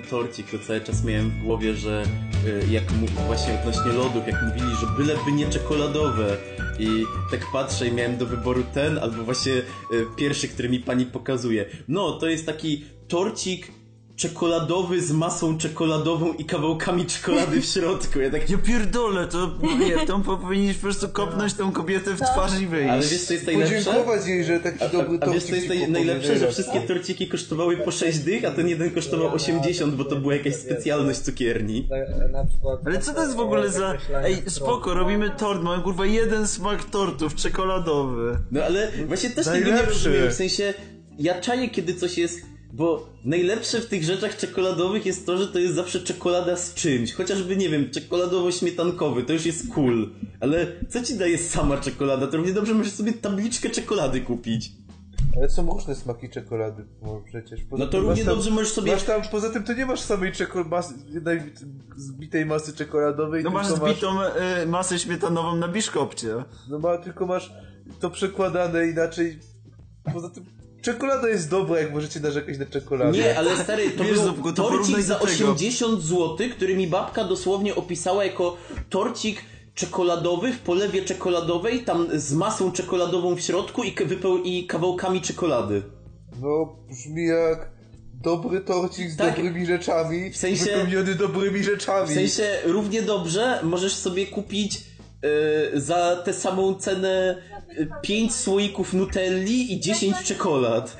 ten torcik, to cały czas miałem w głowie, że y, jak właśnie odnośnie lodów, jak mówili, że byleby nie czekoladowe. I tak patrzę i miałem do wyboru ten, albo właśnie y, pierwszy, który mi pani pokazuje. No, to jest taki torcik czekoladowy z masą czekoladową i kawałkami czekolady w środku. Ja tak, Ja pierdolę, to nie, to powinieneś po prostu kopnąć tą kobietę w twarz i wyjść. ale wiesz co jest najlepsze? Podziękować jej, że taki A, dobry a, a wiesz co jest naj, najlepsze, że wszystkie torciki kosztowały po 6 dych, a ten jeden kosztował 80, bo to była jakaś specjalność cukierni. Na, na przykład, Ale co to jest w ogóle za... Ej, spoko, robimy tort, mamy kurwa jeden smak tortów, czekoladowy. No ale właśnie też tego nie Najlepszy. rozumiem, w sensie ja czaję kiedy coś jest, bo najlepsze w tych rzeczach czekoladowych jest to, że to jest zawsze czekolada z czymś, chociażby nie wiem, czekoladowo-śmietankowy, to już jest cool, ale co ci daje sama czekolada? To równie dobrze możesz sobie tabliczkę czekolady kupić. Ale są różne smaki czekolady, bo przecież. Poza No to równie masz tam- dobrze możesz sobie... Masz tam, poza tym to nie masz samej masy, jednej zbitej masy czekoladowej, No masz zbitą y, masę śmietanową na biszkopcie. No ma, tylko masz to przekładane inaczej. Poza tym czekolada jest dobra, jak możecie narzekać na czekoladę. Nie, ale stary, to Wiesz, był to torcik za do tego. 80 zł, który mi babka dosłownie opisała jako torcik czekoladowy w polewie czekoladowej, tam z masą czekoladową w środku i, wypeł- i kawałkami czekolady. No, brzmi jak dobry torcik z Tak. dobrymi rzeczami, W sensie- wypełniony dobrymi rzeczami. W sensie równie dobrze możesz sobie kupić e, za tę samą cenę 5 słoików Nutelli i 10 czekolad.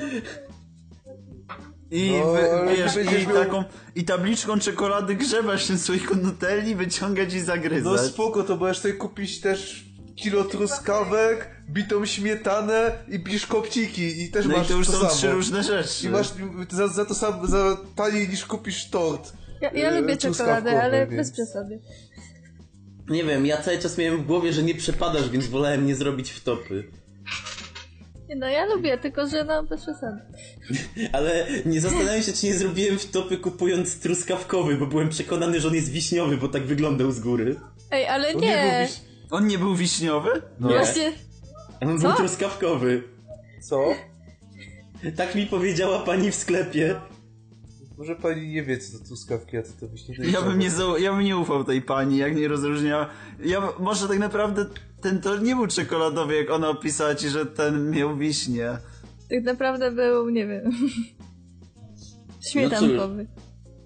I No, wy, wiesz, i miał- taką, i tabliczką czekolady grzebasz tym słoiku nutelli, wyciągać i No zagryzać. spoko, to możesz sobie kupić też kilo truskawek, bitą śmietanę i biszkopciki i też No i masz to już to są samo. trzy różne rzeczy. I masz za, za to sam, za taniej niż kupisz tort. Ja, ja e, lubię czekoladę, ale więc- bez przesady. Nie wiem, ja cały czas miałem w głowie, że nie przepadasz, więc wolałem nie zrobić wtopy. Nie, No ja lubię, tylko że no bez przesady. Ale nie zastanawiam się, czy nie zrobiłem wtopy kupując truskawkowy, bo byłem przekonany, że on jest wiśniowy, bo tak wyglądał z góry. Ej, ale To nie! nie mówisz... On nie był wiśniowy? No. Właśnie, A On Co? był truskawkowy. Co? Tak mi powiedziała pani w sklepie. Może pani nie wie, co to truskawki, a co to wiśniowe. Ja bym, nie ja bym nie ufał tej pani, jak nie rozróżniała. Ja, może tak naprawdę ten to nie był czekoladowy, jak ona opisała ci, że ten miał wiśnie. tak naprawdę był, nie wiem... Śmietankowy.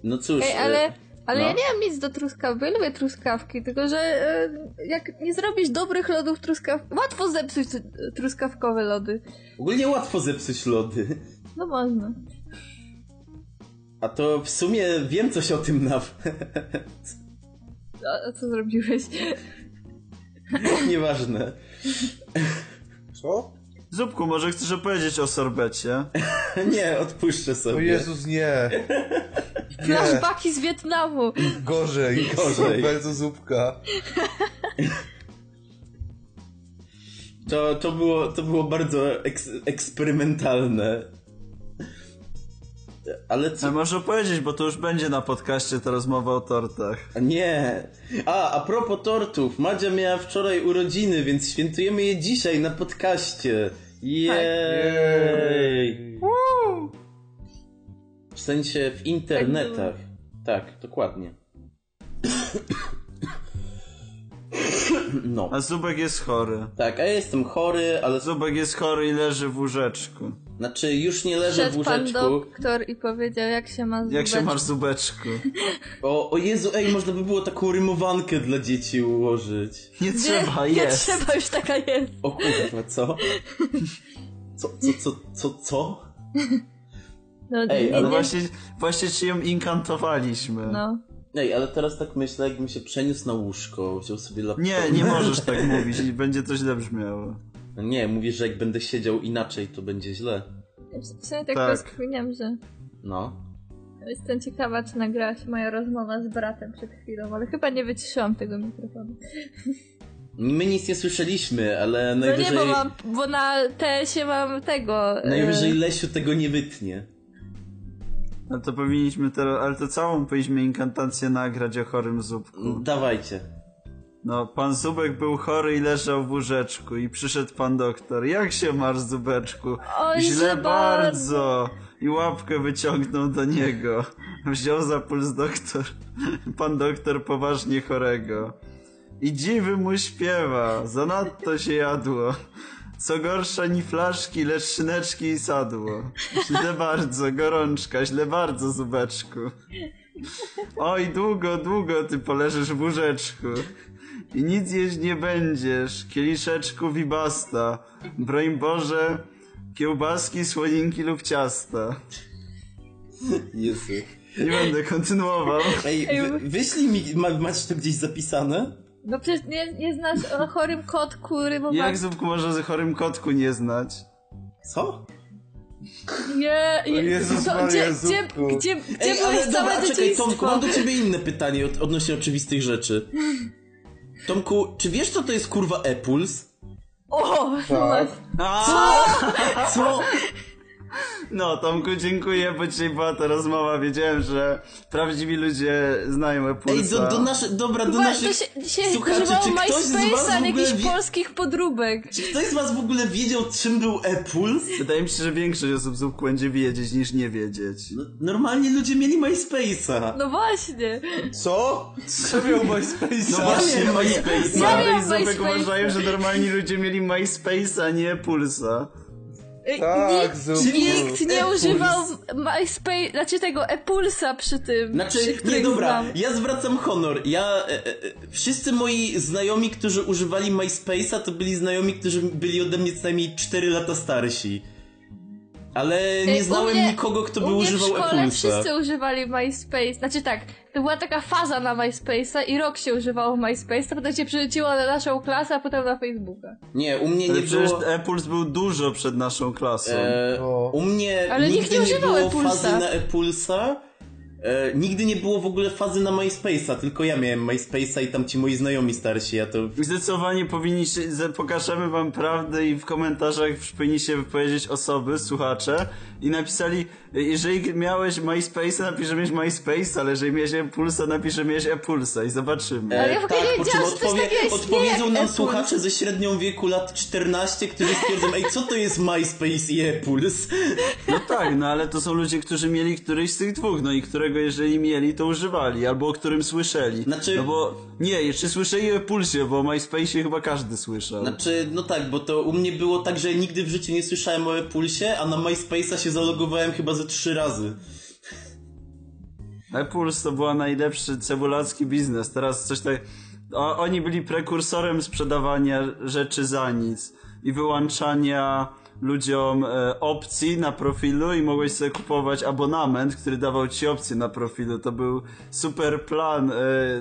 No cóż. Ej, ale, ale no. ja nie mam nic do truskawki, lubię truskawki, tylko że e, jak nie zrobisz dobrych lodów truskawkowych, łatwo zepsuć tr- truskawkowe lody. e, Ogólnie łatwo zepsuć lody. No można. A to w sumie wiem coś o tym nawet. A, co zrobiłeś? Nieważne. Co? Zupku, może chcesz opowiedzieć o sorbecie? Nie, odpuszczę O sobie. Jezus, nie. Nie. Flashbacki z Wietnamu! Gorzej. Gorzej. Bardzo zupka. To, to, było, to było bardzo eks, eksperymentalne. Ale A co? może opowiedzieć, bo to już będzie na podcaście ta rozmowa o tortach. Nie. A, a propos tortów. Madzia miała wczoraj urodziny, więc świętujemy je dzisiaj na podcaście. Jej. W sensie w internetach. Tak, dokładnie. No. A Zubek jest chory. Tak, a ja jestem chory, ale Zubek jest chory i leży w łóżeczku. Znaczy już nie leżę w Wszedł pan łóżeczku. doktor i powiedział, jak się ma Jak się masz Zubeczku? O, o Jezu, ej, można by było taką rymowankę dla dzieci ułożyć. Nie Nie, trzeba, nie jest. trzeba, już taka jest. O kurwa, co? Co, co, co, co, co? No, Ej, nie, ale nie, właśnie, właśnie ci ją inkantowaliśmy. no. Ej, ale teraz tak myślę, jakbym się przeniósł na łóżko, wziął sobie laptop. Nie, nie możesz tak mówić będzie to źle brzmiało. No nie, mówisz, że jak będę siedział inaczej, to będzie źle. W sumie tak, Tak. rozkminiam, że No. jestem ciekawa, czy nagrała się moja rozmowa z bratem przed chwilą, ale chyba nie wyciszyłam tego mikrofonu. My nic nie słyszeliśmy, ale No najwyżej... nie, bo mam, bo na TS-ie mam tego... e, Najwyżej Lesiu tego nie wytnie. Ale to powinniśmy teraz, ale to całą powinniśmy inkantację nagrać o chorym Zubku. Dawajcie. No, pan Zubek był chory i leżał w łóżeczku i przyszedł pan doktor. Jak się masz, Zubeczku? Oj, Źle bardzo! I łapkę wyciągnął do niego. wziął za puls doktor, pan doktor poważnie chorego. I dziwy mu śpiewa, zanadto się jadło. Co gorsza ni flaszki, lecz szyneczki i sadło. Źle bardzo, gorączka, źle bardzo, zubeczku. Oj, długo, długo ty poleżysz w łóżeczku. I nic jeść nie będziesz, kieliszeczku wibasta. Broń Boże, kiełbaski, słoninki lub ciasta. Jezu. Nie będę kontynuował. Ej, wy, wyślij mi, ma, macie to gdzieś zapisane? No przecież nie, nie znasz o chorym kotku rybowanym. Jak Zupku może z chorym kotku nie znać? Co? Nie, O je, Jezus to, gdzie, gdzie, Zupku. gdzie, gdzie Ej, byłeś ale całe dobra, czekaj? Tomku, mam do ciebie inne pytanie od, odnośnie oczywistych rzeczy. Tomku, czy wiesz co to jest kurwa e-puls? O, no Tak. A! Co? No, Tomku, dziękuję, bo dzisiaj była ta rozmowa. Wiedziałem, że prawdziwi ludzie znają Ej, Epulsa. do, do nasze, dobra, do naszych to się, dzisiaj słuchaczy, czy ktoś z was MySpace'a, w ogóle jakichś wie, polskich podróbek. czy ktoś z was w ogóle wiedział czym był e-puls? Wydaje mi się, że większość osób Zupku będzie wiedzieć niż nie wiedzieć. No, normalnie ludzie mieli MySpace'a. No właśnie. Co? Co miał MySpace'a? No właśnie, miałem MySpace. Ja Sary miałam i Zupek MySpace'a. uważają, że normalni ludzie mieli MySpace'a, a nie Pulsa. Y, Tak, nikt, nikt nie E-puls. używał MySpace, znaczy tego e-pulsa przy tym. Znaczy, przy nie dobra, znam. ja zwracam honor. Ja, e, e, e, wszyscy moi znajomi, którzy używali MySpace'a, to byli znajomi, którzy byli ode mnie co najmniej 4 lata starsi. Ale Ej, nie znałem mnie- nikogo, kto by U mnie w używał szkole e-pulsa. wszyscy używali MySpace. Znaczy tak, to była taka faza na MySpace'a i rok się używało MySpace'a, potem się przerzuciło na naszą klasę, a potem na Facebooka. Nie, u mnie Ale nie przecież było... Epuls był dużo przed naszą klasą. E, O. u mnie Ale nikt nigdy nie nie, używał było e-pulsa. fazy na e-pulsa. E, nigdy nie było w ogóle fazy na MySpace'a, tylko ja miałem MySpace'a i tam ci moi znajomi starsi, ja to... Zdecydowanie powinniście, pokażemy wam prawdę i w komentarzach powinniście wypowiedzieć osoby, słuchacze i napisali, jeżeli miałeś MySpace'a, napisz, że miałeś MySpace'a, ale jeżeli miałeś Epulsa, napisz, że miałeś Epulsa i zobaczymy. Ale ja tak, po czym istnieje odpowiedzą nam słuchacze ze średnią wieku lat 14, którzy stwierdzą, ej, co to jest MySpace i e-puls? No tak, no ale to są ludzie, którzy mieli któryś z tych dwóch, no i którego jeżeli mieli, to używali, albo o którym słyszeli. Znaczy- No bo, nie, jeszcze słyszeli o Epulsie, bo o MySpace'ie chyba każdy słyszał. Znaczy, no tak, bo to u mnie było tak, że nigdy w życiu nie słyszałem o e-pulsie, a na MySpace'a się zalogowałem chyba ze trzy razy. Epuls to była najlepszy cebulacki biznes. Teraz coś tak. O, oni byli prekursorem sprzedawania rzeczy za nic i wyłączania ludziom e, opcji na profilu i mogłeś sobie kupować abonament, który dawał ci opcje na profilu. To był super plan e,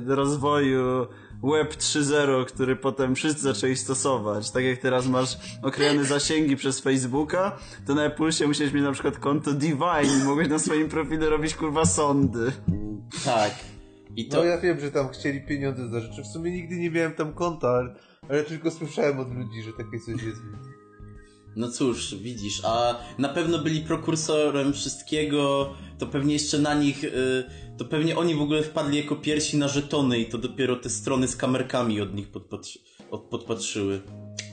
rozwoju Web 3.0, który potem wszyscy zaczęli stosować. Tak jak teraz masz okrojone zasięgi przez Facebooka, to na Epulsie musiałeś mieć na przykład konto Divine i mogłeś na swoim profilu robić kurwa sądy. Tak. I to... No ja wiem, że tam chcieli pieniądze za rzeczy. W sumie nigdy nie miałem tam konta, ale, ale tylko słyszałem od ludzi, że takie coś jest. No cóż, widzisz, a na pewno byli prokursorem wszystkiego, to pewnie jeszcze na nich, y, to pewnie oni w ogóle wpadli jako pierwsi na żetony i to dopiero te strony z kamerkami od nich podpatrzy, od, podpatrzyły.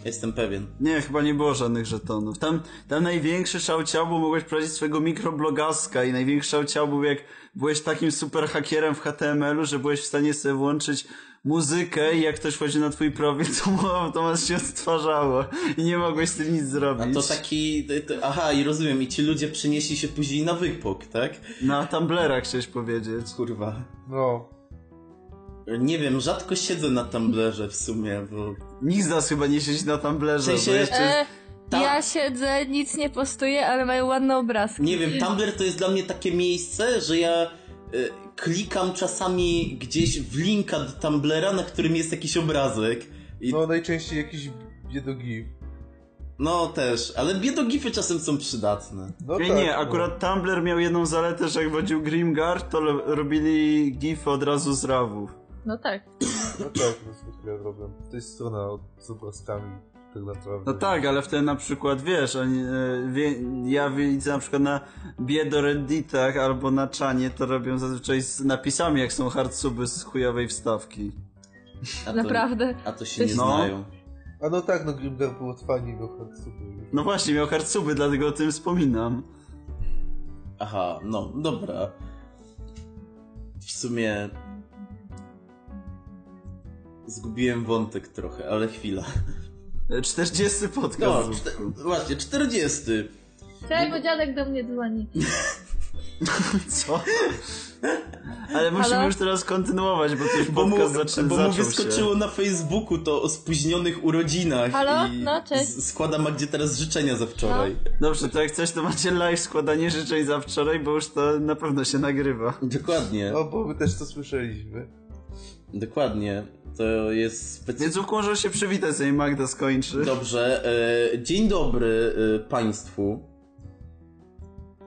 Jestem pewien. Nie, chyba nie było żadnych żetonów. Tam, tam największy szałciał, bo mogłeś prowadzić swojego mikroblogaska i największy szałciał był jak byłeś takim super hakierem w HTML-u, że byłeś w stanie sobie włączyć muzykę i jak ktoś wchodzi na twój profil, to mu automat się odtwarzało i nie mogłeś z tym nic A zrobić. to taki, to, to, aha, i rozumiem, i ci ludzie przenieśli się później na wypok, tak? Na Tumblera chciałeś powiedzieć. Kurwa. No. Nie wiem, rzadko siedzę na Tumblerze w sumie, bo... Nikt z nas chyba nie siedzi na Tumblerze, W sensie- bo jeszcze... E, Ta- Ja siedzę, nic nie postuję, ale mają ładne obrazki. Nie wiem, Tumblr to jest dla mnie takie miejsce, że ja y, klikam czasami gdzieś w linka do Tumblera, na którym jest jakiś obrazek. I, no. No najczęściej jakiś biedogif. też, ale biedogify czasem są przydatne. No Nie, tak, nie, no. akurat Tumblr miał jedną zaletę, że jak wodził Grimgar, to robili gify od razu z rawów. No tak. No tak, no zwykle robią. To jest strona od- z obrazkami, tak naprawdę. No tak, ale wtedy na przykład, wiesz, oni, e, wie, ja widzę na przykład na biedoredditach albo na czanie, to robią zazwyczaj z napisami, jak są hardsuby z chujowej wstawki. A to, Naprawdę. A to się nie No. znają. A no tak, no Grimgar było fajnie go super. No właśnie, miał hardsuby, dlatego o tym wspominam. Aha, no, dobra. w sumie zgubiłem wątek trochę, ale chwila. 40 podcast. No, czte, właśnie, 40. Cześć, bo dziadek do mnie dzwoni. Co? Ale musimy Halo? już teraz kontynuować, bo to już Bo mu, podcast zaczy, bo mu wyskoczyło na Facebooku to o spóźnionych urodzinach. Halo? I No, cześć. składa Magdzie teraz życzenia za wczoraj. się. Dobrze, to jak coś, to macie live składanie życzeń za wczoraj, bo już to na pewno się nagrywa. Dokładnie, O, bo my też to słyszeliśmy. dokładnie. To jest specjalnie. Więc może się przywitać, zanim Magda skończy. Dobrze. E, dzień dobry e, Państwu.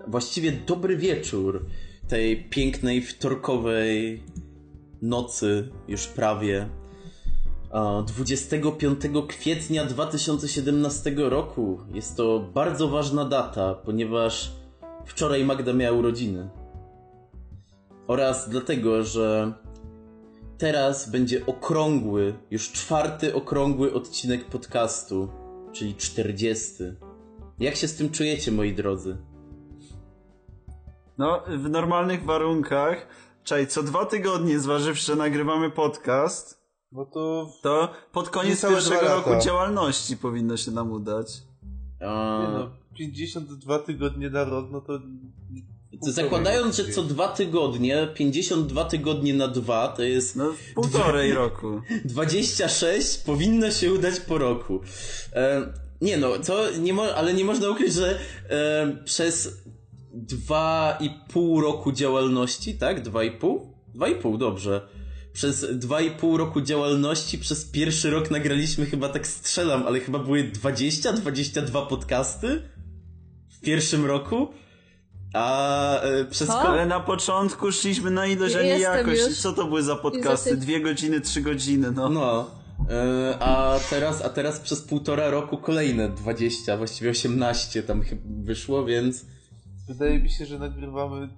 Właściwie dobry wieczór tej pięknej wtorkowej nocy, już prawie. A, 25 kwietnia 2017 roku. Jest to bardzo ważna data, ponieważ wczoraj Magda miała urodziny. Oraz dlatego, że teraz będzie okrągły, już czwarty okrągły odcinek podcastu, czyli 40. Jak się z tym czujecie, moi drodzy? No, w normalnych warunkach, czaj, co dwa tygodnie, zważywszy, że nagrywamy podcast, No to... to pod koniec pierwszego roku działalności powinno się nam udać. A, Nie no, 52 tygodnie na rok, no to... zakładając, że co dwa tygodnie, 52 tygodnie na dwa, to jest No, półtorej roku. 26 powinno się udać po roku. E, nie no, co, nie mo- ale nie można ukryć, że e, przez dwa i pół roku działalności, tak? Dwa i pół? Dwa i pół, dobrze. Przez dwa i pół roku działalności, przez pierwszy rok nagraliśmy chyba tak strzelam, ale chyba były 20-22 podcasty w pierwszym roku. A e, przez Co? Ale na początku szliśmy na ilość, a nie jakość. już. Co to były za podcasty? Dwie godziny, trzy godziny, no. No. E, A teraz, a teraz przez półtora roku kolejne 20, właściwie 18 tam chyba wyszło, więc Wydaje mi się, że nagrywamy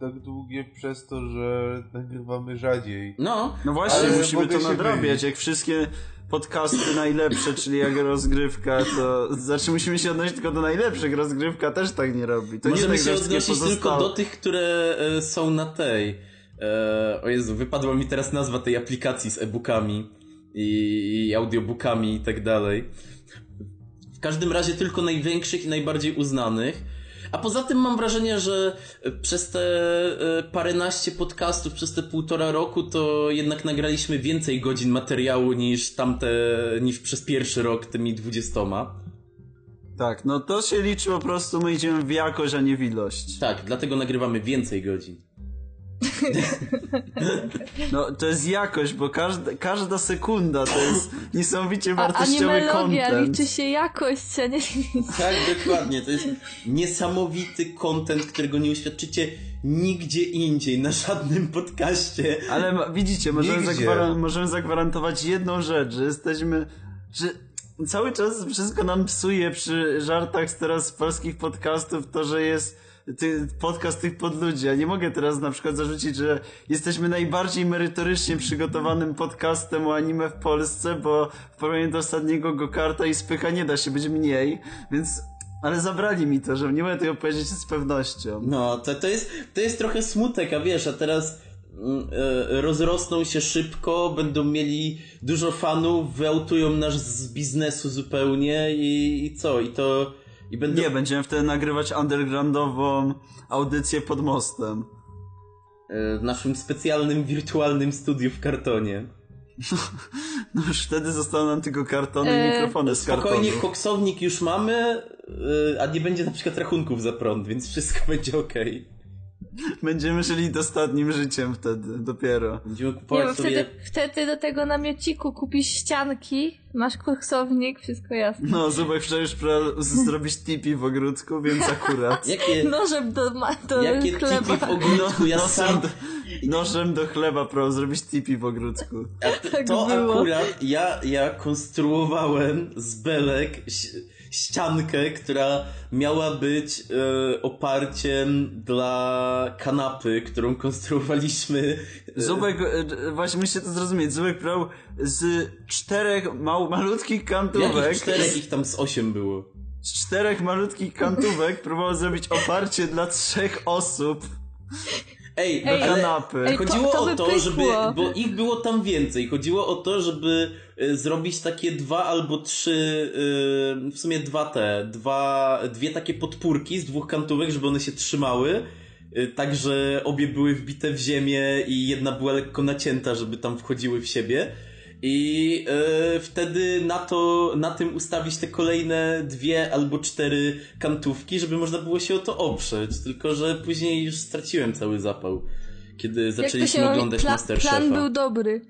tak długie przez to, że nagrywamy rzadziej. no. No właśnie, Ale musimy to mylić. Jak wszystkie podcasty najlepsze, czyli jak rozgrywka, to znaczy musimy się odnosić tylko do najlepszych. Rozgrywka też tak nie robi. To Możemy nie się tak, wszystkie odnosić tylko pozostałe- do tych, które e, są na tej. E, o Jezu, wypadła mi teraz nazwa tej aplikacji z e-bookami i, i audiobookami i tak dalej. W każdym razie tylko największych i najbardziej uznanych. A poza tym mam wrażenie, że e, przez te e, paręnaście podcastów, przez te półtora roku, to jednak nagraliśmy więcej godzin materiału niż tamte, niż przez pierwszy rok tymi dwudziestoma. Tak, no to się liczy po prostu, my idziemy w jakość, a nie w ilość. Tak, dlatego nagrywamy więcej godzin. No to jest jakość, bo każda, każda sekunda to jest niesamowicie A, a nie wartościowy melodia, content. liczy się jakość, a nie... Tak, dokładnie. To jest niesamowity content, którego nie uświadczycie nigdzie indziej, na żadnym podcaście. Ale ma, widzicie, możemy, możemy zagwarantować jedną rzecz, że jesteśmy, że cały czas wszystko nam psuje przy żartach z teraz z polskich podcastów to, że jest ty, podcast tych podludzi. Ja nie mogę teraz na przykład zarzucić, że jesteśmy najbardziej merytorycznie przygotowanym podcastem o anime w Polsce, bo w porównaniu do ostatniego Gokarta i Spycha nie da się być mniej, więc ale zabrali mi to, że nie mogę tego powiedzieć z pewnością. No, to, to, jest, to jest trochę smutek, a wiesz, a teraz mm, e, rozrosną się szybko, będą mieli dużo fanów, wyautują nas z biznesu zupełnie i, i co? I to... I będą... Nie, będziemy wtedy nagrywać undergroundową audycję pod mostem. e, w naszym specjalnym, wirtualnym studiu w kartonie. No już wtedy zostaną nam tylko kartony i Eee, mikrofony z kartonu. Spokojnie, koksownik już mamy, e, a nie będzie na przykład rachunków za prąd, więc wszystko będzie okej. Będziemy żyli dostatnim życiem wtedy, dopiero. Będziemy Nie, kupować bo sobie... wtedy, wtedy do tego namiociku kupisz ścianki, masz koksownik, wszystko jasne. No, Zubek wczoraj już próbował z- zrobić tipi w ogródku, więc akurat. Jakie, Nożem do, ma- do jakie chleba. tipy w ogródku, ja nosem, sam... do, nożem do chleba próbował zrobić tipi w ogródku. A t- Tak to było. akurat ja, ja konstruowałem z belek ściankę, która miała być e, oparciem dla kanapy, którą konstruowaliśmy. Zubek, e, właśnie musicie to zrozumieć, Zubek próbował z czterech mał, malutkich kantówek, Jakich czterech ich tam z osiem było? z czterech malutkich kantówek próbował zrobić oparcie dla trzech osób. Ej, no Ej, ale kanapy. Ej, to- chodziło to o by to, żeby, bo ich było tam więcej, chodziło o to, żeby y, zrobić takie dwa albo trzy, y, w sumie dwa te, dwa, dwie takie podpórki z dwóch kantówek, żeby one się trzymały, y, tak, że obie były wbite w ziemię i jedna była lekko nacięta, żeby tam wchodziły w siebie. I y, wtedy na to, na tym ustawić te kolejne dwie albo cztery kantówki, żeby można było się o to oprzeć. Tylko, że później już straciłem cały zapał, kiedy Jak to zaczęliśmy się oglądać pla- Masterchefa. plan był dobry.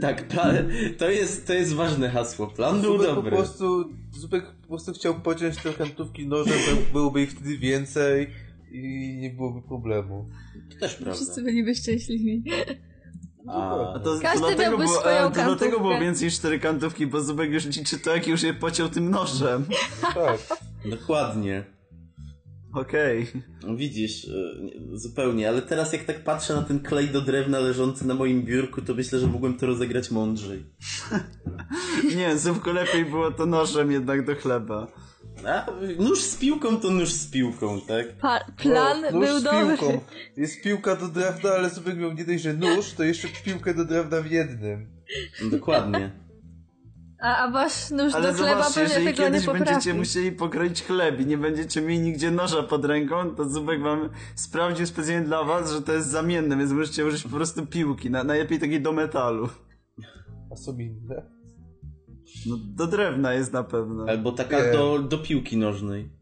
Tak, plan, to, jest, to jest ważne hasło. Plan był Zupek po dobry. prostu, Zupek po prostu chciał pociąć te kantówki nożem, by- byłoby ich wtedy więcej i nie byłoby problemu. To też prawda. Wszyscy byliby szczęśliwi. A, A to, to Każdy dlatego miałby było, swoją e, to dlatego było więcej niż cztery kantówki, bo Zubek już liczy to, jak już je pociął tym nożem. Tak. dokładnie. Okej. No Widzisz, y, zupełnie, ale teraz jak tak patrzę na ten klej do drewna leżący na moim biurku, to myślę, że mogłem to rozegrać mądrzej. Nie, Zupku, lepiej było to nożem jednak do chleba. A, nóż z piłką to nóż z piłką, tak? Pa- plan No, nóż był z dobry. piłką. Jest piłka do drewna, ale Zupek miał nie dość, że nóż, to jeszcze piłkę do drewna w jednym. Dokładnie. A, a wasz nóż Ale do chleba zobaczcie, pewnie jeżeli tego nie kiedyś będziecie poprawi. musieli pokroić chleb i nie będziecie mieli nigdzie noża pod ręką, to Zubek wam sprawdził specjalnie dla was, że to jest zamienne, więc możecie użyć po prostu piłki, na, najlepiej takiej do metalu. A inne? No, do drewna jest na pewno. Albo taka do, do piłki nożnej.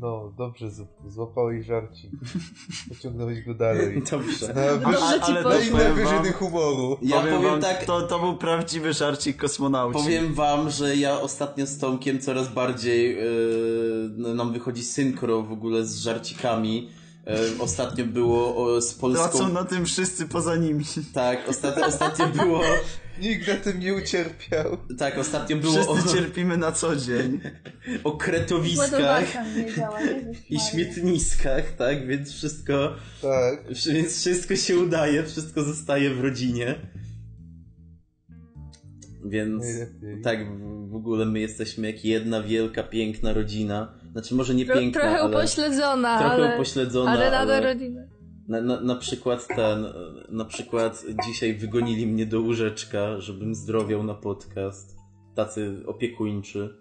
No, dobrze złapałeś żarci. Pociągnąłeś go dalej. Dobrze. Na, wyż... Dobrze ci ale na inne powiem wyżyny humoru. Ja powiem wam, tak- to, to był prawdziwy żarcik kosmonauci. Powiem wam, że ja ostatnio z Tomkiem coraz bardziej yy, nam wychodzi synchro w ogóle z żarcikami. Yy, ostatnio było o, z Polską... Tracą na tym wszyscy poza nimi. Tak, ostatnio, ostatnio było... Nikt na tym nie ucierpiał. Tak, ostatnio było o, Wszyscy cierpimy na co dzień. o kretowiskach i śmietniskach, tak? Więc wszystko, Tak. więc wszystko się udaje, wszystko zostaje w rodzinie. Więc tak, w- w ogóle my jesteśmy jak jedna wielka, piękna rodzina. Znaczy może nie Tro, piękna, trochę ale upośledzona, trochę ale, upośledzona, ale nadal ale rodzina. na, na, na przykład ten, na przykład dzisiaj wygonili mnie do łóżeczka, żebym zdrowiał na podcast. Tacy opiekuńczy.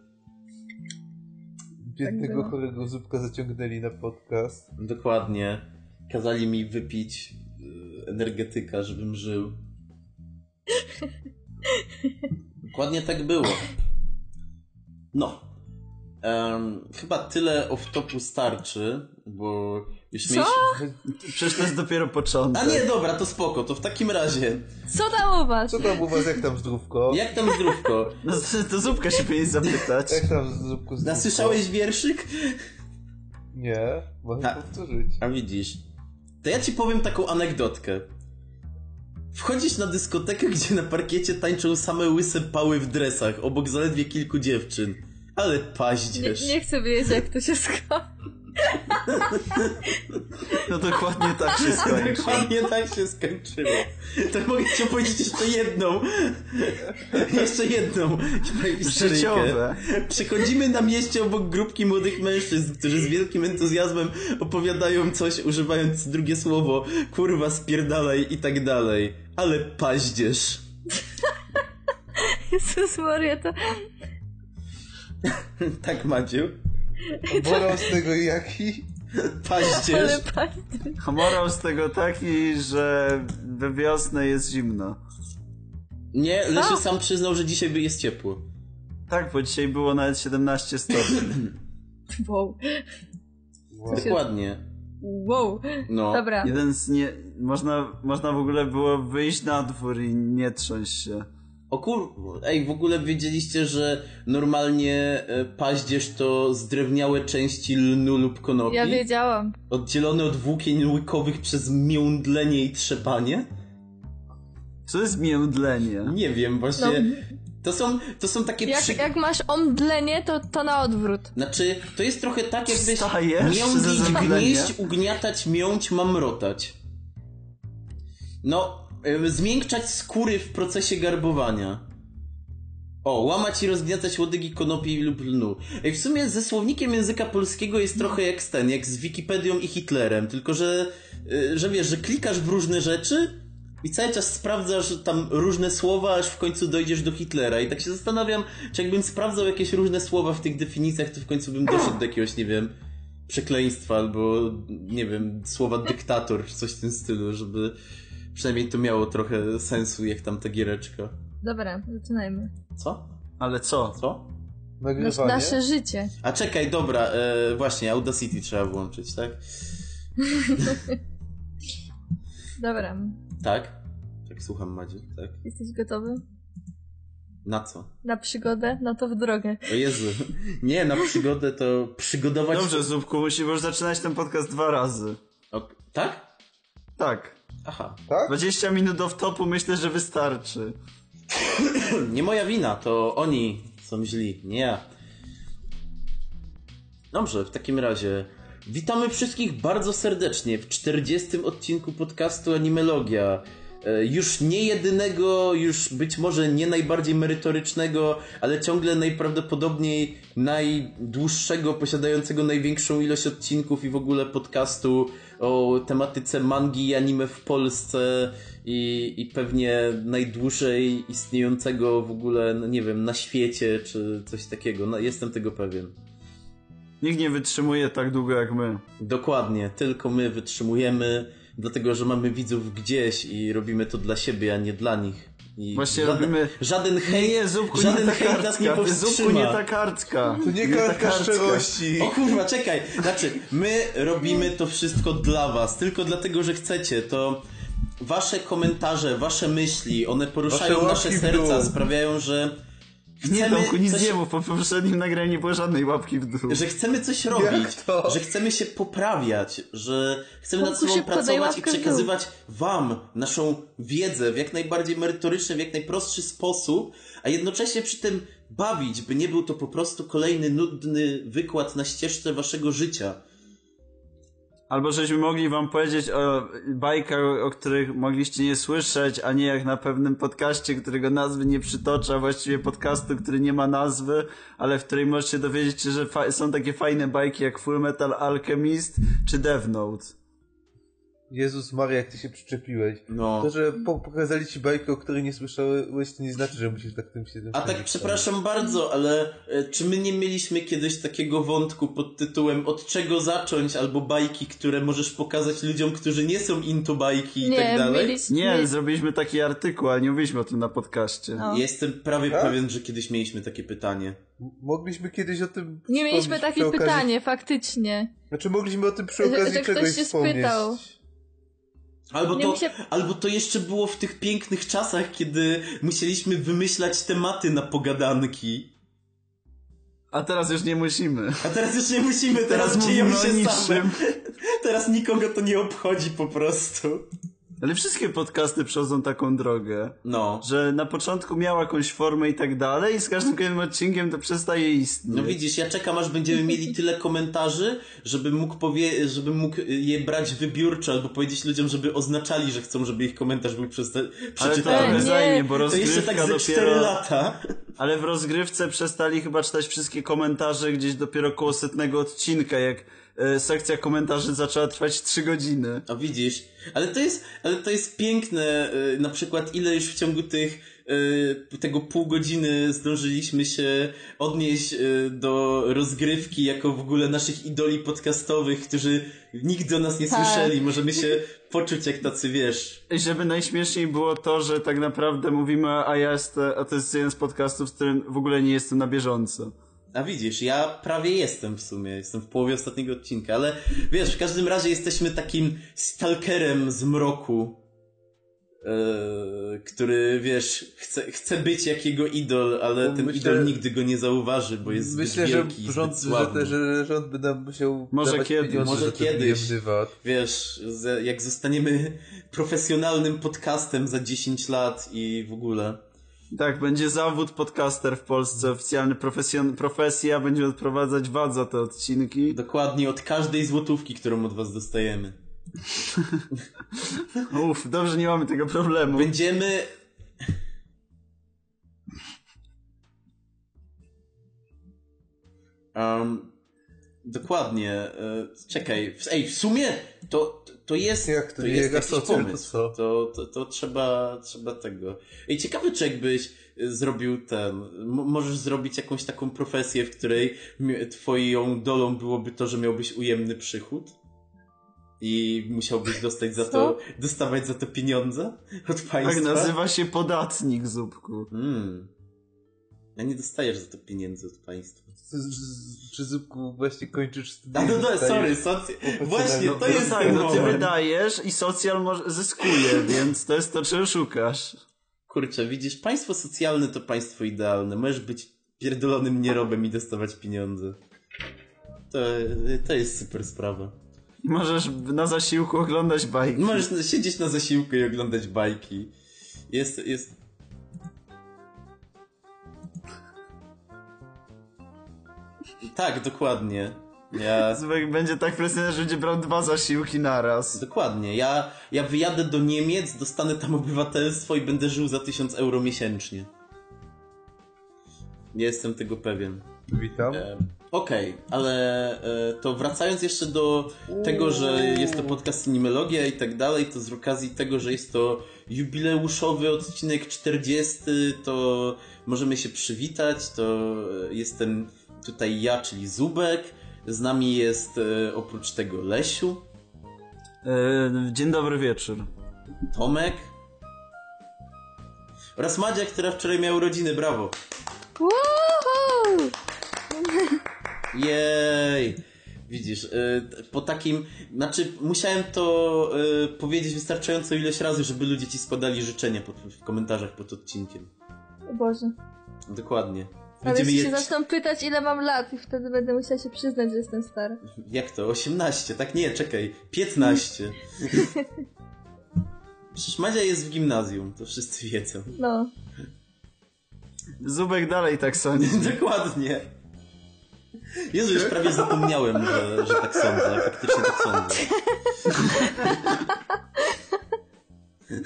Biednego było. chorego Zupka zaciągnęli na podcast. Dokładnie. Kazali mi wypić y, energetyka, żebym żył. Dokładnie tak było. No. Em, chyba tyle off-topu starczy, bo już Co? mieliśmy... Przecież to jest dopiero początek. A nie, dobra, to spoko, to w takim razie. Co tam u was? Co tam u was, jak tam zdrówko? Jak tam zdrówko? No, to Zupka się powinien zapytać. Jak tam Zupku zdrówko? Nasłyszałeś wierszyk? Nie, możesz A. powtórzyć. A widzisz. To ja ci powiem taką anegdotkę. Wchodzisz na dyskotekę, gdzie na parkiecie tańczą same łyse pały w dresach, obok zaledwie kilku dziewczyn. Ale Nie, paździerz. nie chcę wiedzieć, jak to się skończy. No dokładnie tak się skończy. Dokładnie tak się skończyło. To mogę ci opowiedzieć jeszcze jedną. Jeszcze jedną. Życiowe. Przechodzimy na mieście obok grupki młodych mężczyzn, którzy z wielkim entuzjazmem opowiadają coś, używając drugie słowo, kurwa, spierdalaj i tak dalej. Ale paździerz. Jezus Maria, to... Tak, Madziu? Morał z tego jaki? Paździerz. Morał z tego taki, że we wiosnę jest zimno. Nie, Lesiu sam przyznał, że dzisiaj by jest ciepło. Tak, bo dzisiaj było nawet 17 stopni. Wow. Wow. Dokładnie. Wow. No. Dobra. Jeden z nie... Można, można w ogóle było wyjść na dwór i nie trząść się. O kur... Ej, w ogóle wiedzieliście, że normalnie e, paździerz to zdrewniałe części lnu lub konopi? Ja wiedziałam. Oddzielone od włókien łykowych przez międlenie i trzepanie? Co jest międlenie? Nie wiem, właśnie... No. To są, to są takie Jak, przy... jak masz omdlenie, to, to na odwrót. Znaczy, to jest trochę tak, jakbyś zemdlenia? gnieść, ugniatać, miąć, mamrotać. No, zmiękczać skóry w procesie garbowania. O, łamać i rozgniatać łodygi konopi lub lnu. Ej, w sumie ze słownikiem języka polskiego jest trochę jak z ten, jak z Wikipedią i Hitlerem, tylko że y, że wiesz, że klikasz w różne rzeczy i cały czas sprawdzasz tam różne słowa, aż w końcu dojdziesz do Hitlera. I tak się zastanawiam, czy jakbym sprawdzał jakieś różne słowa w tych definicjach, to w końcu bym doszedł do jakiegoś, nie wiem, przekleństwa albo, nie wiem, słowa dyktator, czy coś w tym stylu, żeby przynajmniej to miało trochę sensu, jak tam ta giereczka. Dobra, zaczynajmy. Co? Ale co? Co? Nasz, Nagrywanie? nasze życie. A czekaj, dobra, e, właśnie, Audacity trzeba włączyć, tak? Dobra, Tak? Tak, słucham Madzi, tak? jesteś gotowy? Na co? Na przygodę? No to w drogę. O Jezu, nie, na przygodę to przygodować... Dobrze, Zupku, musimy już zaczynać ten podcast dwa razy. O, tak? Tak. Aha. Tak? 20 minut do wtopu myślę, że wystarczy. Nie moja wina, to oni są źli, nie ja. Dobrze, w takim razie witamy wszystkich bardzo serdecznie w 40. odcinku podcastu Animelogia. E, Już nie jedynego, już być może nie najbardziej merytorycznego, ale ciągle najprawdopodobniej najdłuższego, posiadającego największą ilość odcinków i w ogóle podcastu o tematyce mangi i anime w Polsce i, i pewnie najdłużej istniejącego w ogóle, no nie wiem, na świecie czy coś takiego. No, jestem tego pewien. Nikt nie wytrzymuje tak długo jak my. Dokładnie, tylko my wytrzymujemy, dlatego że mamy widzów gdzieś i robimy to dla siebie, a nie dla nich. I Właśnie żaden, robimy- Żaden Nie, hejt, nie, Zupku, nie żaden ta hejt nas nie powstrzyma. Zupku, nie ta kartka. To nie ta kartka szczerości. O kurwa, czekaj. Znaczy, my robimy to wszystko dla was, tylko dlatego, że chcecie. To wasze komentarze, wasze myśli, one poruszają Wasze nasze serca, sprawiają, że Nie, Tomku, nic coś- nie mów, po poprzednim nagraniu nie było żadnej łapki w dół. że chcemy coś robić, to? że chcemy się poprawiać, że chcemy nad Tomku, sobą szybko, daj pracować i przekazywać wam naszą wiedzę w jak najbardziej merytoryczny, w jak najprostszy sposób, a jednocześnie przy tym bawić, by nie był to po prostu kolejny nudny wykład na ścieżce waszego życia. Albo żeśmy mogli wam powiedzieć o bajkach, o których mogliście nie słyszeć, a nie jak na pewnym podcaście, którego nazwy nie przytocza, właściwie podcastu, który nie ma nazwy, ale w której możecie dowiedzieć się, że są takie fajne bajki jak Full Metal Alchemist czy Death Note. Jezus Maria, jak ty się przyczepiłeś. No. To, że po pokazali ci bajkę, o której nie słyszałeś, to nie znaczy, że musisz tak tym się A tak, przepraszam bardzo, ale e, czy my nie mieliśmy kiedyś takiego wątku pod tytułem od czego zacząć, albo bajki, które możesz pokazać ludziom, którzy nie są into bajki i nie, tak dalej? mieliśmy... Nie, zrobiliśmy taki artykuł, ale nie mówiliśmy o tym na podcaście. No. Jestem prawie Tak? pewien, że kiedyś mieliśmy takie pytanie. Mogliśmy kiedyś o tym Nie mieliśmy takie okazji... pytanie, faktycznie. Znaczy, mogliśmy o tym przy Że- okazji że ktoś czegoś się wspomnieć. spytał. Albo to, się- albo to jeszcze było w tych pięknych czasach, kiedy musieliśmy wymyślać tematy na pogadanki. A teraz już nie musimy. A teraz już nie musimy, teraz, Teraz dzieją się same. niczym. Teraz nikogo to nie obchodzi po prostu. Ale wszystkie podcasty przechodzą taką drogę. No. że na początku miał jakąś formę i tak dalej i z każdym kolejnym odcinkiem to przestaje istnieć. No widzisz, ja czekam aż będziemy mieli tyle komentarzy, żebym mógł powie, żebym mógł je brać wybiórczo albo powiedzieć ludziom, żeby oznaczali, że chcą, żeby ich komentarz był przesta- Ale to przeczytany. trochę nie. zajmie, bo To jeszcze rozgrywka tak ze 4 dopiero... lata. Ale w rozgrywce przestali chyba czytać wszystkie komentarze gdzieś dopiero koło setnego odcinka, jak sekcja komentarzy zaczęła trwać 3 godziny. A widzisz, ale to jest, ale to jest piękne, y, na przykład ile już w ciągu tych, y, tego pół godziny zdążyliśmy się odnieść do rozgrywki jako w ogóle naszych idoli podcastowych, którzy nigdy o nas nie Tak. słyszeli. Możemy się poczuć jak tacy, wiesz, żeby najśmieszniej było to, że tak naprawdę mówimy, a ja jestem, a to jest jeden z podcastów, z którym w ogóle nie jestem na bieżąco. A widzisz, ja prawie jestem w sumie, jestem w połowie ostatniego odcinka, ale wiesz, w każdym razie jesteśmy takim stalkerem z mroku, e, który, wiesz, chce, chce być jak jego idol, ale No, ten myślę- idol nigdy go nie zauważy, bo jest Myślę, zbyt że wielki i rząd, zbyt że, sławny. te, że rząd by nam musiał Może kiedyś, pieniądze może kiedyś. Wiesz, że jak zostaniemy profesjonalnym podcastem za 10 lat i w ogóle... Tak, będzie zawód podcaster w Polsce, oficjalny profesjon- profesja, będzie odprowadzać VAT za te odcinki. Dokładnie od każdej złotówki, którą od was dostajemy. Uff, dobrze, nie mamy tego problemu. Będziemy. Um, dokładnie. e, Czekaj. Ej, w sumie to, to jest, Jak to to jest jakiś to pomysł. co? To, to, to trzeba, trzeba tego. I ciekawe, czy jakbyś y, zrobił ten, m- możesz zrobić jakąś taką profesję, w której mi- twoją dolą byłoby to, że miałbyś ujemny przychód i musiałbyś dostać za to, dostawać za to pieniądze od państwa. Tak nazywa się podatnik, Zupku. Mm. A nie dostajesz za to pieniędzy od państwa. Czy Zupku właśnie kończysz studia? No, no sorry, Dostajesz- soc... właśnie, to jest tak, no ty wydajesz i socjal zyskuje, więc to jest to, czego szukasz. Kurczę, widzisz, państwo socjalne to państwo idealne. Możesz być pierdolonym nierobem i dostawać pieniądze. To, to jest super sprawa. Możesz na zasiłku oglądać bajki. Możesz siedzieć na zasiłku i oglądać bajki. Jest, jest... Tak, dokładnie. Ja... Będzie tak presjonowany, że będzie brał dwa zasiłki naraz. Dokładnie. Ja, ja wyjadę do Niemiec, dostanę tam obywatelstwo i będę żył za 1000 euro miesięcznie. Nie jestem tego pewien. Witam. E, Okej, ale e, to wracając jeszcze do tego, że jest to podcast Animologia i tak dalej, to z okazji tego, że jest to jubileuszowy odcinek 40, to możemy się przywitać. To e, jestem tutaj ja, czyli Zubek. Z nami jest e, oprócz tego Lesiu, E, dzień dobry wieczór. Tomek oraz Madzia, która wczoraj miała urodziny. Brawo! Woohoo! Jej! Widzisz, y, po takim, znaczy musiałem to y, powiedzieć wystarczająco ileś razy, żeby ludzie ci składali życzenia pod, w komentarzach pod odcinkiem. O Boże. Dokładnie. Ale Będziemy jeśli się zaczną pytać, ile mam lat, i wtedy będę musiała się przyznać, że jestem stara. Jak to? 18? Tak nie, czekaj. 15. Przecież Madzia jest w gimnazjum, to wszyscy wiedzą. No. Zubek dalej tak sądzi. Dokładnie. Jezu, już prawie zapomniałem, że, że tak sądzę. Faktycznie tak sądzę.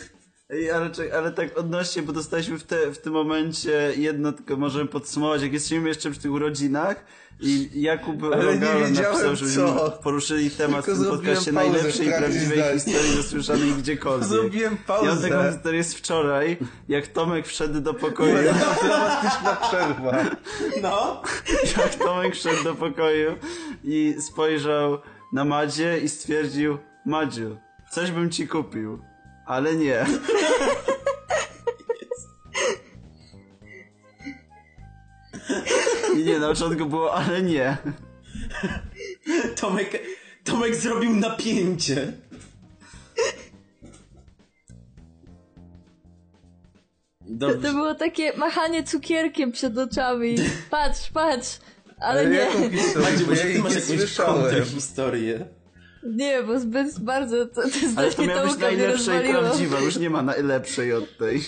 Ej, ale, ale tak odnośnie, bo dostaliśmy w, te, w tym momencie jedno, tylko możemy podsumować, jak jesteśmy jeszcze przy tych urodzinach i Jakub Rogala napisał, żebyśmy co. poruszyli temat Tylko w tym podcaście pauzę najlepszej i prawdziwej zdań. historii usłyszanej gdziekolwiek. Zrobiłem Ja mam taką pauzę. historię z wczoraj, jak Tomek wszedł do pokoju, Dramatyczna przerwa. No. jak Tomek wszedł do pokoju i spojrzał na Madzie i stwierdził, Madziu, coś bym ci kupił, ale nie. I nie, na początku było, ale nie. Tomek, Tomek zrobił napięcie. To, to było takie machanie cukierkiem przed oczami. Patrz, patrz. Ale nie. jaką historię? Madziu, Bo ty masz jakąś kontrhistorię. Nie, bo zbyt bardzo to, to Ale to zdanie miała być najlepsza i prawdziwa, już nie ma najlepszej od tej.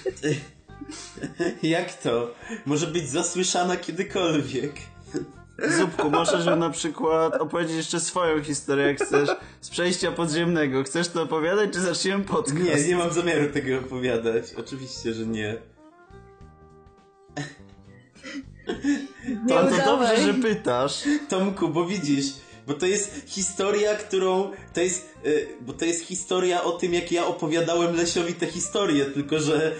Jak to? Może być zasłyszana kiedykolwiek. Zupku, możesz ją na przykład opowiedzieć jeszcze swoją historię, jak chcesz, z przejścia podziemnego. Chcesz to opowiadać, czy zaczniemy podcast? Nie, nie mam zamiaru tego opowiadać. Oczywiście, że nie. Nie To, to dobrze, że pytasz. Tomku, bo widzisz, bo to jest historia, którą. To jest. y, bo to jest historia o tym, jak ja opowiadałem Lesiowi tę historię, tylko że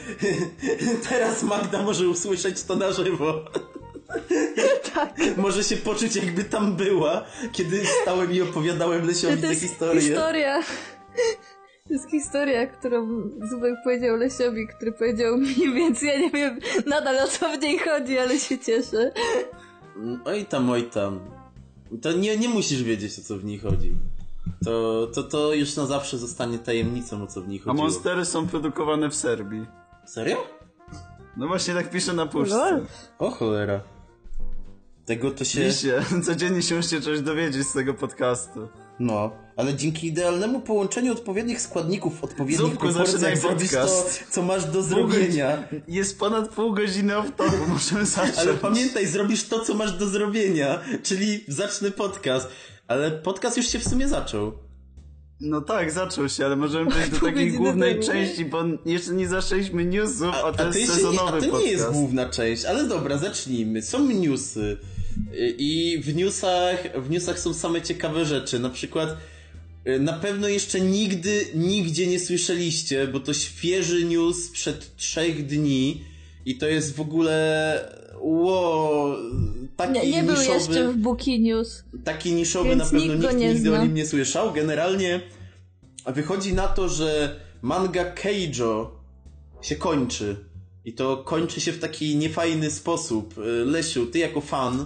teraz Magda może usłyszeć to na żywo. Tak. Może się poczuć, jakby tam była, kiedy stałem i opowiadałem Lesiowi To tę jest historię. historia. To jest historia, którą Zubek powiedział Lesiowi, który powiedział mi, więc ja nie wiem nadal o co w niej chodzi, ale się cieszę. Oj tam, oj tam. To nie, nie musisz wiedzieć, o co w niej chodzi. To, to, to już na zawsze zostanie tajemnicą, o co w niej A chodziło. monstery są produkowane w Serbii. Serio? No właśnie tak pisze na puszce. O cholera. Tego to się... Wiecie, codziennie się musicie czegoś dowiedzieć z tego podcastu. No, ale dzięki idealnemu połączeniu odpowiednich składników w odpowiednich Zupku, proporcjach zrobisz to, co masz do zrobienia. Jest ponad pół godziny off topu, możemy zacząć. Ale pamiętaj, zrobisz to, co masz do zrobienia, czyli zacznę podcast. Ale podcast już się w sumie zaczął. No tak, zaczął się, ale możemy przejść do takiej głównej części, bo jeszcze nie zaczęliśmy newsów, a, to jest sezonowy nie, a to podcast. nie jest główna część, ale dobra, zacznijmy. Są newsy. I w newsach, w newsach są same ciekawe rzeczy. Na przykład y, na pewno jeszcze nigdy, nigdzie nie słyszeliście, bo to świeży news sprzed trzech dni i to jest w ogóle wow, taki Nie, nie był niszowy, jeszcze w Bookie News. taki niszowy Więc na pewno nikt nikt nie nigdy zna. o nim nie słyszał. Generalnie wychodzi na to, że manga Keijo się kończy. I to kończy się w taki niefajny sposób. Y, Lesiu, ty jako fan,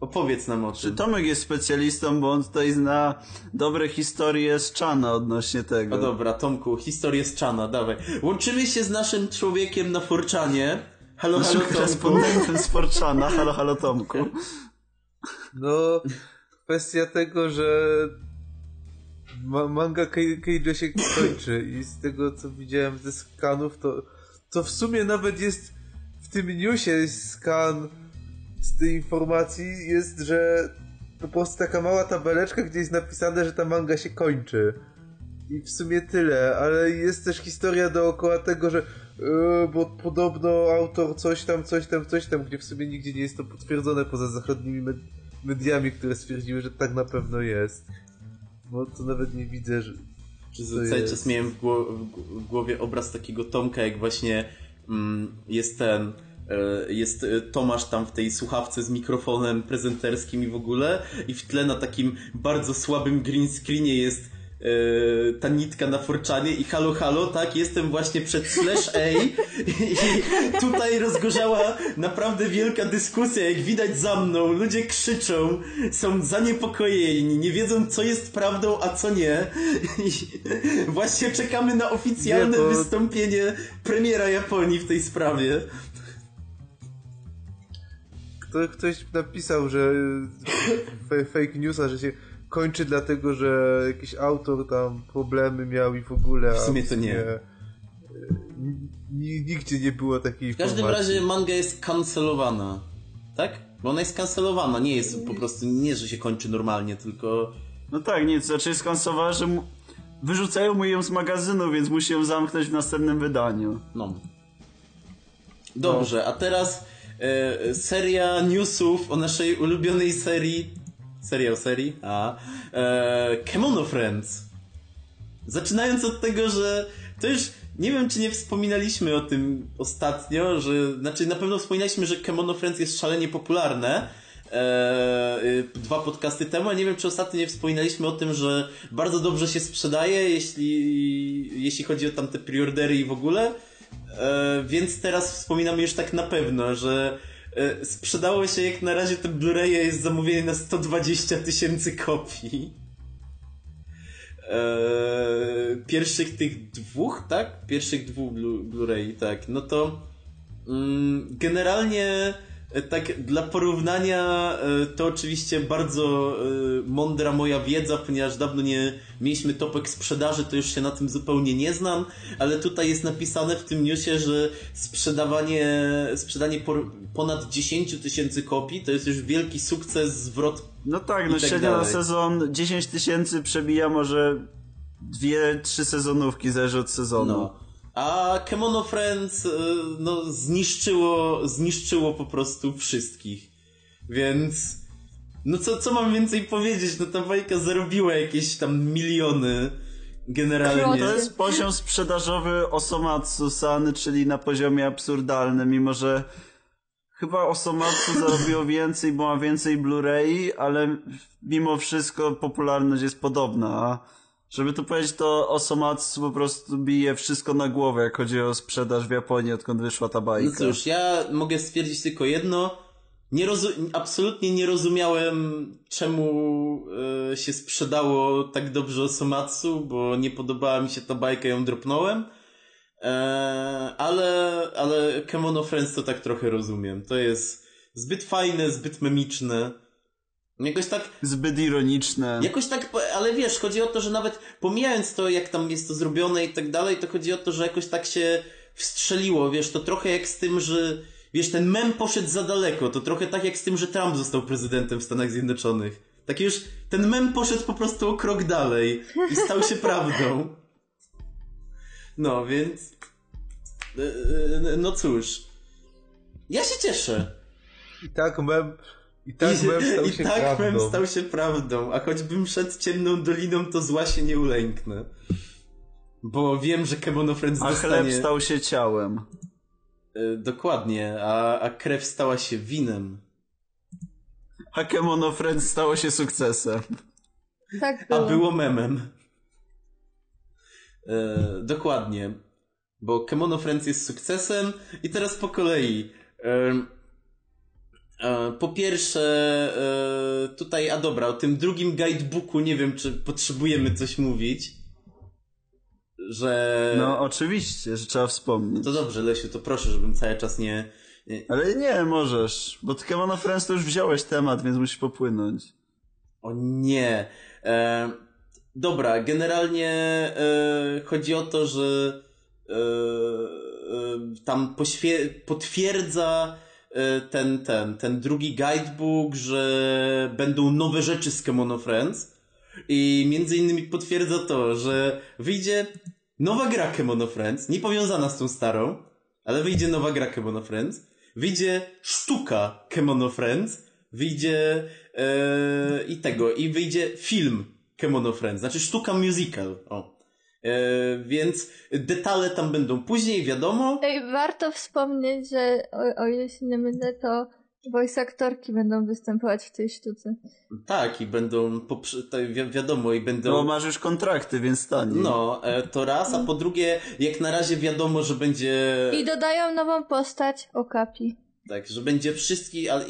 opowiedz nam o Czy tym. Tomek jest specjalistą, bo on tutaj zna dobre historie z Czana odnośnie tego. No dobra, Tomku, historię z Czana, dawaj. Łączymy się z naszym człowiekiem na Forczanie. Halo, Naszym halo, Tomku. korespondentem z Forczana. Halo, halo Tomku. No, kwestia tego, że ma manga Kei- Keijo się kończy i z tego co widziałem ze skanów, to, to w sumie nawet jest w tym newsie jest skan z tej informacji jest, że po prostu taka mała tabeleczka, gdzie jest napisane, że ta manga się kończy. I w sumie tyle, ale jest też historia dookoła tego, że e, bo podobno autor coś tam, coś tam, coś tam, gdzie w sumie nigdzie nie jest to potwierdzone poza zachodnimi med mediami, które stwierdziły, że tak na pewno jest. Bo to nawet nie widzę, że... Przez cały jest. czas miałem w, w głowie obraz takiego Tomka, jak właśnie mm, jest ten, jest e, Tomasz tam w tej słuchawce z mikrofonem prezenterskim i w ogóle i w tle na takim bardzo słabym green screenie jest e, ta nitka na forczanie i halo halo, tak, jestem właśnie przed slash A i, i tutaj rozgorzała naprawdę wielka dyskusja, jak widać za mną, ludzie krzyczą, są zaniepokojeni, nie wiedzą co jest prawdą, a co nie i właśnie czekamy na oficjalne Nie, wystąpienie premiera Japonii w tej sprawie. Kto, ktoś napisał, że fe- fake newsa, że się kończy dlatego, że jakiś autor tam problemy miał i w ogóle. W sumie to nie. n- Nigdzie nie było takiej W każdym informacji. razie manga jest kancelowana. Tak? Bo ona jest kancelowana, nie jest po prostu, nie, że się kończy normalnie, tylko... No tak, nic, znaczy skansowała, że mu... wyrzucają mu ją z magazynu, więc musi ją zamknąć w następnym wydaniu. No. Dobrze, a teraz e, seria newsów o naszej ulubionej serii. Serial serii? A. E, Kemono Friends. Zaczynając od tego, że to już nie wiem, czy nie wspominaliśmy o tym ostatnio, że znaczy na pewno wspominaliśmy, że Kemono Friends jest szalenie popularne. E, y, dwa podcasty temu, a nie wiem, czy ostatnio nie wspominaliśmy o tym, że bardzo dobrze się sprzedaje, jeśli, jeśli chodzi o tamte preordery i w ogóle. E, więc teraz wspominamy już tak na pewno, że e, sprzedało się jak na razie te Blu-raye jest zamówienie na 120 tysięcy kopii. E, pierwszych tych dwóch, tak? Pierwszych dwóch Blu- Blu-ray, tak. No to mm, generalnie tak dla porównania e, to oczywiście bardzo e, mądra moja wiedza, ponieważ dawno nie mieliśmy topek sprzedaży, to już się na tym zupełnie nie znam, ale tutaj jest napisane w tym newsie, że sprzedawanie, sprzedanie ponad 10 tysięcy kopii to jest już wielki sukces, zwrot No tak, no tak średnio na sezon 10 tysięcy przebija może dwie, trzy sezonówki, zależy od sezonu. No. A Kemono Friends y, no, zniszczyło, zniszczyło po prostu wszystkich. Więc no co, co mam więcej powiedzieć? No ta bajka zarobiła jakieś tam miliony generalnie. To jest poziom sprzedażowy Osomatsu-san, czyli na poziomie absurdalnym, mimo że chyba Osomatsu zarobiło więcej, bo ma więcej Blu-ray, ale mimo wszystko popularność jest podobna. A żeby tu powiedzieć, to Osomatsu po prostu bije wszystko na głowę, jak chodzi o sprzedaż w Japonii, odkąd wyszła ta No bajka. cóż, ja mogę stwierdzić tylko jedno. Nie absolutnie nie rozumiałem, czemu e, się sprzedało tak dobrze Osomatsu, bo nie podobała mi się ta bajka, ją dropnąłem. E, ale, ale Kemono Friends to tak trochę rozumiem. To jest zbyt fajne, zbyt memiczne. Jakoś tak Zbyt ironiczne. Jakoś tak, ale wiesz, chodzi o to, że nawet pomijając to, jak tam jest to zrobione i tak dalej, to chodzi o to, że jakoś tak się wstrzeliło, wiesz, to trochę jak z tym, że wiesz, ten mem poszedł za daleko, to trochę tak jak z tym, że Trump został prezydentem w Stanach Zjednoczonych. Tak już, ten mem poszedł po prostu o krok dalej i stał się prawdą. No, więc... e, e, No cóż. Ja się cieszę. I tak mem, I tak I, mem stał i się tak prawdą. mem stał się prawdą, a choćbym szedł ciemną doliną, to zła się nie ulęknę. Bo wiem, że Kemono Friends A dostanie... chleb stał się ciałem. E, Dokładnie, a, a krew stała się winem. A Kemono Friends stało się sukcesem. Tak A było. było memem. E, dokładnie. Bo Kemono Friends jest sukcesem i teraz po kolei. E, po pierwsze, e, tutaj, a dobra, o tym drugim guidebooku nie wiem, czy potrzebujemy coś mówić. Że. No oczywiście, że trzeba wspomnieć. To dobrze, Lesiu, to proszę, żebym cały czas nie. Ale nie, możesz, bo ty Kemono Friends to już wziąłeś temat, więc musisz popłynąć. O nie. E, dobra, generalnie e, chodzi o to, że e, e, tam poświe- potwierdza e, ten, ten, ten drugi guidebook, że będą nowe rzeczy z Kemono Friends. I między innymi potwierdza to, że wyjdzie nowa gra Kemono Friends, nie powiązana z tą starą, ale wyjdzie nowa gra Kemono Friends, wyjdzie sztuka Kemono Friends, wyjdzie e, i tego, i wyjdzie film Kemono Friends, znaczy sztuka musical, o. E, więc detale tam będą później, wiadomo. Ej, warto wspomnieć, że o, o ile się nie mylę, to voice aktorki będą występować w tej sztuce. Tak, i będą, to wi- wiadomo, i będą... No masz już kontrakty, więc taniej. No, e, to raz, a po drugie, jak na razie wiadomo, że będzie... I dodają nową postać Okapi. Tak, że będzie wszystkich, ale...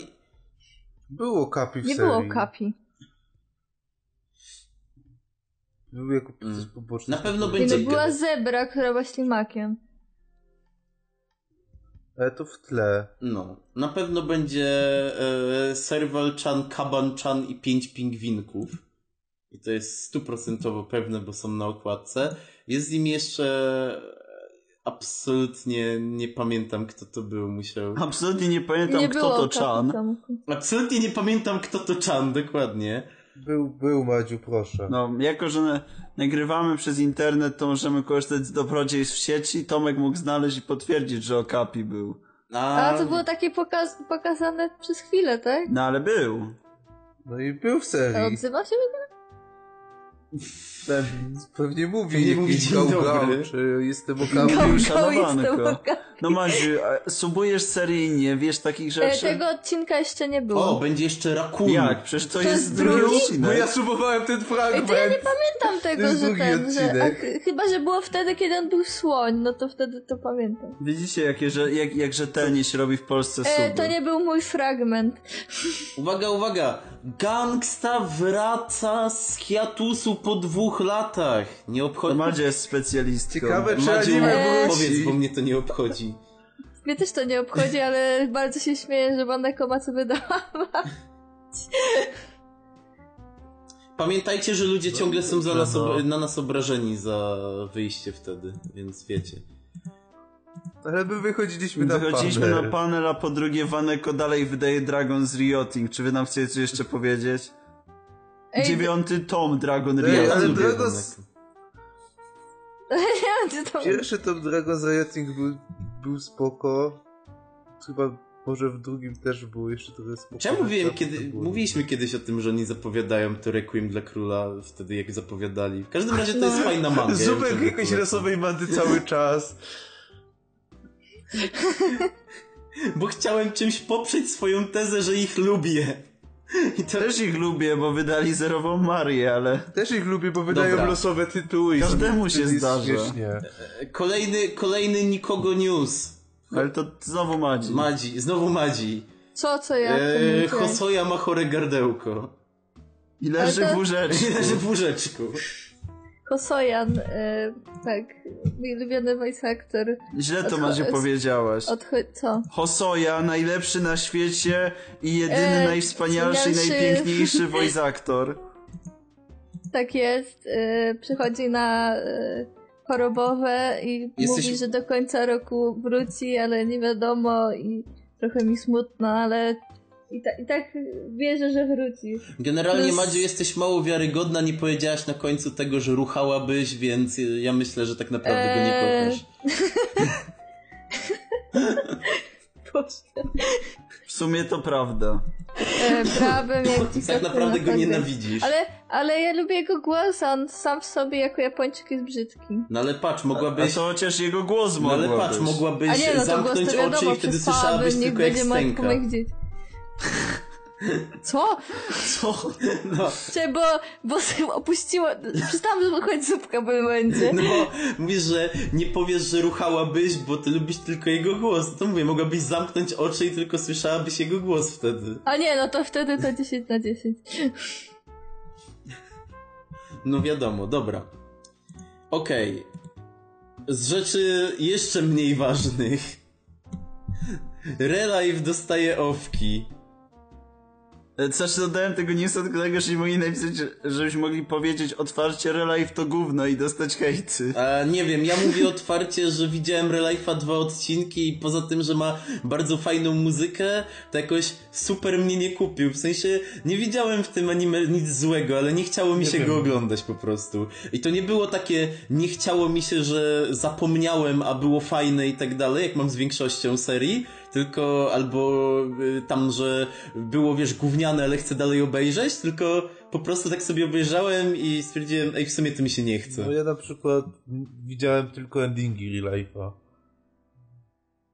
Było kapi w Nie serii. było Okapi. Był jako Mm. coś poboczny. Na pewno I będzie- no była zebra, która była ślimakiem. Ale to w tle. No, na pewno będzie e, Serval-chan, Kaban-chan i pięć pingwinków. I to jest stuprocentowo pewne, bo są na okładce. Jest z nim jeszcze... e, Absolutnie nie pamiętam, kto to był. Musiał... Absolutnie nie pamiętam, nie kto to Chan. Absolutnie nie pamiętam, kto to Chan, dokładnie. Był, był Madziu, proszę. No, jako że na- nagrywamy przez internet, to możemy korzystać z dobrodziejstw w sieci. Tomek mógł znaleźć i potwierdzić, że Okapi był. A, A to było takie pokaz pokazane przez chwilę, tak? No ale był. No i był w A serii. odzywa się Ten pewnie mówi Pewnie jakiś dobry. czy jestem Go, go, szanowanko. jestem Okapi. No Madziu, a subujesz seryjnie, wiesz takich E, rzeczy? tego odcinka jeszcze nie było. O, będzie jeszcze Rakun. Jak? Przecież to, To jest jest drugi drugi? Bo odcinek. ja subowałem ten fragment. to ja nie pamiętam tego, że drugi ten, że, a, odcinek. ch- chyba, że było wtedy, kiedy on był słoń, no to wtedy to pamiętam. Widzicie, jakie, że, jak, jak rzetelnie się robi w Polsce suby. E, to nie był mój fragment. Uwaga, uwaga! Gangsta wraca z hiatusu po dwóch latach. Nie obchodzi... Madzia jest specjalistką. Ciekawe, czy Madziu, anime wróci. powiedz, bo mnie to nie obchodzi. Mnie też to nie obchodzi, ale bardzo się śmieję, że Maneko ma co wydawać. Pamiętajcie, że ludzie ciągle są za nas, ob- no. na nas obrażeni za wyjście wtedy, więc wiecie. Ale my wychodziliśmy na Wychodziliśmy panel. na panel, a po drugie Waneko dalej wydaje Dragon's Rioting. Czy wy nam chcecie coś jeszcze powiedzieć? Ej, Dziewiąty tom Dragon Ej, Rioting. ale lubię Dragos- Waneko. Ja to... Pierwszy top Dragon's Rioting był, był spoko. Chyba może w drugim też było jeszcze trochę spoko. Mówiłem, Tam kiedy, mówiliśmy kiedyś o tym, że oni zapowiadają to Requiem dla Króla wtedy jak zapowiadali. W każdym razie to jest fajna manga. Zupek jakiejś rasowej mandy cały czas. Bo chciałem czymś poprzeć swoją tezę, że ich lubię. I to Też ich lubię, bo wydali zerową Marię, ale Też ich lubię, bo wydają Dobra. losowe tytuły. i Każdemu się zdarza. Śmiesznie. kolejny, kolejny nikogo news. ale to znowu Madzi. Madzi, znowu Madzi. Co, co ja? Eee, Hosoja ma chore gardełko. I leży to- w łóżeczku. Leży w łóżeczku. Hosojan, e, tak, mój ulubiony voice actor. Źle to z- powiedziałaś. Odcho- co? Hosoja, najlepszy na świecie i jedyny, E, najwspanialszy i najpiękniejszy voice actor. Tak jest, e, przychodzi na e, chorobowe i Jesteś- mówi, że do końca roku wróci, ale nie wiadomo i trochę mi smutno, ale i, ta, i tak wierzę, że wróci. Generalnie, Plus- Madziu, jesteś mało wiarygodna, nie powiedziałaś na końcu tego, że ruchałabyś, więc ja myślę, że tak naprawdę go nie Eee. kochasz. Boże. W sumie to prawda. e, brałabym jak dziś Tak naprawdę go nienawidzisz. Ale, ale ja lubię jego głos, a on sam w sobie jako Japończyk jest brzydki. No ale patrz, A mogłabyś... to chociaż jego głos No mogła ale patrz, mogłabyś A nie, no zamknąć to wiadomo, oczy i wtedy słyszałabyś tylko jak będzie matką stęka. moich dzieci. Co? Co? No, Czy, bo, bo opuściła, przestałam słuchać zupka w pewnym momencie. no mówisz, że nie powiesz, że ruchałabyś, bo ty lubisz tylko jego głos. No to mówię, mogłabyś zamknąć oczy i tylko słyszałabyś jego głos wtedy. A nie, no to wtedy to 10 na 10. No wiadomo, dobra. Okej. Z rzeczy jeszcze mniej ważnych. Relive dostaje owki. Znaczy dodałem tego newsa tylko dlatego, że nie mogli napisać, żebyśmy mogli powiedzieć otwarcie Relive to gówno i dostać hejty. A, nie wiem, ja mówię otwarcie, że widziałem Relife'a dwa odcinki i poza tym, że ma bardzo fajną muzykę, to jakoś super mnie nie kupił. W sensie nie widziałem w tym anime nic złego, ale nie chciało mi Nie się wiem. go oglądać po prostu. I to nie było takie, nie chciało mi się, że zapomniałem, a było fajne i tak dalej, jak mam z większością serii, tylko albo y, tam, że było, wiesz, gówniane, ale chcę dalej obejrzeć, tylko po prostu tak sobie obejrzałem i stwierdziłem, ej, w sumie to mi się nie chce. No ja na przykład widziałem tylko endingi Real Life'a.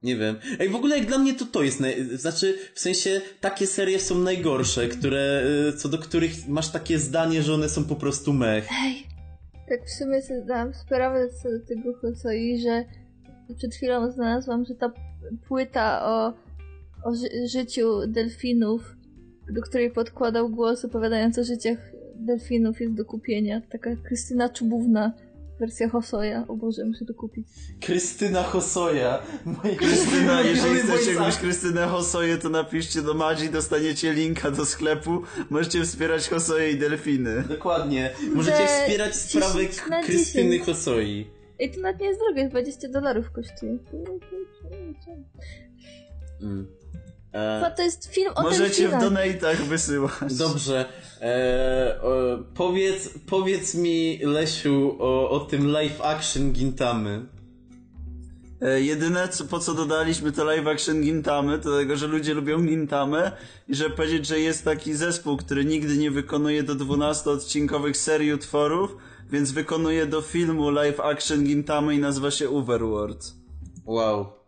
Nie wiem. Ej, w ogóle jak dla mnie to to jest, naj... znaczy w sensie takie serie są najgorsze, które, y, co do których masz takie zdanie, że one są po prostu mech. Ej, tak w sumie sobie zdałam sprawę co do tego Hosoi, że przed chwilą znalazłam, że ta płyta o, o ży- życiu delfinów, do której podkładał głos opowiadając o życiach delfinów jest do kupienia. Taka Krystyna Czubówna, wersja Hosoja. O Boże, muszę to kupić. Krystyna Hosoja. Moje Krystyna, jeżeli chcecie act- Krystynę Hosoję, to napiszcie do Madzi, dostaniecie linka do sklepu. Możecie wspierać Hosoje i delfiny. Dokładnie. Możecie Że wspierać sprawę 10 na K- Krystyny 10. Hosoi. Ej, to nawet nie jest drogie, 20 dolarów kosztuje. Mm. E, to jest film o Możecie w donatach wysyłać. dobrze. E, o, powiedz, powiedz mi, Lesiu, o, o tym live action Gintamy. E, jedyne, co, po co dodaliśmy to live action Gintamy, to tego, że ludzie lubią Gintamę i żeby powiedzieć, że jest taki zespół, który nigdy nie wykonuje do 12-odcinkowych serii utworów, więc wykonuje do filmu live action Gintamy i nazywa się Overworld. Wow.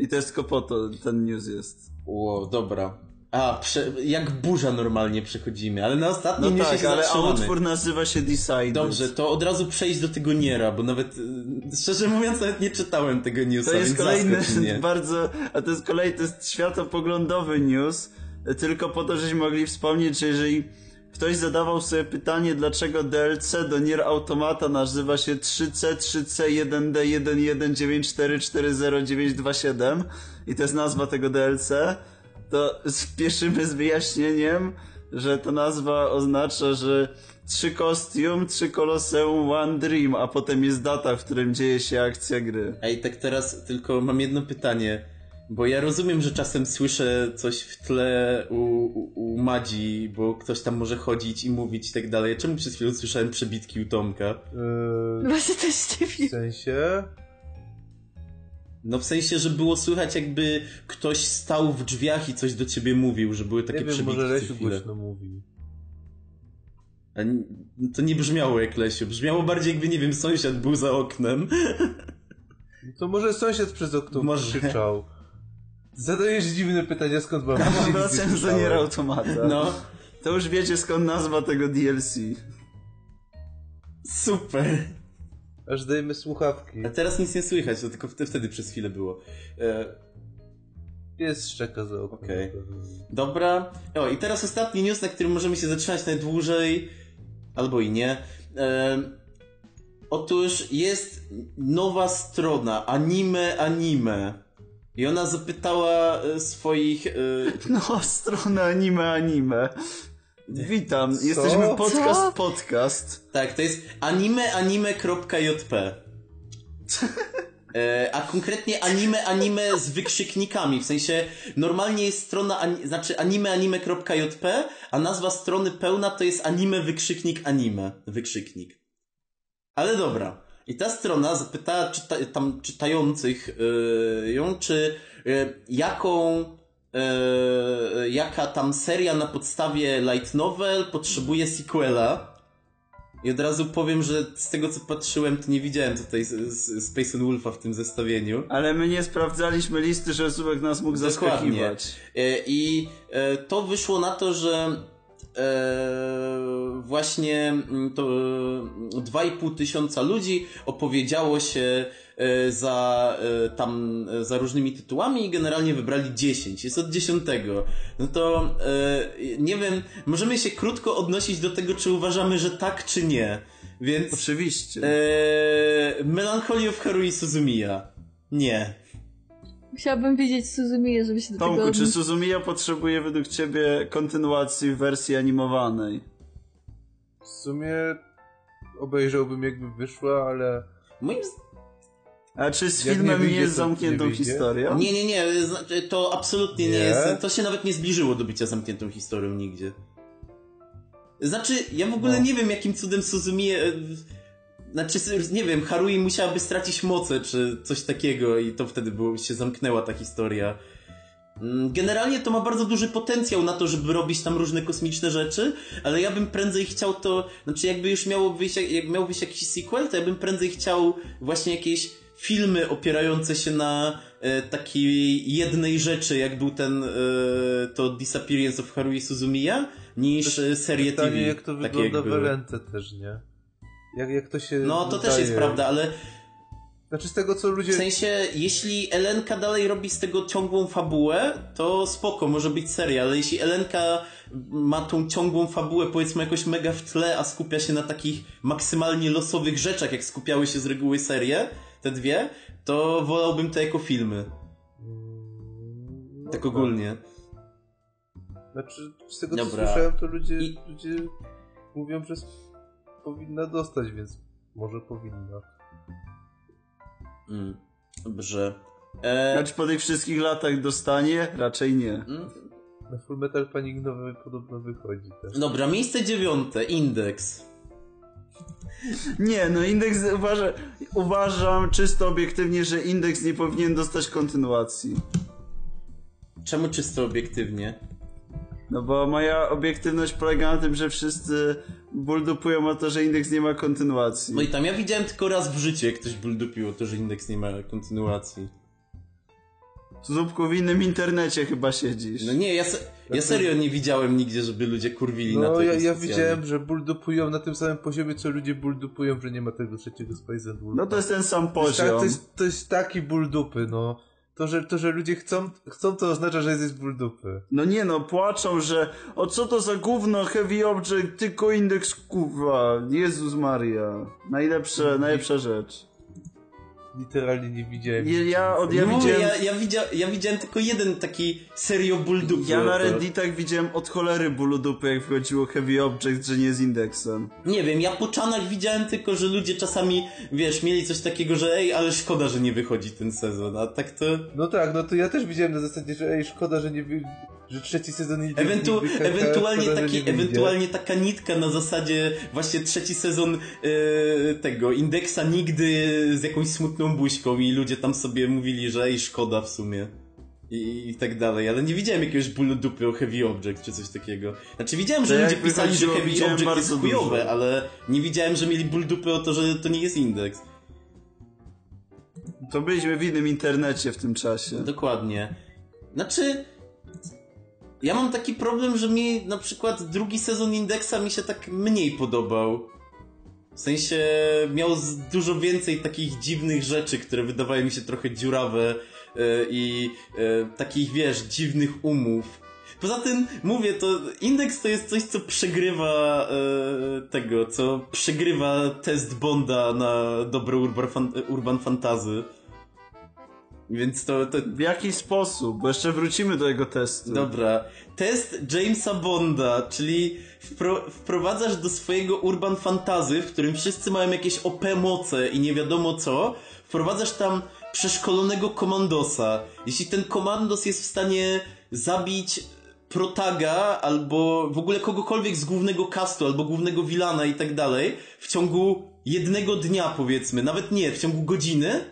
I to jest tylko po to, ten news jest. Wow, dobra. A, prze, jak burza normalnie przechodzimy, ale na No ostatnim newsie tak, się ale zatrzymamy. utwór nazywa się Decided. Dobrze, to od razu przejść do tego Niera, bo nawet, y, szczerze mówiąc, nawet nie czytałem tego newsa, To jest kolejny bardzo, a to jest kolejny, to jest światopoglądowy news, tylko po to, żeśmy mogli wspomnieć, że jeżeli ktoś zadawał sobie pytanie, dlaczego DLC do Nier Automata nazywa się 3C3C1D119440927 i to jest nazwa tego DLC, to spieszymy z wyjaśnieniem, że ta nazwa oznacza, że trzy kostium, trzy koloseum, one dream, a potem jest data, w którym dzieje się akcja gry. Ej, tak teraz tylko mam jedno pytanie, bo ja rozumiem, że czasem słyszę coś w tle u, u, u Madzi, bo ktoś tam może chodzić i mówić i tak dalej. Czemu przez chwilę słyszałem przebitki u Tomka? Yy, Właśnie też nie w sensie... No w sensie, że było słychać jakby ktoś stał w drzwiach i coś do ciebie mówił, że były takie Nie wiem, przebitki może Lesiu głośno mówi. A to nie brzmiało jak Lesiu, brzmiało bardziej jakby, nie wiem, sąsiad był za oknem. To może sąsiad przez okno Może. krzyczał. Zadajesz dziwne pytania, skąd mam wiedzieć, Wracając do. Nier Automata. No, To już wiecie skąd nazwa tego DLC. super. Aż dajemy słuchawki. A teraz nic nie słychać, to tylko wtedy, wtedy przez chwilę było. E, Jest szczeka za oknem. Okej. Dobra. O, i teraz ostatni news, na którym możemy się zatrzymać najdłużej, albo i nie. E, otóż jest nowa strona, anime anime. I ona zapytała e, swoich... E, No, strona anime anime. Witam, Co? jesteśmy podcast Co? podcast. tak, to jest animeanime.jp. E, a konkretnie anime anime z wykrzyknikami, w sensie normalnie jest strona, ani, znaczy animeanime.jp, a nazwa strony pełna to jest anime wykrzyknik anime, wykrzyknik. Ale dobra. I ta strona zapytała czyta, tam czytających e, ją, czy e, jaką e, jaka tam seria na podstawie light novel potrzebuje sequela. I od razu powiem, że z tego co patrzyłem, to nie widziałem tutaj Space and Wolfa w tym zestawieniu. Ale my nie sprawdzaliśmy listy, żeby Subek nas mógł Dokładnie. zaskakiwać. E, I e, to wyszło na to, że e, właśnie mm, to e, 2,5 tysiąca ludzi opowiedziało się e, za e, tam e, za różnymi tytułami i generalnie wybrali 10. Jest od 10. No to e, nie wiem, możemy się krótko odnosić do tego, czy uważamy, że tak, czy nie. Więc Oczywiście. e, Melancholy of Harui Suzumiya. Nie. Musiałabym wiedzieć Suzumiya, żeby się do tego Tomku, czy. Suzumiya potrzebuje według ciebie kontynuacji w wersji animowanej? W sumie obejrzałbym jakby wyszła, ale Moim A czy z Jak nie filmem nie, wyjdzie, jest nie zamkniętą wyjdzie? historią? Nie, nie, nie, znaczy, to absolutnie nie. Nie? jest. To się nawet nie zbliżyło do bycia zamkniętą historią nigdzie. Znaczy, ja w ogóle No. nie wiem, jakim cudem Suzumi. Znaczy, nie wiem, Harui musiałaby stracić moce, czy coś takiego, i to wtedy było, się zamknęła ta historia. Mm, Generalnie to ma bardzo duży potencjał na to, żeby robić tam różne kosmiczne rzeczy, ale ja bym prędzej chciał to, znaczy jakby już miało wyjść, jak miał wyjść jakiś sequel, to ja bym prędzej chciał właśnie jakieś filmy opierające się na e, takiej jednej rzeczy, jak był ten, e, to Disappearance of Harui Suzumiya, niż e, serię pytanie TV. jak to wygląda w też, nie? Jak, jak to się No to też udaje. jest prawda, ale Znaczy z tego co ludzie... w sensie, jeśli Elenka dalej robi z tego ciągłą fabułę, to spoko, może być seria, ale jeśli Elenka ma tą ciągłą fabułę powiedzmy jakoś mega w tle, a skupia się na takich maksymalnie losowych rzeczach, jak skupiały się z reguły serie, te dwie, to wolałbym to jako filmy. No Tak ogólnie. Znaczy, z tego Dobra. co słyszałem, to ludzie, I- ludzie mówią, że powinna dostać, więc może powinna. Mm, dobrze. E, Znaczy po tych wszystkich latach dostanie? Raczej nie. mm, Na Full Metal Panic nowy podobno wychodzi też. dobra, miejsce dziewiąte, indeks. Nie, no indeks uważa, uważam czysto obiektywnie, że indeks nie powinien dostać kontynuacji. Czemu czysto obiektywnie? No bo moja obiektywność polega na tym, że wszyscy buldupują o to, że indeks nie ma kontynuacji. No i tam ja widziałem tylko raz w życiu, jak ktoś buldupił o to, że indeks nie ma kontynuacji. Zupku w innym internecie chyba siedzisz. No nie, ja, se, ja serio nie widziałem nigdzie, żeby ludzie kurwili na No to ja, ja widziałem, że bulldupują na tym samym poziomie, co ludzie bulldupują, że nie ma tego trzeciego Space and. No to jest ten sam To jest, tak, poziom. to, jest, to jest taki bulldupy, no. To że, to, że ludzie chcą, chcą, to oznacza, że jest bulldupy. No nie no, płaczą, że o co to za gówno Heavy Object, tylko indeks kurwa. Jezus Maria. Najlepsze, najlepsza rzecz. Literalnie nie widziałem. Ja, ja, od, ja no, widziałem... ja, ja, widzia, ja widziałem tylko jeden taki serio bulldupy. Ja na. Redditach widziałem od cholery bólu dupy, jak wychodziło Heavy Object, że nie z indeksem. Nie wiem, ja po czanach widziałem tylko, że ludzie czasami, wiesz, mieli coś takiego, że ej, ale szkoda, że nie wychodzi ten sezon, a tak to... No tak, no to ja też widziałem na zasadzie, że ej, szkoda, że nie wy... że trzeci sezon nie Ewentu ewentualnie, taki, ewentualnie taka nitka na zasadzie właśnie trzeci sezon e, tego indeksa nigdy z jakąś smutną buźką i ludzie tam sobie mówili, że ej, szkoda w sumie. I, I tak dalej, ale nie widziałem jakiegoś bólu dupy o Heavy Object czy coś takiego. Znaczy widziałem, że To ludzie pisali, że Heavy Object jest chujowe, dużo. ale nie widziałem, że mieli ból dupy o to, że to nie jest indeks. To byliśmy w innym internecie w tym czasie. Dokładnie. Znaczy, ja mam taki problem, że mi na przykład drugi sezon Indeksa mi się tak mniej podobał. W sensie miał dużo więcej takich dziwnych rzeczy, które wydawały mi się trochę dziurawe e, i e, takich, wiesz, dziwnych umów. Poza tym, mówię, to indeks to jest coś, co przegrywa e, tego, co przegrywa test Bonda na dobre urban, urban fantazy. Więc to, to, W jaki sposób? Bo jeszcze wrócimy do jego testu. Dobra. Test Jamesa Bonda, czyli wpro wprowadzasz do swojego urban fantazy, w którym wszyscy mają jakieś OP moce i nie wiadomo co, wprowadzasz tam przeszkolonego komandosa. Jeśli ten komandos jest w stanie zabić protaga albo w ogóle kogokolwiek z głównego castu albo głównego vilana i tak dalej w ciągu jednego dnia powiedzmy, nawet nie, w ciągu godziny,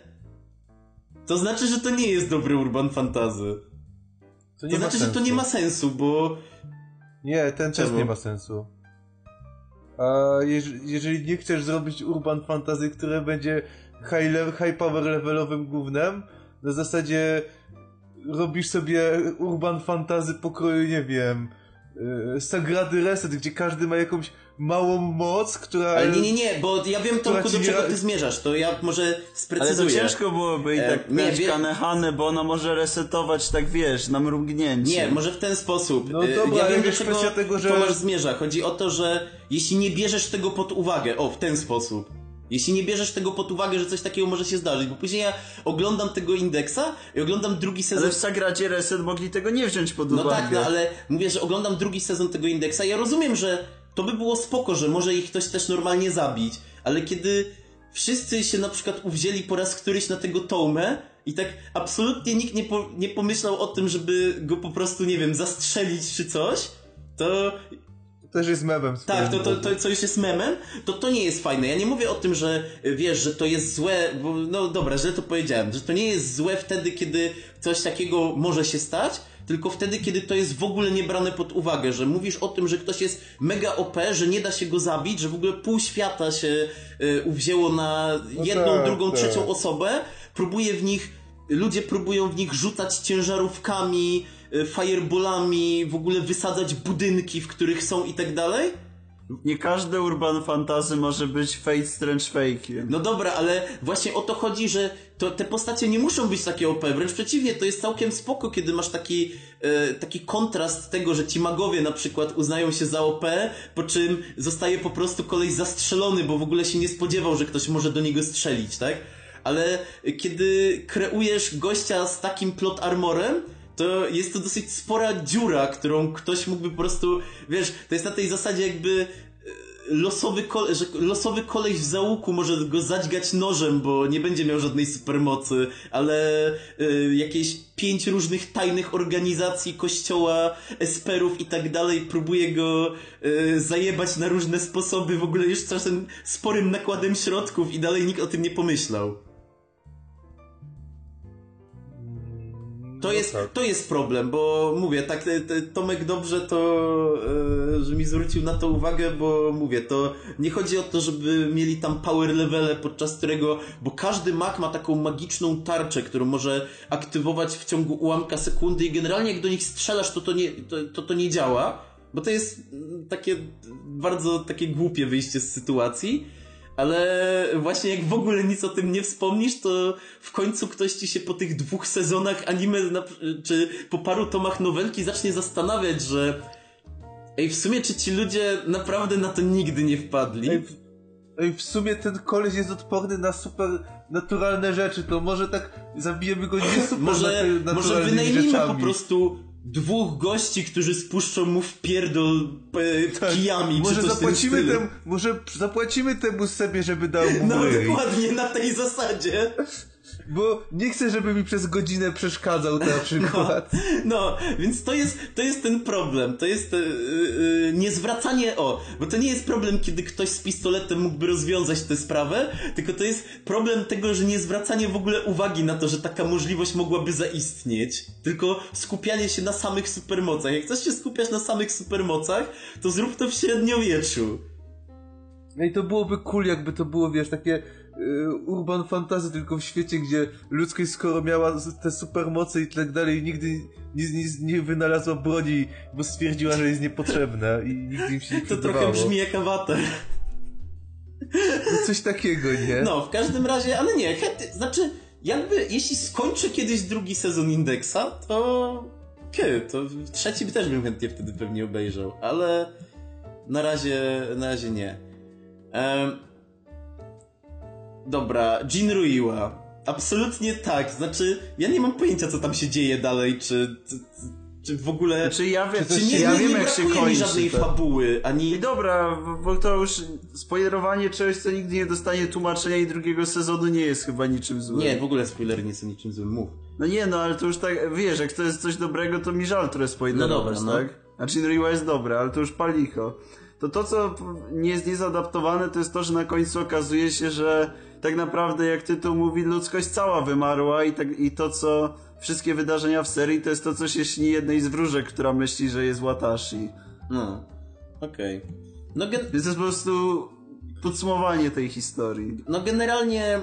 to znaczy, że to nie jest dobry urban fantazy. To, nie To znaczy, że to sensu. nie ma sensu, bo Nie, ten też Czemu? nie ma sensu. A jeż- jeżeli nie chcesz zrobić urban fantasy, które będzie high, le- high power levelowym głównym, na zasadzie robisz sobie urban fantasy pokroju, nie wiem, yy, Sagrady Reset, gdzie każdy ma jakąś małą moc, która... Ale nie, nie, nie, bo ja wiem Tomku, do nie czego ty zmierzasz, to ja może Ale to sprecyzuję. ciężko byłoby i E, tak nie, mieć wie- Kanehane, bo ona może resetować, tak wiesz, na mrugnięcie. Nie, może w ten sposób. No E, dobra, ja wiem, do czego tego, że- Tomasz zmierza. Chodzi o to, że jeśli nie bierzesz tego pod uwagę, o, w ten sposób. Jeśli nie bierzesz tego pod uwagę, że coś takiego może się zdarzyć, bo później ja oglądam tego indeksa i oglądam drugi sezon Ale w Sagradzie Reset mogli tego nie wziąć pod No uwagę. tak, no ale mówię, że oglądam drugi sezon tego indeksa. Ja rozumiem, że to by było spoko, że może ich ktoś też normalnie zabić, ale kiedy wszyscy się na przykład uwzięli po raz któryś na tego Tomę i tak absolutnie nikt nie, po, nie pomyślał o tym, żeby go po prostu, nie wiem, zastrzelić czy coś, to To też jest memem. tak, to, to, to co już jest memem, to to nie jest fajne. Ja nie mówię o tym, że wiesz, że to jest złe, bo no dobra, źle to powiedziałem, że to nie jest złe wtedy, kiedy coś takiego może się stać, tylko wtedy, kiedy to jest w ogóle nie brane pod uwagę, że mówisz o tym, że ktoś jest mega OP, że nie da się go zabić, że w ogóle pół świata się y, uwzięło na No jedną, tak, drugą, tak. trzecią osobę, próbuje w nich, ludzie próbują w nich rzucać ciężarówkami, y, fireballami, w ogóle wysadzać budynki, w których są i tak dalej. Nie każde Urban Fantasy może być Fate Strange Fake'iem. No dobra, ale właśnie o to chodzi, że to, te postacie nie muszą być takie OP, wręcz przeciwnie, to jest całkiem spoko, kiedy masz taki, e, taki kontrast tego, że ci magowie na przykład uznają się za OP, po czym zostaje po prostu koleś zastrzelony, bo w ogóle się nie spodziewał, że ktoś może do niego strzelić, tak? Ale kiedy kreujesz gościa z takim plot armorem, to jest to dosyć spora dziura, którą ktoś mógłby po prostu, wiesz, to jest na tej zasadzie jakby losowy, kole, że losowy koleś w załuku może go zadźgać nożem, bo nie będzie miał żadnej supermocy, ale y, jakieś pięć różnych tajnych organizacji, kościoła, esperów i tak dalej próbuje go y, zajebać na różne sposoby, w ogóle już czasem sporym nakładem środków i dalej nikt o tym nie pomyślał. To No jest, tak. to jest problem, bo mówię, tak, te, te, Tomek dobrze to, e, że mi zwrócił na to uwagę, bo mówię, to nie chodzi o to, żeby mieli tam power levele, podczas którego, bo każdy mag ma taką magiczną tarczę, którą może aktywować w ciągu ułamka sekundy i generalnie jak do nich strzelasz, to to nie, to, to, to nie działa, bo to jest mm, takie bardzo takie głupie wyjście z sytuacji. Ale właśnie jak w ogóle nic o tym nie wspomnisz, to w końcu ktoś ci się po tych dwóch sezonach anime, czy po paru tomach nowelki zacznie zastanawiać, że ej, w sumie czy ci ludzie naprawdę na to nigdy nie wpadli? Ej, w, ej, w sumie ten koleś jest odporny na super naturalne rzeczy, to może tak zabijemy go nie super może, natu- może naturalnymi wynajmijmy rzeczami. po prostu dwóch gości, którzy spuszczą mu w pierdol e, kijami, Tak. Może w tym zapłacimy temu, może zapłacimy temu sobie, żeby dał mu No dokładnie na tej zasadzie. Bo nie chcę, żeby mi przez godzinę przeszkadzał na przykład. No, więc to jest, to jest ten problem. To jest yy, yy, niezwracanie o. Bo to nie jest problem, kiedy ktoś z pistoletem mógłby rozwiązać tę sprawę, tylko to jest problem tego, że nie zwracanie w ogóle uwagi na to, że taka możliwość mogłaby zaistnieć, tylko skupianie się na samych supermocach. Jak chcesz się skupiać na samych supermocach, to zrób to w średniowieczu. No i to byłoby cool, jakby to było, wiesz, takie urban fantasy, tylko w świecie, gdzie ludzkość skoro miała te supermoce i tak dalej, nigdy nie, nie, nie wynalazła broni, bo stwierdziła, że jest niepotrzebna i nigdy im się nie To przydawało. trochę brzmi jak awatar. No coś takiego, nie? No, w każdym razie, ale nie, chętnie, znaczy, jakby, jeśli skończę kiedyś drugi sezon Indeksa, to... Ky, to trzeci by też bym chętnie wtedy pewnie obejrzał, ale na razie, na razie nie. Em, dobra, Jin Ruiwa. Absolutnie tak, znaczy, ja nie mam pojęcia, co tam się dzieje dalej, czy... czy, czy w ogóle... Znaczy ja wiem, czy nie, ja nie, wiem nie jak się kończy. żadnej to. fabuły, ani... I dobra, bo to już spoilerowanie czegoś, co nigdy nie dostanie tłumaczenia i drugiego sezonu nie jest chyba niczym złym. Nie, w ogóle spoilery nie są niczym złym, mów. No nie, no ale to już tak, wiesz, jak to jest coś dobrego, to mi żal trochę spoilerować, No dobra, no. tak? A Shinriwa jest dobre, ale to już palicho. To to, co nie jest niezadaptowane, to jest to, że na końcu okazuje się, że tak naprawdę, jak tytuł mówi, ludzkość cała wymarła i, tak, i to, co wszystkie wydarzenia w serii, to jest to, co się śni jednej z wróżek, która myśli, że jest Watashi. No, okej. No, gen- Więc to jest po prostu podsumowanie tej historii. no generalnie e,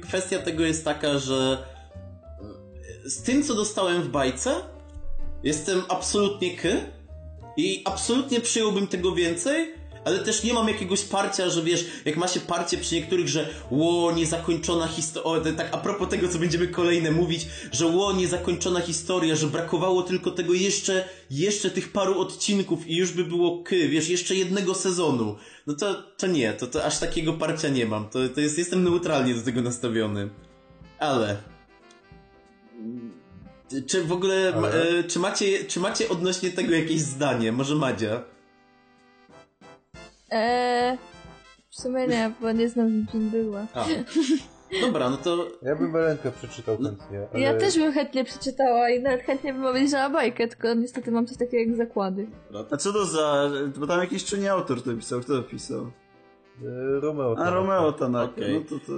kwestia tego jest taka, że e, z tym, co dostałem w bajce, jestem absolutnie k i absolutnie przyjąłbym tego więcej, ale też nie mam jakiegoś parcia, że wiesz, jak ma się parcie przy niektórych, że ło, niezakończona historia, tak a propos tego, co będziemy kolejne mówić, że ło, niezakończona historia, że brakowało tylko tego jeszcze, jeszcze tych paru odcinków i już by było k, wiesz, jeszcze jednego sezonu. No to, to nie, to, to aż takiego parcia nie mam, to, to jest, jestem neutralnie do tego nastawiony. Ale... Czy w ogóle, Ale? e, czy macie, czy macie odnośnie tego jakieś zdanie? Może Madzia? Eee, w sumie nie, bo nie znam była. A. Dobra, no to Ja bym Elenkę przeczytał chętnie, ale... Ja też bym chętnie przeczytała i nawet chętnie bym obejrzała bajkę, tylko niestety mam coś takiego jak zakłady. A co to za... bo tam jakiś czy nie autor to pisał? Kto to pisał? E, Romeo. A Tanaka. Romeo Tanaka, Okej. no to, to...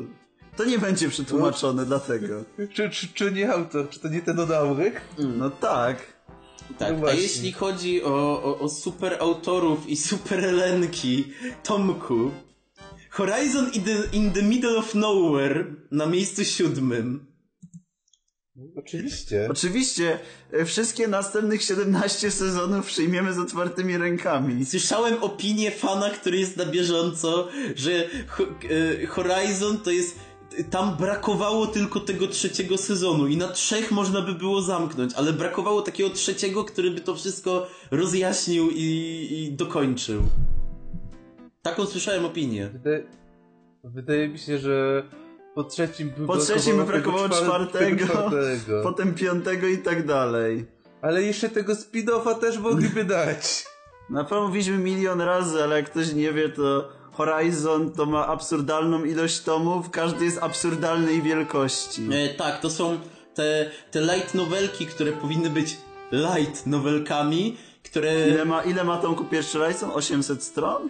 To nie będzie przetłumaczone, dlatego. Czy, czy, czy nie autor? Czy to nie ten od Auryk? No tak. Tak. No A jeśli chodzi o, o, o super autorów i super elenki, Tomku, Horizon in the, in the Middle of Nowhere na miejscu siódmym. Oczywiście. Oczywiście e, wszystkie następnych 17 sezonów przyjmiemy z otwartymi rękami. Słyszałem opinię fana, który jest na bieżąco, że e, Horizon to jest. Tam brakowało tylko tego trzeciego sezonu i na trzech można by było zamknąć, ale brakowało takiego trzeciego, który by to wszystko rozjaśnił i, i dokończył. Taką słyszałem opinię. Wydaje, wydaje mi się, że po trzecim by Po trzecim by brakowało tego czwar- czwartego, tego czwartego. Potem piątego i tak dalej. Ale jeszcze tego spin-offa też mogliby dać. Na pewno mówiliśmy milion razy, ale jak ktoś nie wie, to Horizon to ma absurdalną ilość tomów, każdy jest absurdalnej wielkości. E, tak, to są te, te light nowelki, które powinny być light nowelkami, które... Ile ma, ile ma tomku pierwszy Horizon? 800 stron?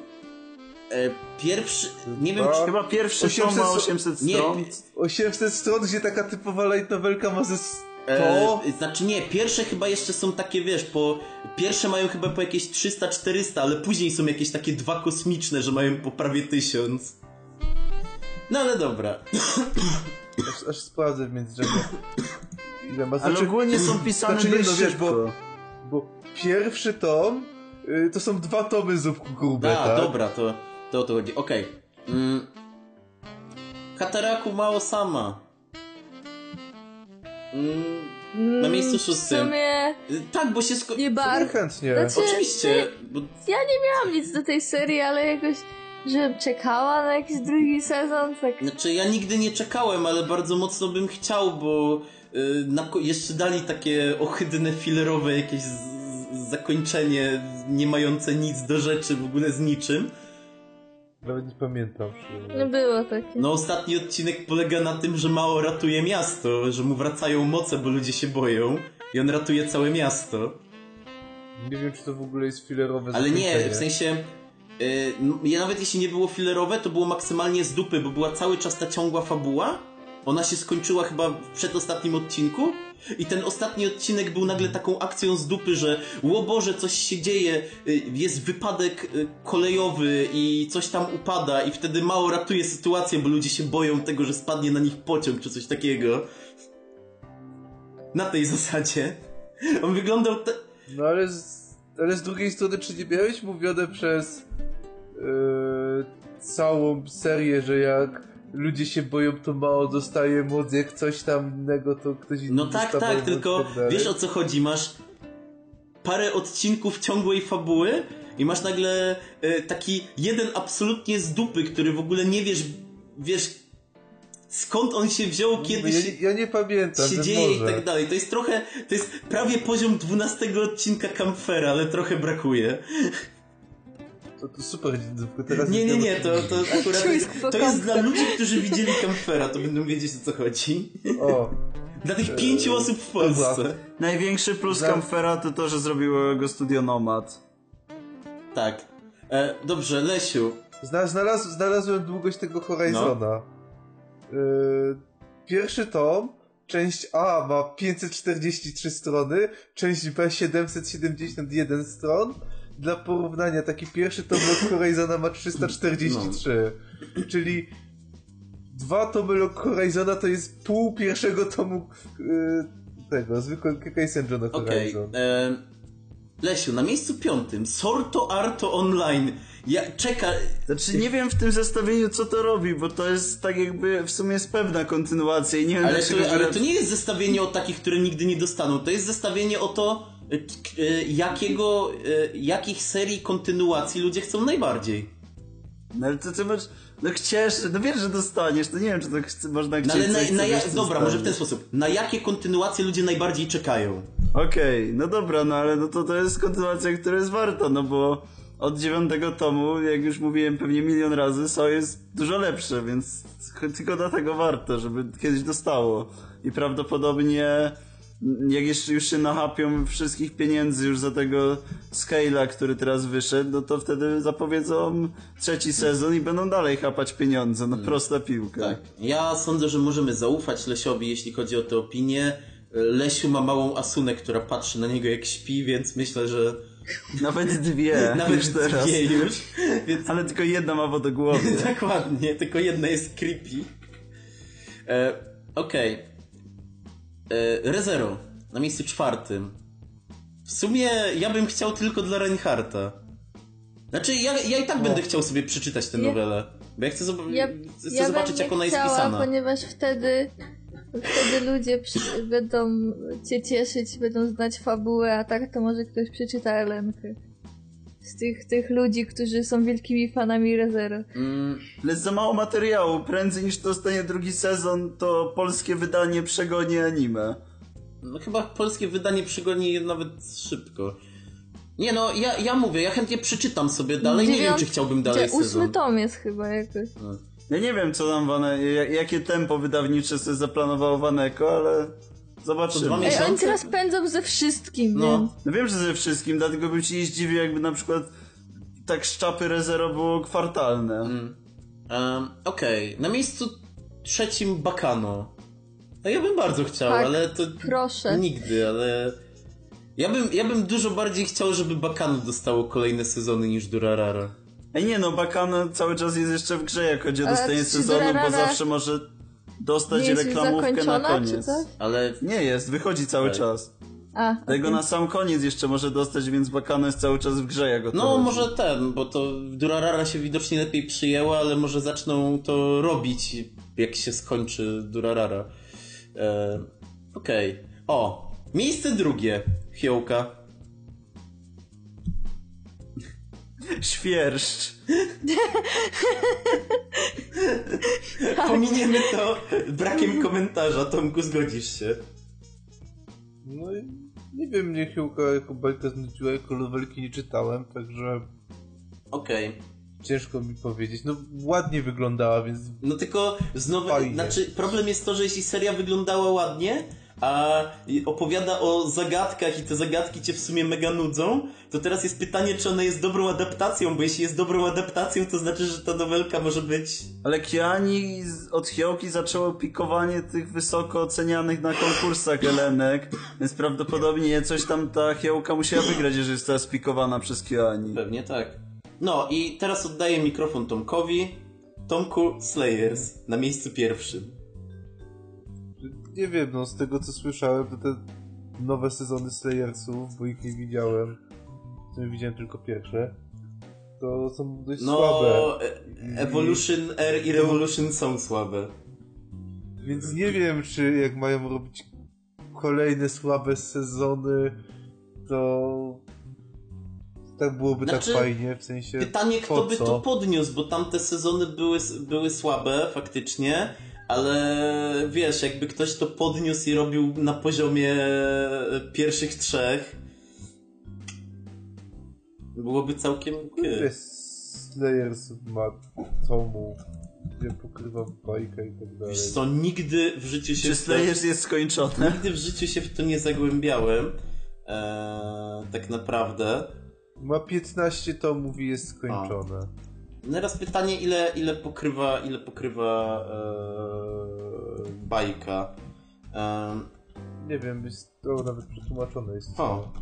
E, pierwszy... Nie wiem, Dwa. czy... Chyba pierwszy 800 tom ma stron- 800 Nie, stron. 800 stron, gdzie taka typowa light novelka ma ze 100. E, znaczy nie, pierwsze chyba jeszcze są takie, wiesz, po... Pierwsze mają chyba po jakieś 300-400, ale później są jakieś takie dwa kosmiczne, że mają po prawie 1000. No ale dobra. Aż, aż sprawdzę w międzyczasie. Ile ma Ale znaczy, ogólnie są pisane znaczy, nie, no wiesz, bo, bo pierwszy tom y, to są dwa tomy zupku grube, A, tak? dobra, to, to o to chodzi. Okej. Mm. Hataraku Mao Sama. Mm, Na miejscu W szóstym. sumie y, tak, bo się sko... nie bardzo. chętnie. Znaczy- Oczywiście, bo Ja nie miałam nic do tej serii, ale jakoś, żebym czekała na jakiś drugi sezon, tak... Znaczy, ja nigdy nie czekałem, ale bardzo mocno bym chciał, bo y, jeszcze dali takie ohydne, filerowe jakieś z, z, zakończenie, nie mające nic do rzeczy, w ogóle z niczym. Nawet nie pamiętam. No Czy... było takie. No, ostatni odcinek polega na tym, że Mao ratuje miasto, że mu wracają moce, bo ludzie się boją i on ratuje całe miasto. Nie wiem, czy to w ogóle jest filerowe Ale nie, w sensie... y, no, ja nawet jeśli nie było filerowe, to było maksymalnie z dupy, bo była cały czas ta ciągła fabuła. Ona się skończyła chyba w przedostatnim odcinku. I ten ostatni odcinek był nagle taką akcją z dupy, że ło Boże, coś się dzieje, y, jest wypadek y, kolejowy i coś tam upada i wtedy mało ratuje sytuację, bo ludzie się boją tego, że spadnie na nich pociąg czy coś takiego. Na tej zasadzie. On wyglądał... Te... No ale z, ale z drugiej strony, czy nie miałeś mówione przez yy, całą serię, że jak ludzie się boją, to mało dostaje moc, jak coś tam innego, to ktoś inny No tak, tak, tylko tak wiesz o co chodzi, masz parę odcinków ciągłej fabuły i masz nagle e, taki jeden absolutnie z dupy, który w ogóle nie wiesz, wiesz skąd on się wziął, kiedy ja, się, ja nie pamiętam, się dzieje może. i tak dalej. To jest trochę, to jest prawie poziom 12 odcinka Campfera, ale trochę brakuje. To, to super, tylko teraz Nie, nie, nie, to, to akurat to jest dla ludzi, którzy widzieli Campfera, to będą wiedzieć o co chodzi. O, Dla tych pięciu osób w Polsce. Największy plus Za- Campfera to to, że zrobiło go Studio Nomad. Tak. E, dobrze, Lesiu, zna, znalazł, znalazłem długość tego Horizona. pierwszy tom, część A ma 543 strony, część B 771 stron. Dla porównania, taki pierwszy tom Lord Horizona ma 343. Czyli dwa tomy Lord Horizona to jest pół pierwszego tomu yy, tego, zwykłego Case Okej. Horizon. e, Lesiu, na miejscu piątym Sorto Arto Online. Ja, czeka... Znaczy nie wiem w tym zestawieniu co to robi, bo to jest tak jakby w sumie jest pewna kontynuacja i nie wiem Ale dlaczego... to, ale to nie jest zestawienie o takich, które nigdy nie dostaną. To jest zestawienie o to, jakiego, e, jakich serii kontynuacji ludzie chcą najbardziej. No ale to ty masz... No chciesz, no wiesz, że dostaniesz, to nie wiem, czy to chce, można No, chcieć... ale na, coś, co na, co dobra, może w ten sposób. Na jakie kontynuacje ludzie najbardziej czekają? Okej, no dobra, no ale no to to jest kontynuacja, która jest warta, no bo od dziewiątego tomu, jak już mówiłem pewnie milion razy, So jest dużo lepsze, więc tylko dlatego warto, żeby kiedyś dostało. I prawdopodobnie jak jeszcze już się nachapią wszystkich pieniędzy już za tego Scale'a, który teraz wyszedł, no to wtedy zapowiedzą trzeci sezon i będą dalej chapać pieniądze, no prosta piłka. Tak. Ja sądzę, że możemy zaufać Lesiowi, jeśli chodzi o te opinie. Lesiu ma małą Asunę, która patrzy na niego jak śpi, więc myślę, że Nawet dwie, nawet już teraz. dwie już. Więc Ale tylko jedna ma wodogłowie. Dokładnie, tylko jedna jest creepy. E, Okej. E, Rezero, na miejscu czwartym. W sumie ja bym chciał tylko dla Reinharta. Znaczy, ja, ja i tak będę chciał sobie przeczytać tę nowelę. Bo ja chcę, zob- Ja, chcę ja zobaczyć, jak ona jest chciała, pisana. ponieważ wtedy, wtedy ludzie przy, będą cię cieszyć, będą znać fabułę, a tak to może ktoś przeczyta Elenkę. Z tych, tych ludzi, którzy są wielkimi fanami Rezero. Mm, Ale za mało materiału. Prędzej niż dostanie drugi sezon, to polskie wydanie przegoni anime. no chyba polskie wydanie przygoni je nawet szybko. Nie no, ja, ja mówię, ja chętnie przeczytam sobie dalej, nie wiem, Dziewiąt- czy chciałbym dalej Ósmy sezon. tom jest chyba jakoś. Ja nie wiem, co tam Wane, ja- jakie tempo wydawnicze sobie zaplanowało Waneko, ale zobaczymy. Dwa Ej, oni teraz pędzą ze wszystkim, No. więc... No wiem, że ze wszystkim, dlatego bym się nie zdziwił, jakby na przykład tak szczapy Rezero było kwartalne. Mm. Um, Okej, na miejscu trzecim Bakano. No ja bym bardzo chciał, Tak, ale to proszę. nigdy, ale ja bym, ja bym dużo bardziej chciał, żeby Bakano dostało kolejne sezony niż Durarara. Ej nie no, Bakano cały czas jest jeszcze w grze, jak chodzi o Ale dostanie sezonu, bo Durarara zawsze może dostać Nie reklamówkę na koniec. coś? Ale Nie jest, wychodzi cały Tak. czas. A, Tego na sam koniec jeszcze może dostać, więc Bakano jest cały czas w grze, jak o to no chodzi. może ten, bo to Durarara się widocznie lepiej przyjęła, ale może zaczną to robić, jak się skończy Durarara. E, Okej. O, miejsce drugie. Hiołka. Świerszcz. Pominiemy to brakiem komentarza. Tomku, zgodzisz się. No i nie wiem, mnie Hyłka jako bajka znudziła, jako nowelki nie czytałem, także Okej. ciężko mi powiedzieć. No ładnie wyglądała, więc No tylko znowu, znaczy problem jest to, że jeśli seria wyglądała ładnie, a opowiada o zagadkach i te zagadki cię w sumie mega nudzą, to teraz jest pytanie, czy ona jest dobrą adaptacją, bo jeśli jest dobrą adaptacją, to znaczy, że ta nowelka może być... Ale Kiani od Hiołki zaczęło pikowanie tych wysoko ocenianych na konkursach Elenek, więc prawdopodobnie coś tam ta Hiołka musiała wygrać, jeżeli jest teraz pikowana przez Kiani. Pewnie tak. No i teraz oddaję mikrofon Tomkowi. Tomku Slayers na miejscu pierwszym. Nie wiem, no z tego co słyszałem, to te nowe sezony Slayersów, bo ich nie widziałem, widziałem tylko pierwsze, to są dość No, słabe. e- Evolution R i Revolution są słabe. Więc nie wiem, czy jak mają robić kolejne słabe sezony, to tak byłoby Znaczy, tak fajnie, w sensie Pytanie, kto by co? to podniósł, bo tamte sezony były, były słabe, faktycznie, ale wiesz, jakby ktoś to podniósł i robił na poziomie pierwszych trzech, byłoby całkiem okay. Slayers ma tomu, gdzie pokrywa bajkę i tak dalej. Wiesz co, nigdy w życiu się... Czy w to- Slayers jest skończone? Nigdy w życiu się w to nie zagłębiałem, eee, tak naprawdę. Ma 15 tomów i jest skończone. No teraz pytanie, ile, ile pokrywa, ile pokrywa e, bajka. E, Nie wiem, jest to nawet przetłumaczone jest. o.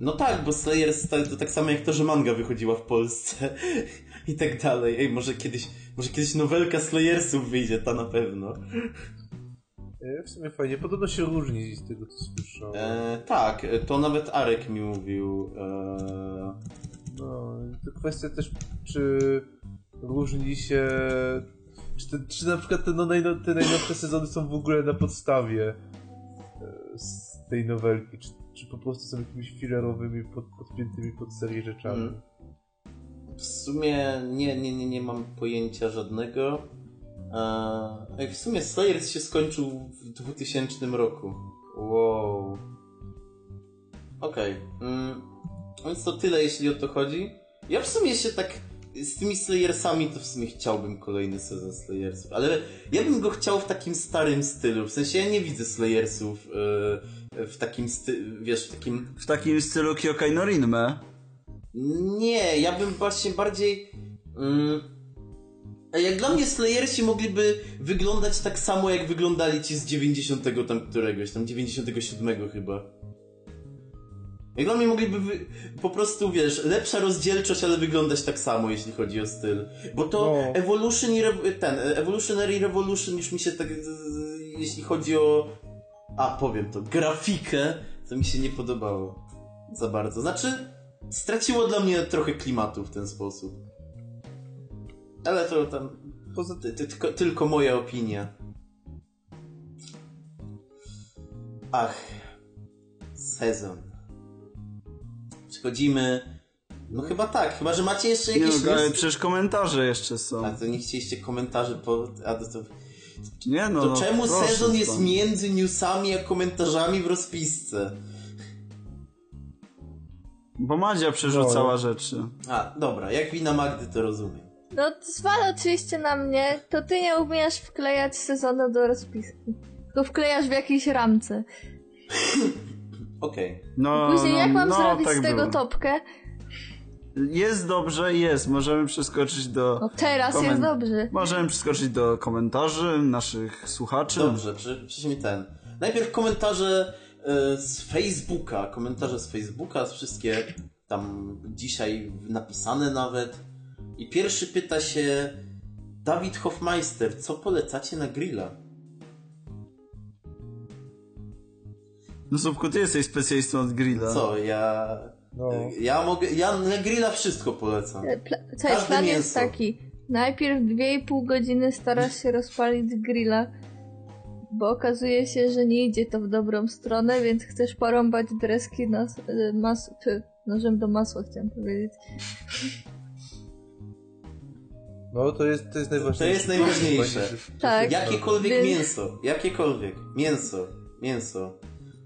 No tak, bo Slayers to, to tak samo jak to, że manga wychodziła w Polsce i tak dalej. Ej, może kiedyś, może kiedyś nowelka Slayersów wyjdzie, ta na pewno. E, W sumie fajnie, podobno się różni z tego co słyszałem. E, tak, to nawet Arek mi mówił. E, No, to kwestia też, czy różni się. Czy, te, czy na przykład te, no, najno, te najnowsze sezony są w ogóle na podstawie e, z tej nowelki, czy, czy po prostu są jakimiś filerowymi, pod, podpiętymi pod serię rzeczami. Mm. W sumie nie, nie, nie, nie mam pojęcia żadnego. E, Ej, w sumie Slayers się skończył w 2000 roku. Wow. Okej. Mm, Więc to tyle, jeśli o to chodzi. Ja w sumie się tak z tymi Slayersami to w sumie chciałbym kolejny sezon Slayersów, ale ja bym go chciał w takim starym stylu. W sensie ja nie widzę Slayersów e, w takim stylu, wiesz, w takim W takim stylu Kyokai no Rinme. nie, ja bym właśnie bardziej. Mm, jak dla mnie Slayersi mogliby wyglądać tak samo, jak wyglądali ci z 90 tam któregoś, tam 97 chyba. Jak dla mnie mogliby wy... po prostu, wiesz, lepsza rozdzielczość, ale wyglądać tak samo, jeśli chodzi o styl. Bo to No. Evolution i Re... ten, Evolutionary Revolution już mi się tak, jeśli chodzi o, a powiem to, grafikę, to mi się nie podobało za bardzo. Znaczy, straciło dla mnie trochę klimatu w ten sposób. Ale to tam, poza ty, ty, tylko moja opinia. Ach, sezon. Przechodzimy. No chyba tak, chyba że macie jeszcze Nie jakieś no, ale przecież komentarze jeszcze są. A to nie chcieliście komentarzy po... A to, to, Nie no, to no, czemu sezon jest stąd. między newsami a komentarzami w rozpisce? Bo Madzia przerzucała No. rzeczy. A, dobra, jak wina Magdy to rozumiem. No, zwal oczywiście na mnie, to ty nie umiesz wklejać sezonu do rozpiski. Tylko wklejasz w jakiejś ramce. Okej. No, Później no, jak mam no, zrobić tak z tego było. topkę? Jest dobrze, jest. Możemy przeskoczyć do... No teraz Komen- jest dobrze. Możemy przeskoczyć do komentarzy naszych słuchaczy. Dobrze, przy, przyjdźmy ten. Najpierw komentarze e, z Facebooka. Komentarze z Facebooka, z wszystkie tam dzisiaj napisane nawet. I pierwszy pyta się Dawid Hofmeister, co polecacie na grilla? No Subku, ty jesteś specjalistą od grilla. Co, ja... No. Ja mogę... Ja na grilla wszystko polecam. E, Pla- Cześć, Każde plan jest mięso. taki. Najpierw 2,5 godziny starasz się rozpalić grilla, bo okazuje się, że nie idzie to w dobrą stronę, więc chcesz porąbać dreski na e, mas... Py, nożem do masła, chciałam powiedzieć. No to jest, to jest najważniejsze. To jest najważniejsze. Tak. Jakiekolwiek Więc- mięso. Jakiekolwiek. Mięso. Mięso.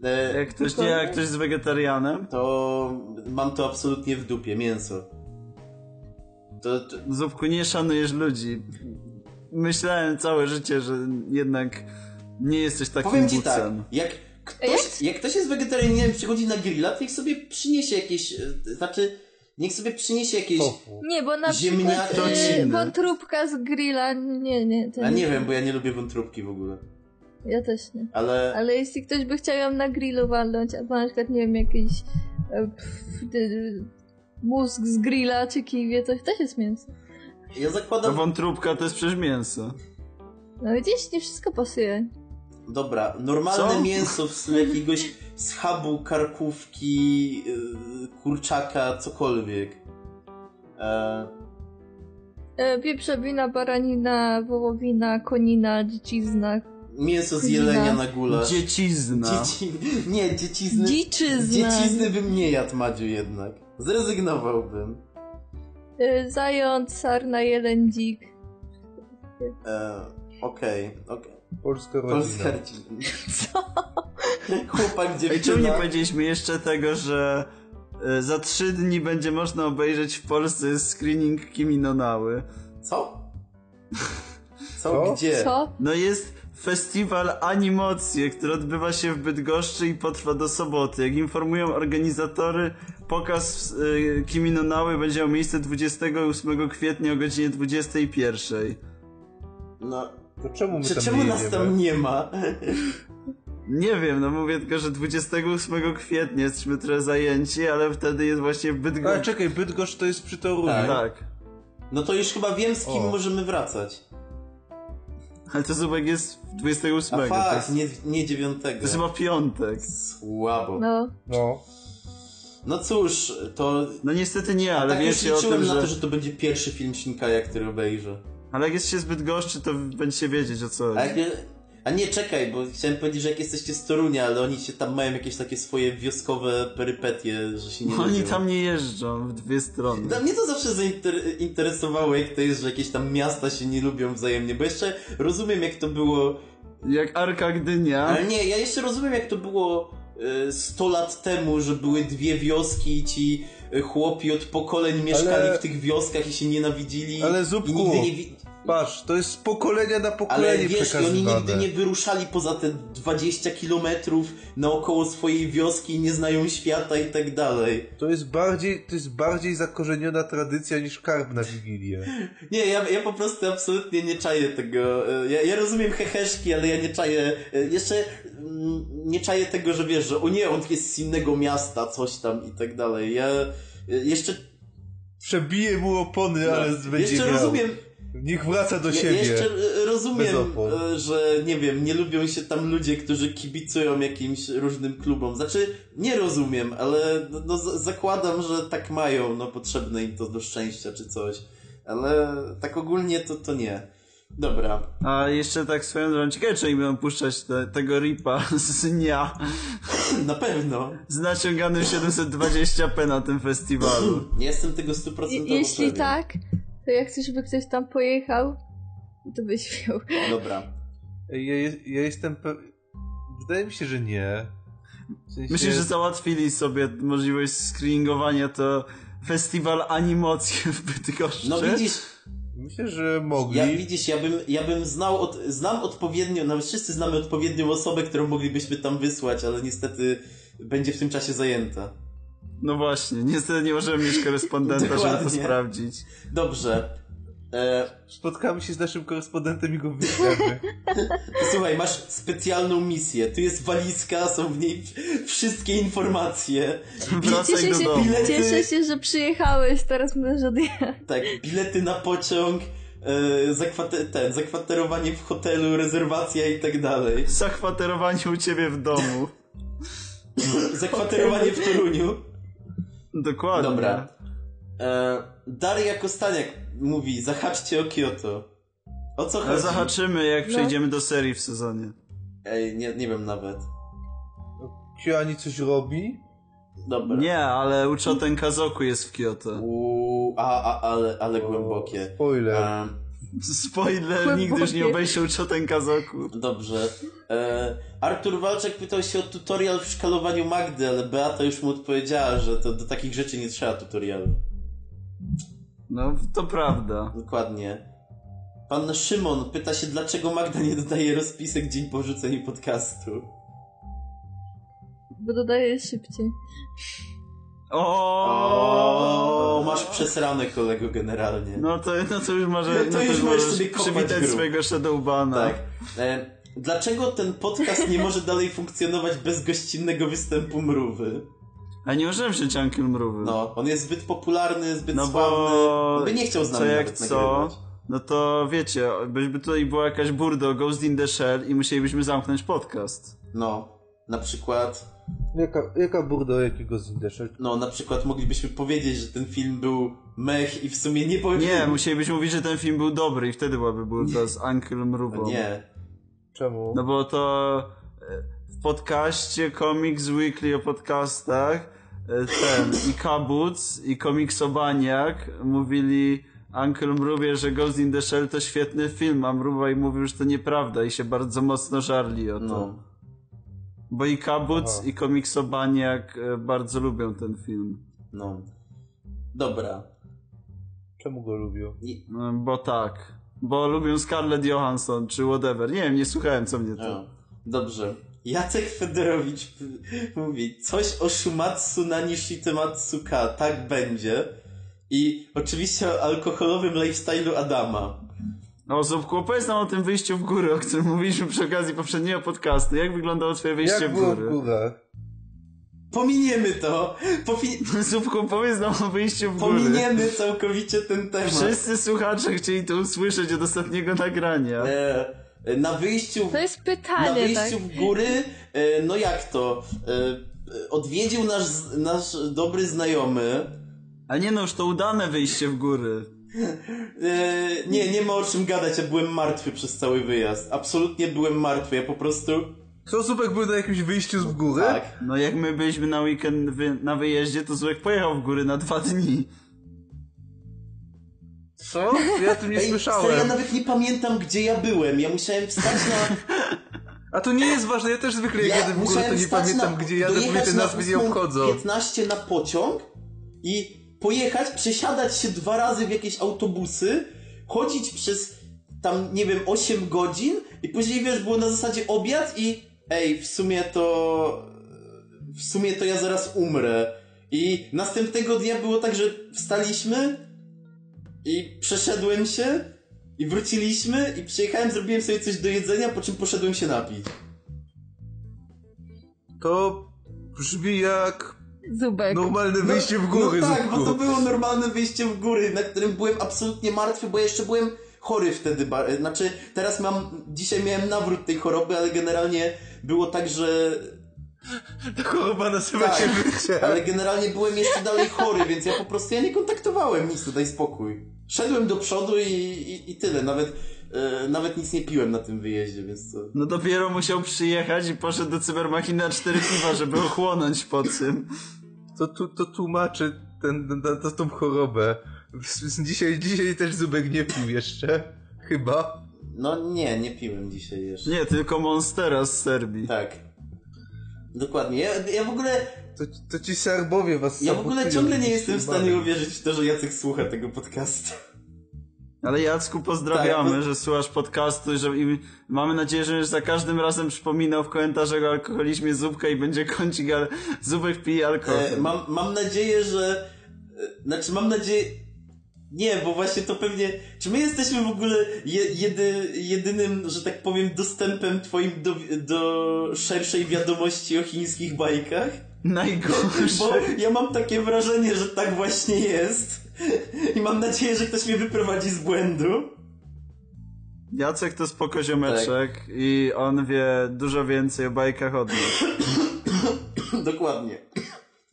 E, Jak ktoś nie, jak ktoś jest wegetarianem, to mam to absolutnie w dupie. Mięso. To, to, Zupku, nie szanujesz ludzi. Myślałem całe życie, że jednak nie jesteś takim powiem ci tak, jak ktoś, jak ktoś jest wegetarianinem i przychodzi na grilla, to niech sobie przyniesie jakieś, e, znaczy, niech sobie przyniesie jakieś... Tofu. Nie, bo na Ziemniaki przykład e, rodziny. wątróbka z grilla, nie, nie. To A nie wiem, bo ja nie lubię wątróbki w ogóle. Ja też nie. Ale... Ale jeśli ktoś by chciał ją na grillu walnąć, albo na przykład, nie wiem, jakiś e, pff, y, mózg z grilla czy kiwie, to też jest mięso. Ja zakładam... wątróbka to jest przecież mięso. No widzisz, nie wszystko pasuje. Dobra, normalne Co? mięso w stylu jakiegoś schabu, karkówki, yy, kurczaka, cokolwiek. E, E, wieprzowina, baranina, wołowina, konina, dziecizna. Mięso z jelenia na gula. Dziecizna. Dzieci... Nie, dziecizny... Dziczyzna. Dziecizny bym nie jadł, Madziu, jednak. Zrezygnowałbym. E, zając, sarna, jeleń, dzik. E, Okej, okej. Polska rodzina. Polska rodzina. Co? Chłopak, Ej, czemu nie dziewczyna. powiedzieliśmy jeszcze tego, że e, za trzy dni będzie można obejrzeć w Polsce screening Kimi no Nały. Co? Co? Co? Gdzie? Co? No jest festiwal Animocje, który odbywa się w Bydgoszczy i potrwa do soboty. Jak informują organizatory, pokaz y, Kimi no Nały będzie miał miejsce 28 kwietnia o godzinie 21. No, To czemu my czy, tam czemu nie nas jedziemy? tam nie ma? Nie wiem, no mówię tylko, że 28 kwietnia jesteśmy trochę zajęci, ale wtedy jest właśnie w Ale czekaj, Bydgoszcz to jest przy Toruniu. Tak. Tak. No to już chyba wiem, z kim O. możemy wracać. Ale to Zubek jest 28. A to, fakt, jest, nie, nie dziewiątego. to jest chyba piątek. Słabo. No, No. No cóż, to... No niestety nie, ale tak wiecie o liczyłem tym, na że... to, że to będzie pierwszy film Shinkaja, który obejrzę. Ale jak jest się zbyt goszczy, to będziecie wiedzieć o co A, chodzi. A nie, czekaj, bo chciałem powiedzieć, że jak jesteście z Torunia, ale oni się tam mają jakieś takie swoje wioskowe perypetie, że się nie Oni lubią. tam nie jeżdżą w dwie strony. Dla mnie to zawsze zainteresowało, jak to jest, że jakieś tam miasta się nie lubią wzajemnie, bo jeszcze rozumiem, jak to było Jak Arka Gdynia. Ale nie, ja jeszcze rozumiem jak to było e, 100 lat temu, że były dwie wioski i ci e, chłopi od pokoleń mieszkali Ale- w tych wioskach i się nienawidzili. Ale i Zupku, nigdy nie wi- Patrz, to jest z pokolenia na ale pokolenie wiesz, i oni nigdy nie wyruszali poza te 20 kilometrów naokoło swojej wioski, nie znają świata i tak dalej. To jest bardziej, to jest bardziej zakorzeniona tradycja niż karb na Wigilię. Nie, ja, ja po prostu absolutnie nie czaję tego. E, Ja, ja rozumiem heheszki, ale ja nie czaję. e, Jeszcze mm, nie czaję tego, że wiesz, że o nie, on jest z innego miasta, coś tam i tak dalej. Ja e, jeszcze. Przebiję mu opony, ale no, będzie jeszcze miał. rozumiem. Niech wraca do Ja, siebie. jeszcze e, rozumiem, e, że nie wiem, nie lubią się tam ludzie, którzy kibicują jakimś różnym klubom. Znaczy, nie rozumiem, ale no, no, zakładam, że tak mają, no potrzebne im to do szczęścia czy coś. Ale tak ogólnie to, to nie. Dobra. A jeszcze tak swoją drogą, ciekawe czy będą puszczać te, tego ripa z dnia Na pewno. z naciąganym 720p na tym festiwalu. Nie jestem tego stuprocentowo Je- jeśli pewien. tak, to jak chcesz, żeby ktoś tam pojechał, to byś miał. Dobra. Ja, ja jestem pe... Wydaje mi się, że nie. W sensie... Myślę, że załatwili sobie możliwość screeningowania to festiwal animacji w Bydgoszczy. No widzisz, Myślę, że mogli. ja, widzisz, ja bym, ja bym znał, od, znam odpowiednio, nawet wszyscy znamy odpowiednią osobę, którą moglibyśmy tam wysłać, ale niestety będzie w tym czasie zajęta. No właśnie, niestety nie możemy mieć korespondenta, żeby to sprawdzić. Dobrze. E, Spotkamy się z naszym korespondentem i go wyślemy. słuchaj, masz specjalną misję. Tu jest walizka, są w niej wszystkie informacje. Wracaj Cieszę do się, domu. Bilety. cieszę się, że przyjechałeś, teraz możesz odjechać. Tak, bilety na pociąg, e, zakwate, ten, zakwaterowanie w hotelu, rezerwacja i tak dalej. Zakwaterowanie u ciebie w domu. Zakwaterowanie w Toruniu. Dokładnie. Dobra. E, Daria Kostaniak mówi, zahaczcie o Kyoto. O co chodzi? zahaczymy, jak No. przejdziemy do serii w sezonie. Ej, nie, nie wiem nawet. Kiani coś robi? Dobra. Nie, ale Uchoten Kazoku jest w Kyoto. Uuu, a, a, ale, ale głębokie. Spoiler. E, Spoiler, nigdy już nie obejrzał Uchoten Kazoku. dobrze. E, Artur Walczak pytał się o tutorial w szkalowaniu Magdy, ale Beata już mu odpowiedziała, że to do takich rzeczy nie trzeba tutorialu. No, to prawda. Dokładnie. Pan Szymon pyta się, dlaczego Magda nie dodaje rozpisek dzień po wrzuceniu podcastu. Bo dodaję szybciej. O, masz przesrane kolego generalnie. No to, no to już może, To no to już już możesz możesz sobie przywitać grób. swojego Shadowbana. Tak. E, dlaczego ten podcast nie może dalej funkcjonować bez gościnnego występu Mrówy? A nie możemy wziąć Uncle Mrówy. No, on jest zbyt popularny, zbyt No sławny. bo On by nie chciał z nami co jak nawet co, nagrywać. no to wiecie, by tutaj była jakaś burdo, Ghost in the Shell i musielibyśmy zamknąć podcast. No, na przykład, Jaka, jaka burda jakiego zindesza? no, na przykład moglibyśmy powiedzieć, że ten film był mech i w sumie nie powiem. Nie, musielibyśmy mówić, że ten film był dobry i wtedy byłaby burda z Uncle Mrówą. Nie. Czemu? No bo to e, w podcaście Comics Weekly o podcastach e, ten i Kabuc i Komiksobaniak mówili Uncle Mrówie, że Ghost in the Shell to świetny film, a Mrówa i mówił, że to nieprawda i się bardzo mocno żarli o to. No. Bo i Kabuc Aha. i Komiksobaniak e, bardzo lubią ten film. No. Dobra. Czemu go lubią? I, No, bo tak. Bo lubią Scarlett Johansson, czy whatever. Nie wiem, nie słuchałem, co mnie to... Dobrze. Jacek Federowicz mówi coś o Shumatsu na Nishitematsu K, tak będzie. I oczywiście o alkoholowym lifestyle'u Adama. No, Zupku, opowiedz nam o tym wyjściu w góry, o którym mówiliśmy przy okazji poprzedniego podcastu. Jak wyglądało twoje wyjście Jak w było w góry? górach? Pominiemy to! Pofi- Zupku, powiedz nam o wyjściu w góry. pominiemy całkowicie ten temat. Wszyscy słuchacze chcieli to usłyszeć od ostatniego nagrania. E, na wyjściu To jest na pytanie, wyjściu tak? w góry, e, no jak to? E, e, odwiedził nasz, nasz dobry znajomy. A nie no, już to udane wyjście w góry. E, nie, nie ma o czym gadać, ja byłem martwy przez cały wyjazd. Absolutnie byłem martwy, ja po prostu... Co, Zupek był na jakimś wyjściu z góry? Tak. No jak my byliśmy na weekend wy, na wyjeździe, to Zurek pojechał w góry na dwa dni. Co? Ja tym nie Ej, słyszałem. Ja nawet nie pamiętam, gdzie ja byłem. Ja musiałem wstać na... A to nie jest ważne, ja też zwykle jak jadę w górę, to nie pamiętam na, gdzie jadę, bo te na nazwy nie 8:15 obchodzą. 15 na pociąg i pojechać, przesiadać się dwa razy w jakieś autobusy, chodzić przez tam, nie wiem, 8 godzin i później, wiesz, było na zasadzie obiad i ej, w sumie to... W sumie to ja zaraz umrę. I następnego dnia było tak, że wstaliśmy i przeszedłem się i wróciliśmy i przyjechałem, zrobiłem sobie coś do jedzenia, po czym poszedłem się napić. To brzmi jak Zubek. normalne wyjście w góry, No tak, bo to było normalne wyjście w góry, na którym byłem absolutnie martwy, bo jeszcze byłem chory wtedy. Znaczy, teraz mam, dzisiaj miałem nawrót tej choroby, ale generalnie było tak, że... Ta choroba nazywa Tak, się życie. ale generalnie byłem jeszcze dalej chory, więc ja po prostu, ja nie kontaktowałem nic, daj spokój. Szedłem do przodu i, i, i tyle, nawet, e, nawet nic nie piłem na tym wyjeździe, więc to... No dopiero musiał przyjechać i poszedł do Cybermachiny na cztery piwa, żeby ochłonąć po tym. To, tu, to tłumaczy ten, ten, ten, tą- chorobę. Dzisiaj, dzisiaj też Zubek nie pił jeszcze. Chyba. No nie, nie piłem dzisiaj jeszcze. Nie, tylko Monstera z Serbii. Tak. Dokładnie. Ja, ja w ogóle To, to ci Serbowie was Ja w ogóle ciągle nie jestem w stanie uwierzyć w to, że Jacek słucha tego podcastu. Ale Jacku, pozdrawiamy, Tak, że słuchasz podcastu i, że, i mamy nadzieję, że już za każdym razem przypominał w komentarzach o alkoholizmie Zubka i będzie kącik, ale Zubek pije alkohol. E, mam, mam nadzieję, że... E, znaczy mam nadzieję... Nie, bo właśnie to pewnie... Czy my jesteśmy w ogóle je, jedy, jedynym, że tak powiem, dostępem twoim do, do szerszej wiadomości o chińskich bajkach? Najgorsze. Bo ja mam takie wrażenie, że tak właśnie jest. I mam nadzieję, że ktoś mnie wyprowadzi z błędu. Jacek to spoko ziomeczek i on wie dużo więcej o bajkach od nas. Dokładnie.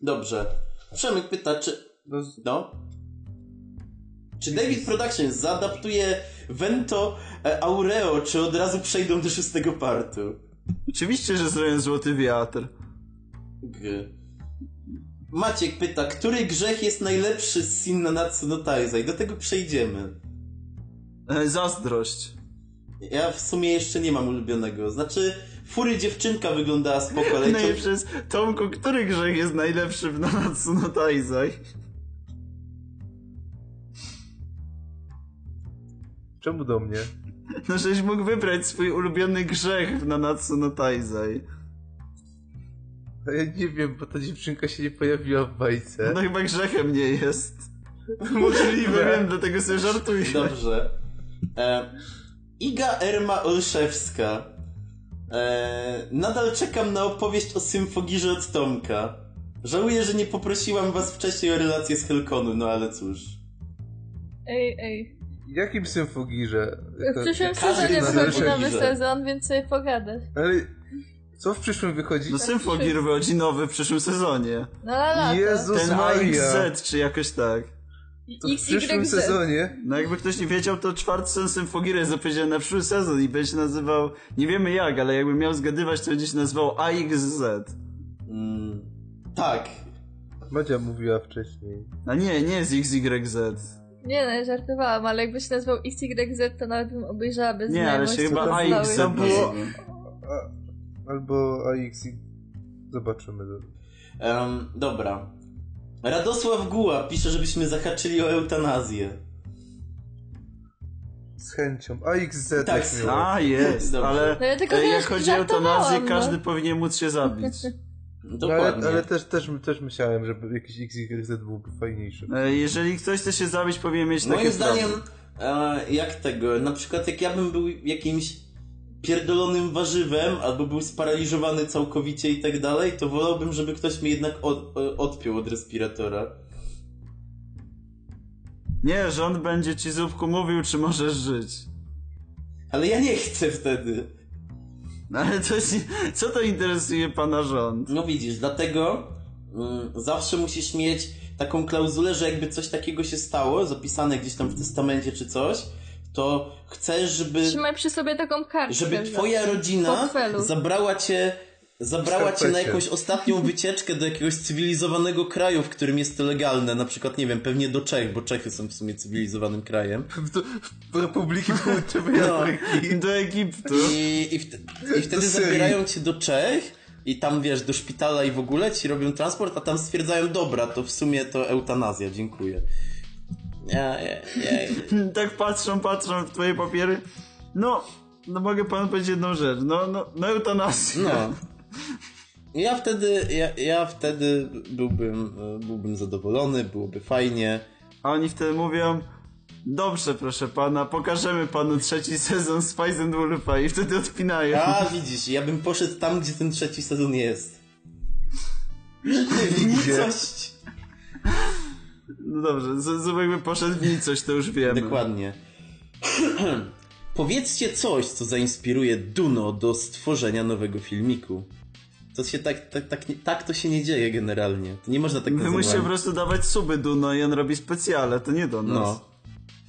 Dobrze. Przemyk pyta, czy... No, No. Czy David Productions zaadaptuje Vento e, Aureo, czy od razu przejdą do szóstego partu? Oczywiście, że zrobię złoty wiatr. G. Maciek pyta, który grzech jest najlepszy z Sin Nanatsu no Taizai? Do tego przejdziemy. E, zazdrość. Ja w sumie jeszcze nie mam ulubionego. Znaczy, Fury dziewczynka wyglądała spoko, ale No i przez Tomku, który grzech jest najlepszy w Nanatsu no Taizai? czemu do mnie? No, żeś mógł wybrać swój ulubiony grzech w Nanatsu no Taizai. A Ja nie wiem, bo ta dziewczynka się nie pojawiła w bajce. No chyba grzechem nie jest. Możliwe. wiem, dlatego sobie żartuję. Dobrze. E, Iga Erma Olszewska. E, nadal czekam na opowieść o symfogirze od Tomka. Żałuję, że nie poprosiłam was wcześniej o relację z Helkonu, no ale cóż. Ej, ej. Jakim symfogirze? W przyszłym sezonie na wychodzi nowy sezon, więc sobie pogadasz. Ale co w przyszłym wychodzi? No Symfogir wychodzi nowy w przyszłym sezonie. No la la. Jezus Ten Maria. AXZ, czy jakoś tak. To w przyszłym XYZ. sezonie No jakby ktoś nie wiedział, to czwarty sezon Symfogira jest zapowiedziany na przyszły sezon i będzie się nazywał, nie wiemy jak, ale jakby miał zgadywać, to będzie się nazywał AXZ. Mm, tak. Madzia mówiła wcześniej. A nie, nie jest XYZ. Nie no, ja żartowałam, ale jakby się nazywał XYZ, to nawet bym obejrzała bez Nie, ale się chyba. AXZ było- albo AX i zobaczymy. Em, dobra. Radosław Guła pisze, żebyśmy zahaczyli o eutanazję. Z chęcią. A XZ Tak, miło. A, jest, Dobrze. ale No ja tylko e, jak chodzi o eutanazję, no. każdy powinien móc się zabić. No, Dokładnie. ale, ale też, też, też myślałem, żeby jakiś XYZ byłby fajniejszy. E, Jeżeli ktoś chce się zabić, powinien mieć takie Moim zdaniem, e, jak tego, na przykład jak ja bym był jakimś pierdolonym warzywem, albo był sparaliżowany całkowicie i tak dalej, to wolałbym, żeby ktoś mnie jednak od, e, odpiął od respiratora. Nie, rząd będzie ci zupku mówił, czy możesz żyć. Ale ja nie chcę wtedy. No ale to jest, co to interesuje pana rząd? No widzisz, dlatego mm, zawsze musisz mieć taką klauzulę, że jakby coś takiego się stało, zapisane gdzieś tam w testamencie czy coś, to chcesz, żeby, Trzymaj przy sobie taką kartkę. żeby twoja rodzina zabrała cię zabrała cię na jakąś ostatnią wycieczkę do jakiegoś cywilizowanego kraju, w którym jest to legalne, na przykład, nie wiem, pewnie do Czech, bo Czechy są w sumie cywilizowanym krajem. Do, do Republiki Południowej No. Afryki. Do Egiptu. I, i, wte- i wtedy zabierają cię do Czech i tam, wiesz, do szpitala i w ogóle ci robią transport, a tam stwierdzają, dobra, to w sumie to eutanazja, dziękuję. Ja, ja, ja, tak patrzą, patrzą w twoje papiery. No, no mogę panu powiedzieć jedną rzecz. No, no, no eutanazja. no. Ja wtedy, ja, ja wtedy byłbym, byłbym zadowolony, byłoby fajnie. A oni wtedy mówią, dobrze proszę pana, pokażemy panu trzeci sezon Spice and Wolfa i wtedy odpinają. A, widzisz, ja bym poszedł tam, gdzie ten trzeci sezon jest. Coś. No dobrze, z- Zubek by poszedł w nicość, to już wiemy. Dokładnie. Powiedzcie coś, co zainspiruje Duno do stworzenia nowego filmiku. To się tak, tak, tak, nie- tak to się nie dzieje generalnie. To nie można tak Wy musicie po prostu dawać suby Duno i on robi specjale, to nie do nas. No,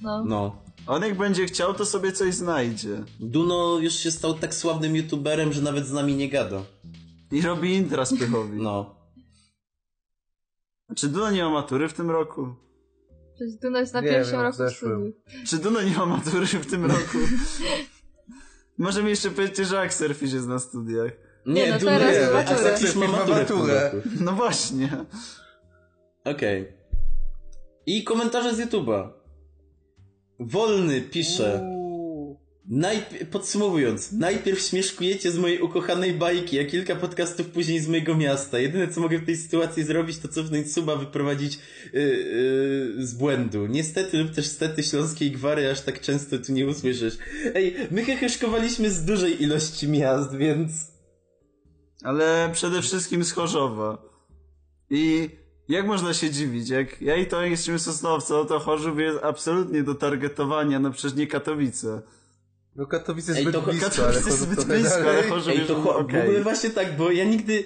No. no. On jak będzie chciał, to sobie coś znajdzie. Duno już się stał tak sławnym youtuberem, że nawet z nami nie gada. I robi intra spychowi. No. Czy Duno nie ma matury w tym roku? Przecież Duna jest na Nie pierwszym wiem, w roku studiów. Czy Duno nie ma matury w tym roku? Możemy jeszcze powiedzieć, że Axelfish jest na studiach. Nie, Nie, no Duno teraz jest, maturę. już ma Ma maturę. maturę. No właśnie. Okej. I komentarze z YouTube'a. Wolny pisze. Najp- podsumowując, najpierw śmieszkujecie z mojej ukochanej bajki, a kilka podcastów później z mojego miasta. Jedyne co mogę w tej sytuacji zrobić, to cofnąć suba, wyprowadzić yy, yy, z błędu. Niestety lub też stety śląskiej gwary aż tak często tu nie usłyszysz. Ej, my heheszkowaliśmy z dużej ilości miast, więc... Ale przede wszystkim z Chorzowa. I jak można się dziwić? Jak ja i to jesteśmy Sosnowca, to Chorzów jest absolutnie do targetowania, no przecież nie Katowice. No Katowice Ej, zbyt to blisko, Katowice ale zbyt blisko, ale. Chorzów Ej, jest to cho- okej. w ogóle właśnie tak, bo ja nigdy...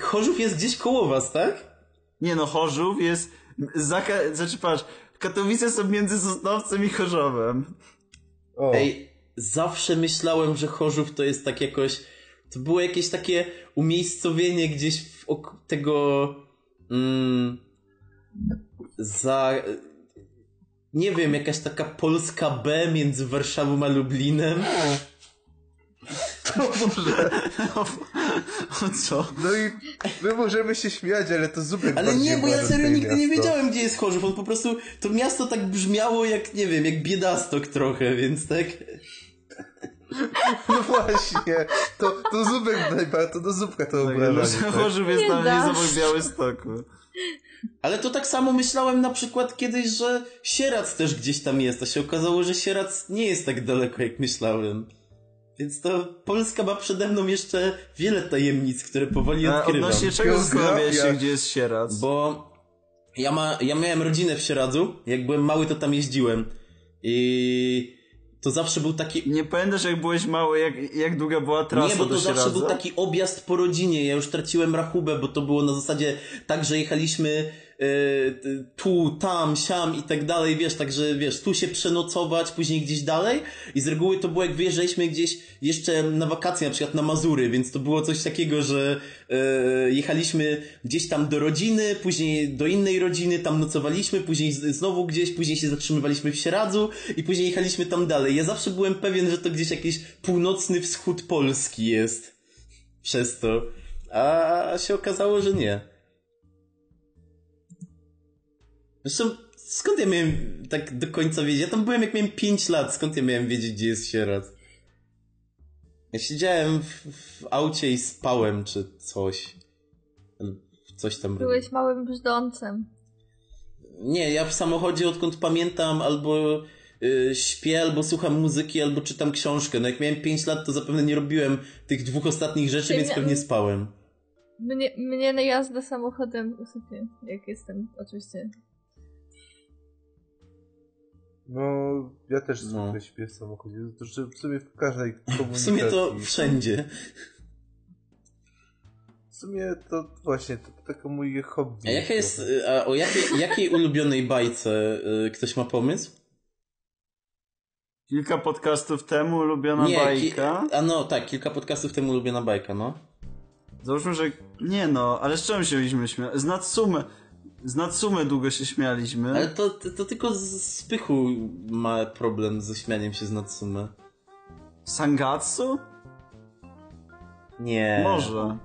Chorzów jest gdzieś koło was, tak? Nie no, Chorzów jest... Za, Ka- znaczy patrz, Katowice są między Sosnowcem i Chorzowem. O, Ej, zawsze myślałem, że Chorzów to jest tak jakoś. To było jakieś takie umiejscowienie gdzieś w ok- tego. Mm, za. Nie wiem, jakaś taka polska B między Warszawą a Lublinem. o co? No i my możemy się śmiać, ale to Zubek Ale nie, bo ja serio nigdy nie miasto. wiedziałem, gdzie jest Chorzów. On po prostu. To miasto tak brzmiało jak, nie wiem, jak biedastok trochę, więc tak. No właśnie, to, to Zubek najbardziej, to do Zubka to Tak, obrażanie. że tak? Chorzów jest Nie tam jest obok Białegostoku. Ale to tak samo myślałem na przykład kiedyś, że Sierac też gdzieś tam jest, a się okazało, że Sierac nie jest tak daleko, jak myślałem. Więc to Polska ma przede mną jeszcze wiele tajemnic, które powoli A odkrywam. odnośnie czego zastanawiałeś się, gdzie jest Sierac? Bo ja, ma, ja miałem rodzinę w Sieradzu, jak byłem mały, to tam jeździłem. I to zawsze był taki Nie pamiętasz jak byłeś mały, jak, jak długa była trasa nie, bo to zawsze był taki objazd po rodzinie. Ja już traciłem rachubę, bo to było na zasadzie tak, że jechaliśmy tu, tam, siam i tak dalej, wiesz, także wiesz, tu się przenocować, później gdzieś dalej i z reguły to było jak wyjeżdżaliśmy gdzieś jeszcze na wakacje, na przykład na Mazury, więc to było coś takiego, że e, jechaliśmy gdzieś tam do rodziny, później do innej rodziny, tam nocowaliśmy, później znowu gdzieś, później się zatrzymywaliśmy w Sieradzu i później jechaliśmy tam dalej. Ja zawsze byłem pewien, że to gdzieś jakiś północny wschód Polski jest przez to, a się okazało, że nie. Zresztą skąd ja miałem tak do końca wiedzieć? Ja tam byłem jak miałem 5 lat, skąd ja miałem wiedzieć, gdzie jest sierat? Ja siedziałem w, w aucie i spałem, czy coś. Coś tam. Byłeś małym brzdącem. Nie, ja w samochodzie odkąd pamiętam albo y, śpię, albo słucham muzyki, albo czytam książkę. No jak miałem 5 lat, to zapewne nie robiłem tych dwóch ostatnich rzeczy, Czyli więc pewnie spałem. Mnie, mnie na jazdę samochodem usypie, jak jestem oczywiście. No, ja też No. zwykle śpię w samochodzie. To że w sumie w każdej komunikacji. W sumie to wszędzie. W sumie to właśnie, to takie moje hobby. A jaka jest, a o jakiej, jakiej ulubionej bajce y, ktoś ma pomysł? Kilka podcastów temu ulubiona ki- bajka. a no tak, kilka podcastów temu ulubiona bajka, no. Załóżmy, że nie no, ale z czym się mieliśmy śmiać? Z Natsume. Z Natsume długo się śmialiśmy. Ale to, to, to tylko z Spychu ma problem ze śmianiem się z Natsume. Sangatsu? Nie. Może.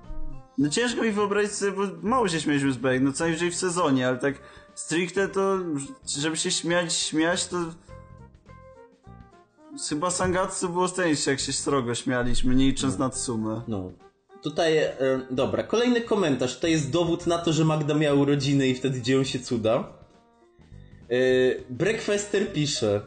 No ciężko mi wyobrazić sobie, bo mało się śmialiśmy z bajek, no co najwyżej w sezonie, ale tak stricte to, żeby się śmiać, śmiać, to chyba Sangatsu było szczęście, jak się srogo śmialiśmy, nie licząc Natsume. No. Tutaj, e, dobra, kolejny komentarz. To jest dowód na to, że Magda miała urodziny i wtedy dzieją się cuda. E, Breakfaster pisze.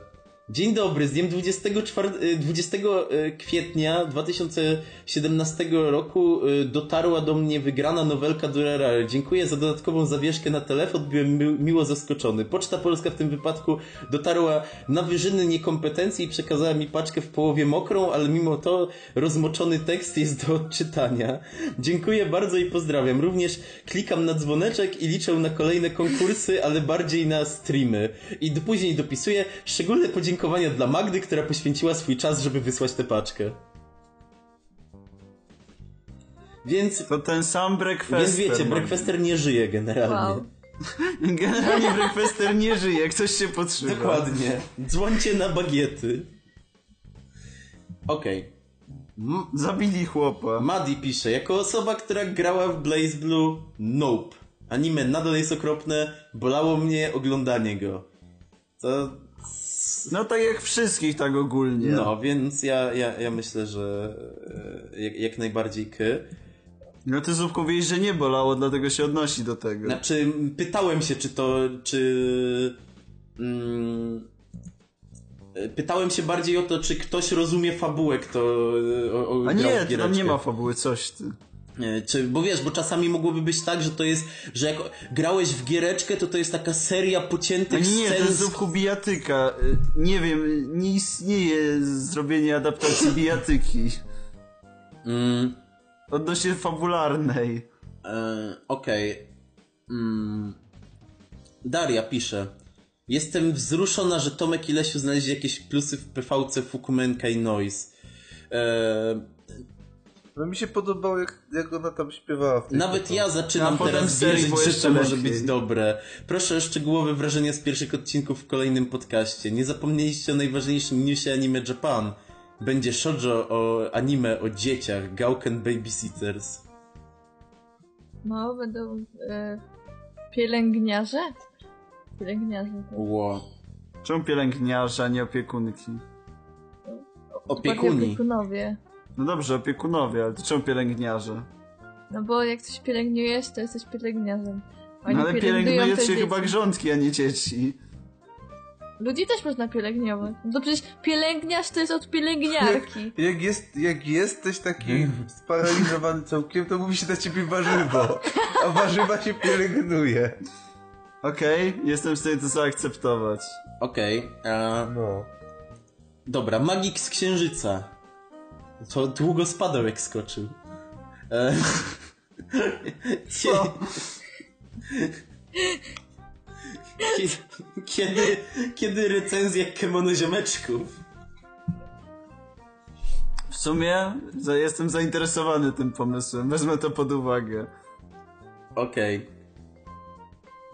Dzień dobry, z dniem 24, e, 20 e, kwietnia 2017 roku e, dotarła do mnie wygrana nowelka Durarara. Dziękuję za dodatkową zawieszkę na telefon, byłem mi- miło zaskoczony. Poczta Polska w tym wypadku dotarła na wyżyny niekompetencji i przekazała mi paczkę w połowie mokrą, ale mimo to rozmoczony tekst jest do odczytania. Dziękuję bardzo i pozdrawiam. Również klikam na dzwoneczek i liczę na kolejne konkursy, ale bardziej na streamy. I później dopisuję szczególne podziękowania dla Magdy, która poświęciła swój czas, żeby wysłać tę paczkę. Więc, To ten sam Breakfaster. więc wiecie. Breakfaster nie żyje generalnie. Wow. Generalnie Breakfaster nie żyje, jak coś się podszywa. Dokładnie. Dzwońcie na bagiety. Okej. M- Zabili chłopa. Madi pisze, jako osoba, która grała w Blaze Blue, nope. Anime nadal jest okropne, bolało mnie oglądanie go. To... No tak jak wszystkich tak ogólnie. No, więc ja, ja, ja myślę, że e, jak, jak najbardziej ky. No ty Zupku mówiłeś, że nie bolało, dlatego się odnosi do tego. Znaczy, pytałem się, czy to, czy... Mm, pytałem się bardziej o to, czy ktoś rozumie fabułę, kto e, o, o, A nie, tam nie ma fabuły, coś ty. E, Czy, bo wiesz, bo czasami mogłoby być tak, że to jest, że jak grałeś w giereczkę, to to jest taka seria pociętych nie, nie, to scen. jest Zupku bijatyka. Y, Nie wiem, nie istnieje zrobienie adaptacji bijatyki. Mm, Odnośnie fabularnej. e, Okej. Mm. Daria pisze. Jestem wzruszona, że Tomek i Lesiu znaleźli jakieś plusy w PVC Fukumenka i Noise. E, No mi się podobało, jak, jak ona tam śpiewała w tej Nawet ja zaczynam A teraz wierzyć, że to może lepiej. być dobre. Proszę o szczegółowe wrażenia z pierwszych odcinków w kolejnym podcaście. Nie zapomnieliście o najważniejszym newsie Anime Japan. Będzie shoujo o anime o dzieciach, Gauken Babysitters. No, będą e, pielęgniarze? Pielęgniarze. Tak. Ło. Czemu pielęgniarze, a nie opiekunki? Opiekuni. Opiekunowie. No dobrze, opiekunowie, ale to czemu pielęgniarze? No bo jak coś pielęgniujesz, to jesteś pielęgniarzem. Oni No ale pielęgnują pielęgnuje te się dzieci. chyba grządki, a nie dzieci. Ludzi też można pielęgnować. No to przecież pielęgniarz to jest od pielęgniarki. Jak, jest, jak jesteś taki sparaliżowany całkiem, to mówi się na ciebie warzywo. A warzywa się pielęgnuje. Okej, jestem w stanie to zaakceptować. Okej. e, No. Dobra, magik z księżyca. To długo spadał jak skoczył. E, Co? Kiedy, kiedy, kiedy recenzja Kemono Ziomeczków? W sumie jestem zainteresowany tym pomysłem, wezmę to pod uwagę. Okej.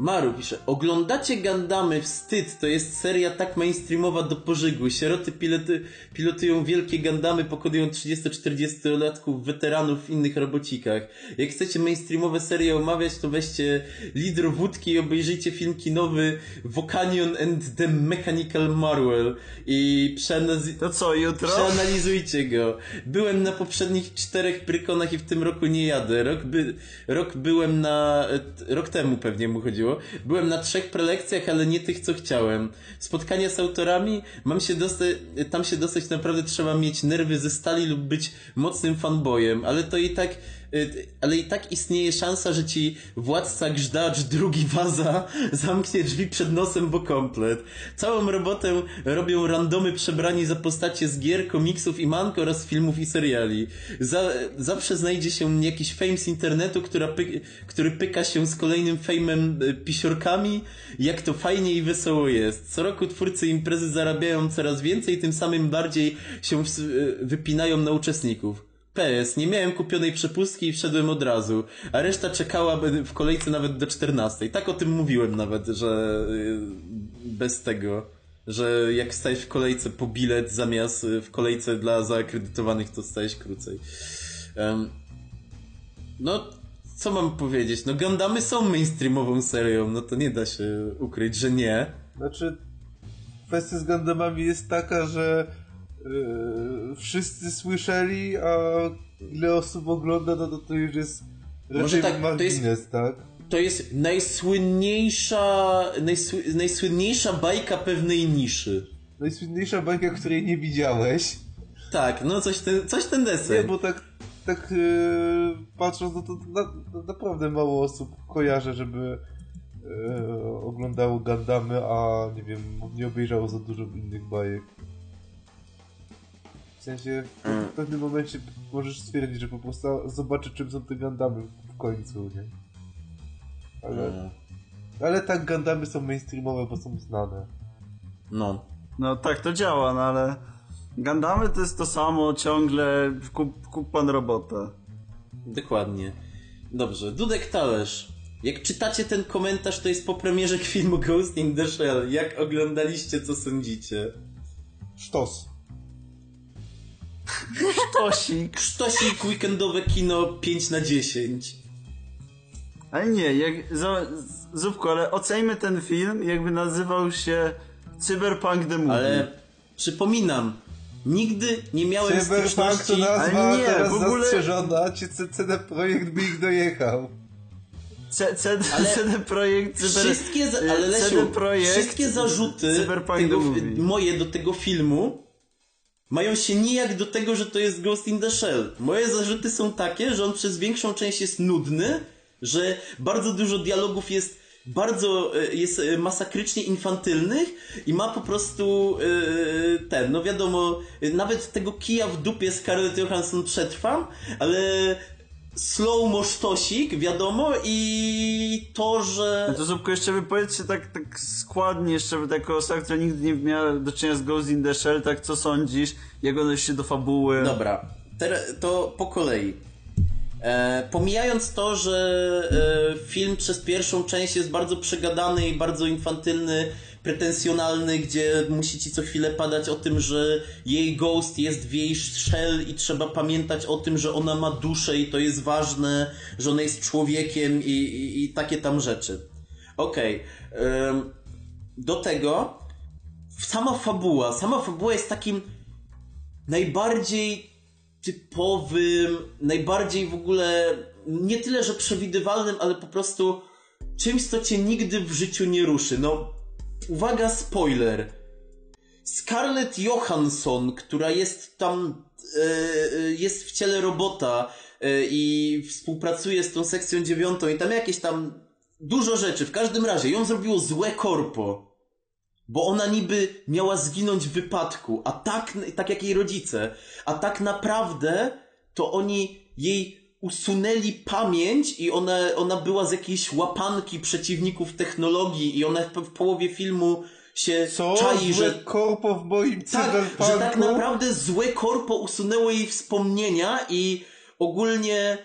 Maru pisze, oglądacie Gandamy, wstyd, to jest seria tak mainstreamowa do pożygu. Sieroty piloty, pilotują wielkie Gandamy, pokonują 30-40-latków, weteranów w innych robocikach. Jak chcecie mainstreamowe serie omawiać, to weźcie lider wódki i obejrzyjcie film kinowy Vocanion and the Mechanical Marvel i przeanaliz- To co, jutro? Przeanalizujcie go. Byłem na poprzednich czterech prykonach i w tym roku nie jadę. Rok, by, rok byłem na... e, Rok temu pewnie mu chodziło. Byłem na trzech prelekcjach, ale nie tych, co chciałem. Spotkania z autorami, mam się dostać, tam się dostać naprawdę trzeba mieć nerwy ze stali lub być mocnym fanboyem, ale to i tak... y, Ale i tak istnieje szansa, że ci władca gżdacz drugi waza zamknie drzwi przed nosem, bo komplet. Całą robotę robią randomy przebrani za postacie z gier, komiksów i mank oraz filmów i seriali. Za, zawsze znajdzie się jakiś fame z internetu, py, który pyka się z kolejnym fejmem y, pisiorkami, jak to fajnie i wesoło jest. Co roku twórcy imprezy zarabiają coraz więcej, tym samym bardziej się y, wypinają na uczestników. PS, nie miałem kupionej przepustki i wszedłem od razu, a reszta czekała w kolejce nawet do 14. Tak o tym mówiłem nawet, że y, bez tego, że jak stajesz w kolejce po bilet zamiast w kolejce dla zaakredytowanych, to stajesz krócej. Em, no, co mam powiedzieć? No, Gundamy są mainstreamową serią, no to nie da się ukryć, że nie. Znaczy, kwestia z Gundamami jest taka, że yy, wszyscy słyszeli, a ile osób ogląda, no to to już jest raczej tak, to jest- margines, tak? To jest najsłynniejsza, najsły, najsłynniejsza bajka pewnej niszy. Najsłynniejsza bajka, której nie widziałeś. Tak, no coś ten, coś ten Nie, deseń. bo tak, tak yy, patrząc, no to na, na, naprawdę mało osób kojarzy, żeby yy, oglądało Gundamy, a nie wiem, nie obejrzało za dużo innych bajek. W sensie, w, Mm. w pewnym momencie możesz stwierdzić, że po prostu zobaczy, czym są te Gundamy w końcu, nie? Ale, Mm, ale tak, Gundamy są mainstreamowe, bo są znane. No. No tak to działa, no ale Gandamy to jest to samo, ciągle kup, kup pan robotę. Dokładnie. Dobrze, Dudek Talerz. Jak czytacie ten komentarz, to jest po premierze filmu Ghost in the Shell. Jak oglądaliście, co sądzicie? Sztos. Tosik. Sztosik, weekendowe kino 5 na 10. Ale nie, jak, za, Zupku, ale ocejmy ten film, jakby nazywał się Cyberpunk The Movie. Ale przypominam, nigdy nie miałem Cyberpunk to styczności... nazwa Ale nie, teraz w ogóle- zastrzeżona, CD Projekt by ich dojechał. C, C, Ale CD Projekt Cyber... Wszystkie, za, ale Lesiu, CD Projekt wszystkie zarzuty Cyberpunk tego, moje do tego filmu mają się nijak do tego, że to jest Ghost in the Shell. Moje zarzuty są takie, że on przez większą część jest nudny, że bardzo dużo dialogów jest bardzo e, jest e, masakrycznie infantylnych i ma po prostu e, ten, no wiadomo, nawet tego kija w dupie Scarlett Johansson przetrwam, ale slow sztosik, wiadomo, i to, że... No to Zupku, jeszcze wypowiedz się tak, tak składnie, jeszcze jako osoba, która nigdy nie miała do czynienia z Ghost in the Shell, tak co sądzisz, jak odnosi się do fabuły. Dobra, to po kolei. E, pomijając to, że e, film przez pierwszą część jest bardzo przegadany i bardzo infantylny, pretensjonalny, gdzie musi ci co chwilę padać o tym, że jej ghost jest w jej shell i trzeba pamiętać o tym, że ona ma duszę i to jest ważne, że ona jest człowiekiem i, i, i takie tam rzeczy. Okej. em, do tego sama fabuła, sama fabuła jest takim najbardziej typowym, najbardziej w ogóle nie tyle, że przewidywalnym, ale po prostu czymś, co cię nigdy w życiu nie ruszy. No, uwaga, spoiler. Scarlett Johansson, która jest tam, e, e, jest w ciele robota e, i współpracuje z tą sekcją dziewiątą i tam jakieś tam dużo rzeczy. W każdym razie ją zrobiło złe korpo. Bo ona niby miała zginąć w wypadku, a tak, tak jak jej rodzice, a tak naprawdę to oni jej usunęli pamięć i ona, ona była z jakiejś łapanki przeciwników technologii i ona w, w połowie filmu się Co? czai, Złe że korpo w moim tak, że tak naprawdę złe korpo usunęło jej wspomnienia i ogólnie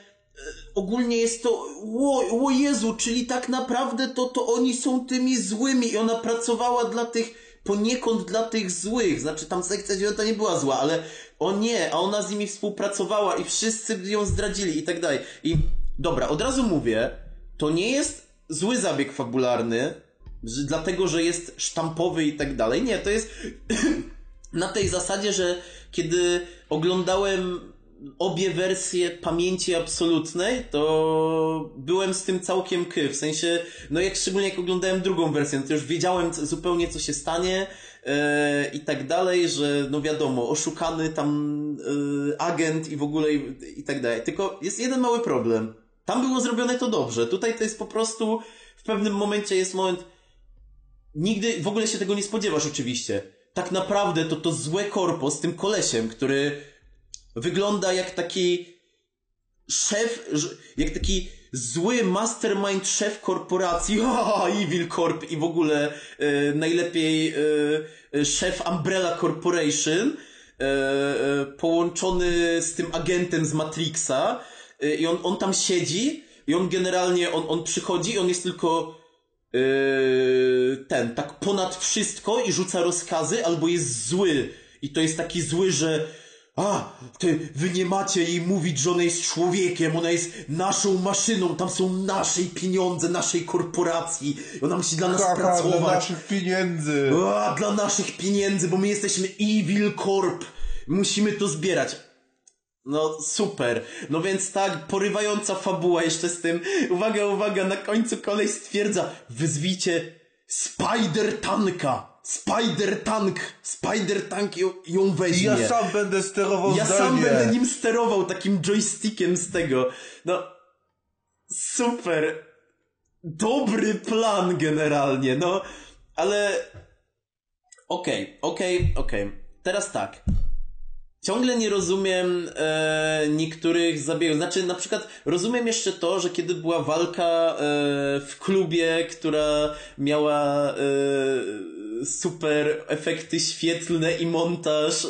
ogólnie jest to, o, o Jezu, czyli tak naprawdę to, to oni są tymi złymi i ona pracowała dla tych, poniekąd dla tych złych, znaczy tam sekcja dziewiąta nie była zła, ale o nie, a ona z nimi współpracowała i wszyscy ją zdradzili i tak dalej. I dobra, od razu mówię, to nie jest zły zabieg fabularny, że, dlatego, że jest sztampowy i tak dalej. Nie, to jest na tej zasadzie, że kiedy oglądałem obie wersje pamięci absolutnej, to byłem z tym całkiem ky. W sensie, no jak szczególnie jak oglądałem drugą wersję, no to już wiedziałem co- zupełnie co się stanie e, i tak dalej, że no wiadomo, oszukany tam e, agent i w ogóle i, i tak dalej. Tylko jest jeden mały problem. Tam było zrobione to dobrze. Tutaj to jest po prostu w pewnym momencie jest moment nigdy w ogóle się tego nie spodziewasz oczywiście. Tak naprawdę to to złe korpo z tym kolesiem, który wygląda jak taki szef, jak taki zły mastermind szef korporacji, haha, Evil Corp i w ogóle e, najlepiej e, e, szef Umbrella Corporation, e, e, połączony z tym agentem z Matrixa e, i on, on tam siedzi i on generalnie, on, on przychodzi i on jest tylko ten, tak ponad wszystko i rzuca rozkazy, albo jest zły. I to jest taki zły, że a, ty, wy nie macie jej mówić, że ona jest człowiekiem, ona jest naszą maszyną, tam są nasze pieniądze, naszej korporacji, ona musi dla nas dla pracować. naszych pieniędzy. A, dla naszych pieniędzy, bo my jesteśmy Evil Corp. Musimy to zbierać. No super. No więc tak, porywająca fabuła jeszcze z tym. Uwaga, uwaga, na końcu kolej stwierdza, wyzwijcie Spider Tanka. Spider Tank. Spider Tank ją, ją weźmie. ja sam będę sterował Ja zdalnie. sam będę nim sterował takim joystickiem z tego. No, super. Dobry plan generalnie, no, ale okej, okej, okej. Teraz tak. Ciągle nie rozumiem e, niektórych zabiegów. Znaczy, na przykład rozumiem jeszcze to, że kiedy była walka e, w klubie, która miała e, super efekty świetlne i montaż, e,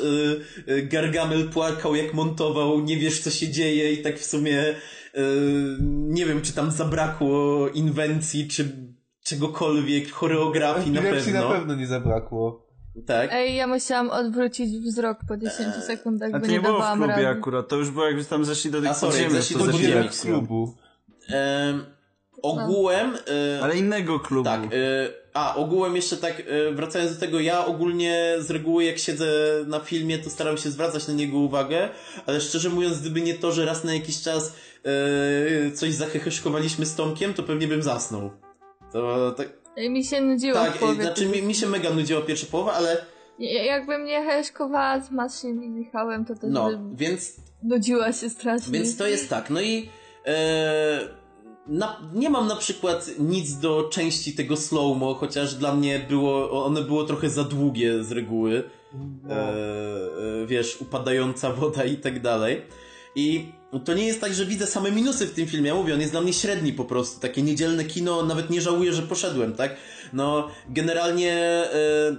e, Gargamel płakał jak montował, nie wiesz co się dzieje i tak w sumie e, nie wiem, czy tam zabrakło inwencji, czy czegokolwiek, choreografii na pewno. na pewno nie zabrakło. Tak. Ej, ja musiałam odwrócić wzrok po 10 sekundach, A bo to nie nie było w dawałam klubie rady. akurat, to już było jakby tam zeszli do tych A, sorry, podziemiów, zeszli to do zeszli podziemiów. z klubu. Em, ogółem... e, Ale innego klubu. Tak, e, a ogółem jeszcze tak, e, wracając do tego, ja ogólnie z reguły jak siedzę na filmie, to staram się zwracać na niego uwagę, ale szczerze mówiąc, gdyby nie to, że raz na jakiś czas e, coś zaheheszkowaliśmy z Tomkiem, to pewnie bym zasnął. To tak, Mi się nudziło tak znaczy mi, mi się mega nudziła pierwsza połowa, ale Ja- Jakbym nie heszkowała z Masiem i Michałem, to też no, bym więc nudziła się strasznie. Więc to jest tak. No i e, na, nie mam na przykład nic do części tego slow-mo, chociaż dla mnie było, one było trochę za długie z reguły. No. E, e, wiesz, upadająca woda i tak dalej. I to nie jest tak, że widzę same minusy w tym filmie. Ja mówię, on jest dla mnie średni po prostu. Takie niedzielne kino, nawet nie żałuję, że poszedłem, tak? No, generalnie e,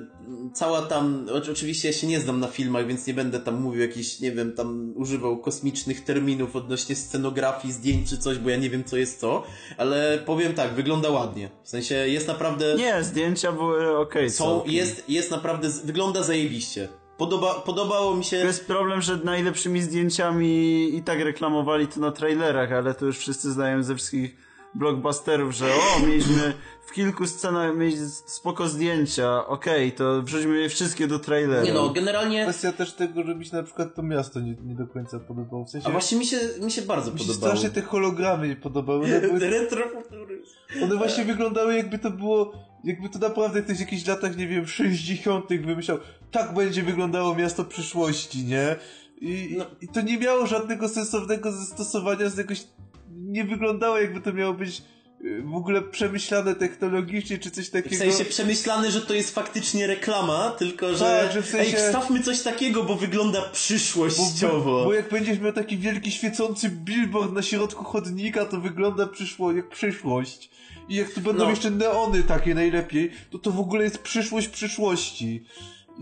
cała tam, oczy- oczywiście ja się nie znam na filmach, więc nie będę tam mówił jakiś, nie wiem, tam używał kosmicznych terminów odnośnie scenografii, zdjęć czy coś, bo ja nie wiem co jest co, ale powiem tak, wygląda ładnie. W sensie jest naprawdę... Nie, zdjęcia były okej. Są, całkiem. jest, jest naprawdę, wygląda zajebiście. Podoba, podobało mi się... To jest problem, że najlepszymi zdjęciami i tak reklamowali to na trailerach, ale to już wszyscy znają ze wszystkich blockbusterów, że o, mieliśmy w kilku scenach mieć spoko zdjęcia, okej, to wrzućmy je wszystkie do trailera. Nie no, generalnie... Kwestia też tego, że mi się na przykład to miasto nie, nie do końca podobało. W sensie, A właśnie mi się, mi się bardzo mi się podobało. strasznie te hologramy nie podobały. One, były, Retrofutury. one właśnie wyglądały jakby to było, jakby to naprawdę ktoś w jakichś latach, nie wiem, 60 wymyślał, tak będzie wyglądało miasto przyszłości, nie? I, No. I to nie miało żadnego sensownego zastosowania, z jakoś nie wyglądało jakby to miało być y, w ogóle przemyślane technologicznie, czy coś W takiego. sensie przemyślany, że to jest faktycznie reklama, tylko że, Tak, że w sensie- ej, wstawmy coś takiego, bo wygląda Bo, przyszłościowo. bo jak będziesz miał taki wielki świecący billboard na środku chodnika, to wygląda przyszło, jak przyszłość. I jak tu będą No. jeszcze neony takie najlepiej, to to w ogóle jest przyszłość przyszłości.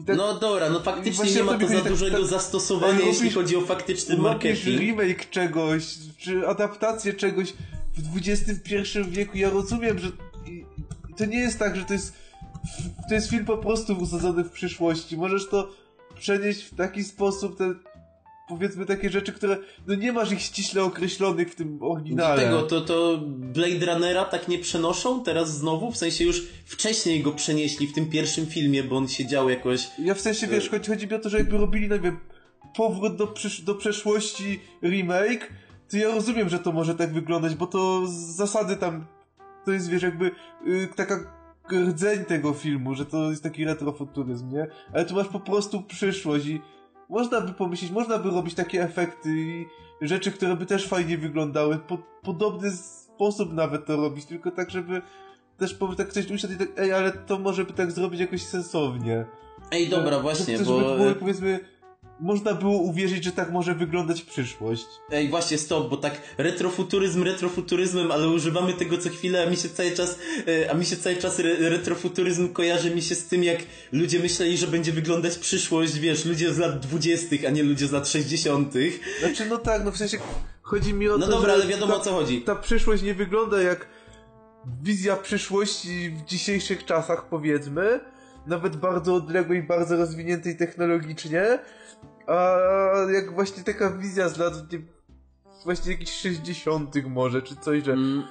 Tak No dobra, no faktycznie nie ma to za tak- dużego tak- zastosowania, tak jeśli robisz- chodzi o faktyczny marketing. remake czegoś, czy adaptację czegoś w XXI wieku. Ja rozumiem, że to nie jest tak, że to jest to jest film po prostu usadzony w przyszłości. Możesz to przenieść w taki sposób, te powiedzmy takie rzeczy, które no nie masz ich ściśle określonych w tym oryginale. Dlatego to, to Blade Runnera tak nie przenoszą teraz znowu? W sensie już wcześniej go przenieśli w tym pierwszym filmie, bo on się dział jakoś... Ja w sensie, wiesz, chodzi, chodzi mi o to, że jakby robili, nie wiem, powrót do, przysz- do przeszłości remake, to ja rozumiem, że to może tak wyglądać, bo to z zasady tam, to jest, wiesz, jakby y, taka rdzeń tego filmu, że to jest taki retrofuturyzm, nie? Ale tu masz po prostu przyszłość i można by pomyśleć, można by robić takie efekty i rzeczy, które by też fajnie wyglądały, po podobny sposób nawet to robić, tylko tak, żeby też po- tak ktoś usiadł i tak, ej, ale to może by tak zrobić jakoś sensownie. Ej, dobra, właśnie, też bo... by było, powiedzmy, można było uwierzyć, że tak może wyglądać przyszłość. Ej, właśnie, stop, bo tak retrofuturyzm retrofuturyzmem, ale używamy tego co chwilę, a mi się cały czas, e, a mi się cały czas re, retrofuturyzm kojarzy mi się z tym, jak ludzie myśleli, że będzie wyglądać przyszłość, wiesz, ludzie z lat dwudziestych, a nie ludzie z lat sześćdziesiątych. Znaczy, no tak, no w sensie chodzi mi o No to, dobra, że ale wiadomo ta, o co chodzi. ta przyszłość nie wygląda jak wizja przyszłości w dzisiejszych czasach, powiedzmy, nawet bardzo odległej, bardzo rozwiniętej technologicznie, a jak właśnie taka wizja z lat nie, właśnie jakichś 60 może, czy coś, że Mm,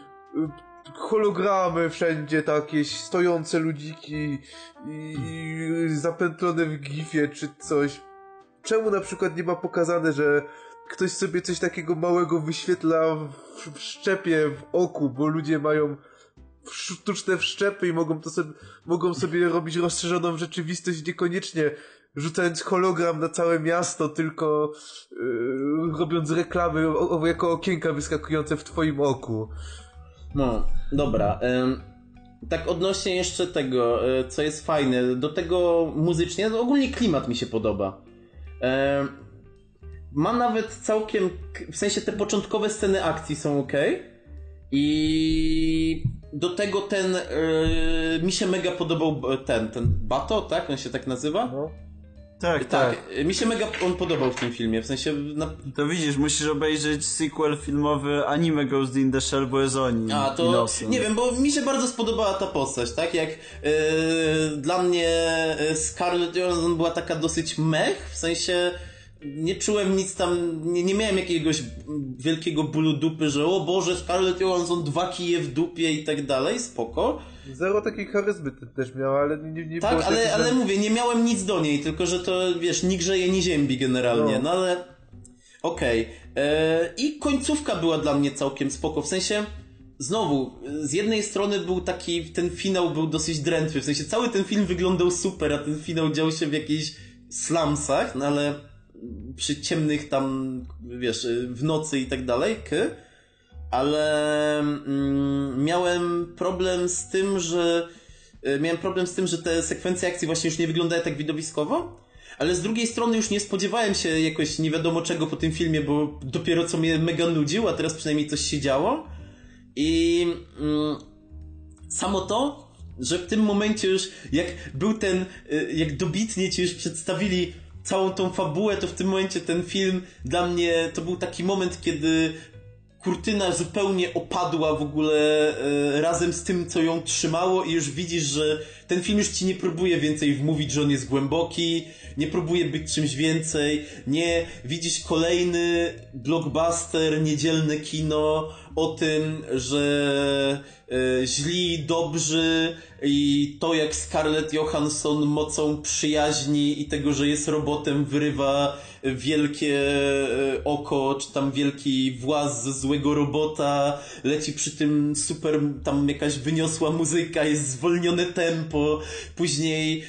hologramy wszędzie takie, stojące ludziki i, i zapętlone w gifie czy coś. Czemu na przykład nie ma pokazane, że ktoś sobie coś takiego małego wyświetla w, w szczepie w oku, bo ludzie mają sztuczne wszczepy i mogą to sobie, mogą sobie robić rozszerzoną rzeczywistość niekoniecznie rzucając hologram na całe miasto, tylko yy, robiąc reklamy o, o, jako okienka wyskakujące w twoim oku. No, dobra. tak odnośnie jeszcze tego, e, co jest fajne, do tego muzycznie, no ogólnie klimat mi się podoba. Em, Ma nawet całkiem, w sensie te początkowe sceny akcji są ok. I do tego ten, e, mi się mega podobał b- ten, ten Bato, tak? On się tak nazywa? No. Tak, Tak, tak. e, mi się mega on podobał w tym filmie, w sensie na, To widzisz, musisz obejrzeć sequel filmowy Anime Ghost in the Shell, bo jest oni. A, to nie wiem, bo mi się bardzo spodobała ta postać, tak? Jak yy, dla mnie yy, Scarlett Johansson była taka dosyć mech, w sensie nie czułem nic tam, nie, nie miałem jakiegoś wielkiego bólu dupy, że o Boże, Scarlett Johansson dwa kije w dupie i tak dalej, spoko. Zero takiej charyzmy te- też miała, ale nie, nie, nie Tak, ale, ale mówię, nie miałem nic do niej, tylko że to, wiesz, ni grzeje, ni ziębi generalnie, No. no, ale okej. E, I końcówka była dla mnie całkiem spoko, w sensie znowu, z jednej strony był taki, ten finał był dosyć drętwy, w sensie cały ten film wyglądał super, a ten finał dział się w jakichś slumsach, no ale przy ciemnych tam, wiesz, w nocy i tak dalej, k ale mm, miałem problem z tym, że y, miałem problem z tym, że te sekwencje akcji właśnie już nie wyglądały tak widowiskowo, ale z drugiej strony już nie spodziewałem się jakoś nie wiadomo czego po tym filmie, bo dopiero co mnie mega nudził, a teraz przynajmniej coś się działo. I mm, samo to, że w tym momencie już jak był ten, y, jak dobitnie ci już przedstawili całą tą fabułę, to w tym momencie ten film dla mnie to był taki moment, kiedy kurtyna zupełnie opadła w ogóle e, razem z tym, co ją trzymało i już widzisz, że ten film już ci nie próbuje więcej wmówić, że on jest głęboki, nie próbuje być czymś więcej, nie widzisz kolejny blockbuster, niedzielne kino o tym, że e, źli, dobrzy i to jak Scarlett Johansson mocą przyjaźni i tego, że jest robotem wyrywa wielkie e, oko, czy tam wielki właz ze złego robota, leci przy tym super, tam jakaś wyniosła muzyka, jest zwolnione tempo, później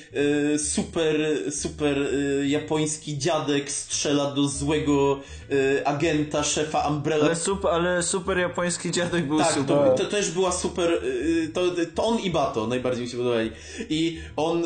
e, super, super e, japoński dziadek strzela do złego agenta, szefa Umbrella Ale, sup, ale super japoński dziadek był tak, super. to, to też była super. To, to on i Bato najbardziej mi się podobali. I on,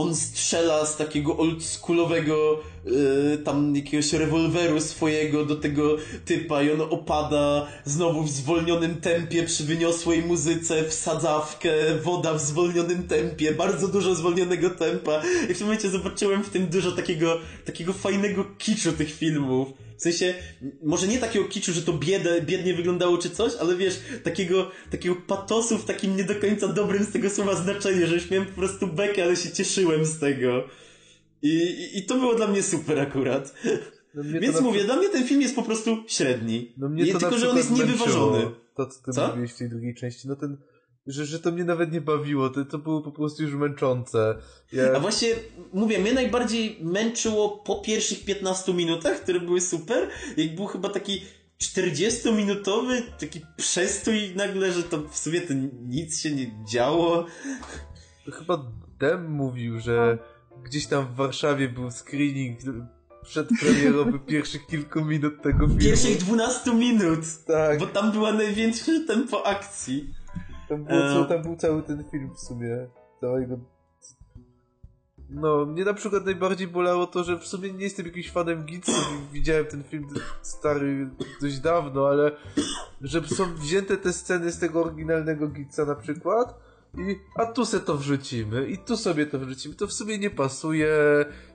on strzela z takiego oldschoolowego yy, tam jakiegoś rewolweru swojego do tego typa i on opada znowu w zwolnionym tempie przy wyniosłej muzyce, wsadzawkę, woda w zwolnionym tempie, bardzo dużo zwolnionego tempa i w tym momencie zobaczyłem w tym dużo takiego, takiego fajnego kiczu tych filmów. W sensie, może nie takiego kiczu, że to biedę, biednie wyglądało czy coś, ale wiesz, takiego, takiego patosu w takim nie do końca dobrym z tego słowa znaczeniu, że już miałem po prostu bekę, ale się cieszyłem z tego. I, i, i to było dla mnie super akurat. No Więc mówię, przy- dla mnie ten film jest po prostu średni. No mnie nie, to tylko, że on jest przykład niewyważony. To, co ty Co? mówiłeś w tej drugiej części, no ten, że, że to mnie nawet nie bawiło, to, to było po prostu już męczące. Ja, A właśnie, mówię, mnie najbardziej męczyło po pierwszych 15 minutach, które były super, jak był chyba taki 40-minutowy, taki przestój nagle, że to w sumie to nic się nie działo. chyba Dem mówił, że gdzieś tam w Warszawie był screening przedpremierowy pierwszych kilku minut tego filmu. Pierwszych 12 minut, Tak, bo tam była największe tempo akcji. Tam, było, e- tam był cały ten film w sumie. Całego... No, mnie na przykład najbardziej bolało to, że w sumie nie jestem jakimś fanem Gitsu, widziałem ten film stary dość dawno, ale że są wzięte te sceny z tego oryginalnego Gitsa na przykład i a tu se to wrzucimy i tu sobie to wrzucimy, to w sumie nie pasuje,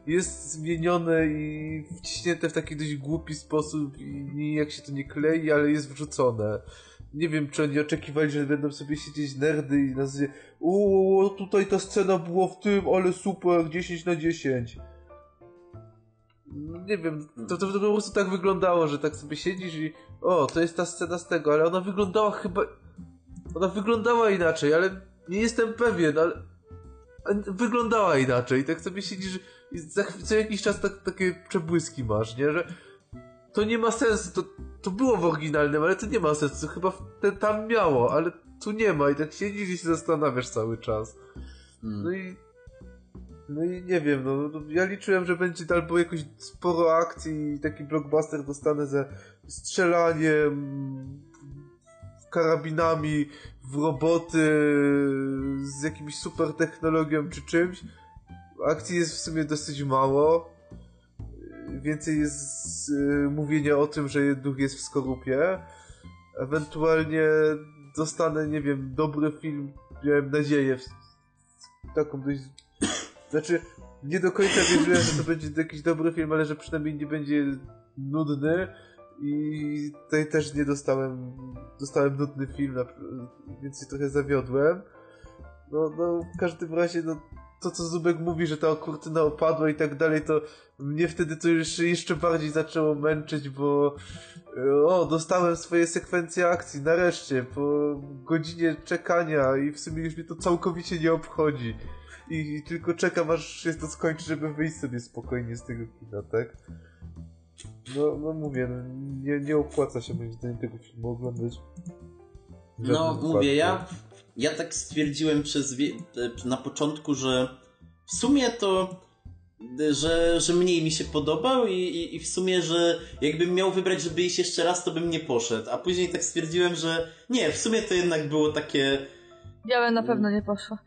jest zmienione i wciśnięte w taki dość głupi sposób i nijak się to nie klei, ale jest wrzucone. Nie wiem, czy oni oczekiwali, że będą sobie siedzieć nerdy i na zasadzie o, tutaj ta scena była w tym, ale super, 10 na 10. No, Nie wiem, to, to, to po prostu tak wyglądało, że tak sobie siedzisz i o, to jest ta scena z tego, ale ona wyglądała chyba... Ona wyglądała inaczej, ale nie jestem pewien, ale... Wyglądała inaczej, tak sobie siedzisz i za, co jakiś czas tak, takie przebłyski masz, nie, że to nie ma sensu, to, to było w oryginalnym, ale to nie ma sensu, chyba w- te, tam miało, ale tu nie ma i tak siedzisz i się zastanawiasz cały czas. No i. No i nie wiem, no, no ja liczyłem, że będzie albo jakoś sporo akcji i taki blockbuster dostanę ze strzelaniem, karabinami w roboty, z jakimś super technologią czy czymś. Akcji jest w sumie dosyć mało. Więcej jest y, mówienia o tym, że duch jest w skorupie. Ewentualnie dostanę, nie wiem, dobry film, miałem nadzieję, w, taką dość... Znaczy, nie do końca wierzyłem, że to będzie jakiś dobry film, ale że przynajmniej nie będzie nudny i tutaj też nie dostałem, dostałem nudny film, więc się trochę zawiodłem. No, no, w każdym razie, no, to co Zubek mówi, że ta kurtyna opadła i tak dalej, to mnie wtedy to jeszcze, jeszcze bardziej zaczęło męczyć, bo o, dostałem swoje sekwencje akcji, nareszcie, po godzinie czekania i w sumie już mnie to całkowicie nie obchodzi. I, i tylko czekam, aż się to skończy, żeby wyjść sobie spokojnie z tego kina, tak? No, no mówię, no, nie, nie opłaca się moim zdaniem tego filmu oglądać. No, mówię, ja. Ja tak stwierdziłem przez wie, na początku, że w sumie to, że, że mniej mi się podobał i, i, i w sumie, że jakbym miał wybrać, żeby iść jeszcze raz, to bym nie poszedł. A później tak stwierdziłem, że nie, w sumie to jednak było takie... Ja bym na pewno nie poszła.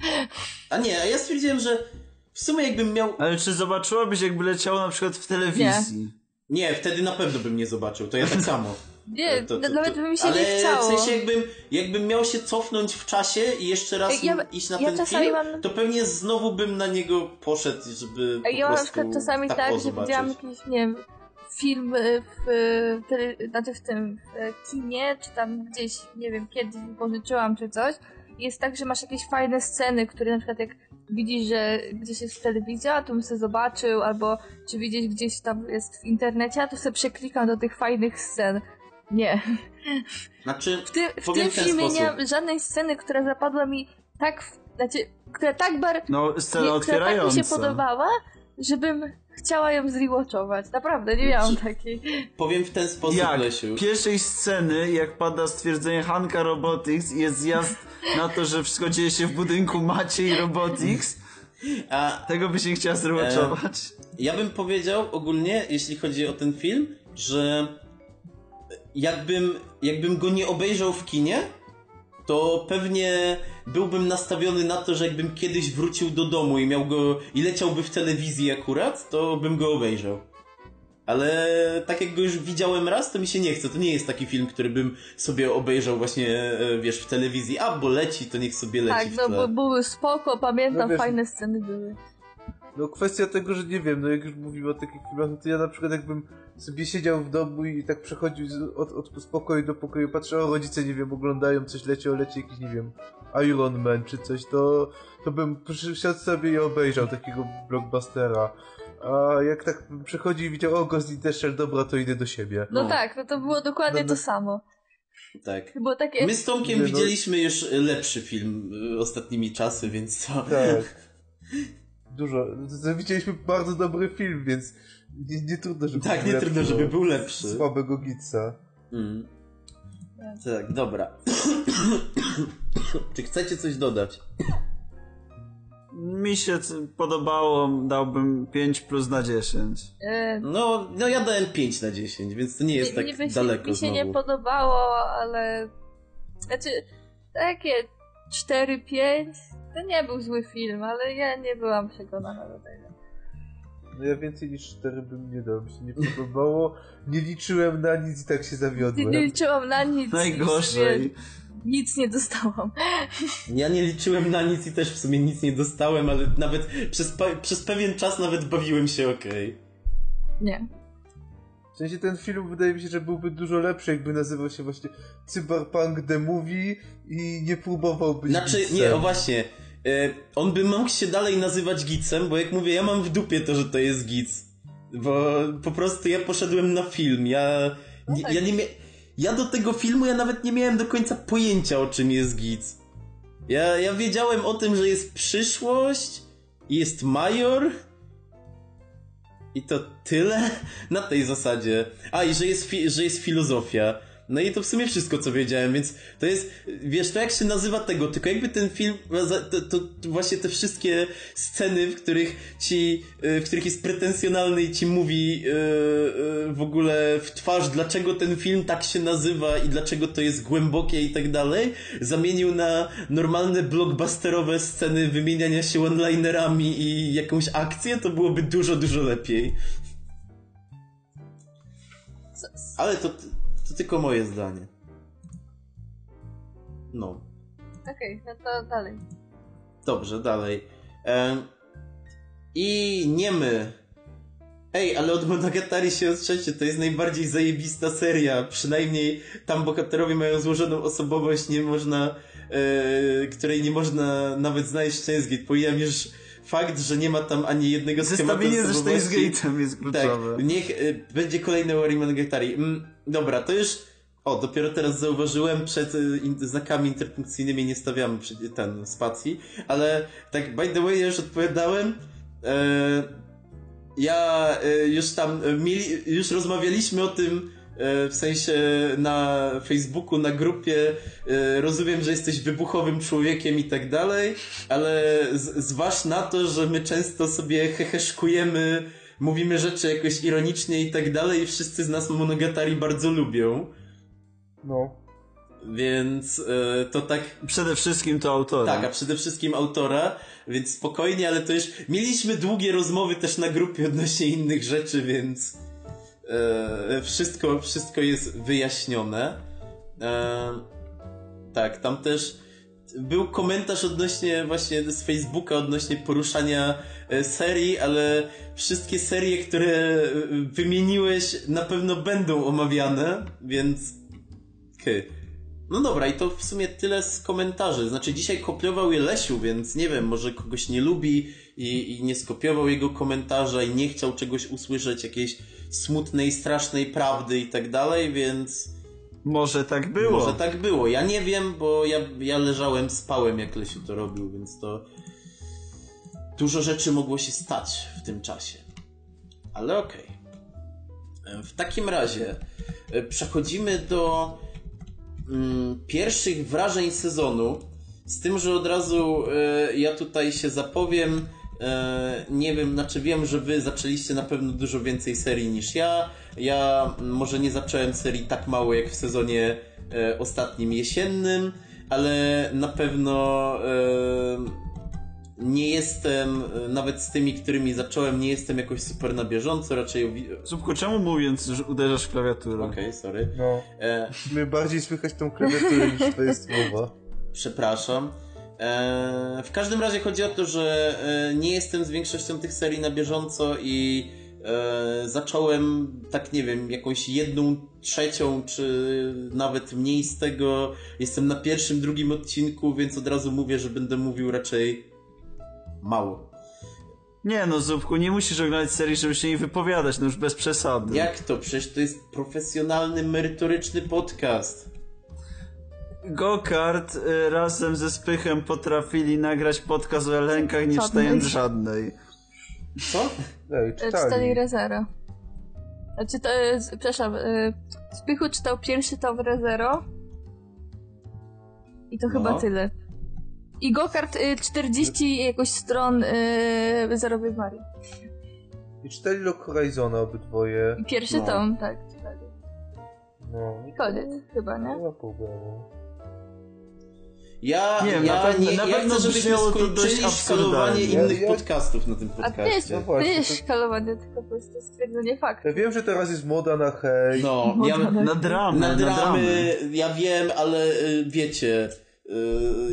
A nie, a ja stwierdziłem, że w sumie jakbym miał... Ale czy zobaczyłabyś, jakby leciało na przykład w telewizji? Nie, wtedy na pewno bym nie zobaczył, to ja tak samo. Nie, To- to- nawet to- by mi się ale nie chciało. w sensie jakbym, jakbym miał się cofnąć w czasie i jeszcze raz Ja- iść na ja ten film, mam- to pewnie znowu bym na niego poszedł, żeby po Ja na przykład czasami tak, tak, że widziałam jakiś, nie wiem, film y, w, y, tele, znaczy w tym w kinie, czy tam gdzieś, nie wiem, kiedyś pożyczyłam czy coś. Jest tak, że masz jakieś fajne sceny, które na przykład jak widzisz, że gdzieś jest telewizja, to bym sobie zobaczył, albo czy widzisz gdzieś tam jest w internecie, to sobie przeklikam do tych fajnych scen. Nie. Znaczy, W tym, w tym filmie nie ma żadnej sceny, która zapadła mi tak, w, znaczy, która tak bar, No, scena nie, która tak mi się podobała, żebym chciała ją zrewatchować. Naprawdę, nie miałam takiej. powiem w ten sposób, Jak Lesiu. pierwszej sceny, jak pada stwierdzenie Hanka Robotics i jest zjazd na to, że wszystko dzieje się w budynku Maciej Robotics, A tego by się chciała zrewatchować. ja bym powiedział ogólnie, jeśli chodzi o ten film, że jakbym, jakbym go nie obejrzał w kinie, to pewnie byłbym nastawiony na to, że jakbym kiedyś wrócił do domu i miał go i leciałby w telewizji akurat, to bym go obejrzał. Ale tak jak go już widziałem raz, to mi się nie chce. To nie jest taki film, który bym sobie obejrzał właśnie, e, wiesz, w telewizji. A, bo leci, to niech sobie leci Tak, w no bo były spoko, pamiętam, No wiesz- fajne sceny były. No kwestia tego, że nie wiem, no jak już mówimy o takich filmach, no to ja na przykład jakbym sobie siedział w domu i tak przechodził z- od, od pokoju do pokoju, patrzę, o rodzice, nie wiem, oglądają coś, leci, o leci jakiś, nie wiem, Iron Man czy coś, to, to bym przysiadł sobie i obejrzał takiego blockbustera. A jak tak bym przechodził i widział, o Ghost in the Shell, dobra, to idę do siebie. No, No. tak, no to było dokładnie No, no. to samo. Tak. Takie... My z Tomkiem Nie, no- widzieliśmy już lepszy film y, ostatnimi czasy, więc to... Tak. Dużo. Widzieliśmy bardzo dobry film, więc nie, nie trudno, żeby Tak, był nie trudno, lepszy, żeby no. był lepszy. Słabego gitsa. Mm. Tak, dobra. Czy chcecie coś dodać? Mi się podobało, dałbym 5 plus na 10. e, No, no ja dałem 5 na 10, więc to nie jest mi- tak niby się, daleko mi się znowu. nie podobało, ale... Znaczy, takie 4-5 to nie był zły film, ale ja nie byłam przekonana do tego. No ja więcej niż 4 bym nie dał, mi się nie podobało. Nie liczyłem na nic i tak się zawiodłem. nie liczyłam na nic. Najgorzej. Nic nie dostałam. Ja nie liczyłem na nic i też w sumie nic nie dostałem, ale nawet przez, pe- przez pewien czas nawet bawiłem się okej. Nie. W sensie ten film wydaje mi się, że byłby dużo lepszy, jakby nazywał się właśnie Cyberpunk The Movie i nie próbował być Znaczy, nie, o właśnie. E, on by mógł się dalej nazywać Gicem, bo jak mówię, ja mam w dupie to, że to jest Gic. Bo po prostu ja poszedłem na film. Ja, nie, tak. ja nie mia... Ja do tego filmu ja nawet nie miałem do końca pojęcia o czym jest Gic. Ja, ja wiedziałem o tym, że jest przyszłość, jest major i to tyle na tej zasadzie. A i że jest, że jest filozofia. No i to w sumie wszystko, co wiedziałem, więc to jest, wiesz, to jak się nazywa tego, tylko jakby ten film, to, to, to właśnie te wszystkie sceny, w których ci, y, w których jest pretensjonalny i ci mówi yy, yy, w ogóle w twarz, dlaczego ten film tak się nazywa i dlaczego to jest głębokie i tak dalej, zamienił na normalne blockbusterowe sceny wymieniania się one-linerami i jakąś akcję, to byłoby dużo, dużo lepiej. Ale to, tylko moje zdanie. No. Okej, no to dalej. Dobrze, dalej. Em, I niemy. Ej, ale od Monogatari się otrzecie, to jest najbardziej zajebista seria. Przynajmniej tam bohaterowie mają złożoną osobowość, nie można, e, której nie można nawet znaleźć w Steins Pomijam już fakt, że nie ma tam ani jednego schematu Zestawienie ze osobowości. Steins jest kluczowe. Tak, niech y, będzie kolejny Wari Monogatari. Mm, dobra, to już. O, dopiero teraz zauważyłem, przed y, in, znakami interpunkcyjnymi nie stawiamy przed, ten spacji, ale tak by the way ja już odpowiadałem. E, ja e, już tam e, mieli, już rozmawialiśmy o tym w sensie na Facebooku, na grupie. E, rozumiem, że jesteś wybuchowym człowiekiem i tak dalej, ale zważ na to, że my często sobie heheszkujemy, mówimy rzeczy jakoś ironicznie i tak dalej i wszyscy z nas Monogatari bardzo lubią. No. Więc e, to tak Przede wszystkim to autora. tak, a przede wszystkim autora, więc spokojnie, ale to już mieliśmy długie rozmowy też na grupie odnośnie innych rzeczy, więc e, wszystko, wszystko jest wyjaśnione. E, tak, tam też był komentarz odnośnie właśnie z Facebooka, odnośnie poruszania e, serii, ale wszystkie serie, które e, wymieniłeś na pewno będą omawiane, więc Ky. No dobra, i to w sumie tyle z komentarzy. Znaczy, dzisiaj kopiował je Lesiu, więc nie wiem, może kogoś nie lubi i, i nie skopiował jego komentarza i nie chciał czegoś usłyszeć, jakiejś smutnej, strasznej prawdy i tak dalej, więc Może tak było. może tak było. Ja nie wiem, bo ja, ja leżałem, spałem, jak Lesiu to robił, więc to dużo rzeczy mogło się stać w tym czasie. Ale okej. E, W takim razie e, przechodzimy do mm, pierwszych wrażeń sezonu. Z tym, że od razu e, ja tutaj się zapowiem. E, nie wiem, znaczy wiem, że wy zaczęliście na pewno dużo więcej serii niż ja. Ja może nie zacząłem serii tak mało jak w sezonie e, ostatnim jesiennym, ale na pewno e, nie jestem, nawet z tymi, którymi zacząłem, nie jestem jakoś super na bieżąco, raczej... Okej, Zupku, czemu mówiąc, że uderzasz w klawiaturę? sorry. No, E, sumie bardziej słychać tą klawiaturę niż twoje słowa. Przepraszam. E, w każdym razie chodzi o to, że e, nie jestem z większością tych serii na bieżąco i e, zacząłem, tak nie wiem, jakąś jedną trzecią, czy nawet mniej z tego. Jestem na pierwszym, drugim odcinku, więc od razu mówię, że będę mówił raczej mało. Nie no, Zupku, nie musisz oglądać serii, żeby się nie wypowiadać, no już bez przesady. Jak to? Przecież to jest profesjonalny, merytoryczny podcast. Go-kart y, razem ze Spychem potrafili nagrać podcast o Elenkach, nie czytając żadnej. Co? Ej, E, czytali. Czytali Rezero. Znaczy to jest, przepraszam, e, Spychu czytał pierwszy tom Rezero. I to No. chyba tyle. I Gokart e, 40 jakoś stron e, Zerowej Marii. I czytali Lock Horizona obydwoje. I pierwszy No. tom, tak, czytali. No, I koniec, chyba, nie? nie ma problemu. Ja, Nie wiem, ja, na pewno- nie, na ja pewno chcę, żebyśmy skończyli szkalowanie absurdalnie. innych Ja- ja- podcastów na tym A to nie podcaście. jest, No to właśnie, nie jest to- szkalowanie, tylko po prostu stwierdzenie faktu. Ja wiem, że teraz jest moda na hej. No, ja, Na dramy, na na dramy, ja wiem, ale y, wiecie, y,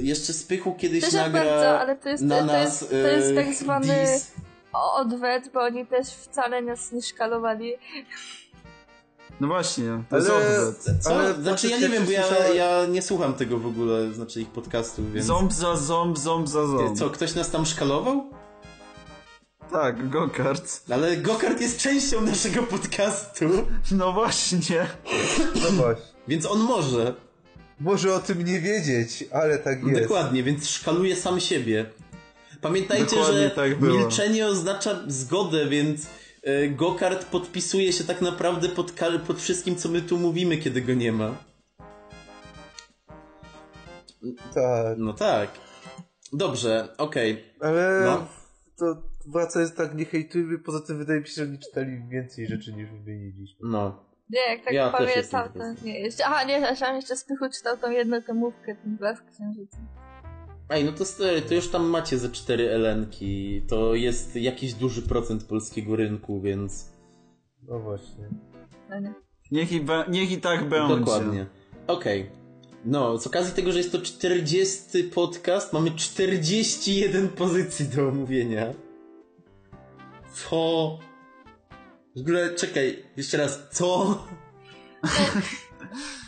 jeszcze Spychu kiedyś Proszę nagra bardzo, ale to jest, na to, nas jest, to jest y, tak zwany odwet, bo oni też wcale nas nie szkalowali. No właśnie, to jest Ale-. Co? ale znaczy ja nie jak wiem, bo ja, słyszałem- ja nie słucham tego w ogóle, znaczy ich podcastów, więc... Ząb za ząb, ząb za ząb. Co, ktoś nas tam szkalował? Tak, go-kart. Ale Gokart jest częścią naszego podcastu, No właśnie. No właśnie. więc on może. Może o tym nie wiedzieć, ale tak jest. Dokładnie, więc szkaluje sam siebie. Pamiętajcie, Dokładnie że tak milczenie oznacza zgodę, więc Gokart podpisuje się tak naprawdę pod, pod wszystkim, co my tu mówimy, kiedy go nie ma. Tak, No tak. Dobrze, okej. ale No. to wracając tak, nie hejtujmy, poza tym wydaje mi się, że oni czytali więcej rzeczy niż wymieniliśmy. No. Nie, jak tak Ja pamiętam, to nie. Aha, nie, zresztą jeszcze Spychu czytał tą jedną tomówkę, ten Blask Księżyca. Ej, no to stary, to już tam macie ze cztery elenki. To jest jakiś duży procent polskiego rynku, więc... No właśnie. Nie. Niech i, be, niech i tak będzie. Dokładnie. Okej. No, z okazji tego, że jest to 40 podcast, mamy 41 pozycji do omówienia. Co? W ogóle, czekaj, jeszcze raz, co?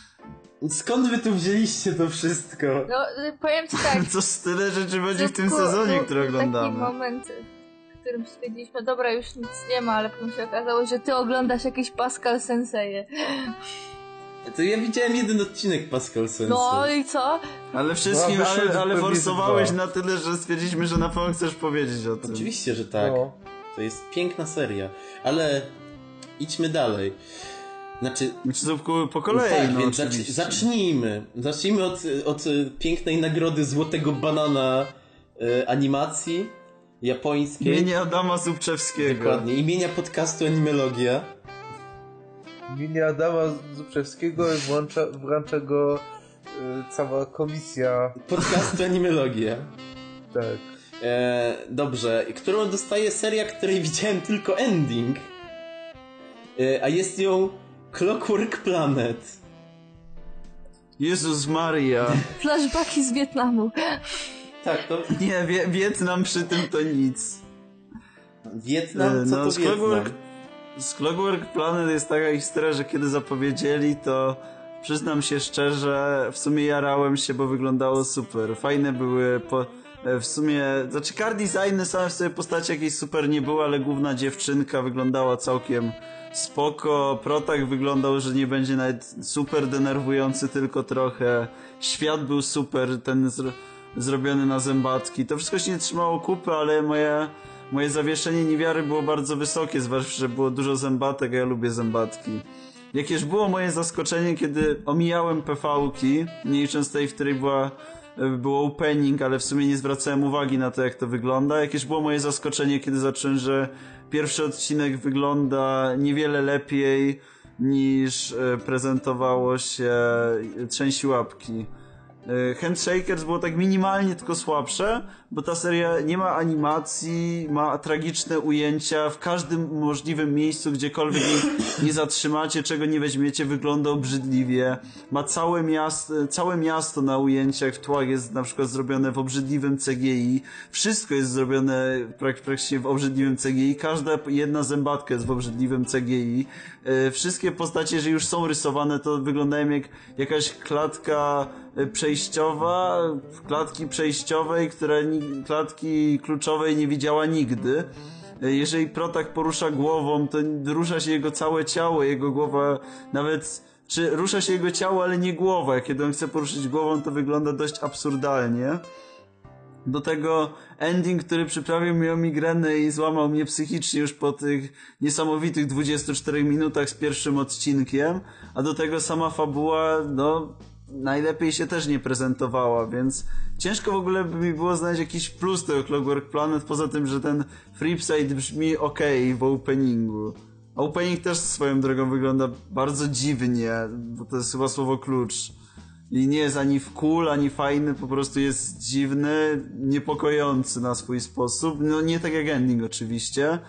Skąd wy tu wzięliście to wszystko? No, y, powiem ci tak. Co z tyle rzeczy będzie w tym sezonie, który był Taki oglądamy. moment, w którym stwierdziliśmy, dobra, już nic nie ma, ale potem się okazało, że ty oglądasz jakiś Pascal Sensei. To ja widziałem jeden odcinek Pascal Sense. No i co? Ale wszystkim, No, ale, ale forsowałeś na tyle, że stwierdziliśmy, że na pewno chcesz powiedzieć o tym. Oczywiście, że tak. No. To jest piękna seria. Ale idźmy dalej. Znaczy, Znaczy, Zupku, po kolei, tak, no więc oczywiście. zacznijmy. Zacznijmy od, od e, pięknej nagrody Złotego Banana e, animacji japońskiej. Imienie Adama Zupczewskiego. Dokładnie. Imienia podcastu Animologia. Imienia Adama Zuprzewskiego włącza, wręcza go y, cała komisja. Podcastu Animologia. Tak. E, dobrze. Którą dostaje seria, której widziałem tylko ending. E, a jest nią Clockwork Planet. Jezus Maria. Flashbacki z Wietnamu. Tak, to Nie, wie, Wietnam przy tym to nic. Wietnam? E, Co no, to? Clockwork, z Clockwork Planet jest taka historia, że kiedy zapowiedzieli, to przyznam się szczerze, w sumie jarałem się, bo wyglądało super. Fajne były po, e, w sumie, znaczy car designy same w sobie postaci jakiejś super nie były, ale główna dziewczynka wyglądała całkiem spoko. Protak wyglądał, że nie będzie nawet super denerwujący, tylko trochę. Świat był super, ten zro, zrobiony na zębatki. To wszystko się nie trzymało kupy, ale moje Moje zawieszenie niewiary było bardzo wysokie, zwłaszcza, że było dużo zębatek, a ja lubię zębatki. Jakież było moje zaskoczenie, kiedy omijałem PV-ki, nie licząc tej, w której była, było opening, ale w sumie nie zwracałem uwagi na to, jak to wygląda. Jakież było moje zaskoczenie, kiedy zacząłem, że pierwszy odcinek wygląda niewiele lepiej niż e, prezentowało się e, Trzęsi Łapki. E, Handshakers było tak minimalnie tylko słabsze, bo ta seria nie ma animacji, ma tragiczne ujęcia w każdym możliwym miejscu, gdziekolwiek nie, nie zatrzymacie, czego nie weźmiecie, wygląda obrzydliwie. Ma całe miasto, całe miasto na ujęciach w tłach jest na przykład zrobione w obrzydliwym CGI. Wszystko jest zrobione prak- praktycznie w obrzydliwym CGI. Każda jedna zębatka jest w obrzydliwym CGI. E, Wszystkie postacie, jeżeli już są rysowane, to wyglądają jak jakaś klatka e, przejściowa, klatki przejściowej, która ni- klatki kluczowej nie widziała nigdy. E, Jeżeli protak porusza głową, to rusza się jego całe ciało, jego głowa nawet czy rusza się jego ciało, ale nie głowa. Kiedy on chce poruszyć głową, to wygląda dość absurdalnie. Do tego ending, który przyprawił mi o migrenę i złamał mnie psychicznie już po tych niesamowitych 24 minutach z pierwszym odcinkiem, a do tego sama fabuła, no, najlepiej się też nie prezentowała, więc ciężko w ogóle by mi było znaleźć jakiś plus tego Clockwork Planet, poza tym, że ten Flipside brzmi ok w openingu. Opening też swoją drogą wygląda bardzo dziwnie, bo to jest chyba słowo klucz. I nie jest ani w cool, ani fajny, po prostu jest dziwny, niepokojący na swój sposób. No nie tak jak ending oczywiście,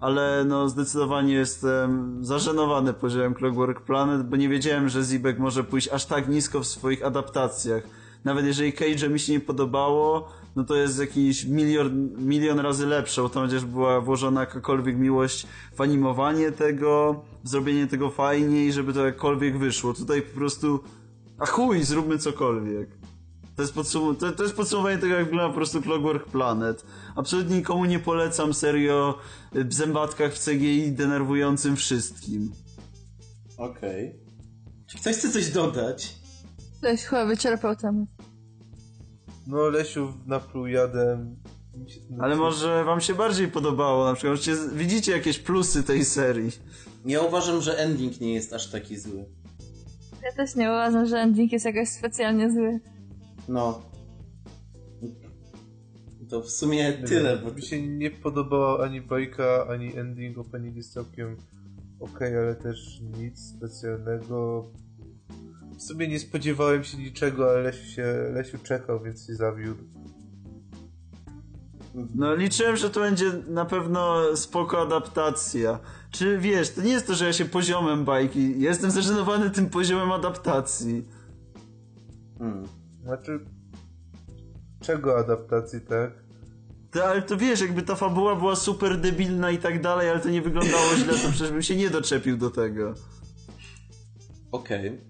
ale no zdecydowanie jestem zażenowany poziomem Clockwork Planet, bo nie wiedziałem, że Zibek może pójść aż tak nisko w swoich adaptacjach. Nawet jeżeli Cage mi się nie podobało, no to jest jakiś milion, milion razy lepsze, bo tam chociaż była włożona jakakolwiek miłość w animowanie tego, w zrobienie tego fajnie i żeby to jakkolwiek wyszło. Tutaj po prostu a chuj, zróbmy cokolwiek. To jest, podsum- to, to jest podsumowanie tego, jak wygląda po prostu Clockwork Planet. Absolutnie nikomu nie polecam serio y, w zębatkach w CGI denerwującym wszystkim. Okej. Czy ktoś chce coś dodać? Ktoś chyba wyczerpał temat. No, Lesiu napluł jadem. Ale może wam się bardziej podobało, na przykład z- widzicie jakieś plusy tej serii. Ja uważam, że ending nie jest aż taki zły. Ja też nie uważam, że ending jest jakoś specjalnie zły. No. To w sumie tyle, bo Mi się nie podobała ani bajka, ani ending. Opening jest całkiem okej, ale też nic specjalnego. W sumie nie spodziewałem się niczego, ale Lesiu, się, Lesiu czekał, więc się zawiódł. No liczyłem, że to będzie na pewno spoko adaptacja. Czy wiesz, to nie jest to, że ja się poziomem bajki, ja jestem zażenowany tym poziomem adaptacji. Hmm. Znaczy... Czego adaptacji, tak? To, ale to wiesz, jakby ta fabuła była super debilna i tak dalej, ale to nie wyglądało źle, to przecież bym się nie doczepił do tego. Okej.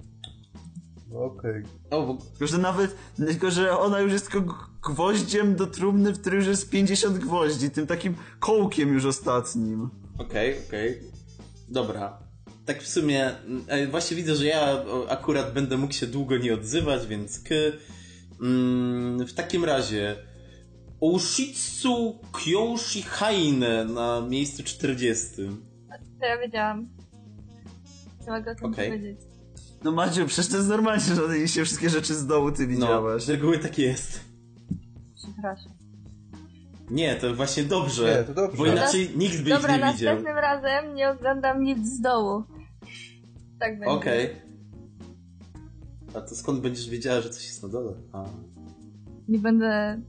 No okej. O, bo... Tylko, że nawet, tylko, że ona już jest tylko gwoździem do trumny, w której już jest 50 gwoździ, tym takim kołkiem już ostatnim. Okej, okej. Dobra. Tak w sumie, e, właśnie widzę, że ja akurat będę mógł się długo nie odzywać, więc k. Mm, w takim razie Ushitsu Kyoshi Haine na miejscu 40. To ja wiedziałam. Co mogę o tym Okej. powiedzieć? No Maciu, przecież to jest normalnie, że się wszystkie rzeczy z dołu ty No, widziałaś. z reguły tak jest. Przepraszam. Nie, to właśnie dobrze. Nie, to dobrze. Bo inaczej nikt by Dobra, ich nie widział. następnym razem nie oglądam nic z dołu. Tak będzie. Okej. A to skąd będziesz wiedziała, że coś jest na dole? A. Nie będę...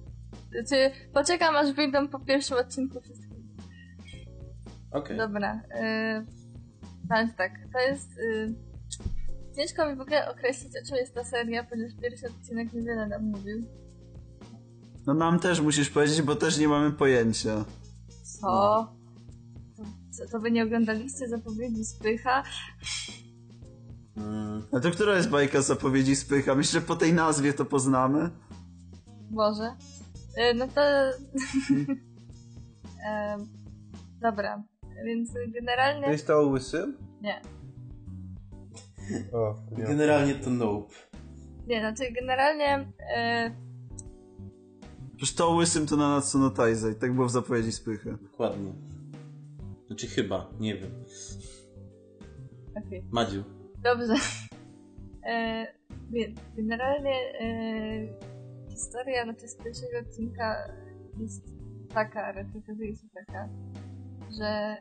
Znaczy, poczekam aż wyjdą po pierwszym odcinku wszystkie. Okej. Dobra. Yy, więc tak, to jest... Yy, ciężko mi w ogóle określić, o czym jest ta seria, ponieważ pierwszy odcinek niewiele nam mówił. No nam też musisz powiedzieć, bo też nie mamy pojęcia. Co? To, co, to wy nie oglądaliście zapowiedzi Spycha? A to która jest bajka z zapowiedzi Spycha? Myślę, że po tej nazwie to poznamy. Boże. Yy, no to... Em, dobra. Więc To generalnie... jest to o łysym? Nie. O, nie. Generalnie to nope. Nie, znaczy generalnie... Yy, Przecież to łysym to na Natsuno Taizai, tak było w zapowiedzi Spycha. Dokładnie. Znaczy chyba, nie wiem. Okej. Madziu. Dobrze. E, więc generalnie e, historia znaczy z pierwszego odcinka jest taka, reflektuje się taka, że e,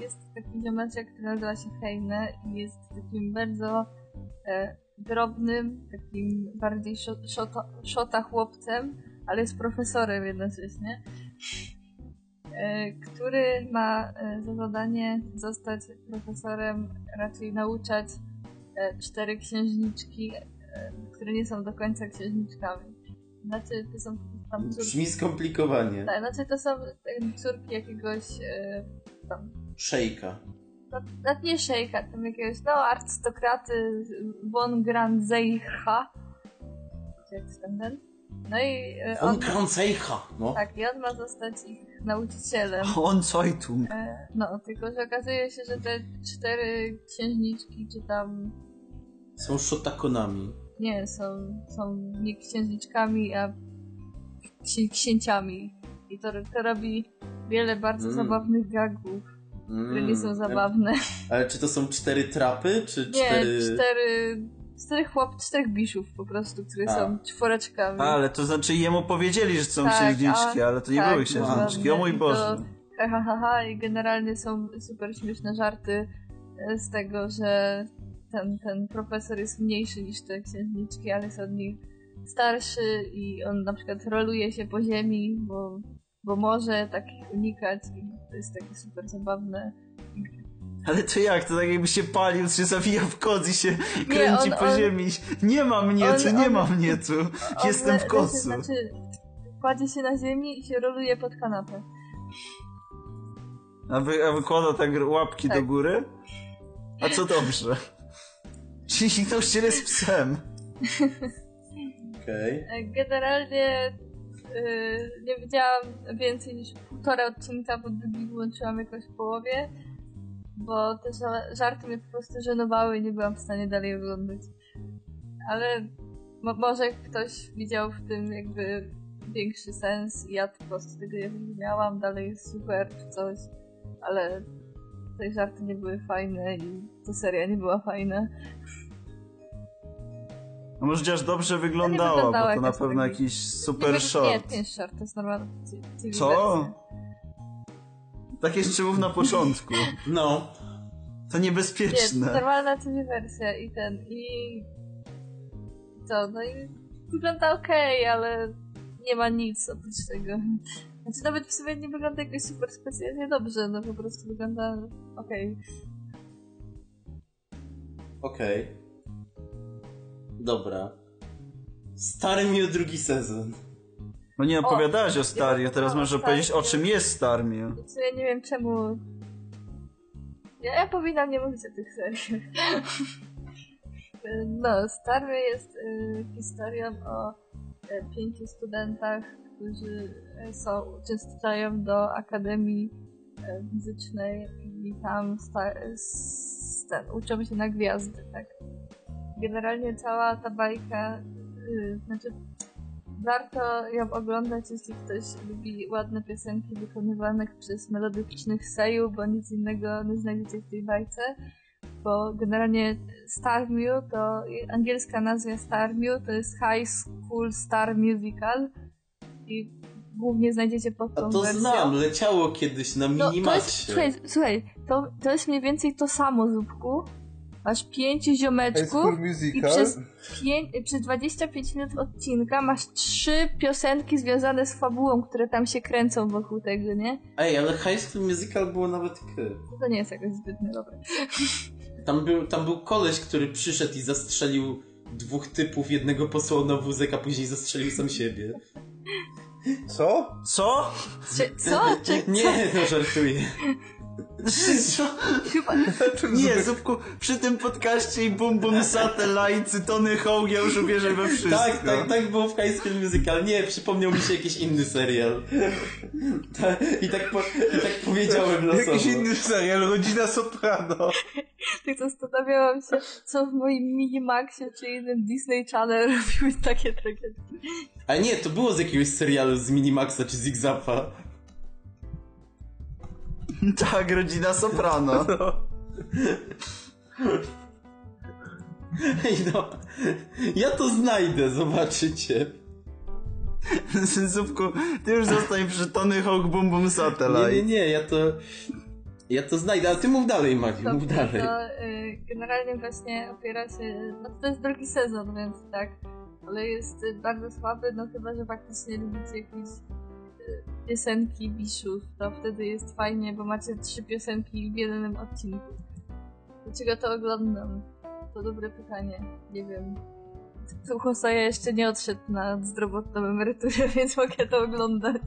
jest taki ziomeczek, który nazywa się Heine i jest takim bardzo drobnym, takim bardziej szo- szota, szota chłopcem, ale jest profesorem jednocześnie, który ma e, za zadanie zostać profesorem, raczej nauczać e, cztery księżniczki, e, które nie są do końca księżniczkami. Znaczy, to są tam córki. Brzmi skomplikowanie. Tak, znaczy to są e, córki jakiegoś e, tam Szejka. no, nawet nie szejka, tam jakiegoś, no, arystokraty von Grandzeicha. Czy jak ten? No i e, on, On Krącejcha, no. tak, i on ma zostać ich nauczycielem. On Zeitung. E, no, tylko że okazuje się, że te cztery księżniczki, czy tam, Są szotakonami. nie, są, są nie księżniczkami, a ksi, księciami. I to, to robi wiele bardzo Mm. zabawnych gagów, które nie są Mm. zabawne. Ale czy to są cztery trapy, czy Nie, cztery... cztery. Cztery chłop, czterech biszów po prostu, które A. są czworeczkami. Ale to znaczy jemu powiedzieli, że są Tak, księżniczki, ale to nie tak, były księżniczki. O mój to- Boże. Ha, ha, ha, ha, i generalnie są super śmieszne żarty e, z tego, że ten, ten profesor jest mniejszy niż te księżniczki, ale jest od nich starszy i on na przykład roluje się po ziemi, bo, bo może takich unikać i to jest takie super zabawne. Ale to jak? To tak jakby się palił, się zawija w koc i się kręci on- po on- ziemi. Nie ma mnie on- tu, nie on- ma mnie tu. On Jestem w kocu. Znaczy, kładzie się na ziemi i się roluje pod kanapę. A, wy, a wykłada tak łapki Tak. do góry? A co dobrze. Czyli nauczyciel jest psem. Okej. E, Generalnie yy, nie widziałam więcej niż półtora odcinka, bo drugi wyłączyłam jakoś w połowie, bo te ża- żarty mnie po prostu żenowały i nie byłam w stanie dalej oglądać. Ale mo- może ktoś widział w tym jakby większy sens i ja po prostu tego nie zrozumiałam, dalej jest super czy coś, ale te żarty nie były fajne i ta seria nie była fajna. No może chociaż dobrze wyglądała, wyglądała bo to na pewno tak- jakiś super nie, short. nie, to jest short, to jest TV Co? Tak jeszcze mów na początku. No. To Nie, niebezpieczne. normalna TV wersja i ten, i co, no i wygląda okej, ale nie ma nic oprócz tego. Znaczy nawet w sumie nie wygląda jakoś super specjalnie dobrze, no po prostu wygląda okej. Okej. Dobra. Stary mi drugi sezon. No nie opowiadałaś o ja Starii, teraz o możesz Starii. powiedzieć o czym jest Starmie. W sumie nie wiem czemu... Ja, ja powinnam nie mówić o tych seriach. No, Starmy jest y, historią o y, pięciu studentach, którzy są, uczęszczają do Akademii y, Muzycznej i tam sta, s, ten, uczą się na gwiazdy, tak. Generalnie cała ta bajka, y, znaczy warto ją oglądać, jeśli ktoś lubi ładne piosenki wykonywanych przez melodycznych seju, bo nic innego nie znajdziecie w tej bajce. Bo generalnie Starmie to angielska nazwa Starmie to jest High School Star Musical i głównie znajdziecie pod A tą to wersją. znam, leciało kiedyś na No, to jest, słuchaj, słuchaj to, to jest mniej więcej to samo, Zupku. Masz pięciu ziomeczków i przez, pię- przez 25 minut odcinka masz trzy piosenki związane z fabułą, które tam się kręcą wokół tego, nie? Ej, ale High School Musical było nawet k. To nie jest jakoś zbytnio dobre. Tam był, tam był koleś, który przyszedł i zastrzelił dwóch typów, jednego posłał na wózek, a później zastrzelił sam siebie. Co? Co? Czy, co? Czy, Nie, no żartuję. Co? Chyba, Nie, Zupku, przy tym podcaście i Bum Bum Satellite, Tony Hawk, ja już uwierzę we wszystko. Tak, tak, tak było w High School Musical. Nie, przypomniał mi się jakiś inny serial. I, tak po, I tak powiedziałem losowo. Jakiś inny serial, Rodzina Soprano. tak zastanawiałam się, co w moim Minimaxie czy innym Disney Channel robiły takie tragedie. Ale nie, to było z jakiegoś serialu z Minimaxa czy Zig Zapa. Tak, rodzina Soprano. Ej no, ja to znajdę, zobaczycie. Zupku, ty już zostań przy Tony Hawk Bum Bum Nie, Satellite. nie, nie, ja to... Ja to znajdę, ale ty mów dalej, Maciu, mów dalej. to y, generalnie właśnie opiera się, no to jest drugi sezon, więc tak, ale jest bardzo słaby, no chyba, że faktycznie lubicie jakieś y, piosenki Bishów, to wtedy jest fajnie, bo macie trzy piosenki w jednym odcinku. Dlaczego to oglądam? To dobre pytanie, nie wiem. Tu Hosoja jeszcze nie odszedł na zdrowotną emeryturę, więc mogę to oglądać.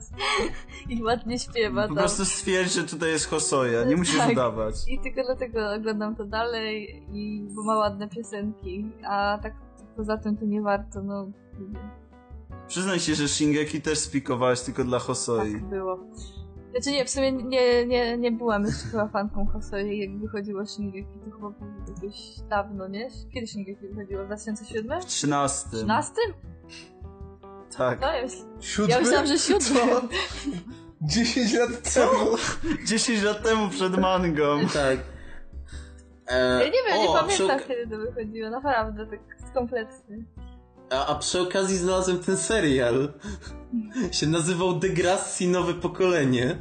I ładnie śpiewa Po prostu stwierdź, że tutaj jest Hosoja, nie musisz Tak. udawać. I tylko dlatego oglądam to dalej, i bo ma ładne piosenki, a tak poza tym to nie warto, no. Przyznaj się, że Shingeki też spikowałeś tylko dla Hosoi. tak było. Znaczy nie, w sumie nie, nie, nie byłam jeszcze chyba fanką Hosoi, jak wychodziło Shingeki, to chyba było jakoś dawno, nie? Kiedy Shingeki wychodziło? W 2007? W 13. 13? Tak. No ja, myśl... Siódmy? ja myślałam, że 7. Co? 10 lat temu. 10 lat temu przed mangą. Tak. E, Ja nie wiem, nie o, a pamiętam przy, kiedy to wychodziło, naprawdę, tak kompletnie. A, a przy okazji znalazłem ten serial. się nazywał Degrassi Nowe Pokolenie.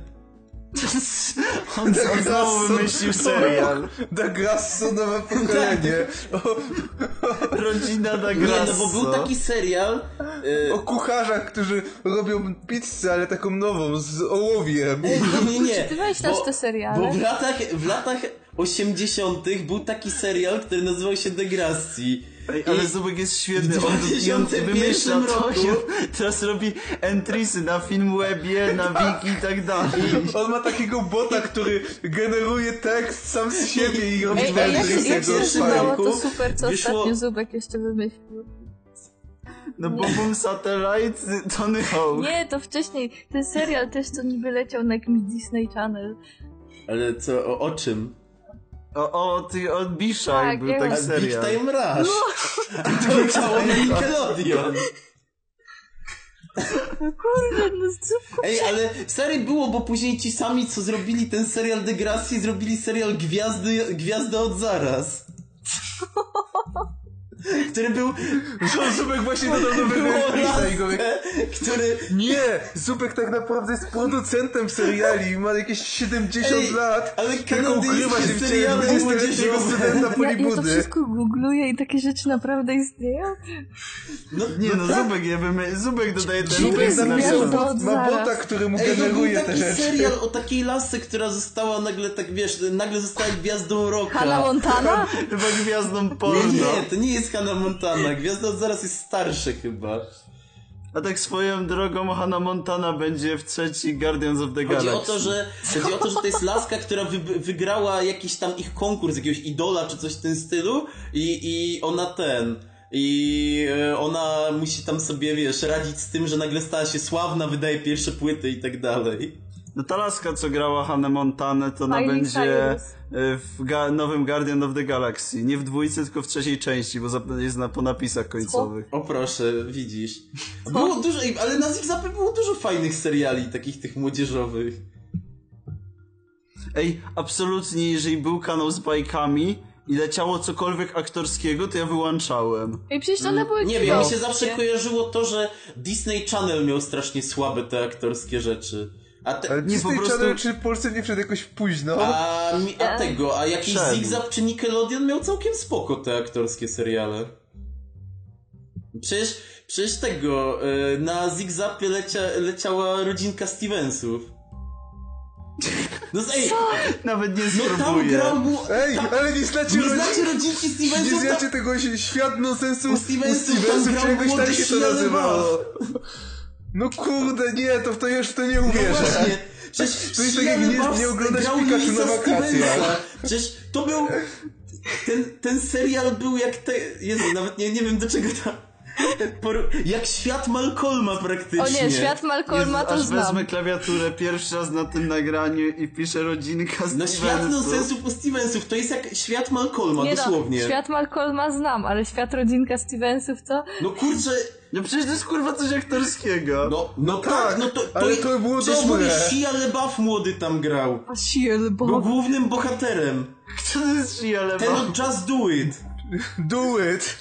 On, on znowu wymyślił serial. Da Grasso nowe pokolenie. O, Rodzina da Nie, no bo był taki serial. E, o kucharzach, którzy robią pizzę, ale taką nową, z ołowiem. nie, nie, nie. Ty myślasz bo- te seriale? Bo w latach, w latach 80. był taki serial, który nazywał się Degrassi. Ej, ale Zubek jest świetny, W on, i on 2001 wymyśla to i teraz robi entrisy na Filmwebie, na Wiki i tak dalej. On ma takiego bota, który generuje tekst sam z siebie i robi Ej, ej, jak, się- nazywało to super, co wyszło- ostatnio Zubek jeszcze wymyślił? No bo Boom Satellite, Tony Hawk. Nie, to wcześniej. Ten serial też to niby leciał na jakimś Disney Channel. Ale co, o, o czym? O, o, ty, o Bisha Tak, był ja taki A Big serial. Time Rush. To leciało na Nickelodeon. Kurde, no Zubku. Ej, ale sery było, bo później ci sami, co zrobili ten serial Degrassi, zrobili serial Gwiazdy, Gwiazda od zaraz. Który był Że Zubek właśnie dodał i go który Nie! Zubek tak naprawdę jest producentem seriali, ma jakieś 70 Ej, lat, ale tylko ukrywa się w ciele seriale 20-letniego młodzieżowe. studenta Ja, ja to Polibudy. wszystko googluję i takie rzeczy naprawdę istnieją. No, Nie no, tak. Zubek, je wymy... Zubek dodaje ten Zubek entrisy na zmieniał przykład. to od Ma bota, który mu Ej, no był generuje te taki rzeczy. serial o takiej lasce, która została nagle tak, wiesz, nagle została gwiazdą roka. Hannah Montana? Chyba gwiazdą Nie, porno. nie, to nie jest Hannah Montana. Gwiazda zaraz jest starsze chyba. A tak swoją drogą Hannah Montana będzie w trzeci Guardians of the Chodzi Galaxy. o to, że chodzi o to, że to jest laska, która wy, wygrała jakiś tam ich konkurs, jakiegoś idola czy coś w tym stylu i, i ona ten. I e, ona musi tam sobie, wiesz, radzić z tym, że nagle stała się sławna, wydaje pierwsze płyty i tak dalej. No ta laska, co grała Hannah Montanę, to ona Miley będzie Cyrus. E, w ga- nowym Guardian of the Galaxy. Nie w dwójce, tylko w trzeciej części, bo jest na, po napisach końcowych. O proszę, widzisz. Było dużo, ale na Zigzapy było dużo fajnych seriali, takich tych młodzieżowych. Ej, absolutnie, jeżeli był kanał z bajkami i leciało cokolwiek aktorskiego, to ja wyłączałem. Ej, przecież one były Nie wiem, mi się zawsze kojarzyło to, że Disney Channel miał strasznie słabe te aktorskie rzeczy. A, te, Ale Nie, Disney prostu- Channel czy w Polsce nie wszedł jakoś późno? a, mi, a tego, a jakiś. Zigzag czy Nickelodeon miał całkiem spoko te aktorskie seriale. Przecież, przecież tego, y, na Zigzapie lecia, leciała rodzinka Stevensów. No ej, Nawet nie no tam spróbuję. grał mu... Ej, tam, ale nie znacie nie rodzin- znacie rodzinki Nie Stevensów? Tam, znacie tego si- świat nonsensu U Stevensów tam Stevensów, młody tak się to nazywało. No kurde, nie, to w to już w to nie No uwierzę. właśnie. Przecież To jest tak, jak nie- nie oglądać Pikachu na wakacjach. Przecież to był... Ten, ten serial był jak te... Jezu, nawet nie, nie wiem do czego. Por... Jak świat Malcolma praktycznie. O nie, świat Malcolma Jezu, to aż znam. wezmę klawiaturę pierwszy raz na tym nagraniu i wpiszę rodzinka No Stevensów. świat nonsensów u Stevensów, to jest jak świat Malcolma, Nie dosłownie. no, świat Malcolma znam, ale świat rodzinka Stevensów to... No kurczę, No przecież to jest kurwa coś aktorskiego. no, no tak, no to... ale to było Przecież dobre. mówię, Shia LaBeouf młody tam grał. A shield, Był bo... głównym bohaterem. Kto to jest Shia Ten LaBeouf? od Just Do It. Do it.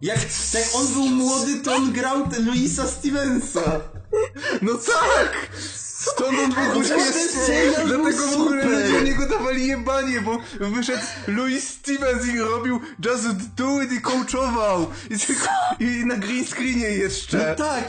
Jak, jak on był młody, to on grał ten Louisa Stevensa. No tak! Stąd on w ogóle jest... Dlatego w ogóle ludzie niego dawali jebanie, bo wyszedł Louis Stevens i robił Just Do It i coachował. I, tylko, I na green screenie No jeszcze. tak!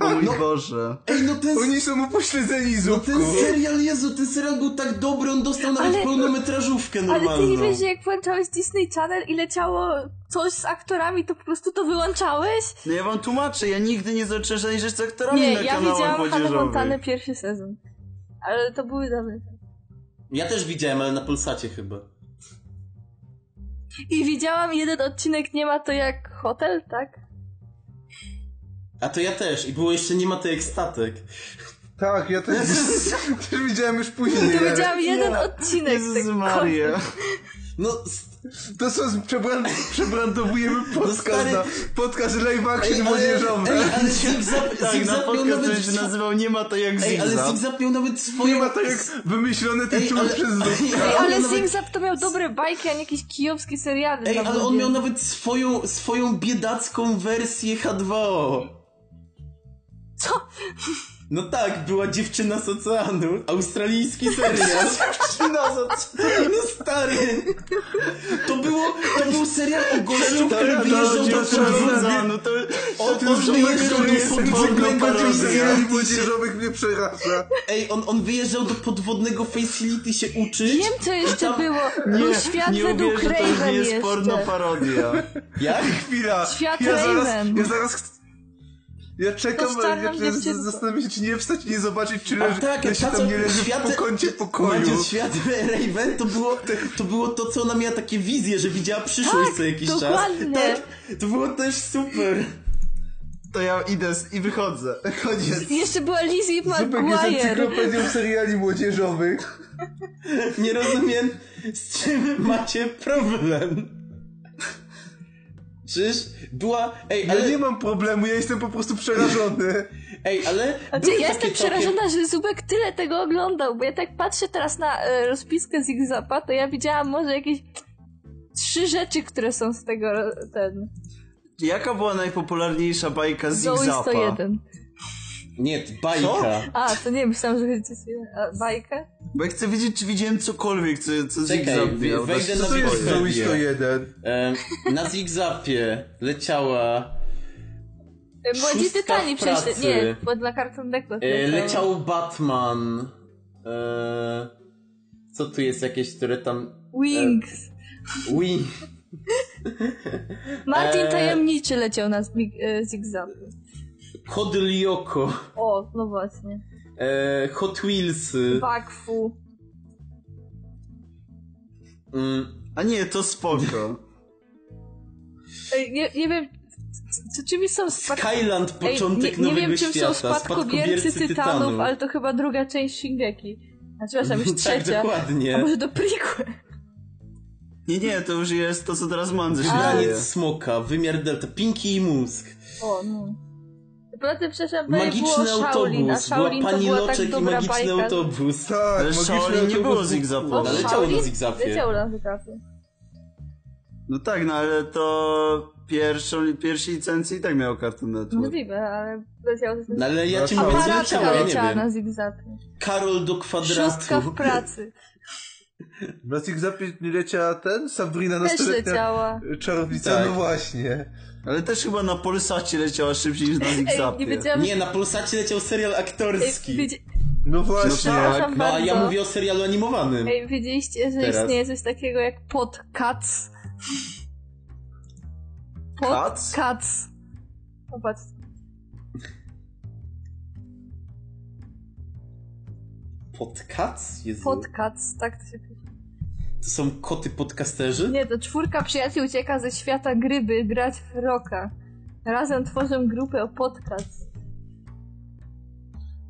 O mój Boże. Ej, no ten, Oni są upośledzeni, no Zupku. ten serial, Jezu, ten serial był tak dobry, on dostał nawet Ale- pełnometrażówkę Ale normalną. ty nie wiesz, że jak włączałeś Disney Channel i leciało coś z aktorami, to po prostu to wyłączałeś? No ja wam tłumaczę, ja nigdy nie zacząłem żadnej rzeczy z aktorami Nie, na ja kanałach widziałam Hannah młodzieżowych. Montanę pierwszy sezon. Ale to były dobre. Ja też widziałem, ale na Polsacie chyba. I widziałam jeden odcinek, nie ma to jak hotel, tak? A to ja też. I było jeszcze nie ma to jak statek. Tak, ja też, też widziałem już później. To ale- widziałam jeden odcinek Jezus Maria. No, To co, przebran przebrandowujemy podcast stary- na podcast live action młodzieżowy. ej, ale Zigzag, Tak, na Zigzag miał podcast nawet... który się nazywał Nie ma to jak Ej, ale Zigzag. Zigzag miał nawet swoją... Nie ma tak jak wymyślone Ej, tytuły ale- przez Ej, Zupka. Ej, ale nawet- Zingzap to miał dobre bajki, a nie jakieś kijowskie seriale. Ej, ale on miał nawet swoją, swoją biedacką wersję H2O. Co? No tak, była dziewczyna z oceanu, australijski serial. dziewczyna z oceanu. No stary. To było, to był serial o gościu, który wyjeżdżał do oceanu. no to... On, on wyjeżdżał do jest podwodnego facility młodzieżowych mnie przerasta. Ej, on, on wyjeżdżał do podwodnego facility się uczyć. Wiem, co jeszcze tam- było. Był świat nie według uwierzę, to Raven nie jest porno parodia. Jak? Chwila. Świat ja zaraz, Raven. ja zaraz... Ja czekam, ja się dziewczynką. zastanawiam się, czy nie wstać i nie zobaczyć, czy A leży, tak, leży ta, tam nie leży świat- w kącie pokoju. Macie świat Raven, to było, to było to, co ona miała takie wizje, że widziała przyszłość Tak, co jakiś dokładnie. czas. Tak, to było też super. To ja idę z- i wychodzę. Koniec. I jeszcze była Lizzie Zupek jest McGuire. encyklopedią seriali młodzieżowych. Nie rozumiem, z czym macie problem. Przecież była, ej, Ja ale, nie mam problemu, ja jestem po prostu przerażony. ej, ale Znaczy, ja jestem całkiem- przerażona, że Zubek tyle tego oglądał, bo ja tak patrzę teraz na e, rozpiskę Zigzapa, to ja widziałam może jakieś trzy rzeczy, które są z tego, ten, Jaka była najpopularniejsza bajka z Zoe Zigzapa? 101. Nie, to bajka. A, to nie, myślałam, że o a, bajkę. Bo ja chcę wiedzieć, czy widziałem cokolwiek, co, co Czekaj, Zigzap wejdę Co na to jest Wikipedię. Zoe 101? Em, na Zigzapie leciała, E, Młodzi Szóstka Tytani przecież, nie, bo dla Cartoon Network e, leciał Batman, e, co tu jest jakieś, które tam, Wings. Wii, Martin e, Tajemniczy leciał na e, Zigzapie. Kod Lyoko, O, no właśnie. e, Hot Wheelsy, Bakfu. mm, A nie, to spoko. Ej, nie, nie wiem, c- c- czym są spad... Skyland, Ej, początek nie, nie nowego wiem, czym świata, są spadkobiercy tytanów, ale to chyba druga część Shingeki. A przepraszam, już tak, trzecia. A dokładnie. może do prequel? Nie, nie, to już jest to, co teraz A. dzieje. Wybraniec Smoka, wymiar Delta, Pinky i Mózg, O, no. Tym, przepraszam, magiczny było Shaolin, a autobus, była Shaolin to pani była Loczek tak i magiczny bajka. autobus. Tak, Ale magiczny Shaolin nie autobus było był- Zigzapu. Ale leciało na Zigzapie. Leciało na Zigzapie. No tak, no ale to pierwszą, pierwszej licencji i tak miał Cartoon Network. Możliwe, ale leciało też No ale ja No ci tak. mówię, co leciało, ja nie leciała wiem. na Zigzapie. Karol do Szóstka w kwadratu. pracy. Na Zigzapie nie leciała ten? Sabrina Też nastoletnia leciała. czarownica? Tak. No właśnie. Ale też chyba na Polsacie leciała szybciej niż na Ej, Zigzapie. nie wiedziałam... Nie, na Polsacie leciał serial Ej, aktorski. wiedzie... No właśnie. Przepraszam No a ja mówię o serialu animowanym. Ej, wiedzieliście, że Teraz. istnieje coś takiego jak podcasts? Cats? Podcasts. Popatrz. Podcasts? Jezu. Tak to się pisze. To są koty podcasterzy? Nie, to czwórka przyjaciół ucieka ze świata gry, by grać w roka. Razem tworzą grupę o podcast.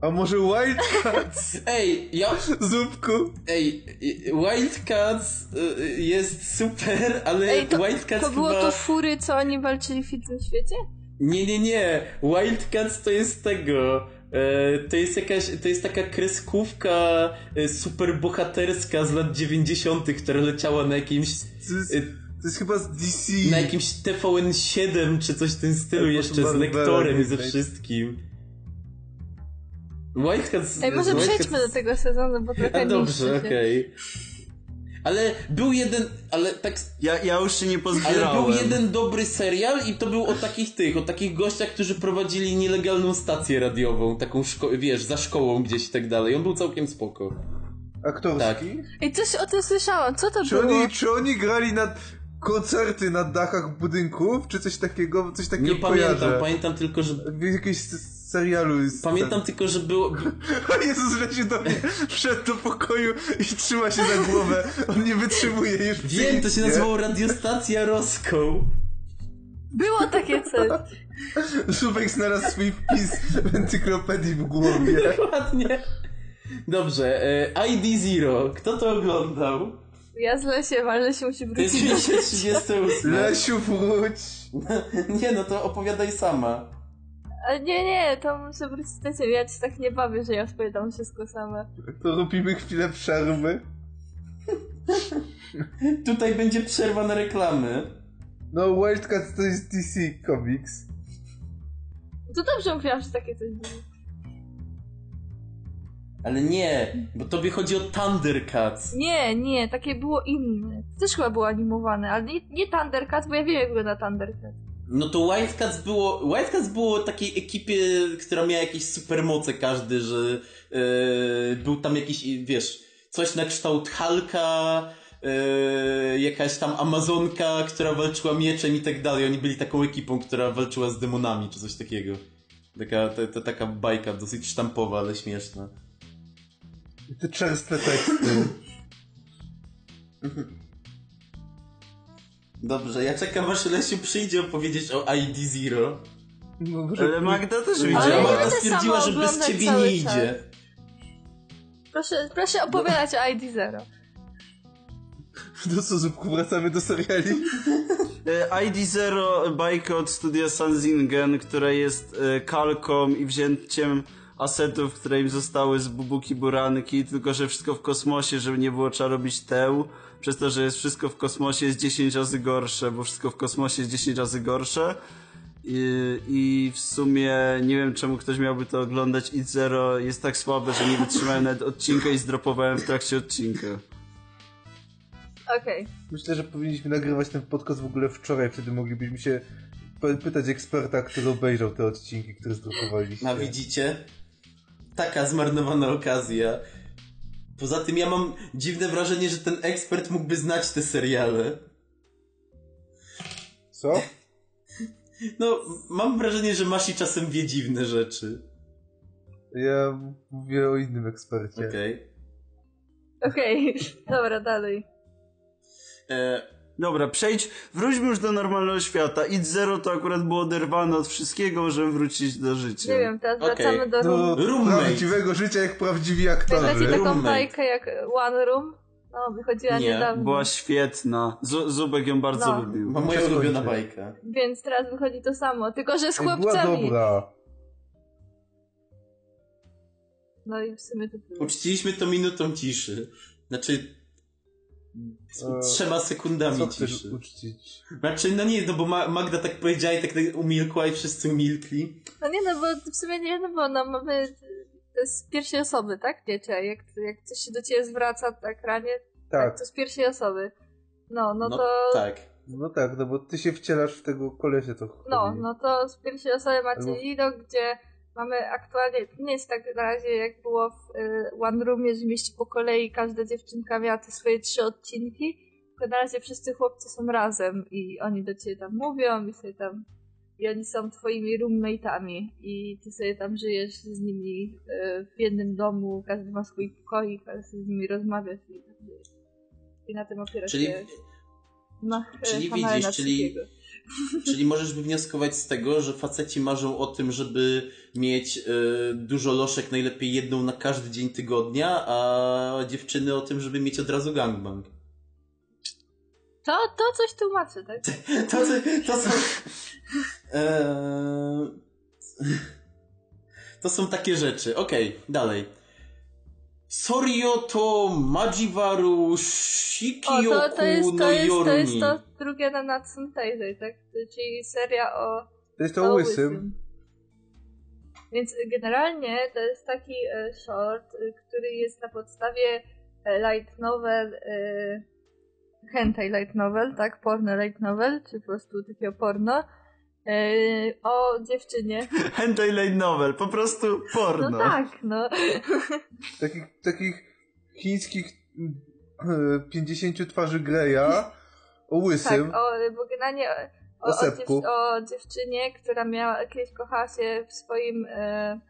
A może Wildcats? Ej, ja... Zupku? Ej, Wildcats y, jest super, ale Ej, to, Wildcats to było chyba... to fury, co oni walczyli w tym świecie? Nie, nie, nie. Wildcats to jest tego. E, to jest jakaś, to jest taka kreskówka e, superbohaterska z lat 90., która leciała na jakimś, To jest, e, to jest chyba z DC. na jakimś TVN7 czy coś w tym stylu Tak, jeszcze z lektorem i ze wszystkim. Whitehead... Ej, może Whitehead- przejdźmy do tego sezonu, bo trochę A dobrze, okej. Ale był jeden, ale tak Ja, ja już się nie Ale pozbierałem. był jeden dobry serial i to był o takich tych, o takich gościach, którzy prowadzili nielegalną stację radiową, taką szko- wiesz, za szkołą gdzieś i tak dalej. On był całkiem spoko. Aktorski? Tak. Ej, coś o tym słyszałam, co to Czy było? oni, czy oni grali na koncerty na dachach budynków, czy coś takiego, coś takiego Nie pamiętam, kojarzę? pamiętam tylko, że... S- serialu jest Pamiętam tylko, że było... O Jezus, że się do mnie wszedł do pokoju i trzyma się za głowę. On nie wytrzymuje już Wiem, to się nazywało Radiostacja Roską. Było takie coś. Żubek znalazł swój wpis w encyklopedii w głowie. Dokładnie. Dobrze, e, ID Zero. Kto to oglądał? Ja z Lesiem, ale Lesie musi To jest wrócić do 238. Lesiu, wróć! Nie no, to opowiadaj sama. Ale nie, nie, to muszę wrócić do ciebie. Ja ci tak nie bawię, że ja opowiadam wszystko same. To robimy chwilę przerwy. Tutaj będzie przerwa na reklamy. No, Wildcats to jest DC Comics. To dobrze mówiłam, że takie coś było. Ale nie, bo tobie chodzi o Thundercats. Nie, nie, takie było inne. To też chyba było animowane, ale nie, nie Thundercats, bo ja wiem jak wygląda Thundercats. No to Wildcats było. Wildcats było takiej ekipie, która miała jakieś supermoce każdy, że e, był tam jakiś, wiesz, coś na kształt Hulka, e, jakaś tam Amazonka, która walczyła mieczem i tak dalej. Oni byli taką ekipą, która walczyła z demonami, czy coś takiego. Taka, to, to taka bajka dosyć sztampowa, ale śmieszna. I te częste teksty. Dobrze, ja czekam aż Lesiu przyjdzie opowiedzieć o ID Zero. No, może... Ale Magda też Ale widziała. ja nie Magda stwierdziła, że bez ciebie nie czas. idzie. Proszę, proszę opowiadać o ID Zero. Do co, Zupku, wracamy do seriali? E, ID Zero bajka od studia Sanzingen, która jest e, kalką i wzięciem asetów, które im zostały z Bubuki Buranki, tylko że wszystko w kosmosie, żeby nie było trzeba robić teł. Przez to, że jest wszystko w kosmosie jest 10 razy gorsze, bo wszystko w kosmosie jest 10 razy gorsze. I, I w sumie nie wiem czemu ktoś miałby to oglądać. ID Zero jest tak słabe, że nie wytrzymałem nawet odcinka i zdropowałem w trakcie odcinka. Okej. Myślę, że powinniśmy nagrywać ten podcast w ogóle wczoraj, wtedy moglibyśmy się pytać eksperta, który obejrzał te odcinki, które zdrukowaliście. A widzicie? Taka zmarnowana okazja. Poza tym ja mam dziwne wrażenie, że ten ekspert mógłby znać te seriale. Co? No, mam wrażenie, że Masi czasem wie dziwne rzeczy. Ja mówię o innym ekspercie. Okej. Okej, dobra, dalej. E, Dobra, przejdź, wróćmy już do normalnego świata. Id Zero to akurat było oderwane od wszystkiego, możemy wrócić do życia. Nie wiem, teraz Okej. wracamy do No, room. Roommate. prawdziwego życia jak prawdziwi Pamiętacie aktorzy. taką Roommate. bajkę jak One Room? No, wychodziła Nie, niedawno. Była świetna. Z Zubek ją bardzo No. lubił. mam moja ulubiona bajka. Więc teraz wychodzi to samo, tylko że z Ej, była chłopcami. dobra. No i w sumie to tyle. Uczciliśmy to minutą ciszy. Znaczy... z- Trzema sekundami Co ciszy. uczcić? Znaczy, no nie, no bo Ma- Magda tak powiedziała i tak umilkła i wszyscy umilkli. No nie, no bo w sumie nie, no bo no mamy... Z pierwszej osoby, tak? Wiecie, jak, jak coś się do ciebie zwraca na ekranie, Tak. to z pierwszej osoby. No, no, No to... tak. No tak, no bo ty się wcielasz w tego kolesia, to chodzi. No, no to z pierwszej osoby macie Albo- widok, gdzie mamy aktualnie, nie jest tak na razie jak było w y, One Roomie, że mieści po kolei każda dziewczynka miała te swoje trzy odcinki, tylko na razie wszyscy chłopcy są razem i oni do ciebie tam mówią i sobie tam i oni są twoimi roommate'ami i ty sobie tam żyjesz z nimi y, w jednym domu, każdy ma swój pokoik, ale sobie z nimi rozmawiasz i. I na tym opiera Czyli, się czyli kanale widzisz, czyli-. Czyli możesz wywnioskować z tego, że faceci marzą o tym, żeby mieć e, dużo loszek, najlepiej jedną na każdy dzień tygodnia, a dziewczyny o tym, żeby mieć od razu gangbang. To, to coś tłumaczy, tak? To, to, to są... Eee, to są takie rzeczy. Okej, dalej. Sorio to Majiwaru O, Shikioku to, to, jest, no to, jest, to jest Yorumi. to drugie na Natsun Taizai, tak? To- Czyli seria o, To jest to o o łysym. Więc generalnie to jest taki e, short, e, który jest na podstawie e, light novel, e, hentai light novel, tak? Porno light novel, czy po prostu takiego porno, e, o dziewczynie. Hentai Late Novel, po prostu porno. No tak, no. Takich, takich chińskich mm, 50 twarzy Greya o Tak, łysym. o, bo generalnie o, o, O dziew, o dziewczynie, która miała, kiedyś kochała się w swoim, e,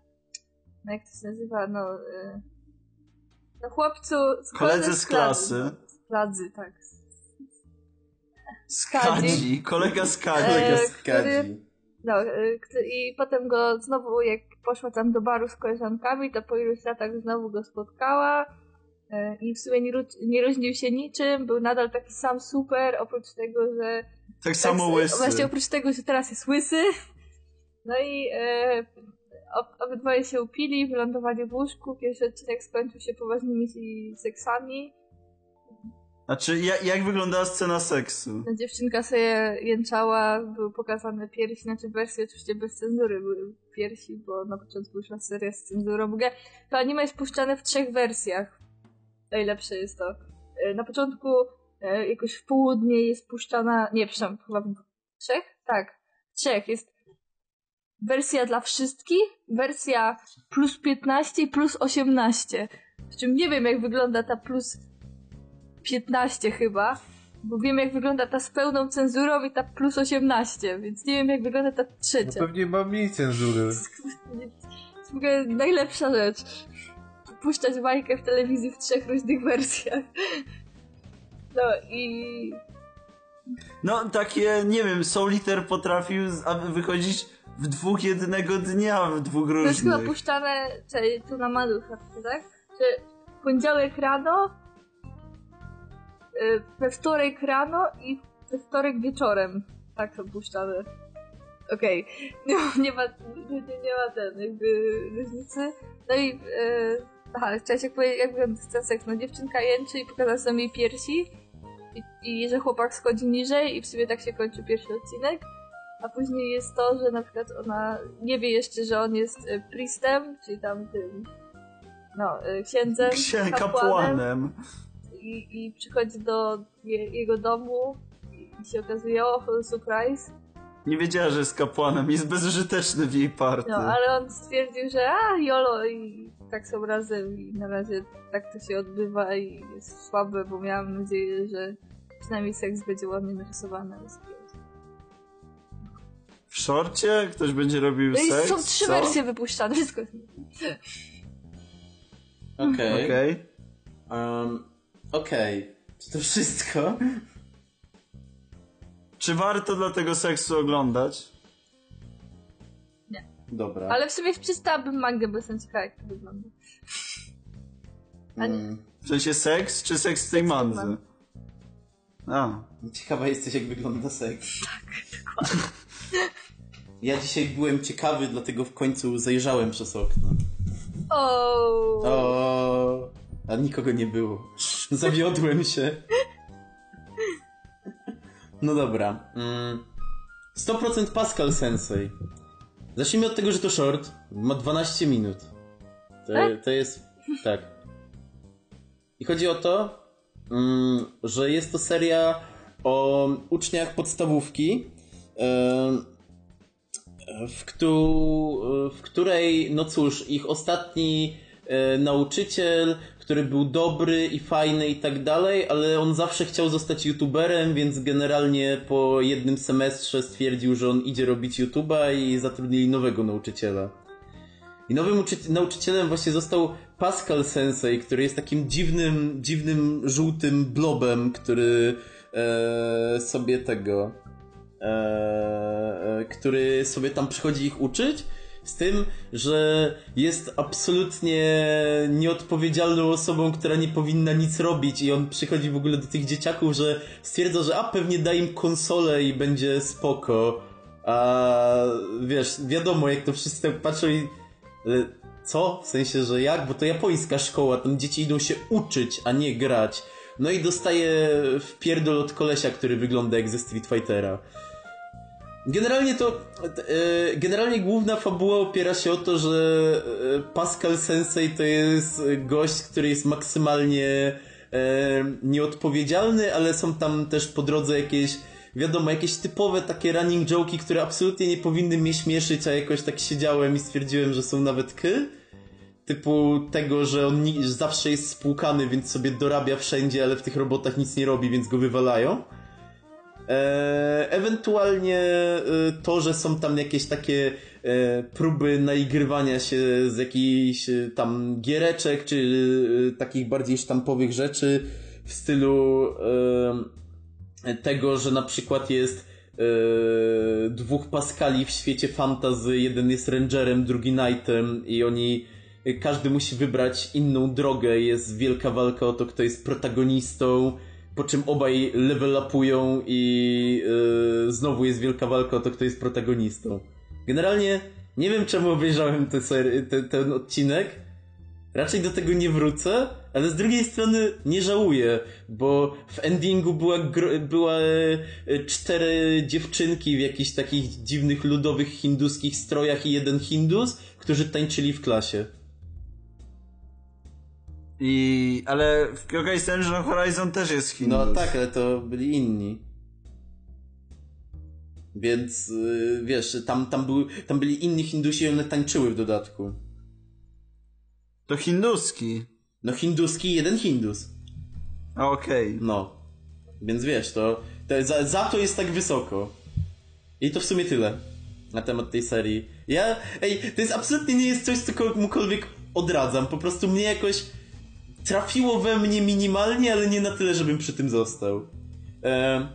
no jak to się nazywa, no, e, no chłopcu, Koledzy z klasy. Z kladzy, tak. Z Kadzi, kolega z Kadzi. E, Kolega z który- Kadzi. No, kto- i potem go znowu, jak poszła tam do baru z koleżankami, to po iluś latach znowu go spotkała y, i w sumie nie, nie różnił się niczym, był nadal taki sam super, oprócz tego, że... Tak samo tak, łysy. Właśnie oprócz tego, że teraz jest łysy. No i ob- obydwoje się upili, wylądowali w łóżku, pierwszy odcinek skończył się poważnymi seksami. Znaczy, jak, jak wyglądała scena seksu? No, dziewczynka sobie jęczała, były pokazane piersi, znaczy wersje oczywiście bez cenzury były piersi, bo na początku wyszła seria z cenzurą. W ogóle to anime jest puszczane w trzech wersjach. Najlepsze jest to. E, Na początku e, jakoś w południe jest puszczana, nie, przepraszam, chyba w trzech? Tak, w trzech jest wersja dla wszystkich, wersja plus 15 i plus 18. Przy czym nie wiem jak wygląda ta plus 15 chyba, bo wiem jak wygląda ta z pełną cenzurą i ta plus 18, więc nie wiem jak wygląda ta No trzecia. pewnie ma mniej cenzury. To jest w ogóle najlepsza rzecz. Puszczać bajkę w telewizji w trzech różnych wersjach. No i... No, takie, nie wiem, Solitaire potrafił z- aby wychodzić w dwóch jednego dnia, w dwóch To jest chyba różnych. puszczane, czyli tu na Malucha, tak? W poniedziałek rano, we wtorek rano i we wtorek wieczorem. Tak puszczane. Okej. Nie, ma- nie ma, nie, nie ma ten, jakby różnicy. No i, y, aha, chciałam się powiedzieć, jak wygląda ten seks. No dziewczynka jęczy i pokazała sobie jej piersi. I, I że chłopak schodzi niżej i w sumie tak się kończy pierwszy odcinek. A później jest to, że na przykład ona nie wie jeszcze, że on jest y, priestem, czyli tam tym, no, y, księdzem, Księ- kapłanem. kapłanem. I, I przychodzi do je, jego domu i się okazuje, o, surprise. Nie wiedziała, że jest kapłanem, jest bezużyteczny w jej party. No, ale on stwierdził, że a, jolo i tak są razem i na razie tak to się odbywa i jest słabe, bo miałam nadzieję, że przynajmniej seks będzie ładnie narysowany. W szorcie ktoś będzie robił No seks? są trzy Co? wersje wypuszczane, wszystko Okej. Okej. Um, Okej. Czy to wszystko? Czy warto dla tego seksu oglądać? Dobra. Ale w sumie przeczytałabym mangę, bo jestem ciekawa, jak to wygląda. Mm, W sensie seks, czy seks w tej mandze. A, ciekawa jesteś, jak wygląda seks. Tak, dokładnie. Ja dzisiaj byłem ciekawy, dlatego w końcu zajrzałem przez okno. O. O, a nikogo nie było. Zawiodłem się. No dobra. Mm, 100% Pascal Sensei. Zacznijmy od tego, że to short. Ma 12 minut. To, Tak? to jest. Tak. I chodzi o to, mm, że jest to seria o uczniach podstawówki. w, któ- w której, no cóż, ich ostatni e, nauczyciel, który był dobry i fajny i tak dalej, ale on zawsze chciał zostać youtuberem, więc generalnie po jednym semestrze stwierdził, że on idzie robić youtuba i zatrudnili nowego nauczyciela. I nowym uczy- nauczycielem właśnie został Pascal Sensei, który jest takim dziwnym, dziwnym, żółtym blobem, który e, sobie tego e, e, który sobie tam przychodzi ich uczyć, z tym, że jest absolutnie nieodpowiedzialną osobą, która nie powinna nic robić i on przychodzi w ogóle do tych dzieciaków, że stwierdza, że a pewnie da im konsolę i będzie spoko. A wiesz, wiadomo jak to wszyscy tak patrzą i ale co? W sensie, że jak? Bo to japońska szkoła, tam dzieci idą się uczyć, a nie grać. No i dostaje w pierdol od kolesia, który wygląda jak ze Street Fightera. Generalnie to, e, generalnie główna fabuła opiera się o to, że e, Pascal Sensei to jest gość, który jest maksymalnie e, nieodpowiedzialny, ale są tam też po drodze jakieś, wiadomo, jakieś typowe takie running joke'i, które absolutnie nie powinny mnie śmieszyć, a jakoś tak siedziałem i stwierdziłem, że są nawet ky. Typu tego, że on zawsze jest spłukany, więc sobie dorabia wszędzie, ale w tych robotach nic nie robi, więc go wywalają. E, ewentualnie e, to, że są tam jakieś takie e, próby naigrywania się z jakichś tam giereczek, czy takich bardziej sztampowych rzeczy w stylu tego, że na przykład jest dwóch Paskali w świecie fantazy, jeden jest Rangerem, drugi Knightem i oni każdy musi wybrać inną drogę, jest wielka walka o to, kto jest protagonistą, po czym obaj level upują i yy, znowu jest wielka walka o to, kto jest protagonistą. Generalnie nie wiem czemu obejrzałem te seri- te, ten odcinek. Raczej do tego nie wrócę, ale z drugiej strony nie żałuję, bo w endingu była, była e, cztery dziewczynki w jakichś takich dziwnych ludowych hinduskich strojach i jeden hindus, którzy tańczyli w klasie. I... ale w Kyokai Senjon Horizon też jest Hindus. No tak, ale to byli inni. Więc yy, wiesz, tam, tam, tam byli inni Hindusi i one tańczyły w dodatku. To hinduski. No hinduski, jeden Hindus. Okej. No. Więc wiesz, to, to za, za to jest tak wysoko. I to w sumie tyle na temat tej serii. Ja, ej, to jest absolutnie nie jest coś, co komukolwiek odradzam. Po prostu mnie jakoś trafiło we mnie minimalnie, ale nie na tyle, żebym przy tym został. E,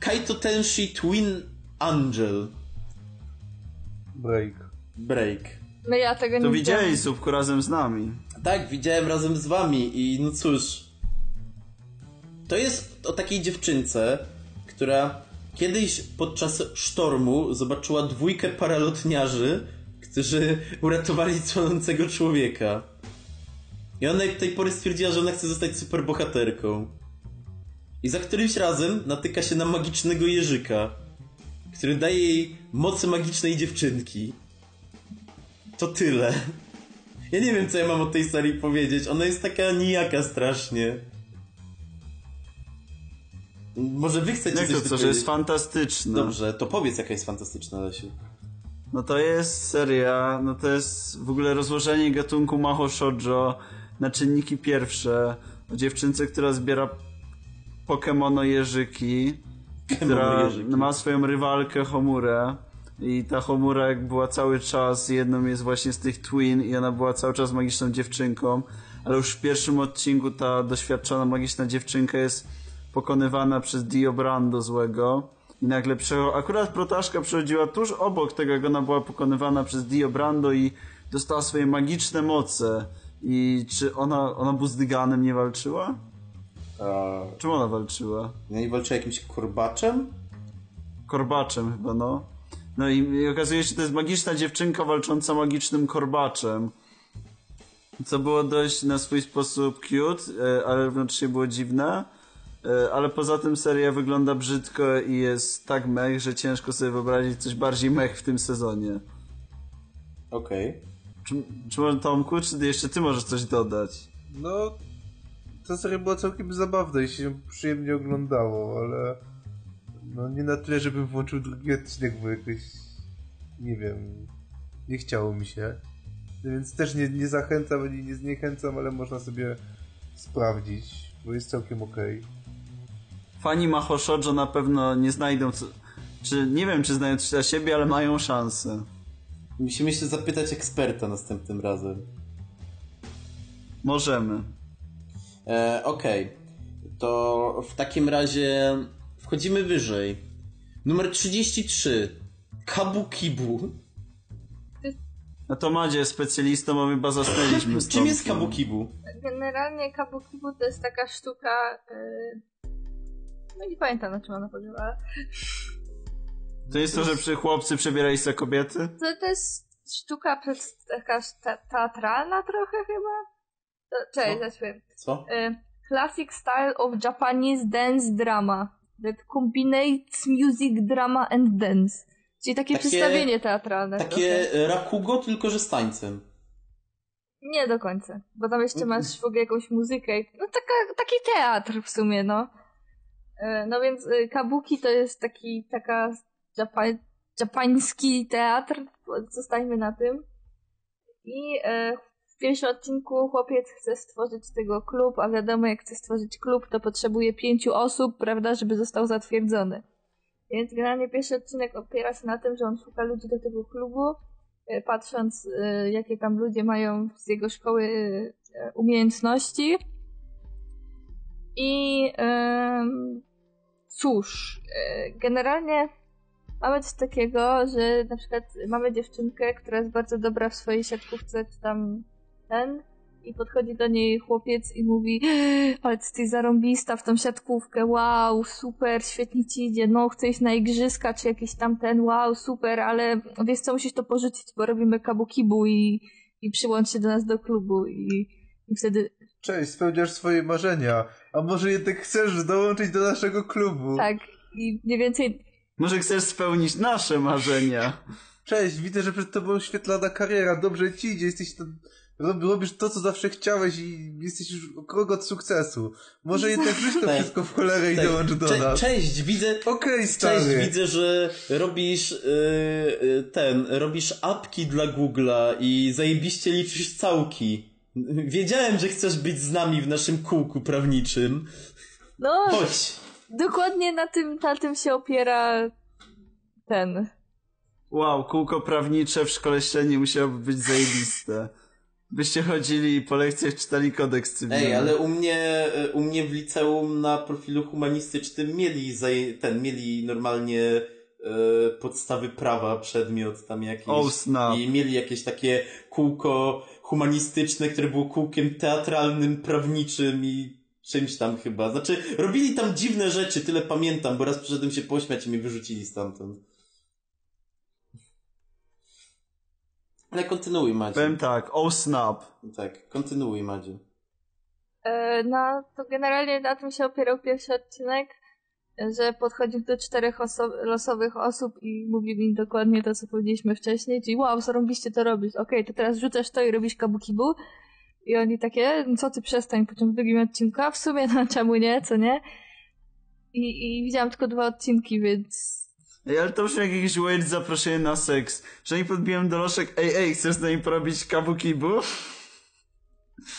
Kaito Tenshi Twin Angel Break. Break. No ja tego To nie widzieli widziałam. Subku razem z nami. Tak, widziałem razem z wami i no cóż. To jest o takiej dziewczynce, która kiedyś podczas sztormu zobaczyła dwójkę paralotniarzy, którzy uratowali tonącego człowieka. I ona tej pory stwierdziła, że ona chce zostać superbohaterką. I za którymś razem natyka się na magicznego jeżyka, który daje jej mocy magicznej dziewczynki. To tyle. Ja nie wiem, co ja mam o tej serii powiedzieć. Ona jest taka nijaka strasznie. Może wy chcecie Jak coś to co, że jest fantastyczna. Dobrze, to powiedz, jaka jest fantastyczna, Lesiu. No to jest seria, no to jest w ogóle rozłożenie gatunku Maho Shoujo na czynniki pierwsze. O dziewczynce, która zbiera Pokemono jeżyki, która ma swoją rywalkę Homurę. I ta Homura jak była cały czas, jedną jest właśnie z tych Twin i ona była cały czas magiczną dziewczynką, ale już w pierwszym odcinku ta doświadczona magiczna dziewczynka jest pokonywana przez Dio Brando złego i nagle przecho- akurat protaszka przechodziła tuż obok tego, jak ona była pokonywana przez Dio Brando i dostała swoje magiczne moce. I czy ona, ona Buzdyganem nie walczyła? A... Czym ona walczyła? No i walczy jakimś korbaczem? Korbaczem chyba, no. No i, okazuje się, że to jest magiczna dziewczynka walcząca magicznym korbaczem. Co było dość na swój sposób cute, e, ale równocześnie było dziwne. E, Ale poza tym seria wygląda brzydko i jest tak mech, że ciężko sobie wyobrazić coś bardziej mech w tym sezonie. Okej. Czy, czy może Tomku, czy jeszcze ty możesz coś dodać? No, ta seria była całkiem zabawna i się przyjemnie oglądało, ale no nie na tyle, żebym włączył drugi odcinek, bo jakoś nie wiem, nie chciało mi się. Więc też nie, nie zachęcam ani nie zniechęcam, ale można sobie sprawdzić, bo jest całkiem okej. Fani Maho Shoujo na pewno nie znajdą, co, czy nie wiem, czy znają coś dla siebie, ale mają szansę. Musimy się zapytać eksperta następnym razem. Możemy. E, Okej. To w takim razie wchodzimy wyżej. Numer 33. Kabukibu. No to Madzie jest specjalistą, bo my chyba zasnęliśmy z Czym jest. Kabukibu? Generalnie kabukibu to jest taka sztuka... Yy... No nie pamiętam na czym ona polegała. To jest to, że przy chłopcy przebierali się za kobiety? To, to jest sztuka taka te, teatralna trochę chyba? To, cześć, Co? Y, classic style of Japanese dance drama that combines music, drama and dance. Czyli takie, Takie- przedstawienie teatralne. Takie trochę. Rakugo, tylko że z tańcem. Nie do końca, bo tam jeszcze masz w ogóle jakąś muzykę. No taka, taki teatr w sumie, no. E, No więc y, Kabuki to jest taki, taka japa- japański teatr, zostańmy na tym. I e, w pierwszym odcinku chłopiec chce stworzyć tego klub, a wiadomo jak chce stworzyć klub, to potrzebuje pięciu osób, prawda, żeby został zatwierdzony. Więc generalnie pierwszy odcinek opiera się na tym, że on szuka ludzi do tego klubu, e, patrząc e, jakie tam ludzie mają z jego szkoły e, umiejętności. I cóż, generalnie mamy coś takiego, że na przykład mamy dziewczynkę, która jest bardzo dobra w swojej siatkówce, czy tam ten, i podchodzi do niej chłopiec i mówi ale ty jesteś zarąbista w tą siatkówkę, wow, super, świetnie ci idzie, no chcę iść na igrzyska, czy jakiś tam ten, wow, super, ale wiesz co, musisz to porzucić, bo robimy kabukibu i, i przyłącz się do nas do klubu i, i wtedy, Cześć, spełniasz swoje marzenia. A może jednak chcesz dołączyć do naszego klubu? tak, i mniej więcej Może chcesz spełnić nasze marzenia? Cześć, widzę, że przed tobą świetlana kariera, dobrze ci idzie, jesteś to, rob- robisz to, co zawsze chciałeś i jesteś już o krok od sukcesu. Może jednak rzuć to wszystko w cholerę i dołącz do Cze- nas. Cześć, widzę, Okej, stary. Cześć, widzę, że robisz yy, ten, robisz apki dla Google'a i zajebiście liczysz całki. Wiedziałem, że chcesz być z nami w naszym kółku prawniczym. no, Chodź. Dokładnie na tym, na tym się opiera ten, Wow, kółko prawnicze w szkole średniej musiałoby być zajebiste. Byście chodzili i po lekcjach czytali kodeks cywilny. Ej, ale u mnie, u mnie w liceum na profilu humanistycznym mieli zaje- ten, mieli normalnie y, podstawy prawa, przedmiot tam jakiś. Oh, snap. I mieli jakieś takie kółko humanistyczne, które było kółkiem teatralnym, prawniczym i czymś tam chyba. Znaczy, robili tam dziwne rzeczy, tyle pamiętam, bo raz przyszedłem się pośmiać i mnie wyrzucili stamtąd. Ale kontynuuj, Madzie. Powiem tak, oh snap. Tak, kontynuuj, Madzie. E, No, to generalnie na tym się opierał pierwszy odcinek, że podchodził do czterech oso- losowych osób i mówił im dokładnie to, co powiedzieliśmy wcześniej, czyli wow, zarąbiście to robisz, okej, to teraz rzucasz to i robisz kabukibu. I oni takie, "No co ty przestań, po czym w drugim odcinku, a w sumie no czemu nie, co nie? I, i widziałam tylko dwa odcinki, więc Ej, ale to jak jakiś weird zaproszenie na seks. Że oni podbiją do lożek, ej, ej, chcesz z nami porobić kabukibu?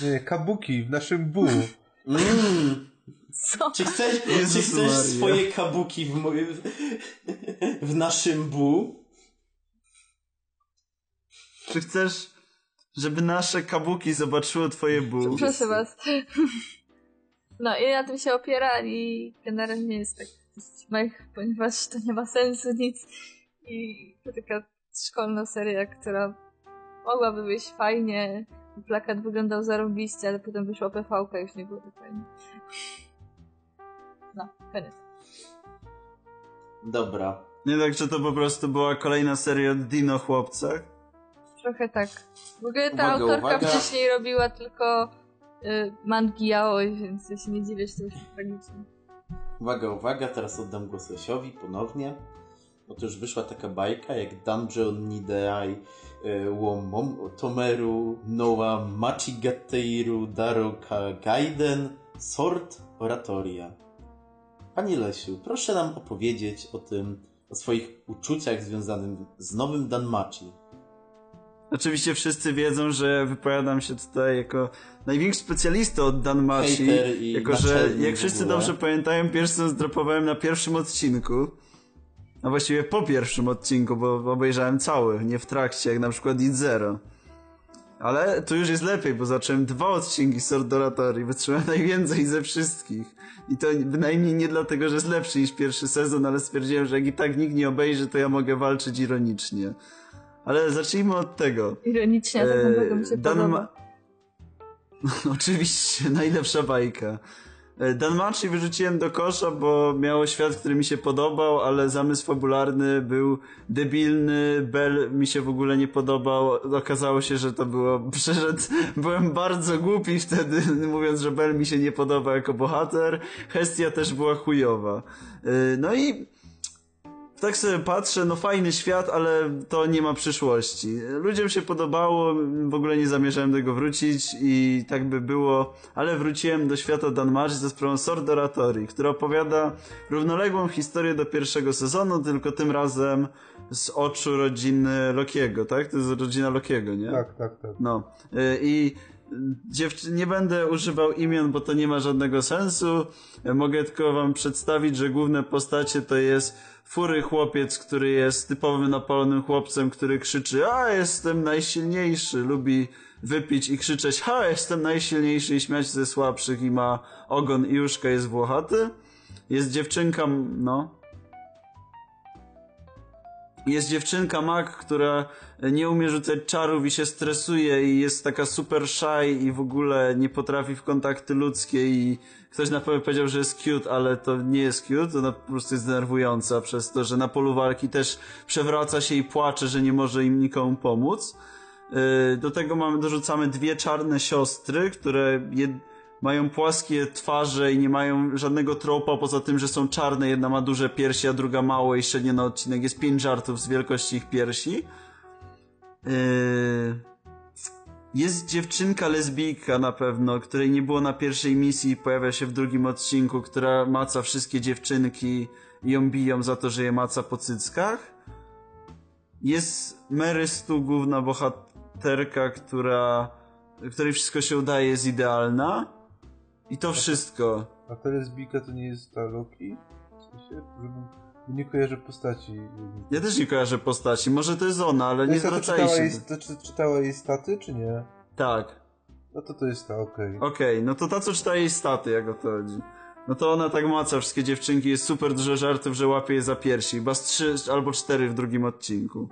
Nie, kabuki w naszym bu. Mm. co? Czy chcesz, czy chcesz Maria. swoje kabuki w, moje, w naszym bu? Czy chcesz, żeby nasze kabuki zobaczyło twoje bu? Proszę was. No i na tym się opiera i generalnie jest tak mech, ponieważ to nie ma sensu nic i to taka szkolna seria, która mogłaby być fajnie. Plakat wyglądał zarąbiście, ale potem wyszła PV-ka i już nie było tak fajnie. No, koniec. Dobra. Nie tak, że to po prostu była kolejna seria od Dino Chłopcach? Trochę tak. W ogóle ta Uwaga, autorka uwaga. wcześniej robiła tylko y, mangi yaoi, więc ja się nie dziwię, że to już tragicznie. Uwaga, uwaga, teraz oddam głos Lesiowi ponownie. Otóż wyszła taka bajka jak Dungeon Nidai e, wo Mom Tomeru Noa Machigateiru Daroka Gaiden Sword Oratoria. Panie Lesiu, proszę nam opowiedzieć o tym, o swoich uczuciach związanych z nowym Danmachi. Oczywiście wszyscy wiedzą, że wypowiadam się tutaj jako największy specjalista od Danmachi, Hejter i jako że jak wszyscy dobrze pamiętają, pierwszy raz dropowałem na pierwszym odcinku. A właściwie po pierwszym odcinku, bo obejrzałem cały, nie w trakcie, jak na przykład Id Zero. Ale tu już jest lepiej, bo zacząłem dwa odcinki Sword Oratorii, wytrzymałem najwięcej ze wszystkich. I to bynajmniej nie dlatego, że jest lepszy niż pierwszy sezon, ale stwierdziłem, że jak i tak nikt nie obejrzy, to ja mogę walczyć ironicznie. Ale zacznijmy od tego. Ironicznie, a tak mi się Dan podoba. Ma- Oczywiście, najlepsza bajka. E, Danmachi wyrzuciłem do kosza, bo miało świat, który mi się podobał, ale zamysł fabularny był debilny, Bell mi się w ogóle nie podobał. Okazało się, że to było... Przeszedł... Byłem bardzo głupi wtedy, mówiąc, że Bell mi się nie podoba jako bohater. Hestia też była chujowa. E, No i tak sobie patrzę, no fajny świat, ale to nie ma przyszłości. Ludziom się podobało, w ogóle nie zamierzałem do tego wrócić i tak by było, ale wróciłem do świata Danmarcji ze sprawą Sword Oratory, która opowiada równoległą historię do pierwszego sezonu, tylko tym razem z oczu rodziny Lokiego, tak? To jest rodzina Lokiego, nie? Tak, tak, tak. No. Y, I dziewczy- nie będę używał imion, bo to nie ma żadnego sensu. Mogę tylko wam przedstawić, że główne postacie to jest fury chłopiec, który jest typowym napalonym chłopcem, który krzyczy a jestem najsilniejszy, lubi wypić i krzyczeć ha jestem najsilniejszy i śmiać ze słabszych i ma ogon i uszka jest włochaty. Jest dziewczynka, no, jest dziewczynka Mac, która nie umie rzucać czarów i się stresuje i jest taka super shy i w ogóle nie potrafi w kontakty ludzkie i ktoś na pewno powiedział, że jest cute, ale to nie jest cute, ona po prostu jest denerwująca przez to, że na polu walki też przewraca się i płacze, że nie może im nikomu pomóc. Yy, Do tego mamy, dorzucamy dwie czarne siostry, które jed mają płaskie twarze i nie mają żadnego tropa, poza tym, że są czarne. Jedna ma duże piersi, a druga małe i średnio na odcinek jest pięć żartów z wielkości ich piersi. Yy... Jest dziewczynka lesbijka na pewno, której nie było na pierwszej misji i pojawia się w drugim odcinku, która maca wszystkie dziewczynki i ją biją za to, że je maca po cyckach. Jest Mary Stu, główna bohaterka, która, której wszystko się udaje, jest idealna. I to wszystko. A ta lesbijka to nie jest ta Loki? W sensie, nie kojarzę postaci. Ja też nie kojarzę postaci, może to jest ona, ale nie to zwracaj czytała się. jej, to, czy, czytała jej staty, czy nie? Tak. No to to jest ta, okej. Okej, no to ta, co czyta jej staty, jak o to chodzi. No to ona tak maca wszystkie dziewczynki, jest super dużo żartów, że łapie je za piersi. Chyba z trzy albo cztery w drugim odcinku.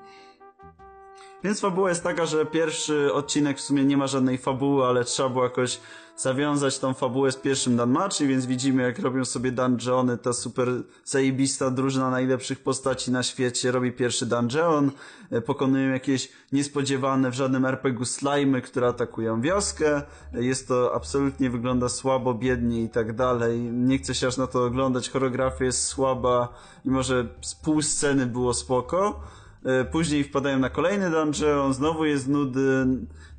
Więc fabuła jest taka, że pierwszy odcinek w sumie nie ma żadnej fabuły, ale trzeba było jakoś zawiązać tą fabułę z pierwszym Danmachi, więc widzimy jak robią sobie dungeony, ta super zajebista drużyna najlepszych postaci na świecie robi pierwszy dungeon, e, pokonują jakieś niespodziewane w żadnym RPG slimy, które atakują wioskę, jest to absolutnie wygląda słabo, biednie i tak dalej, nie chcę się aż na to oglądać, choreografia jest słaba i może z pół sceny było spoko, Później wpadają na kolejny dungeon, znowu jest nudy,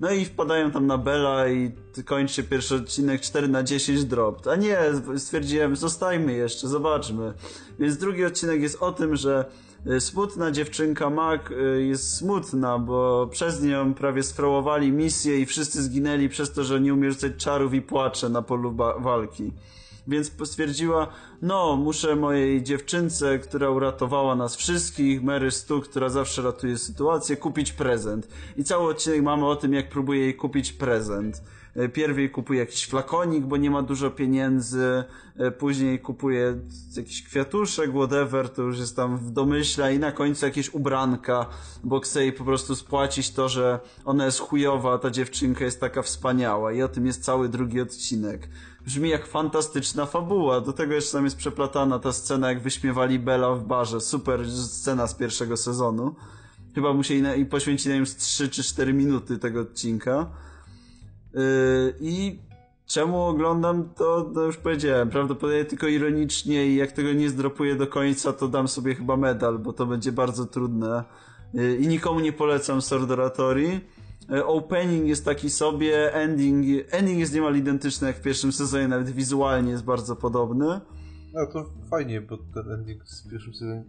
no i wpadają tam na Bella i kończy się pierwszy odcinek 4 na 10 dropped. A nie, stwierdziłem, zostajmy jeszcze, zobaczmy. Więc drugi odcinek jest o tym, że e, smutna dziewczynka Mac e, jest smutna, bo przez nią prawie sfrołowali misję i wszyscy zginęli przez to, że nie umie rzucać czarów i płacze na polu walki. Więc stwierdziła, no, muszę mojej dziewczynce, która uratowała nas wszystkich, Mary Stu, która zawsze ratuje sytuację, kupić prezent. I cały odcinek mamy o tym, jak próbuje jej kupić prezent. E, Pierwej kupuje jakiś flakonik, bo nie ma dużo pieniędzy, e, później kupuje jakiś kwiatuszek, whatever, to już jest tam w domyśle i na końcu jakieś ubranka, bo chce jej po prostu spłacić to, że ona jest chujowa, ta dziewczynka jest taka wspaniała i o tym jest cały drugi odcinek. Brzmi jak fantastyczna fabuła. Do tego jeszcze tam jest przeplatana ta scena, jak wyśmiewali Bella w barze. Super scena z pierwszego sezonu. Chyba musieli na, i poświęcili na z 3 czy 4 minuty tego odcinka. Yy, I czemu oglądam to, to już powiedziałem. Prawdopodobnie tylko ironicznie i jak tego nie zdropuję do końca, to dam sobie chyba medal, bo to będzie bardzo trudne. Yy, I nikomu nie polecam. E, Opening jest taki sobie, ending, ending jest niemal identyczny jak w pierwszym sezonie, nawet wizualnie jest bardzo podobny. No to fajnie, bo ten ending z pierwszym sezonem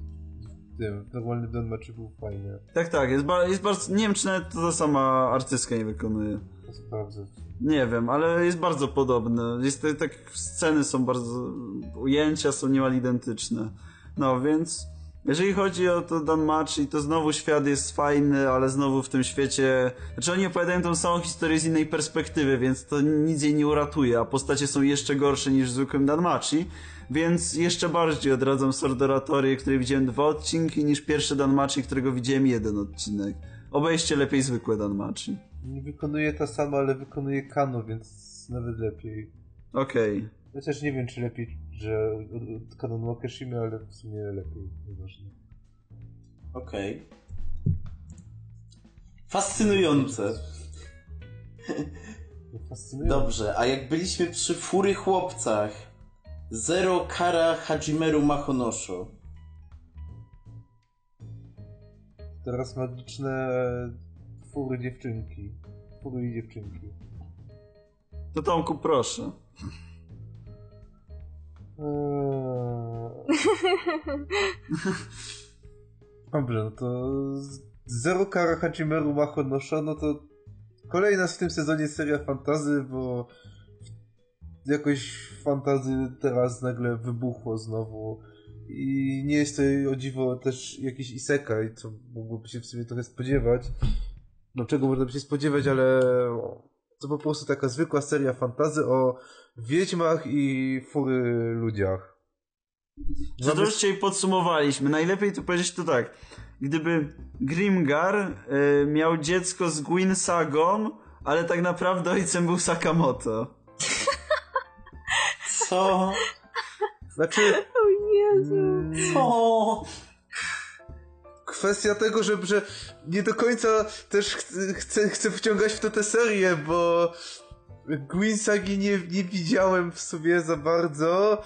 w tym, w normalnym Denmarku był fajny. Tak, tak, jest, ba- jest bardzo, nie wiem czy nawet to ta sama artystka nie wykonuje. To sprawdzę. Nie wiem, ale jest bardzo podobny. Jest tak sceny są bardzo, ujęcia są niemal identyczne. No więc, jeżeli chodzi o to Danmachi, to znowu świat jest fajny, ale znowu w tym świecie, znaczy oni opowiadają tą samą historię z innej perspektywy, więc to nic jej nie uratuje, a postacie są jeszcze gorsze niż w zwykłym Danmachi, więc jeszcze bardziej odradzam Sword Oratory, której widziałem dwa odcinki, niż pierwszy Danmachi, którego widziałem jeden odcinek. Obejście lepiej zwykłe Danmachi. Nie wykonuje ta sama, ale wykonuje Kano, więc nawet lepiej. Okej. Chociaż nie wiem, czy lepiej, że od- od Kanon Wakashimy, ale w sumie lepiej, nieważne. Okej. Fascynujące. To fascynujące. Dobrze, a jak byliśmy przy fury chłopcach, Zero Kara Hajimeru Mahonosho. Teraz magiczne fury dziewczynki. Fury i dziewczynki. To Tomku, proszę. Eee. Dobrze, no to Zero Kara Hachimeru Maho Nosho, no to kolejna w tym sezonie seria fantazy, bo jakoś fantazy teraz nagle wybuchło znowu i nie jest to o dziwo też jakiś isekaj, co mógłby się w sumie trochę spodziewać. No czego można by się spodziewać, ale to po prostu taka zwykła seria fantazy o wiedźmach i fury ludziach. Co to już dzisiaj podsumowaliśmy. Najlepiej tu powiedzieć to tak. Gdyby Grimgar y, miał dziecko z Gwyn Sagą, ale tak naprawdę ojcem był Sakamoto. Co? Znaczy, O Jezu. Co? kwestia tego, że, że nie do końca też chcę, chcę, chcę wciągać w to tę serię, bo Gwyn Sagi nie, nie widziałem w sobie za bardzo.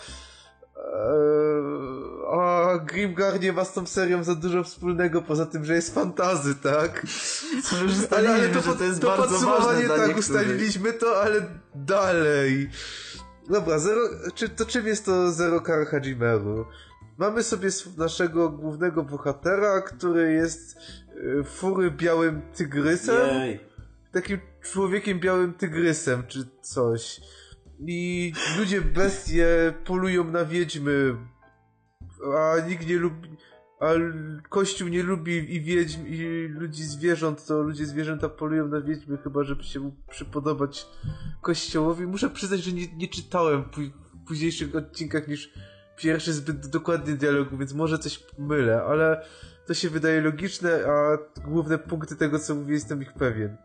Eee, A Grimgar nie ma z tą serią za dużo wspólnego, poza tym, że jest fantazy, tak? To już ustaliliśmy, że to jest bardzo ważne podsumowanie dla tak, niektórych. ustaliliśmy to, ale dalej. Dobra, zero, czy, to czym jest to Zero Kara Hajimeru? Mamy sobie naszego głównego bohatera, który jest y, fury białym tygrysem. Jej. Takim człowiekiem białym tygrysem, czy coś. I ludzie bestie polują na wiedźmy, a nikt nie lubi, a Kościół nie lubi i wiedźm, i ludzi zwierząt, to ludzie zwierzęta polują na wiedźmy, chyba żeby się przypodobać Kościołowi. Muszę przyznać, że nie, nie czytałem w późniejszych odcinkach niż pierwszy zbyt dokładnie dialogu, więc może coś mylę, ale to się wydaje logiczne, a główne punkty tego, co mówię, jestem ich pewien.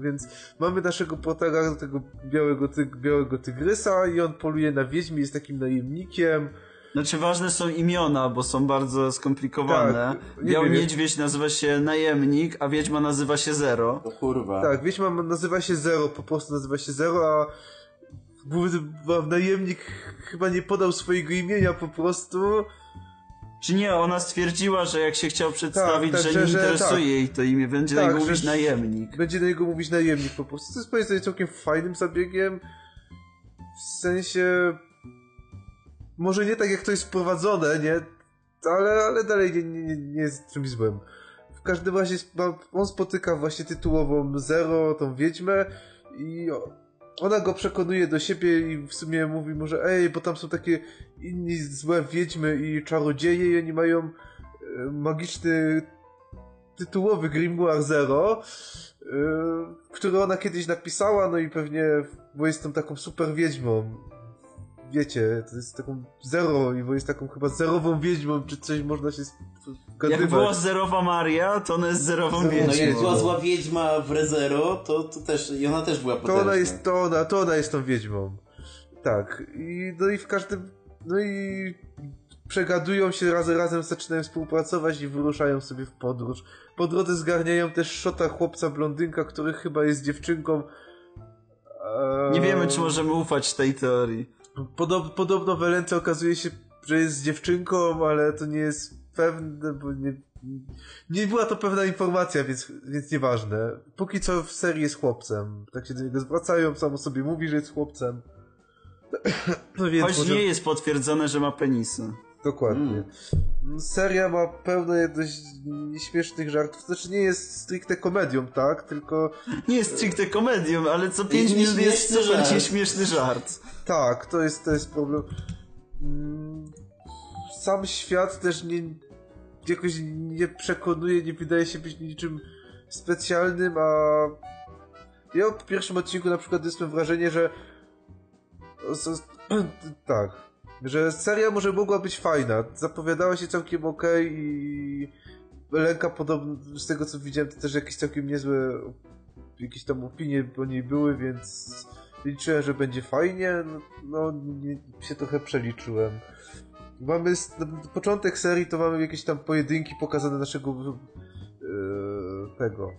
Więc mamy naszego protagonista, tego białego, tyg, białego tygrysa i on poluje na wiedźmi, jest takim najemnikiem. Znaczy ważne są imiona, bo są bardzo skomplikowane. Tak, Biały wiem, niedźwiedź nazywa się Najemnik, a Wiedźma nazywa się Zero. O kurwa. Tak, wiedźma nazywa się Zero, po prostu nazywa się Zero, a główny a najemnik chyba nie podał swojego imienia po prostu. Czy nie, ona stwierdziła, że jak się chciał przedstawić, tak, że że- nie że interesuje tak. jej to imię, będzie Tak, tak, mówić że- Najemnik. Będzie do niego mówić najemnik po prostu. To jest moim zdaniem całkiem fajnym zabiegiem. W sensie... Może nie tak jak to jest wprowadzone, nie? Ale, ale dalej nie, nie, nie- jest czymś złym. W każdym razie sp- on spotyka właśnie tytułową Zero, tą wiedźmę i ona go przekonuje do siebie i w sumie mówi mu, że ej, bo tam są takie inni złe wiedźmy i czarodzieje i oni mają e, magiczny tytułowy Grimoire Zero, yy, który ona kiedyś napisała, no i pewnie, bo jest tą taką super wiedźmą. Wiecie, to jest taką zero, i bo jest taką chyba zerową wiedźmą, czy coś można się zgadywać. Jak była zerowa Maria, to ona jest zerową Zero- No jak wiedźmą. była zła wiedźma w Rezero, to, to też, i ona też była To potężna. ona jest, to ona, to ona jest tą wiedźmą. Tak. I, no i w każdym, no i przegadują się razem, razem zaczynają współpracować i wyruszają sobie w podróż. Po drodze zgarniają też szota chłopca blondynka, który chyba jest dziewczynką. Eee, Nie wiemy, czy możemy ufać tej teorii. Podob, podobno w Elence okazuje się, że jest dziewczynką, ale to nie jest pewne, bo nie, nie była to pewna informacja, więc, więc nieważne. Póki co w serii jest chłopcem. Tak się do niego zwracają, samo sobie mówi, że jest chłopcem. No więc Choć może... nie jest potwierdzone, że ma penisy. Dokładnie. Seria ma pełno dość śmiesznych żartów. Znaczy nie jest stricte komedią, tak? Tylko Nie jest stricte komedią, ale co 5 nie minut jest super żart. śmieszny żart. Tak, to jest, to jest problem. Mm, Sam świat też nie jakoś nie przekonuje, nie wydaje się być niczym specjalnym, a ja w pierwszym odcinku na przykład jestem wrażenie, że tak, że seria może mogła być fajna, zapowiadała się całkiem okej i Lenka podobno, z tego co widziałem, to też jakieś całkiem niezłe jakieś tam opinie o niej były, więc liczyłem, że będzie fajnie, no, no nie, się trochę przeliczyłem. Mamy na początek serii, to mamy jakieś tam pojedynki pokazane naszego e, tego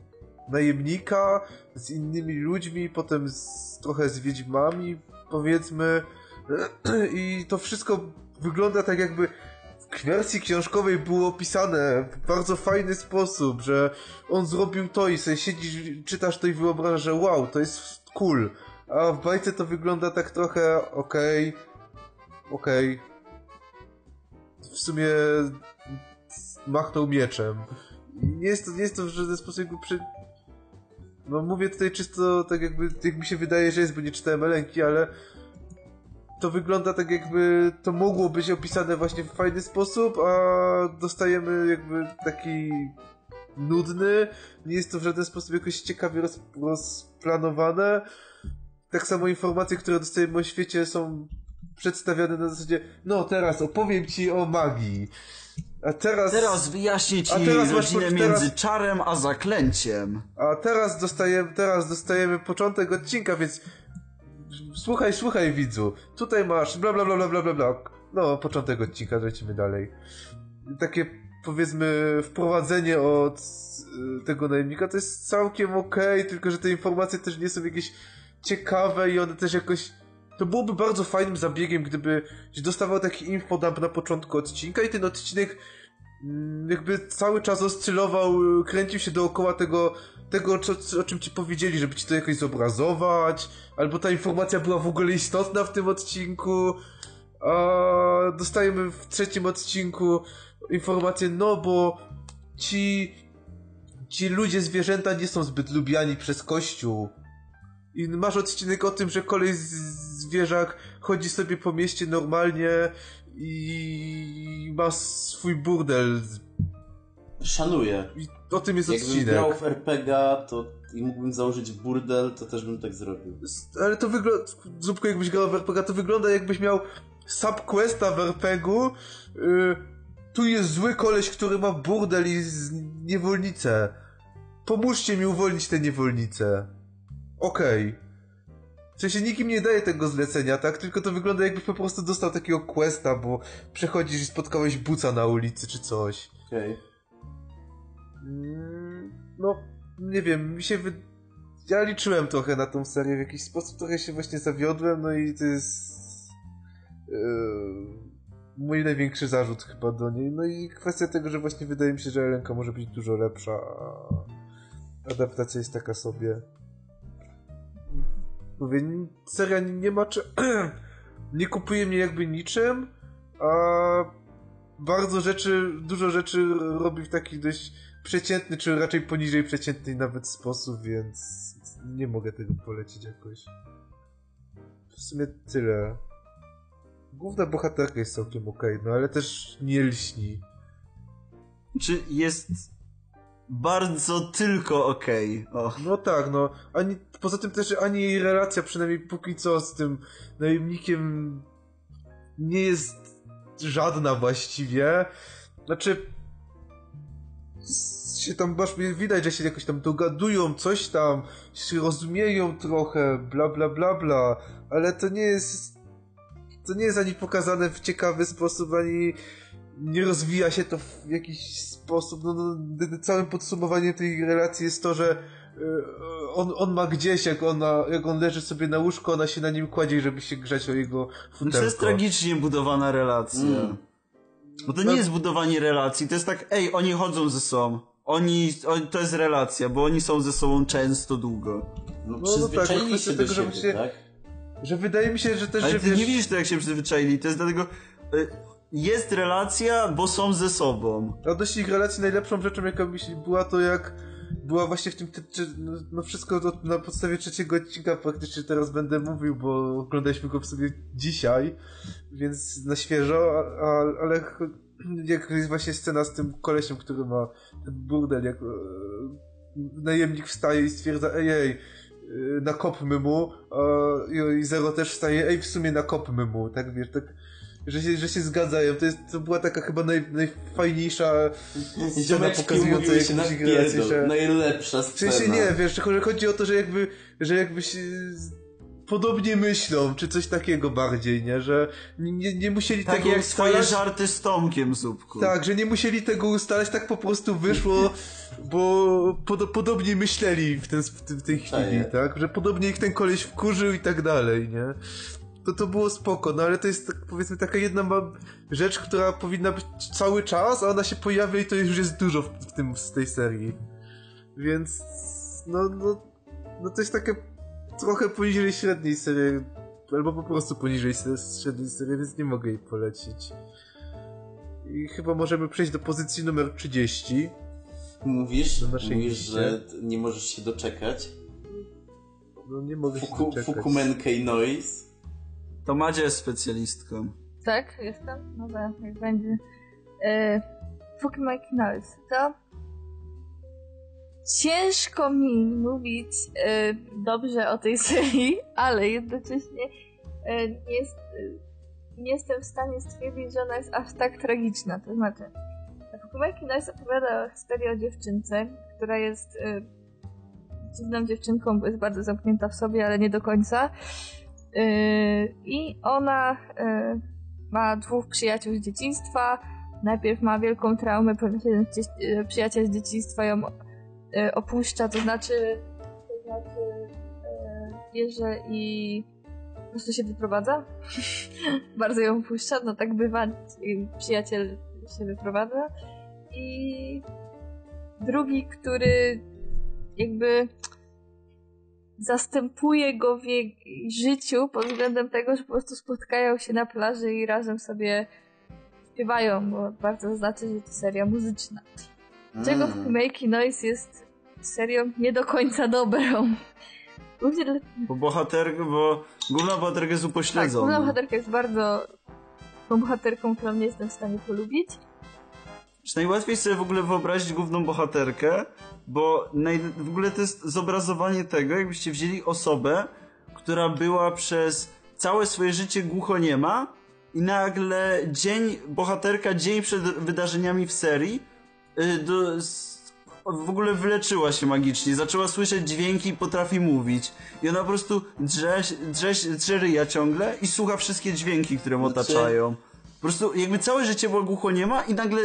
najemnika z innymi ludźmi, potem z, trochę z wiedźmami, powiedzmy. I to wszystko wygląda tak jakby w wersji książkowej było opisane w bardzo fajny sposób, że on zrobił to i sobie siedzisz, czytasz to i wyobrażasz, że wow, to jest cool. A w bajce to wygląda tak trochę okej, okej. W sumie machnął mieczem. Nie jest to, nie jest to w żaden sposób. No mówię tutaj czysto tak jakby, jak mi się wydaje, że jest, bo nie czytałem Elenki, ale to wygląda tak jakby to mogło być opisane właśnie w fajny sposób, a dostajemy jakby taki nudny, nie jest to w żaden sposób jakoś ciekawie roz, rozplanowane. Tak samo informacje, które dostajemy o świecie są przedstawiane na zasadzie no teraz opowiem ci o magii. A teraz... Teraz wyjaśnię ci A teraz masz rodzinę po- między teraz- czarem a zaklęciem. A teraz dostajemy, teraz dostajemy początek odcinka, więc słuchaj, słuchaj widzu. Tutaj masz bla bla bla bla bla bla bla. No, początek odcinka, lecimy dalej. Takie powiedzmy wprowadzenie od y, tego najemnika to jest całkiem okej, tylko że te informacje też nie są jakieś ciekawe i one też jakoś to byłoby bardzo fajnym zabiegiem, gdyby dostawał taki infodump na początku odcinka i ten odcinek mm, jakby cały czas oscylował, y, kręcił się dookoła tego, tego co, o czym ci powiedzieli, żeby ci to jakoś zobrazować, albo ta informacja była w ogóle istotna w tym odcinku. A dostajemy w trzecim odcinku informację, no bo ci, ci ludzie, zwierzęta nie są zbyt lubiani przez Kościół. I masz odcinek o tym, że kolej z- zwierzak chodzi sobie po mieście normalnie i ma swój burdel. Szanuję. I o tym jest Jakbym odcinek. grał w RPG to i mógłbym założyć burdel, to też bym tak zrobił. Ale to wygląda, Zupko, jakbyś grał w RPG, to wygląda jakbyś miał subquesta w RPG-u. Y, tu jest zły koleś, który ma burdel i niewolnicę. Pomóżcie mi uwolnić tę niewolnicę. Okej. W sensie nikim nie daje tego zlecenia, tak? Tylko to wygląda jakbyś po prostu dostał takiego questa, bo przechodzisz i spotkałeś buca na ulicy czy coś. Okej. Mm, No, nie wiem, mi się wy... Ja liczyłem trochę na tą serię w jakiś sposób, trochę się właśnie zawiodłem, no i to jest... Yy, mój największy zarzut chyba do niej. No i kwestia tego, że właśnie wydaje mi się, że Elenka może być dużo lepsza, a adaptacja jest taka sobie. Mówię, seria nie ma czy... nie kupuje mnie jakby niczym, a bardzo rzeczy, dużo rzeczy robi w taki dość przeciętny, czy raczej poniżej przeciętnej nawet sposób, więc nie mogę tego polecić jakoś. W sumie tyle. Główna bohaterka jest całkiem okej, no ale też nie lśni. Czy jest bardzo tylko okej. O. No tak, no. Ani, poza tym też ani jej relacja, przynajmniej póki co z tym najemnikiem nie jest żadna właściwie. Znaczy się tam masz, widać, że się jakoś tam dogadują, coś tam, się rozumieją trochę, bla bla bla bla, ale to nie jest to nie jest ani pokazane w ciekawy sposób, ani nie rozwija się to w jakiś sposób. No, no, całym podsumowaniem tej relacji jest to, że y, on, on ma gdzieś, jak, ona, jak on leży sobie na łóżku, ona się na nim kładzie, żeby się grzać o jego futerko. To jest tragicznie budowana relacja. Mm. Bo to No- nie jest budowanie relacji, to jest tak, ej, oni chodzą ze sobą. Oni, oni, to jest relacja, bo oni są ze sobą często długo. No, no tak, przyzwyczaili kwestia się do tego, że siebie, właśnie- tak? Że wydaje mi się, że też, Ale ty wiesz... nie widzisz to, jak się przyzwyczaili. To jest dlatego, y, jest relacja, bo są ze sobą. Odnośnie ich relacji najlepszą rzeczą, jaka mi się była, to jak była właśnie w tym, no, no wszystko na podstawie trzeciego odcinka praktycznie teraz będę mówił, bo oglądaliśmy go w sobie dzisiaj, więc na świeżo, a, a, ale jak jest właśnie scena z tym kolesiem, który ma ten burdel, jak e, najemnik wstaje i stwierdza, ej, ej, e, nakopmy mu, a, i, i Zero też wstaje, ej, w sumie nakopmy mu, tak wiesz, tak że się, że się zgadzają. To, jest, to była taka chyba naj, najfajniejsza scena pokazująca umówiły się na pierdol. że... Najlepsza W scena. sensie nie, wiesz, że chodzi o to, że jakby, że jakby się podobnie myślą, czy coś takiego bardziej, nie? Że nie, nie musieli Tak tego jak twoje ustalać. żarty z Tomkiem, Zupku. Tak, że nie musieli tego ustalać, tak po prostu wyszło, bo pod, podobnie myśleli w, ten, w, w tej chwili, Czaję. tak? Że podobnie ich ten koleś wkurzył i tak dalej, nie? To to było spoko, no ale to jest tak, powiedzmy taka jedna rzecz, która powinna być cały czas, a ona się pojawia i to już jest dużo w, w tym, z tej serii. Więc, no, no, no to jest takie trochę poniżej średniej serii, albo po prostu poniżej średniej serii, więc nie mogę jej polecić. I chyba możemy przejść do pozycji numer 30. Mówisz, mówisz liście. że nie możesz się doczekać. No nie mogę się Fuku, doczekać. Fukumenkei Noise. To Madzia jest specjalistką. Tak, jestem? Dobra, jak będzie. E, Fukimaki Noise. To ciężko mi mówić e, dobrze o tej serii, ale jednocześnie e, nie, jest, e, nie jestem w stanie stwierdzić, że ona jest aż tak tragiczna. To znaczy, Fukimaki Noise opowiada historię o dziewczynce, która jest dziwną dziewczynką, bo jest bardzo zamknięta w sobie, ale nie do końca. Yy, I ona yy, ma dwóch przyjaciół z dzieciństwa. Najpierw ma wielką traumę, ponieważ jeden yy, przyjaciel z dzieciństwa ją opuszcza, to znaczy, to znaczy bierze i po prostu się wyprowadza. Bardzo ją opuszcza, no tak bywa, przyjaciel się wyprowadza. I drugi, który jakby zastępuje go w jej życiu pod względem tego, że po prostu spotkają się na plaży i razem sobie śpiewają, bo bardzo znaczy, że to seria muzyczna. Czego w Mm. Make Noise jest serią nie do końca dobrą. Głównie. Bo bohaterka, bo główna bohaterka jest Tak, upośledzona. główna bohaterka jest bardzo tą bohaterką, którą nie jestem w stanie polubić. Czy najłatwiej sobie w ogóle wyobrazić główną bohaterkę, bo naj... w ogóle to jest zobrazowanie tego, jakbyście wzięli osobę, która była przez całe swoje życie głuchoniema i nagle dzień, bohaterka dzień przed wydarzeniami w serii y, do, w ogóle wyleczyła się magicznie, zaczęła słyszeć dźwięki i potrafi mówić. I ona po prostu drze, drze, drze ryja ciągle i słucha wszystkie dźwięki, które ją Znaczy- otaczają. Prostu jakby całe życie była głuchoniema i nagle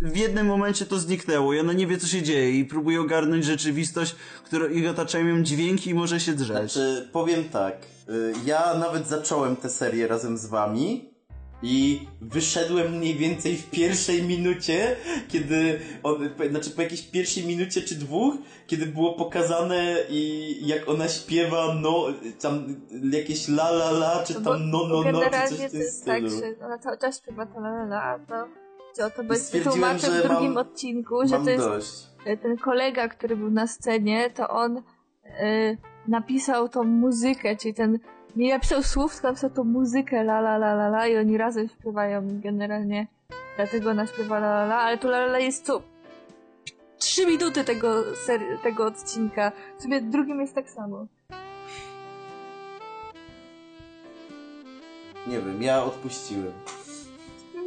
w jednym momencie to zniknęło i ona nie wie co się dzieje i próbuje ogarnąć rzeczywistość, która ich otaczają ją dźwięki i może się drzeć. Znaczy, powiem tak. y, Ja nawet zacząłem tę serię razem z wami i wyszedłem mniej więcej w pierwszej minucie, kiedy, on, znaczy po jakiejś pierwszej minucie czy dwóch, kiedy było pokazane i jak ona śpiewa, no, tam jakieś la la la, czy tam no no no, czy coś w tym tak, stylu. że ona cały czas śpiewa ta la la la, to, to, to będzie tłumaczę w drugim mam- odcinku, że to jest dość. e, ten kolega, który był na scenie, to on e, napisał tą muzykę, czyli ten nie napisał słów, tylko napisał tą muzykę la la la la la i oni razem śpiewają generalnie dlatego ona śpiewa la la la, ale to la la la jest co trzy minuty tego, tego odcinka. W sumie drugim jest tak samo. Nie wiem, ja odpuściłem.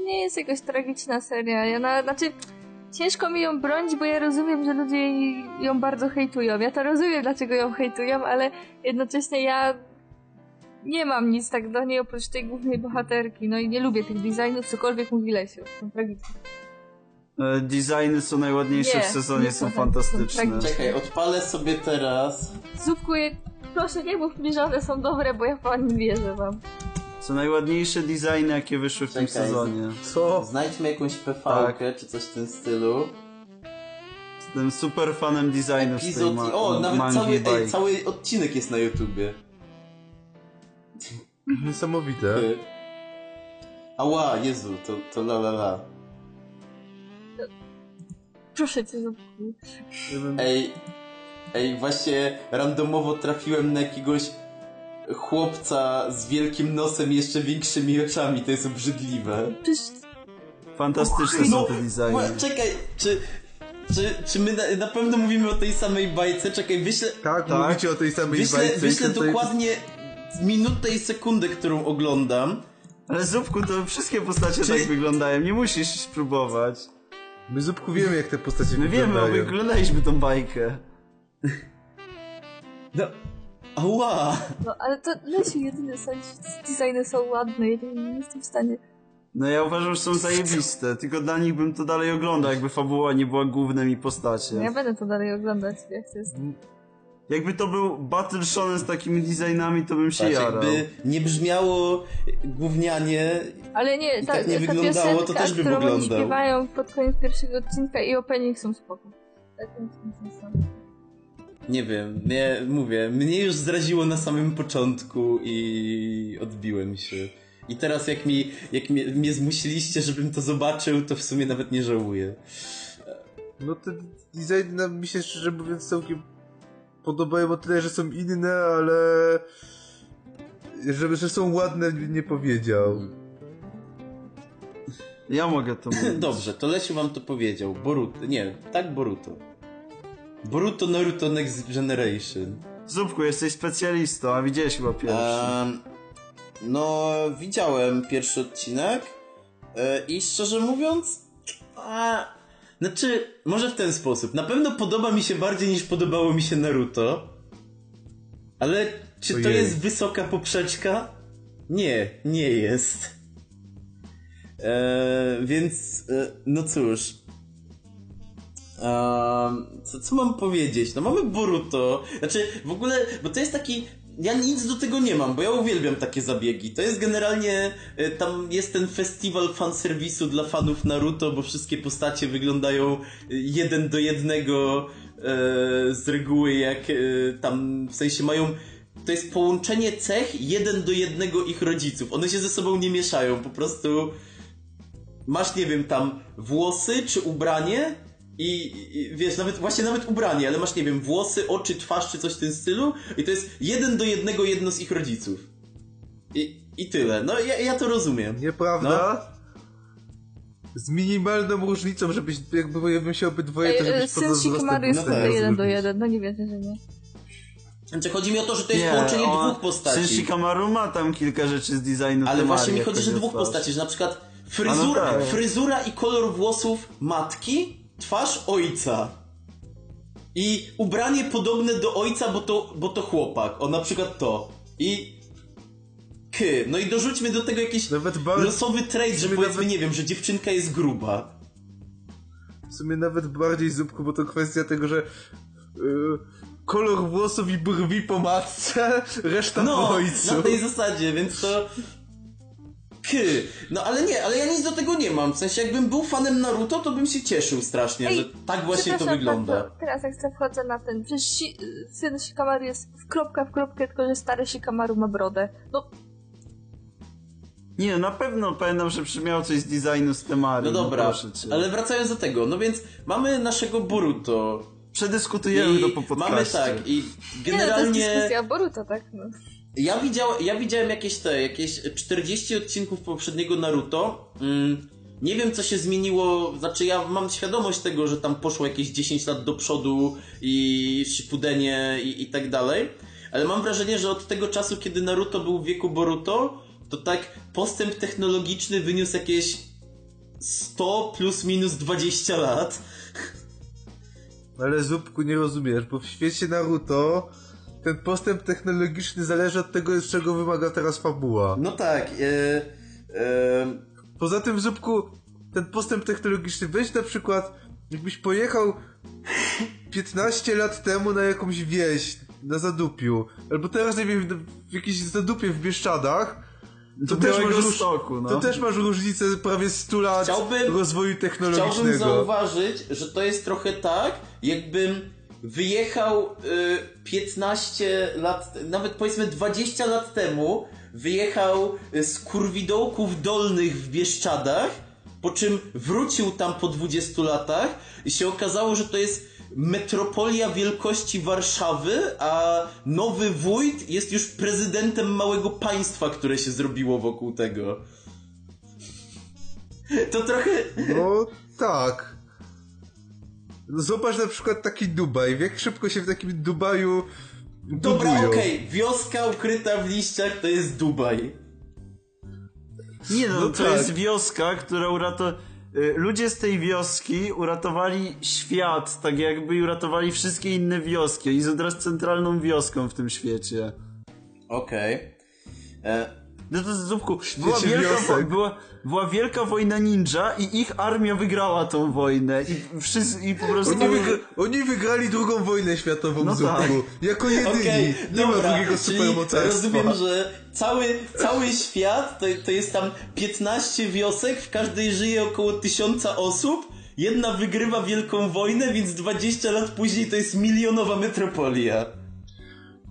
nie jest jakaś tragiczna seria. Ja na, znaczy, ciężko mi ją bronić, bo ja rozumiem, że ludzie ją bardzo hejtują. Ja to rozumiem, dlaczego ją hejtują, ale jednocześnie ja nie mam nic tak do niej oprócz tej głównej bohaterki. No i nie lubię tych designów, cokolwiek mówi Lesiu. Są tragiczne. E, Designy są najładniejsze Nie, w sezonie, nie są są tak, fantastyczne. są tragiczne. Czekaj, odpalę sobie teraz. Zupku, je- proszę nie mów mi, że one są dobre, bo ja po nie wierzę wam. Są najładniejsze designy, jakie wyszły w tym Czekaj. sezonie. Co? Znajdźmy jakąś PV Tak. czy coś w tym stylu. Jestem super fanem designów z tej Epizod... ma- O, nawet mangi cały, ej, cały odcinek jest na YouTubie. Niesamowite. Y. Ała, Jezu, to, to la la la. Proszę cię, Zupku. Bym- Ej, ej, właśnie randomowo trafiłem na jakiegoś chłopca z wielkim nosem i jeszcze większymi oczami, to jest obrzydliwe. Fantastyczne No, są te designy. Czekaj, czy, czy, czy my na, na pewno mówimy o tej samej bajce? Czekaj, wyślę, Tak, Tak. mówicie o tej samej wyślę, bajce. wyślę tutaj- dokładnie minutę i sekundę, którą oglądam. Ale Zupku, to wszystkie postacie Czy- tak wyglądają, nie musisz spróbować. My Zupku wiemy, jak te postacie My wiemy, bo wyglądają. oglądaliśmy tą bajkę. No, ała! No, ale to Lesiu jedyny sądzi, designy są ładne, jedynie nie jestem w stanie No ja uważam, że są zajebiste, tylko dla nich bym to dalej oglądał, jakby fabuła nie była głównym i postacie. No Ja będę to dalej oglądać, jak to jest. Jakby to był Battle Shonen z takimi designami, to bym się Tak, jarał. jakby nie brzmiało gównianie, Ale nie, ta, tak nie ta wyglądało, to też by wyglądał. śpiewają pod koniec pierwszego odcinka i opening są spoko. Tak, nic nie są. nie wiem, nie, mówię, mnie już zraziło na samym początku i odbiłem się. I teraz jak mi, jak mnie, mnie zmusiliście, żebym to zobaczył, to w sumie nawet nie żałuję. No te designy nam mi się szczerze mówiąc całkiem podobają o tyle, że są inne, ale żeby, że są ładne nie powiedział. Ja mogę to mówić. Dobrze, to Lesiu wam to powiedział. Boruto, nie, tak Boruto. Boruto Naruto Next Generation. Zupku, jesteś specjalistą, a widziałeś chyba pierwszy. Em, no, widziałem pierwszy odcinek e, i szczerze mówiąc, a, znaczy, może w ten sposób. Na pewno podoba mi się bardziej niż podobało mi się Naruto, ale czy to Ojej. jest wysoka poprzeczka? Nie, nie jest. E, więc, e, no cóż. Ehm, co, co mam powiedzieć? No mamy Boruto. Znaczy, w ogóle, bo to jest taki. Ja nic do tego nie mam, bo ja uwielbiam takie zabiegi. To jest generalnie. e, Tam jest ten festiwal fanserwisu dla fanów Naruto, bo wszystkie postacie wyglądają e, jeden do jednego e, z reguły, jak e, tam w sensie mają. To jest połączenie cech jeden do jednego ich rodziców. One się ze sobą nie mieszają, po prostu masz, nie wiem, tam włosy czy ubranie i, i wiesz, nawet właśnie nawet ubranie, ale masz, nie wiem, włosy, oczy, twarz czy coś w tym stylu i to jest jeden do jednego jedno z ich rodziców. I, i tyle. No ja, ja to rozumiem. Nieprawda? Z minimalną różnicą, żebyś jakby pojawiły się obydwoje, to Ej, e, żebyś Syn poza- Shikamaru jest No tylko tak, jeden do jeden, no nie wierzę, że nie. Znaczy chodzi mi o to, że to jest połączenie on- dwóch postaci. Shin Shikamaru ma tam kilka rzeczy z designu Ale właśnie mi chodzi, że dwóch postaci, że na przykład fryzura, A no tak. fryzura i kolor włosów matki, twarz ojca. I ubranie podobne do ojca, bo to, bo to chłopak. O, na przykład to. I... K. No i dorzućmy do tego jakiś Nawet losowy trait, że powiedzmy, nawet- nie wiem, że dziewczynka jest gruba. W sumie nawet bardziej zupku, bo to kwestia tego, że yy, kolor włosów i brwi po matce, reszta po No, ojcu. na tej zasadzie, więc to... K. No ale nie, ale ja nic do tego nie mam. W sensie, jakbym był fanem Naruto, to bym się cieszył strasznie, Ej, że tak właśnie to wygląda. bardzo, Teraz jak chcę wchodzę na ten. Przecież si syn Shikamaru jest w kropka w kropkę, tylko że stary Shikamaru ma brodę. No Nie, no, na pewno pamiętam, że brzmiało coś z designu z Temari. No dobra, proszę cię. ale wracając do tego, no więc mamy naszego Boruto. Przedyskutujemy to po podcaście. mamy tak, i nie, no, to jest generalnie dyskusja o Boruto, tak? No. Ja, widział, ja widziałem jakieś te, jakieś 40 odcinków poprzedniego Naruto. Mm, nie wiem co się zmieniło, znaczy ja mam świadomość tego, że tam poszło jakieś 10 lat do przodu i Shippudenie i, i tak dalej, ale mam wrażenie, że od tego czasu, kiedy Naruto był w wieku Boruto, to tak postęp technologiczny wyniósł jakieś 100 plus minus 20 lat. Ale zupku nie rozumiesz, bo w świecie Naruto ten postęp technologiczny zależy od tego, z czego wymaga teraz fabuła. No tak, e, e, Poza tym, Zupku, ten postęp technologiczny, weź na przykład, jakbyś pojechał 15 lat temu na jakąś wieś, na Zadupiu, albo teraz, nie wiem, w jakiejś Zadupie w Bieszczadach, to Do też, masz. Stoku, no. to też masz różnicę prawie 100 lat Chciałbym- rozwoju chciałbym technologicznego. zauważyć, że to jest trochę tak, jakbym wyjechał y, 15 lat, nawet powiedzmy 20 lat temu, wyjechał y, z kurwidołków dolnych w Bieszczadach, po czym wrócił tam po 20 latach i się okazało, że to jest metropolia wielkości Warszawy, a nowy wójt jest już prezydentem małego państwa, które się zrobiło wokół tego. To trochę... No, tak. No, Zobacz na przykład taki Dubaj, jak szybko się w takim Dubaju Dobra, okej, wioska ukryta w liściach to jest Dubaj. Nie no, No to tak. jest wioska, która uratowała... Ludzie z tej wioski uratowali świat, tak jakby uratowali wszystkie inne wioski. Są teraz centralną wioską w tym świecie. Okej. E, No to Zupku, była wielka, wo- była, była wielka wojna ninja i ich armia wygrała tą wojnę i wszyscy, i po prostu... Oni, wygra oni wygrali drugą wojnę światową No w Zupku. tak. Jako jedyni. Okej, nie ma dobra, drugiego czyli supermocarstwa. rozumiem, że cały, cały świat to, to jest tam 15 wiosek, w każdej żyje około 1000 osób, jedna wygrywa wielką wojnę, więc 20 lat później to jest milionowa metropolia.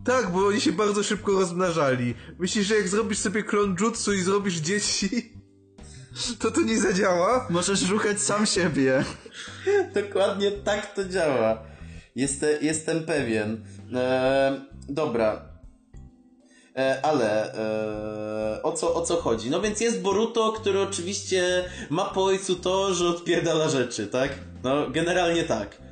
Tak, bo oni się bardzo szybko rozmnażali. Myślisz, że jak zrobisz sobie klon jutsu i zrobisz dzieci, to to nie zadziała? Możesz ruchać sam siebie. Dokładnie tak to działa. Jestem, jestem pewien. E, dobra. E, ale e, o, co, o co chodzi? No więc jest Boruto, który oczywiście ma po ojcu to, że odpierdala rzeczy, tak? No, generalnie tak.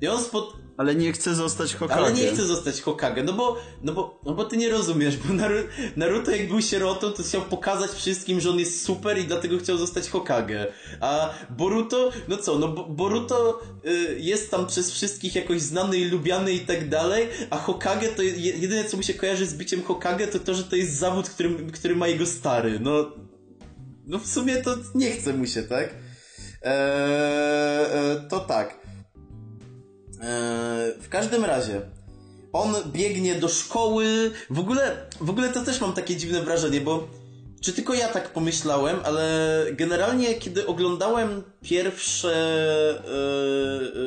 I on spod... Ale nie chce zostać Hokage. Ale nie chce zostać Hokage, no bo, no bo, no bo ty nie rozumiesz, bo Naru- Naruto jak był sierotą, to chciał pokazać wszystkim, że on jest super i dlatego chciał zostać Hokage. A Boruto, no co, no Bo- Boruto y, jest tam przez wszystkich jakoś znany i lubiany i tak dalej, a Hokage to je, jedyne co mu się kojarzy z byciem Hokage to to, że to jest zawód, który, który ma jego stary, no... No w sumie to nie chce mu się, tak? Eee, to tak. Eee, w każdym razie, on biegnie do szkoły. W ogóle, w ogóle to też mam takie dziwne wrażenie, bo czy tylko ja tak pomyślałem, ale generalnie kiedy oglądałem pierwsze, e,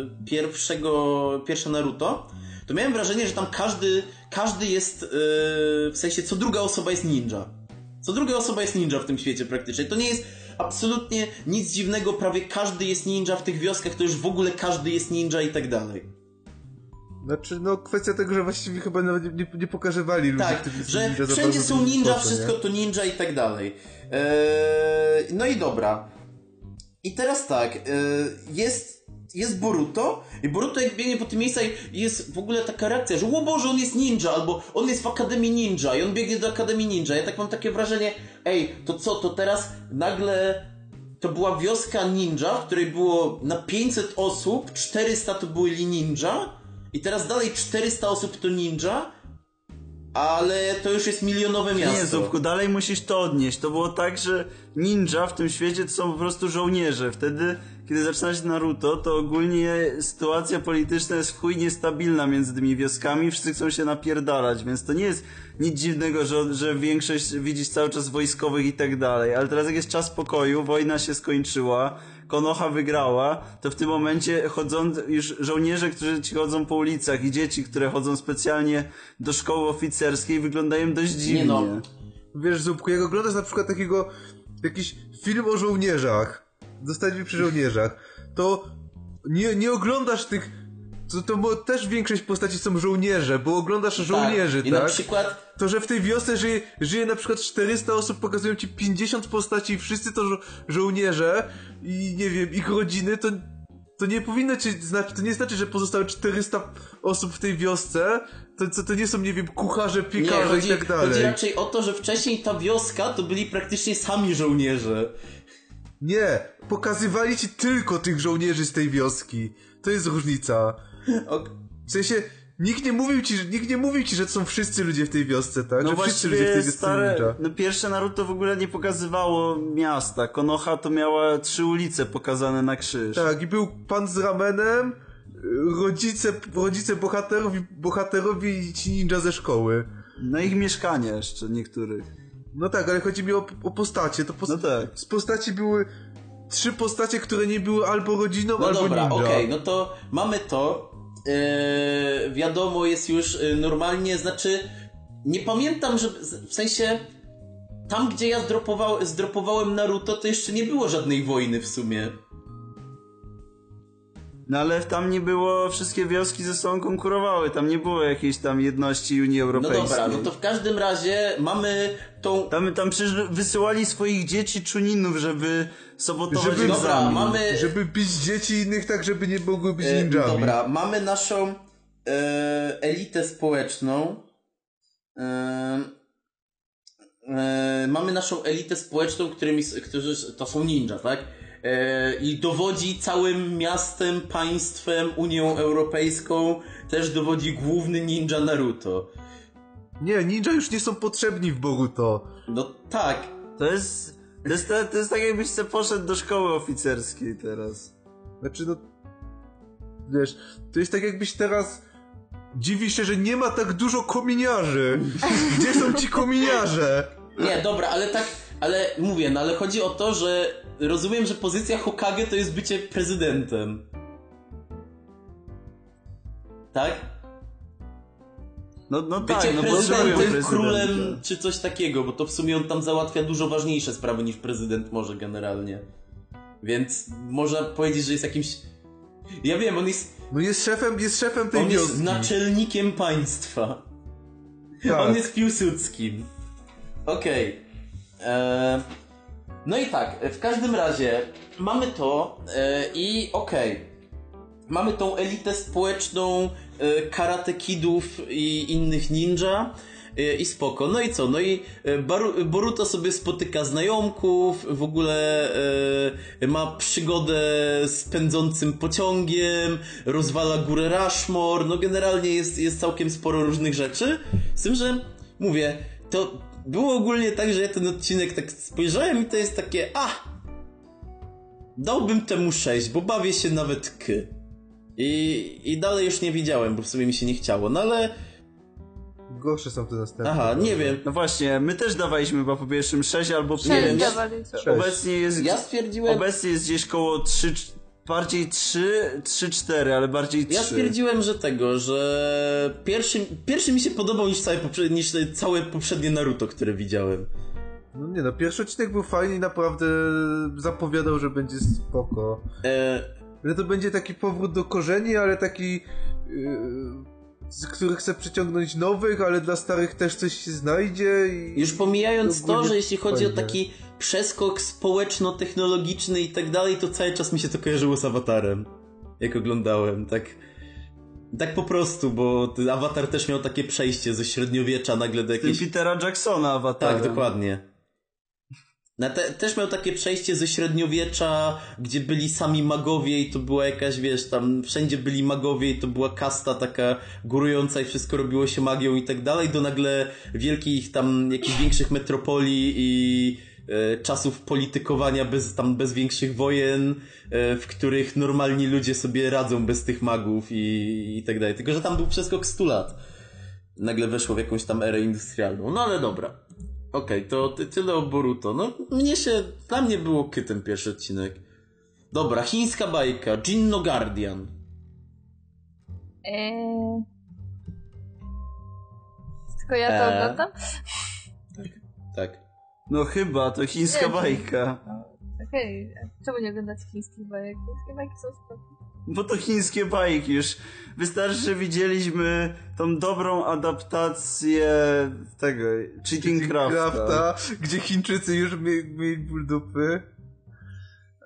e, pierwszego, pierwsze Naruto, to miałem wrażenie, że tam każdy, każdy jest, e, w sensie co druga osoba jest ninja. Co druga osoba jest ninja w tym świecie praktycznie. To nie jest absolutnie nic dziwnego, prawie każdy jest ninja w tych wioskach, to już w ogóle każdy jest ninja i tak dalej. Znaczy, no kwestia tego, że właściwie chyba nawet nie, nie pokazywali ludzi, Tak, że wszędzie są ninja, wszystko nie? to ninja i tak dalej. Eee, no i dobra. I teraz tak, eee, jest, jest Boruto i Boruto jak biegnie po tym miejscu jest w ogóle taka reakcja, że o Boże, on jest ninja, albo on jest w Akademii Ninja i on biegnie do Akademii Ninja. Ja tak mam takie wrażenie, ej, to co, to teraz nagle to była wioska ninja, w której było na 500 osób, 400 to byli ninja i teraz dalej 400 osób to ninja, ale to już jest milionowe miasto. Nie, Zupku, dalej musisz to odnieść. To było tak, że ninja w tym świecie to są po prostu żołnierze. Wtedy, kiedy zaczynać Naruto, to ogólnie sytuacja polityczna jest w chuj niestabilna między tymi wioskami, wszyscy chcą się napierdalać, więc to nie jest nic dziwnego, że, że większość widzisz cały czas wojskowych i tak dalej. Ale teraz jak jest czas pokoju, wojna się skończyła, Konoha wygrała, to w tym momencie chodzą już żołnierze, którzy ci chodzą po ulicach i dzieci, które chodzą specjalnie do szkoły oficerskiej wyglądają dość dziwnie. Nie no. Wiesz, Zupku, jak oglądasz na przykład takiego, jakiś film o żołnierzach, zostańmy przy żołnierzach, to nie, nie oglądasz tych, to, to mo- też większość postaci są żołnierze, bo oglądasz żołnierzy, I tak? na przykład To, że w tej wiosce żyje, żyje na przykład 400 osób, pokazują ci 50 postaci i wszyscy to żo żołnierze i nie wiem, ich rodziny, to, to nie powinno ci znaczyć, to nie znaczy, że pozostałe 400 osób w tej wiosce, to, to, nie są, nie wiem, kucharze, nie, piekarze chodzi, i tak dalej. chodzi raczej o to, że wcześniej ta wioska to byli praktycznie sami żołnierze. Nie, pokazywali ci tylko tych żołnierzy z tej wioski. To jest różnica. W sensie, nikt nie mówił ci, nikt nie mówił ci, że to są wszyscy ludzie w tej wiosce, tak? No że wszyscy ludzie w tej wiosce są stare, ninja. no pierwsze Naruto w ogóle nie pokazywało miasta. Konoha to miała trzy ulice pokazane na krzyż. Tak, i był pan z ramenem, rodzice, rodzice bohaterów i bohaterowie i ci ninja ze szkoły. No ich mieszkania jeszcze niektórych. No tak, ale chodzi mi o, o postacie. To pos- No tak. Z postaci były trzy postacie, które nie były albo rodziną, No albo dobra, ninja. okej, no to mamy to. Eee, wiadomo, jest już e, normalnie, znaczy nie pamiętam, że w sensie tam, gdzie ja zdropował, zdropowałem Naruto, to jeszcze nie było żadnej wojny w sumie. No ale tam nie było, wszystkie wioski ze sobą konkurowały, tam nie było jakiejś tam jedności Unii No Europejskiej. dobra, no to w każdym razie mamy tą Tam, tam przecież wysyłali swoich dzieci czuninów, żeby sabotować Żeby- Dobra, egzamin. mamy. Żeby bić dzieci innych tak, żeby nie mogły być e, ninjami. dobra, mamy naszą e, elitę społeczną. E, e, mamy naszą elitę społeczną, którymi, którzy to są ninja, tak? E, I dowodzi całym miastem, państwem, Unią Europejską, też dowodzi główny ninja Naruto. Nie, ninja już nie są potrzebni w Boruto. No tak. To jest... To jest, to jest tak jakbyś se poszedł do szkoły oficerskiej teraz. Znaczy, no... Wiesz, to jest tak jakbyś teraz... Dziwi się, że nie ma tak dużo kominiarzy. Gdzie są ci kominiarze? Nie, dobra, ale tak, ale mówię, no ale chodzi o to, że rozumiem, że pozycja Hokage to jest bycie prezydentem. Tak? No, no Bycie tak, no prezydentem, królem czy coś takiego, bo to w sumie on tam załatwia dużo ważniejsze sprawy niż prezydent może generalnie. Więc można powiedzieć, że jest jakimś... Ja wiem, on jest, No jest szefem, jest szefem tej on jest wioski. naczelnikiem państwa. Tak. On jest Piłsudskim. Okej. Eee, No i tak, w każdym razie mamy to e, i okej. Mamy tą elitę społeczną e, karate kidów i innych ninja e, i spoko. No i co? No i Boruto sobie spotyka znajomków, w ogóle ma przygodę z pędzącym pociągiem, rozwala górę Rushmore, no generalnie jest, jest całkiem sporo różnych rzeczy. Z tym, że mówię, to było ogólnie tak, że ja ten odcinek tak spojrzałem i to jest takie, a dałbym temu 6, bo bawię się nawet k. I, I dalej już nie widziałem, bo w sumie mi się nie chciało, no ale Gorsze są te następne. aha, nie wiem. No właśnie, my też dawaliśmy chyba po pierwszym 6 albo Nie wiem, 5. ja- dawaliśmy. Sześć. Obecnie jest, Ja stwierdziłem, obecnie jest gdzieś koło 3, bardziej 3, 3-4, ale bardziej 3. ja stwierdziłem, że tego, że pierwszy, pierwszy mi się podobał niż całe, poprze- niż całe poprzednie Naruto, które widziałem. No nie no, pierwszy odcinek był fajny i naprawdę zapowiadał, że będzie spoko. E, Że to będzie taki powrót do korzeni, ale taki... Yy, z których chce przyciągnąć nowych, ale dla starych też coś się znajdzie i... Już pomijając to, że jeśli chodzi o fajnie. taki przeskok społeczno-technologiczny i tak dalej, to cały czas mi się to kojarzyło z Awatarem. Jak oglądałem, tak... Tak po prostu, bo Awatar też miał takie przejście ze średniowiecza nagle do jakiejś... Petera Jacksona awatarem. Tak, dokładnie. Te, też miał takie przejście ze średniowiecza, gdzie byli sami magowie i to była jakaś, wiesz, tam wszędzie byli magowie i to była kasta taka górująca i wszystko robiło się magią i tak dalej, do nagle wielkich tam jakichś większych metropolii i czasów politykowania bez, tam bez większych wojen, e, w których normalni ludzie sobie radzą bez tych magów i, i tak dalej. Tylko, że tam był przeskok 100 lat nagle weszło w jakąś tam erę industrialną. No ale dobra. Okej, to ty, tyle o Boruto. No, mnie się, dla mnie było ky ten pierwszy odcinek. Dobra, chińska bajka, Jinno Guardian. Eee... Tylko ja to Eee. oglądam? Tak. No chyba, to chińska Nie. bajka. Okej, a czemu nie oglądać chińskich bajek? Chińskie bajki są spoko. Bo to chińskie bajki już. Wystarczy, że widzieliśmy tą dobrą adaptację tego, Cheating Crafta. Crafta, gdzie Chińczycy już mie- mieli ból dupy.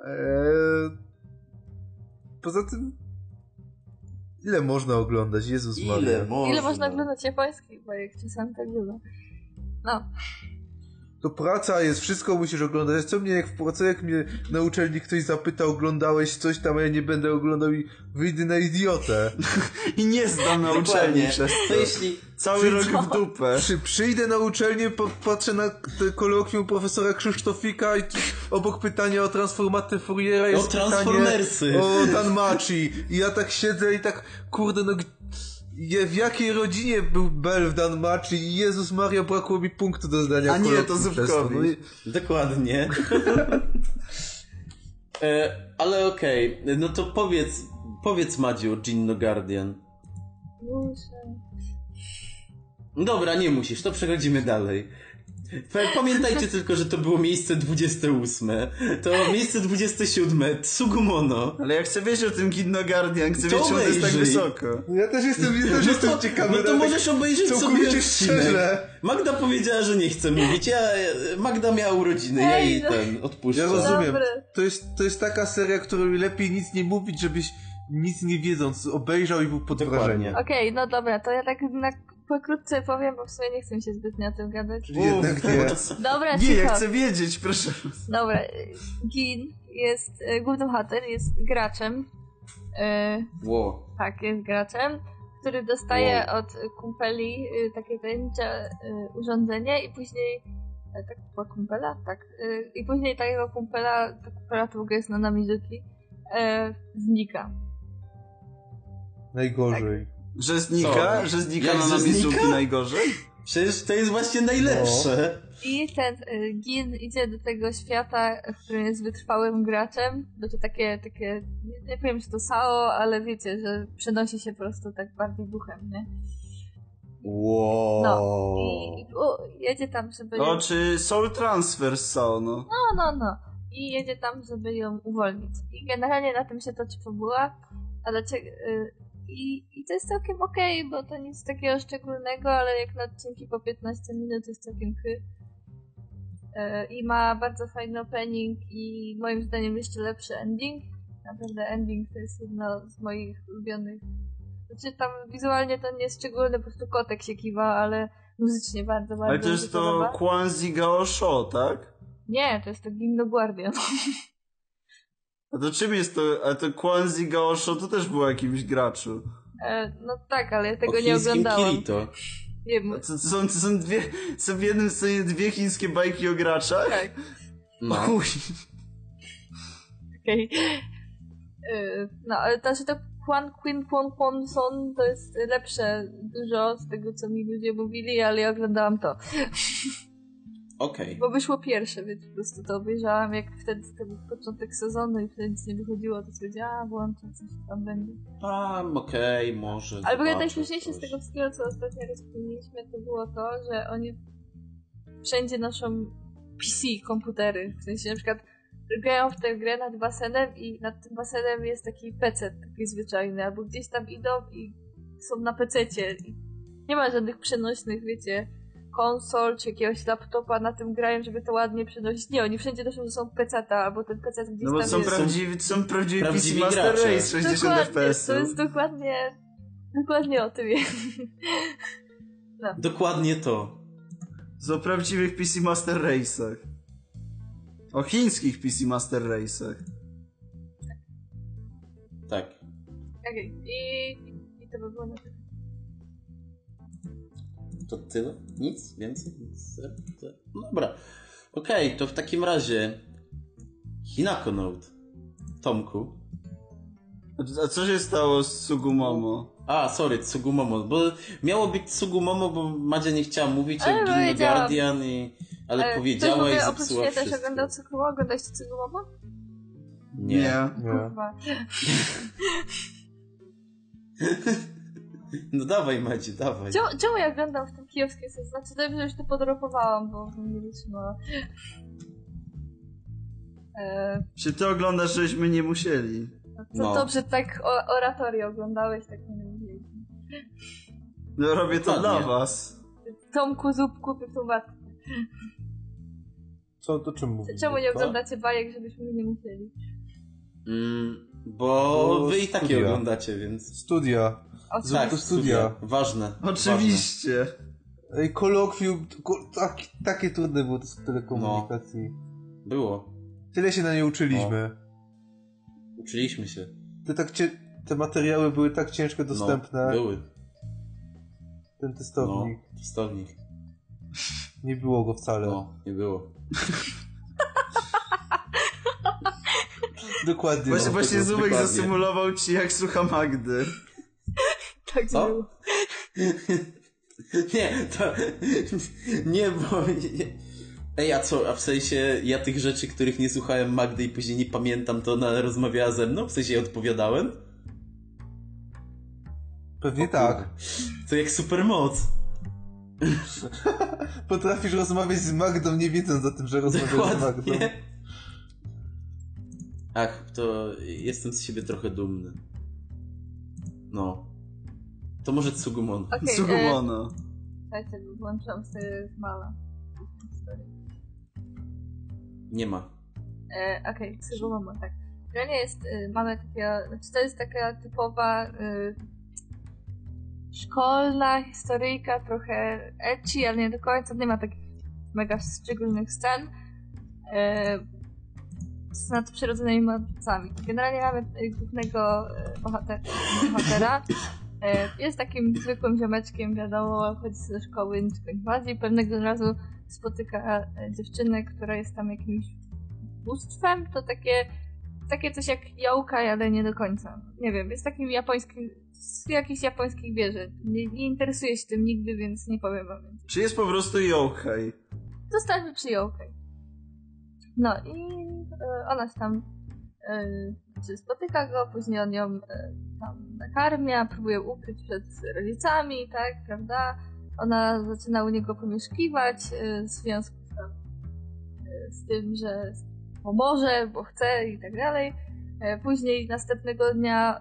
Eee... Poza tym... Ile można oglądać? Jezus Ile Maria. można? Ile można oglądać japońskich bajek? Czasami tak bywa. No. To praca jest, wszystko musisz oglądać. Co mnie, jak w co jak mnie na uczelni ktoś zapyta, oglądałeś coś tam, a ja nie będę oglądał i wyjdę na idiotę. I nie zdam na uczelni przez To jeśli... Cały rok w dupę. Przy, przyjdę na uczelnię, po, patrzę na kolokwium profesora Krzysztofika i tu obok pytania o transformatę Fouriera jest O Transformersy. pytanie o Danmachi. I ja tak siedzę i tak, kurde, no... je- W jakiej rodzinie był Bell w Danmachi i Jezus Maria, brakło mi punktu do zdania A nie, to przez Zupkowi. No i- Dokładnie. e, ale okej, no to powiedz, powiedz Madziu o Jinno Guardian. Muszę. Dobra, nie musisz, to przechodzimy dalej. Pamiętajcie tylko, że to było miejsce 28. To miejsce 27. Tsugumono. Ale ja chcę wiedzieć o tym Kidno Guardian, chcę To wiedzieć, jest tak wysoko. No ja też jestem, ja też No jestem to, ciekawy. no to możesz obejrzeć sobie odcinek. szczerze. Magda powiedziała, że nie chce mówić. Ja, Magda miała urodziny, ja Ej, jej no. ten odpuszczę. Ja rozumiem. To jest, to jest taka seria, której lepiej nic nie mówić, żebyś nic nie wiedząc obejrzał i był pod Dokładnie. wrażeniem. Okej, no dobra, to ja tak na pokrótce powiem, bo w sumie nie chcę się zbytnio o tym gadać. Jednak nie. Dobra, Nie, cicho. ja chcę wiedzieć, proszę. Dobra, Gin jest y, głównym bohater, jest graczem. Wow. tak, jest graczem, który dostaje od kumpeli y, takie tajemnicze urządzenie i później e, tak była kumpela? Tak. I później takiego kumpela, ta kumpela to w ogóle jest na Namizuki, e, znika. Najgorzej. Że znika? Co? Że znika Jak, na że znika? najgorzej? Przecież to jest właśnie najlepsze. I ten y, Gin idzie do tego świata, w którym jest wytrwałym graczem. Znaczy takie, takie, nie, nie powiem, czy to Sao, ale wiecie, że przenosi się po prostu tak bardziej duchem, nie? Wow. No. I, i u, jedzie tam, żeby... O, ją- czy Soul Transfer są, no. No, no, no. I jedzie tam, żeby ją uwolnić. I generalnie na tym się toczy fabuła, ale czy, y, i, I to jest całkiem okej, bo to nic takiego szczególnego, ale jak na odcinki po 15 minut jest całkiem kry. Y, I ma bardzo fajny opening i moim zdaniem jeszcze lepszy ending. Naprawdę ending to jest jedno z moich ulubionych. Znaczy tam wizualnie to nie jest szczególne, po prostu kotek się kiwa, ale muzycznie bardzo, bardzo Ale to jest to. Kwanzi Gao Sho, tak? Nie, to jest to Ginno Guardian. A to czym jest to? A to Kwanzi Gao Sho to też było jakimś graczu. E, no tak, ale ja tego o nie oglądałam. Kirito. Nie wiem, To, to, są, to są dwie, są w jednym scenie dwie chińskie bajki o graczach? tak, No. Okej. E, No, ale to, że to Quan Quin Quan Quan Son to jest lepsze dużo z tego, co mi ludzie mówili, ale ja oglądałam to. Okej. Bo wyszło pierwsze, więc po prostu to obejrzałam, jak wtedy to był początek sezonu i wtedy nic nie wychodziło, to stwierdziłam, a włączę, coś tam będzie. A, okej, może. Ale w ogóle najśmieszniejsze z tego wszystkiego, co ostatnio rozkminiliśmy, to było to, że oni wszędzie noszą PC, komputery. W sensie na przykład grają w tę grę nad basenem i nad tym basenem jest taki PC taki zwyczajny, albo gdzieś tam idą i są na PC-cie. I nie ma żadnych przenośnych, wiecie, konsol czy jakiegoś laptopa na tym grają, żeby to ładnie przenosić. Nie, oni wszędzie noszą, że są PC-ta, albo ten PC gdzieś No bo tam są jest. prawdziwi, są prawdziwi PC Prawdziwi Master gracze. Race 60 Dokładnie, FPS. to jest dokładnie, dokładnie o tym jest. Dokładnie to. O prawdziwych PC Master Race'ach. O chińskich PC Master Race'ach. Tak. Okej, i, i to by było na tyle. To tyle? Nic? Więcej? Nic? No dobra. Okej, to w takim razie Hinako Note. Tomku. A co się stało z Sugumomo? A, sorry, Tsugumomo, bo miało być Tsugumomo, bo Madzia nie chciała mówić Ale jak Ginny powiedziałam. Guardian i... Ale E, w powiedziała i zepsuła mnie też wszystko. oglądał Tsukumo? Oglądałeś Tsukumo? Nie. Nie. Kurwa. No dawaj Madziu, dawaj. Czemu, czemu ja oglądam w tym kijowskim sensie? Znaczy dobrze, że już to podropowałam, bo bym nie wytrzymała. E, Czy ty oglądasz, żeśmy nie musieli? no to No. dobrze tak o, oratorię oglądałeś, tak nie mówię. No robię to dla was. Tomku, zupku, wytłumacz. Co, to czym mówisz? Czemu nie oglądacie bajek, żebyśmy nie musieli? Mm, bo Bo wy i takie studia. oglądacie, więc... Studia. O, Zrób Tak, to studia. Ważne. Oczywiście. Ej, kolokwium, ko- tak, takie trudne było to z telekomunikacji. Ważne. Było. Tyle się na nie uczyliśmy. Uczyliśmy się. Te, tak cie, te materiały były tak ciężko dostępne. No, były. Ten No, testownik. testownik. Nie było go wcale. No, nie było. Dokładnie. Właśnie, no. właśnie Zubek zasymulował ci jak słucha Magdy. Tak Co? było. Nie, to... Nie, bo... Ej, a co, a w sensie ja tych rzeczy, których nie słuchałem Magdy i później nie pamiętam, to ona rozmawiała ze mną? W sensie ja odpowiadałem? Pewnie tak. To jak supermoc. Potrafisz rozmawiać z Magdą, nie wiedząc o tym, że rozmawiasz z Magdą. Dokładnie. Ach, to jestem z siebie trochę dumny. No. To może Tsugumon. Okej, e, Sugumono. słuchajcie, włączyłam sobie z mala. Nie ma. E, Okej, okay, tak. Granie jest, y, mamy takiego, znaczy to jest taka typowa y, szkolna historyjka, trochę ecchi, ale nie do końca, nie ma takich mega szczególnych scen. E, z nadprzyrodzonymi mocami. Generalnie mamy y, głównego y, bohater, bohatera, E, Jest takim zwykłym ziomeczkiem, wiadomo, chodzi ze szkoły, nie wadzi. Pewnego razu spotyka e, dziewczynę, która jest tam jakimś bóstwem. To takie, takie coś jak yokai, ale nie do końca. Nie wiem, jest takim japońskim, z jakichś japońskich wieży. Nie, nie interesuję się tym nigdy, więc nie powiem wam więcej. Czy jest po prostu yokai? Zostawmy przy yokai. No i e, ona się tam e, czy spotyka go, później on ją e, tam nakarmia, próbuje ukryć przed rodzicami, tak, prawda? Ona zaczyna u niego pomieszkiwać e, w związku e, z tym, że pomoże, bo chce i tak dalej. Później następnego dnia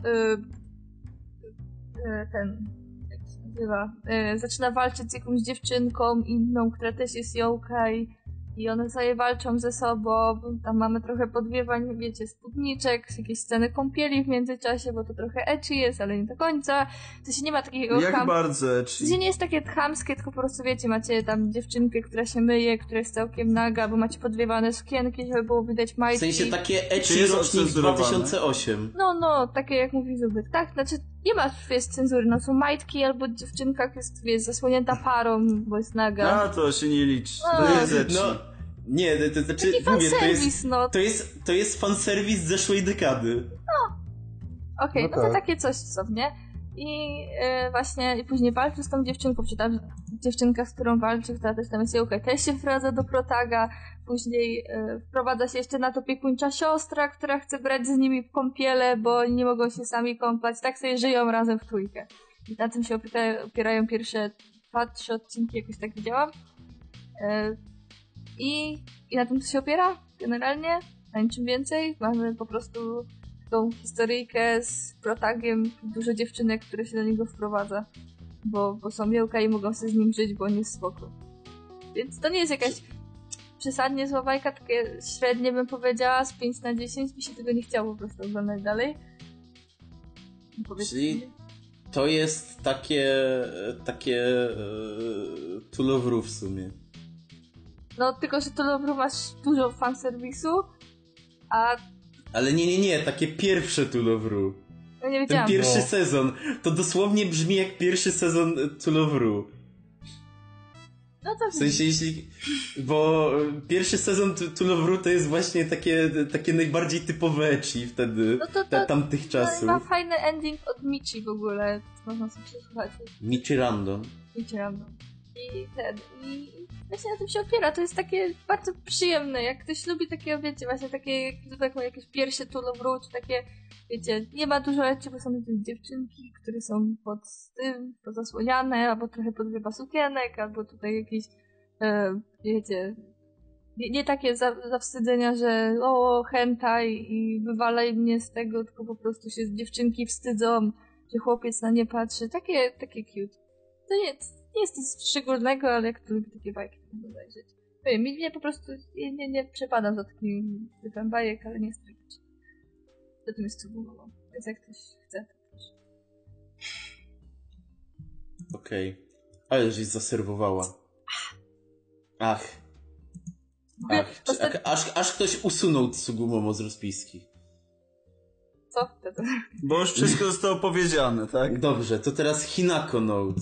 ten jak się nazywa, zaczyna walczyć z jakąś dziewczynką inną, która też jest yokai i one sobie walczą ze sobą, tam mamy trochę podwiewań, wiecie, spódniczek, jakieś sceny kąpieli w międzyczasie, bo to trochę ecchi jest, ale nie do końca. W sensie nie ma takiego Jak ham- bardzo w ecchi. sensie nie jest takie chamskie, tylko po prostu wiecie, macie tam dziewczynkę, która się myje, która jest całkiem naga, bo macie podwiewane sukienki, żeby było widać W majtki. sensie takie Czy ecchi rocznik ocenzurowane? 2008. No, no, takie jak mówi Zubek, tak? Znaczy, nie ma jest cenzury, no są majtki albo dziewczynka jest, wiesz, zasłonięta parą, bo jest naga. A, to się nie liczy. No. To jest ecchi. No, nie, to, to, znaczy, Taki mówię, to jest, fanserwis, no. to jest, to jest fanserwis z zeszłej dekady. Okej, No no, to tak. takie coś sobie. I e, właśnie i później walczy z tą dziewczynką, czy tam dziewczynka, z którą walczy, która też tam jest Jołka, też się wprowadza do protaga. Później e, wprowadza się jeszcze na to opiekuńcza siostra, która chce brać z nimi kąpiele, bo nie mogą się sami kąpać. Tak sobie żyją razem w trójkę. I na tym się opierają, opierają pierwsze dwa, trzy odcinki, jakoś tak widziałam. E, i, I na tym to się opiera generalnie. Na niczym więcej. Mamy po prostu tą historyjkę z protagiem, dużo dziewczynek, które się do niego wprowadza. Bo, bo są Jołka i mogą sobie z nim żyć, bo on jest spoko. Więc to nie jest jakaś przesadnie zła bajka, takie średnie bym powiedziała, z 5 na 10. Mi się tego nie chciało po prostu oglądać dalej. Czyli to jest takie, takie e, tulowru w sumie. No tylko, że dobro masz dużo fanserwisu, a Ale nie, nie, nie, takie pierwsze tulowru. no nie Ten wiedziałam. pierwszy No. sezon. To dosłownie brzmi jak pierwszy sezon tulowru. No to W sensie jeśli... Bo e, pierwszy sezon Tu- tulowru to jest właśnie takie, takie najbardziej typowe ecchi wtedy, No to- to- ta, tamtych no, czasów. ma fajny ending od Michi w ogóle. Można sobie przesłuchać. Michi Random. Michi Random. I ten, i właśnie na tym się opiera. To jest takie bardzo przyjemne. Jak ktoś lubi takie, wiecie, właśnie takie, jak tak mówię, jakieś piersie tulowru, czy takie, wiecie, nie ma dużo rzeczy, bo są dziewczynki, które są pod tym, pozasłoniane, albo trochę podwiewa sukienek, albo tutaj jakieś, e, wiecie, nie, nie takie za, zawstydzenia, że o, hentai i wywalaj mnie z tego, tylko po prostu się dziewczynki wstydzą, że chłopiec na nie patrzy. Takie, takie cute. To nie, nie jest nic szczególnego, ale jak to lubi takie bajki, to można zajrzeć. Nie wiem, mi mnie po prostu, nie, nie, nie przepadam za takim typem bajek, ale nie jest tragicznie. To tym jest cubumowo. Więc jak ktoś chce, to proszę. Okej. Ale żeś zaserwowała. Ach. Ach, czy, aż, aż ktoś usunął Tsugumomo z rozpiski. Co wtedy? Bo już wszystko zostało powiedziane, tak? Dobrze, to teraz Hinako Note.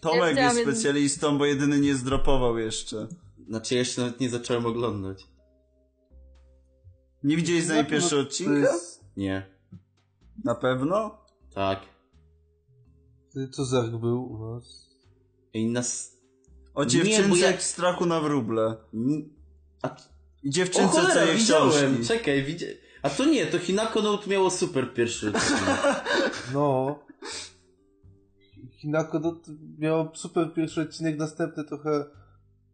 Tomek Ja jest specjalistą, bo jedyny nie zdropował jeszcze. Znaczy, ja jeszcze nawet nie zacząłem oglądać. Nie widziałeś No, najpierwszy no, odcinka? jest- Nie. Na pewno? Tak. Co za rok był u nas? I nas... O dziewczynce jak strachu na wróble. A... O dziewczynce co je widziałem! Czekaj, widzi... A to nie, to Hinako Note miało super pierwszy odcinek. No. Hinako no, miało super pierwszy odcinek, następny trochę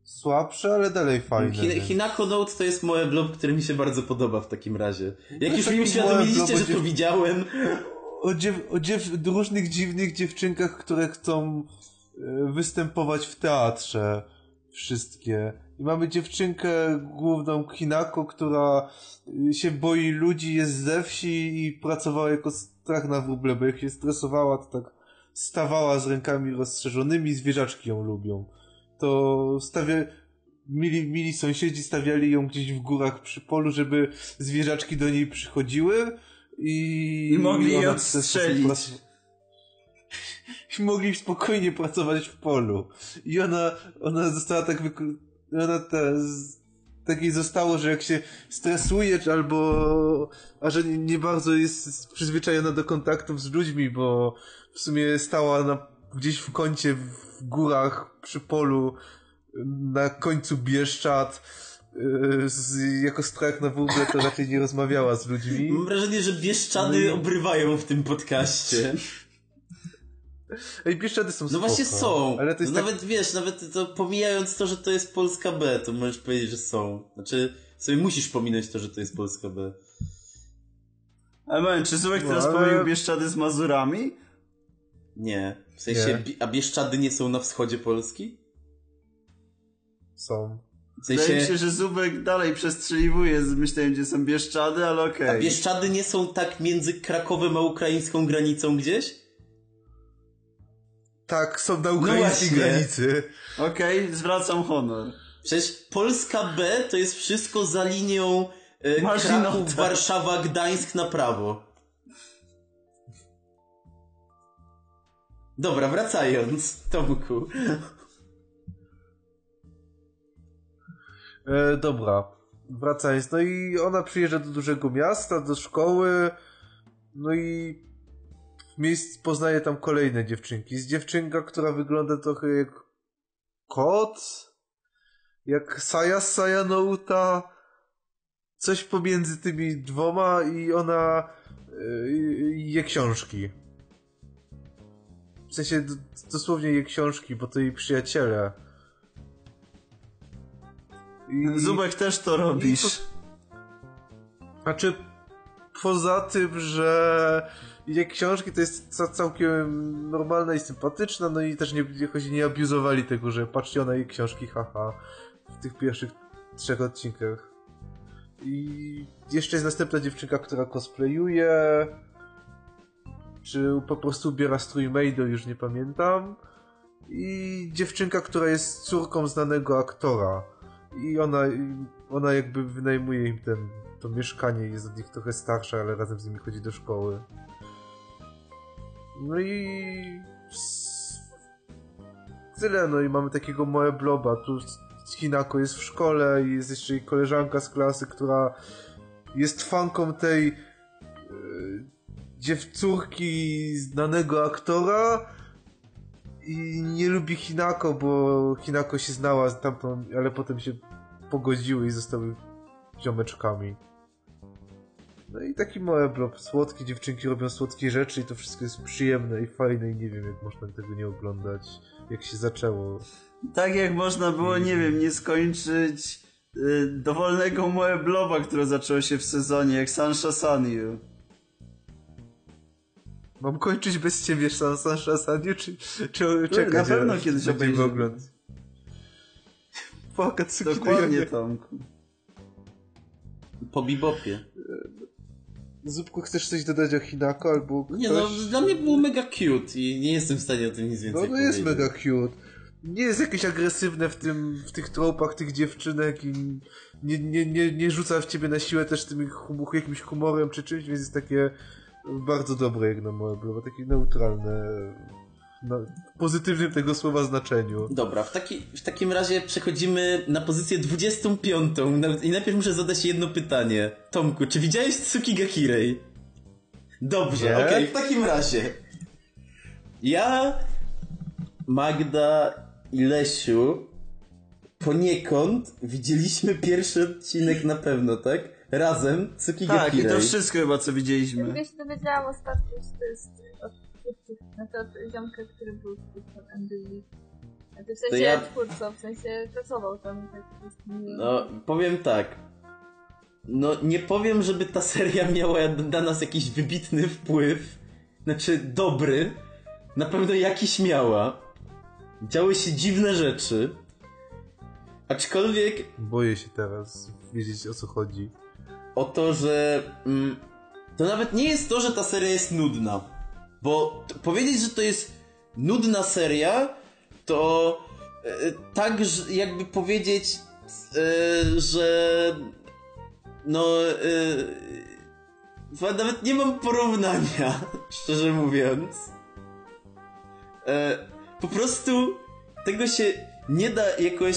słabszy, ale dalej fajny. Hin nie? Hinako Note to jest moje blog, który mi się bardzo podoba w takim razie. Jak No już mi uświadomiliście, że to widziałem, O, dziew o dziew różnych dziwnych dziewczynkach, które chcą e, występować w teatrze. Wszystkie. I mamy dziewczynkę główną Hinako, która e, się boi ludzi, jest ze wsi i pracowała jako strach na wróble, bo jak się stresowała, to tak stawała z rękami rozszerzonymi, zwierzaczki ją lubią. To stawia... Mili, mili sąsiedzi stawiali ją gdzieś w górach przy polu, żeby zwierzaczki do niej przychodziły i... I mogli sposób odstrzelić. I mogli spokojnie pracować w polu. I ona, ona została tak wyku... Ona ta... z- Tak jej zostało, że jak się stresuje, albo... A że nie, nie bardzo jest przyzwyczajona do kontaktów z ludźmi, bo w sumie stała na, gdzieś w kącie w górach przy polu na końcu Bieszczad yy, z, jako strach na wróble to raczej nie rozmawiała z ludźmi. Mam wrażenie, że Bieszczady No i- obrywają w tym podcaście. Ej, Bieszczady są No spoko, właśnie są. Ale to jest no tak... Nawet wiesz, nawet to pomijając to, że to jest Polska B, to możesz powiedzieć, że są. Znaczy, sobie musisz pominąć to, że to jest Polska B. Ale moment, czy Zubek No, teraz ale- pomylił Bieszczady z Mazurami? Nie. W sensie, Nie. A Bieszczady nie są na wschodzie Polski? Są. W Wydaje mi sensie, się, że Zubek dalej przestrzeliwuje z myśleniem, gdzie są Bieszczady, ale okej. a Bieszczady nie są tak między Krakowem a ukraińską granicą gdzieś? Tak, są na ukraińskiej właśnie. granicy. Okej, zwracam honor. Przecież Polska B to jest wszystko za linią e. Kraków, Warszawa, Gdańsk na prawo. Dobra, wracając, Tomku. E, dobra, wracając. No i ona przyjeżdża do dużego miasta, do szkoły. No i w miejscu poznaje tam kolejne dziewczynki. Jest dziewczynka, która wygląda trochę jak kot, jak Saja z Sajanouta. Coś pomiędzy tymi dwoma i ona je książki. W sensie dosłownie je książki, bo to jej przyjaciele. I... Zubek też to robisz. Znaczy, poza tym, że jak książki to jest ca- całkiem normalna i sympatyczna, no i też nie, jakoś nie abuzowali tego, że patrzcie ona jej książki, haha, w tych pierwszych trzech odcinkach. I jeszcze jest następna dziewczynka, która cosplayuje, czy po prostu ubiera strój już nie pamiętam. I dziewczynka, która jest córką znanego aktora. I ona, ona jakby wynajmuje im ten, to mieszkanie, jest od nich trochę starsza, ale razem z nimi chodzi do szkoły. No i... Tyle, no i mamy takiego Moe Bloba. Tu Hinako jest w szkole i jest jeszcze jej koleżanka z klasy, która jest fanką tej e, dziewcórki znanego aktora i nie lubi Hinako, bo Hinako się znała z tamtą, ale potem się pogodziły i zostały ziomeczkami. No i taki mały blob, słodkie dziewczynki robią słodkie rzeczy i to wszystko jest przyjemne i fajne i nie wiem jak można tego nie oglądać, jak się zaczęło. Tak jak można było, nie wiem, nie skończyć y, dowolnego Moebloba, które zaczęło się w sezonie, jak Sansha Sanyu. Mam kończyć bez ciebie Sansa Shasaniu, czy, czy czekać? na pewno kiedyś obejrzymy. oglądać. Atsuki Dokładnie, no Tomku. Po bibopie. Zupku, chcesz coś dodać o Hinako albo ktoś? Nie no, dla mnie było mega cute i nie jestem w stanie o tym nic No, więcej no jest powiedzieć. mega cute. Nie jest jakieś agresywne w tym, w tych tropach tych dziewczynek i nie, nie, nie, nie rzuca w ciebie na siłę też tym hum, jakimś humorem czy czymś, więc jest takie bardzo dobre jak na moje było, takie neutralne na pozytywnym tego słowa znaczeniu. Dobra, w, taki, w takim razie przechodzimy na pozycję 25. Nawet- I najpierw muszę zadać jedno pytanie. Tomku, czy widziałeś Tsukigakirei? Dobrze, Nie. okej, w takim razie. Ja, Magda i Lesiu poniekąd widzieliśmy pierwszy odcinek na pewno, tak? Razem Tak, i to wszystko chyba, co widzieliśmy. Tylko się dowiedziałam ostatnio, że to jest od twórców, no to od ziomka, który był twórcą MDV. Znaczy w sensie ja- twórcą, w sensie pracował tam. Tak, No, powiem tak. No, nie powiem, żeby ta seria miała na nas jakiś wybitny wpływ. Znaczy, dobry. Na pewno jakiś miała. Działy się dziwne rzeczy. Aczkolwiek Boję się teraz wiedzieć o co chodzi. O to, że mm, to nawet nie jest to, że ta seria jest nudna. Bo powiedzieć, że to jest nudna seria, to e, tak, jakby powiedzieć, e, że no e, Nawet nie mam porównania, szczerze mówiąc. E, po prostu tego się nie da jakoś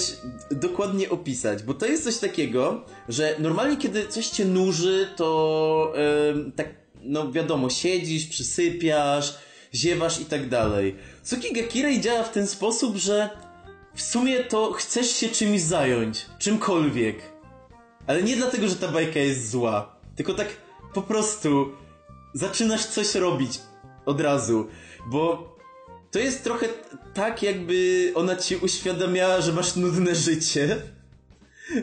dokładnie opisać, bo to jest coś takiego, że normalnie kiedy coś cię nuży, to em, tak, no wiadomo, siedzisz, przysypiasz, ziewasz i tak dalej. Tsukigakirei działa w ten sposób, że w sumie to chcesz się czymś zająć, czymkolwiek. Ale nie dlatego, że ta bajka jest zła, tylko tak po prostu zaczynasz coś robić od razu, bo to jest trochę tak, jakby ona ci uświadamiała, że masz nudne życie.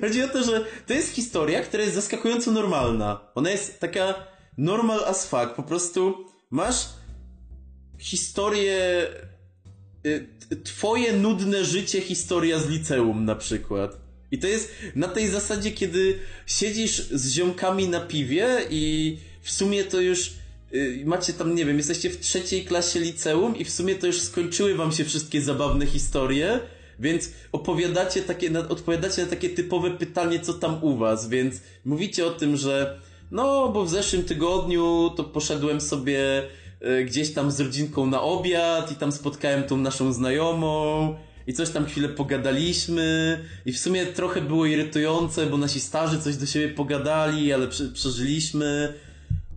Chodzi o to, że to jest historia, która jest zaskakująco normalna. Ona jest taka normal as fuck. Po prostu masz historię. y, Twoje nudne życie, historia z liceum na przykład. I to jest na tej zasadzie, kiedy siedzisz z ziomkami na piwie i w sumie to już macie tam, nie wiem, jesteście w trzeciej klasie liceum i w sumie to już skończyły wam się wszystkie zabawne historie, więc opowiadacie takie, odpowiadacie na takie typowe pytanie, co tam u was, więc mówicie o tym, że no, bo w zeszłym tygodniu to poszedłem sobie y, gdzieś tam z rodzinką na obiad i tam spotkałem tą naszą znajomą i coś tam chwilę pogadaliśmy i w sumie trochę było irytujące, bo nasi starzy coś do siebie pogadali, ale prze, przeżyliśmy.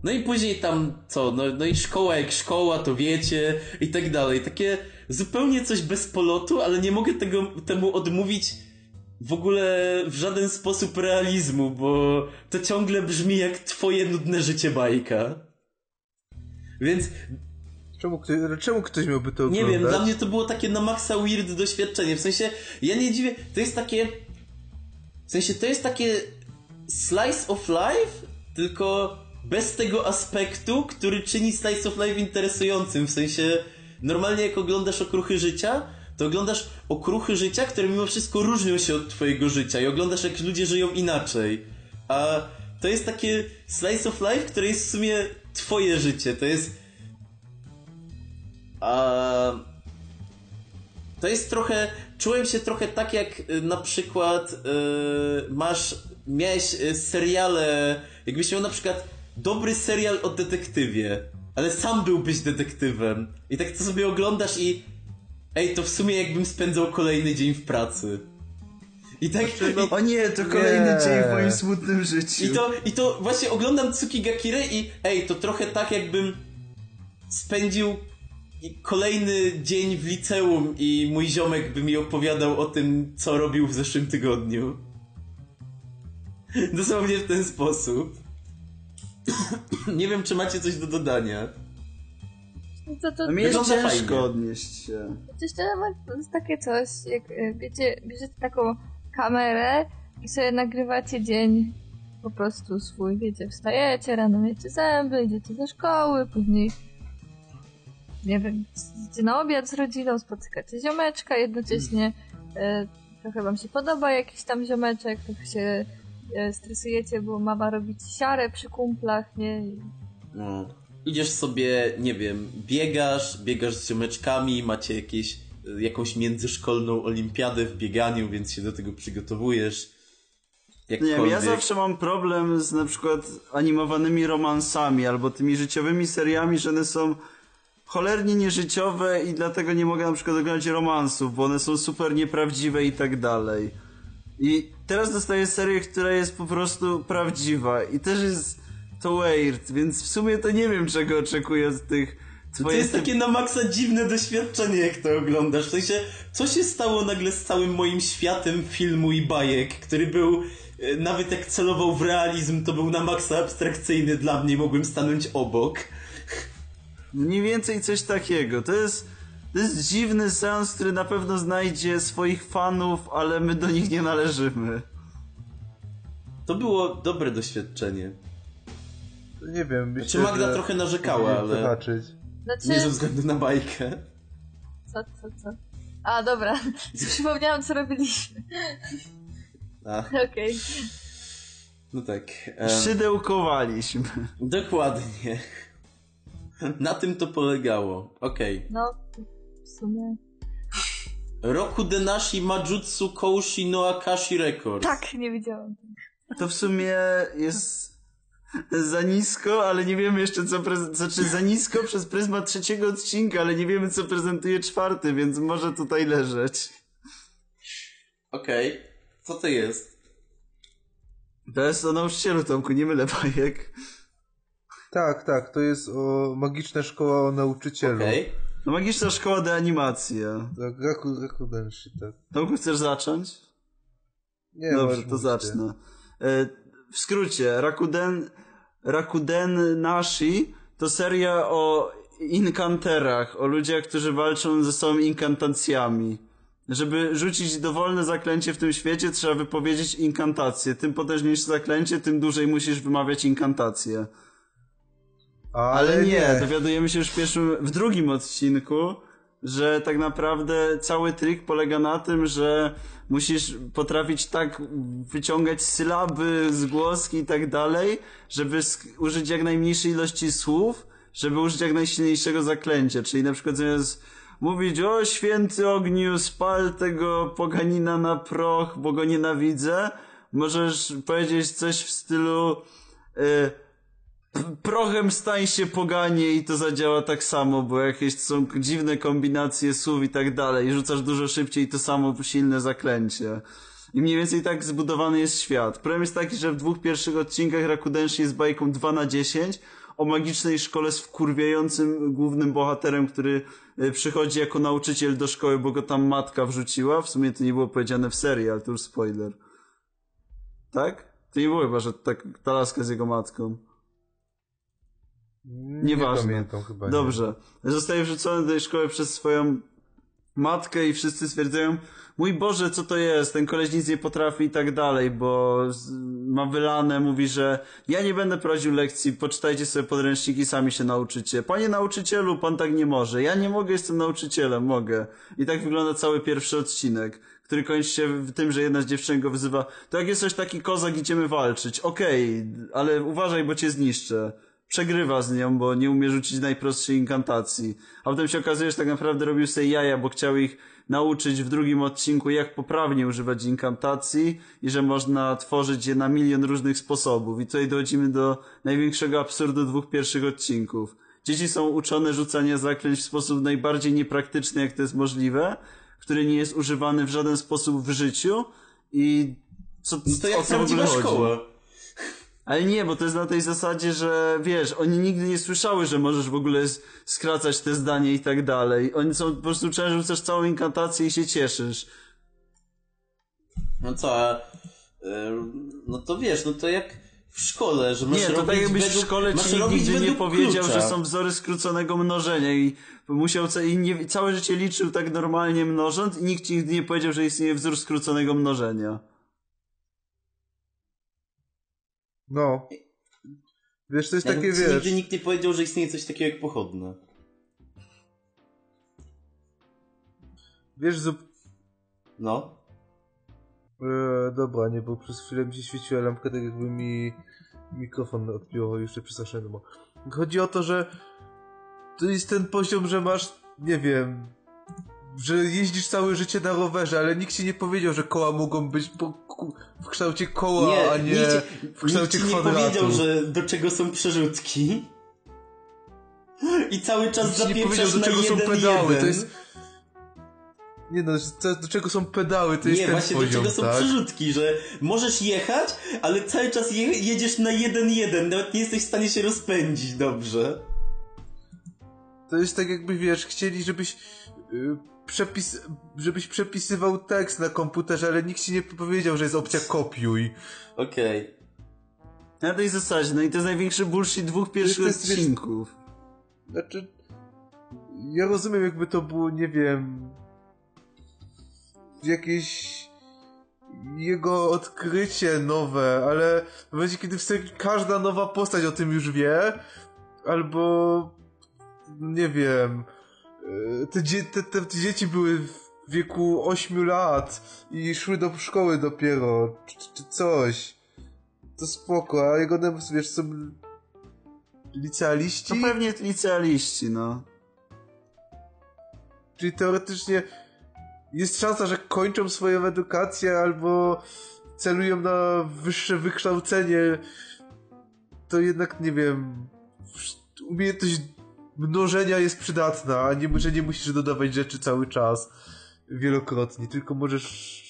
No i później tam co, no, no i szkoła jak szkoła, to wiecie i tak dalej. Takie zupełnie coś bez polotu, ale nie mogę tego, temu odmówić w ogóle w żaden sposób realizmu, bo to ciągle brzmi jak twoje nudne życie bajka. Więc Czemu, ktoś, czemu ktoś miałby to nie oglądać? wiem, dla mnie to było takie na maksa weird doświadczenie. W sensie, ja nie dziwię, to jest takie. W sensie, to jest takie slice of life, tylko bez tego aspektu, który czyni slice of life interesującym. W sensie, normalnie jak oglądasz okruchy życia, to oglądasz okruchy życia, które mimo wszystko różnią się od twojego życia i oglądasz jak ludzie żyją inaczej. A to jest takie slice of life, które jest w sumie twoje życie. To jest a to jest trochę. Czułem się trochę tak, jak y, na przykład y, masz. Miałeś y, seriale. Jakbyś miał na przykład dobry serial o detektywie, ale sam byłbyś detektywem. I tak to sobie oglądasz i. Ej, to w sumie jakbym spędzał kolejny dzień w pracy. I tak. i, O nie, to kolejny Nie. dzień w moim smutnym życiu. i to, I to właśnie oglądam Tsukigakirę i ej, to trochę tak jakbym spędził kolejny dzień w liceum i mój ziomek by mi opowiadał o tym, co robił w zeszłym tygodniu. Dosłownie w ten sposób. Nie wiem, czy macie coś do dodania. No to, No mi jest ciężko fajnie. odnieść się. mówiąc, to jest takie coś, jak e, wiecie, bierzecie taką kamerę i sobie nagrywacie dzień po prostu swój, wiecie, wstajecie, rano myjecie zęby, idziecie do szkoły, później nie wiem, idziecie na obiad z rodziną, spotykacie ziomeczka, jednocześnie e, trochę wam się podoba jakiś tam ziomeczek, trochę się stresujecie, bo mama robi ci siarę przy kumplach, nie? I No. Idziesz sobie, nie wiem, biegasz, biegasz z ziomeczkami, macie jakieś, y, jakąś międzyszkolną olimpiadę w bieganiu, więc się do tego przygotowujesz. Nie wiem, Jakkolwiek. ja zawsze mam problem z na przykład animowanymi romansami albo tymi życiowymi seriami, że one są cholernie nieżyciowe i dlatego nie mogę na przykład oglądać romansów, bo one są super nieprawdziwe i tak dalej. I teraz dostaję serię, która jest po prostu prawdziwa i też jest to weird, więc w sumie to nie wiem czego oczekuję od tych To twoich jest takie na maksa dziwne doświadczenie, jak to oglądasz. W sensie, co się stało nagle z całym moim światem filmu i bajek, który był, e, nawet jak celował w realizm, to był na maksa abstrakcyjny dla mnie, mogłem stanąć obok. Mniej więcej coś takiego. To jest, to jest dziwny seans, który na pewno znajdzie swoich fanów, ale my do nich nie należymy. To było dobre doświadczenie. Nie wiem, myślę, Czy Magda że trochę narzekała, ale zobaczyć. Znaczy, nie ze względu na bajkę. co, co, co? A, dobra, przypomniałam co robiliśmy. Okej. no tak. em, Szydełkowaliśmy. dokładnie. Na tym to polegało. Okej. No, w sumie. Roku Denashi Majutsu Koushi no Akashi Records. Tak, nie widziałam. To w sumie jest za nisko, ale nie wiemy jeszcze co prezentuje, znaczy za nisko przez pryzmat trzeciego odcinka, ale nie wiemy co prezentuje czwarty, więc może tutaj leżeć. Okej. Co to jest? To jest o nauczycielu, Tomku, nie mylę bajek. Tak, tak, to jest o magiczna szkoła o nauczycielu. Okej. No magiczna szkoła de animacja. Tak, Raku, Rakudenshi, tak. Tomku, chcesz zacząć? Nie, Dobrze, to zacznę. E, W skrócie, Rakuden, Rakuden Nashi to seria o inkanterach, o ludziach, którzy walczą ze sobą inkantacjami. Żeby rzucić dowolne zaklęcie w tym świecie, trzeba wypowiedzieć inkantację. Tym potężniejsze zaklęcie, tym dłużej musisz wymawiać inkantację. Ale, Ale nie, nie. dowiadujemy się już w pierwszym, w drugim odcinku, że tak naprawdę cały trik polega na tym, że musisz potrafić tak wyciągać sylaby, zgłoski i tak dalej, żeby użyć jak najmniejszej ilości słów, żeby użyć jak najsilniejszego zaklęcia. Czyli na przykład zamiast mówić o święty ogniu, spal tego poganina na proch, bo go nienawidzę, możesz powiedzieć coś w stylu y, p- prochem stań się poganie i to zadziała tak samo, bo jakieś są dziwne kombinacje słów i tak dalej. Rzucasz dużo szybciej to samo silne zaklęcie. I mniej więcej tak zbudowany jest świat. Problem jest taki, że w dwóch pierwszych odcinkach Rakudenshi jest bajką 2 na 10 o magicznej szkole z wkurwiającym głównym bohaterem, który y, przychodzi jako nauczyciel do szkoły, bo go tam matka wrzuciła. W sumie to nie było powiedziane w serii, ale to już spoiler. Tak? To nie było chyba, że tak, ta laska z jego matką. Nie Nieważne. pamiętam chyba. nie. Dobrze. Zostaje wrzucony do tej szkoły przez swoją matkę i wszyscy stwierdzają, mój Boże, co to jest? Ten koleś nic nie potrafi i tak dalej, bo ma wylane, mówi, że ja nie będę prowadził lekcji, poczytajcie sobie podręczniki, sami się nauczycie. Panie nauczycielu, pan tak nie może. Ja nie mogę, jestem nauczycielem, mogę. I tak wygląda cały pierwszy odcinek, który kończy się w tym, że jedna z dziewczyn go wyzywa, to jak jesteś taki kozak, idziemy walczyć. Okej, ale uważaj, bo cię zniszczę przegrywa z nią, bo nie umie rzucić najprostszej inkantacji. A potem się okazuje, że tak naprawdę robił sobie jaja, bo chciał ich nauczyć w drugim odcinku, jak poprawnie używać inkantacji i że można tworzyć je na milion różnych sposobów. I tutaj dochodzimy do największego absurdu dwóch pierwszych odcinków. Dzieci są uczone rzucania zaklęć w sposób najbardziej niepraktyczny, jak to jest możliwe, który nie jest używany w żaden sposób w życiu i co, No to jak co w ogóle prawdziwa szkoła. Ale nie, bo to jest na tej zasadzie, że wiesz, oni nigdy nie słyszały, że możesz w ogóle skracać te zdanie i tak dalej. Oni są po prostu często rzucasz całą inkantację i się cieszysz. No co, a, em, no to wiesz, no to jak w szkole, że masz Nie, to tak jakbyś w według, szkole masz ci nigdy nie powiedział, klucza. że są wzory skróconego mnożenia i musiał ca- i nie, całe życie liczył tak normalnie mnożąc i nikt ci nigdy nie powiedział, że istnieje wzór skróconego mnożenia. No. Wiesz, to jest Jak takie, wiesz... Nigdy nikt nie powiedział, że istnieje coś takiego jak pochodne. Wiesz, zup... No. E, dobra, nie, bo przez chwilę mi się świeciła lampka, tak jakby mi mikrofon odpiłował jeszcze przestraszyłem. Bo... Chodzi o to, że to jest ten poziom, że masz, nie wiem, że jeździsz całe życie na rowerze, ale nikt ci nie powiedział, że koła mogą być w kształcie koła, Nie, a nie nikt, w kształcie nikt ci nie kwadratu. powiedział, że do czego są przerzutki. I cały czas Nikt ci nie powiedział, zapieprzasz do czego są jeden pedały, jeden. to jest... Nie no, do czego są pedały, to jest nie, ten właśnie poziom, do czego są tak? przerzutki, że możesz jechać, ale cały czas je, jedziesz na jeden jeden, nawet nie jesteś w stanie się rozpędzić dobrze. To jest tak jakby, wiesz, chcieli, żebyś y, przepis, żebyś przepisywał tekst na komputerze, ale nikt ci nie powiedział, że jest opcja kopiuj. Okej. Na tej zasadzie, no i to jest największy bullshit dwóch pierwszych jest, wiesz, odcinków. Znaczy, ja rozumiem, jakby to było, nie wiem, jakieś jego odkrycie nowe, ale w momencie, kiedy w serii każda nowa postać o tym już wie, albo nie wiem, te, dzie- te, te, te dzieci były w wieku 8 lat i szły do szkoły dopiero, czy, czy coś. To spoko, a jego wiesz, są licealiści? To pewnie licealiści, no. Czyli teoretycznie jest szansa, że kończą swoją edukację albo celują na wyższe wykształcenie to jednak, nie wiem, umiejętność mnożenia jest przydatna, nie, że nie musisz dodawać rzeczy cały czas, wielokrotnie, tylko możesz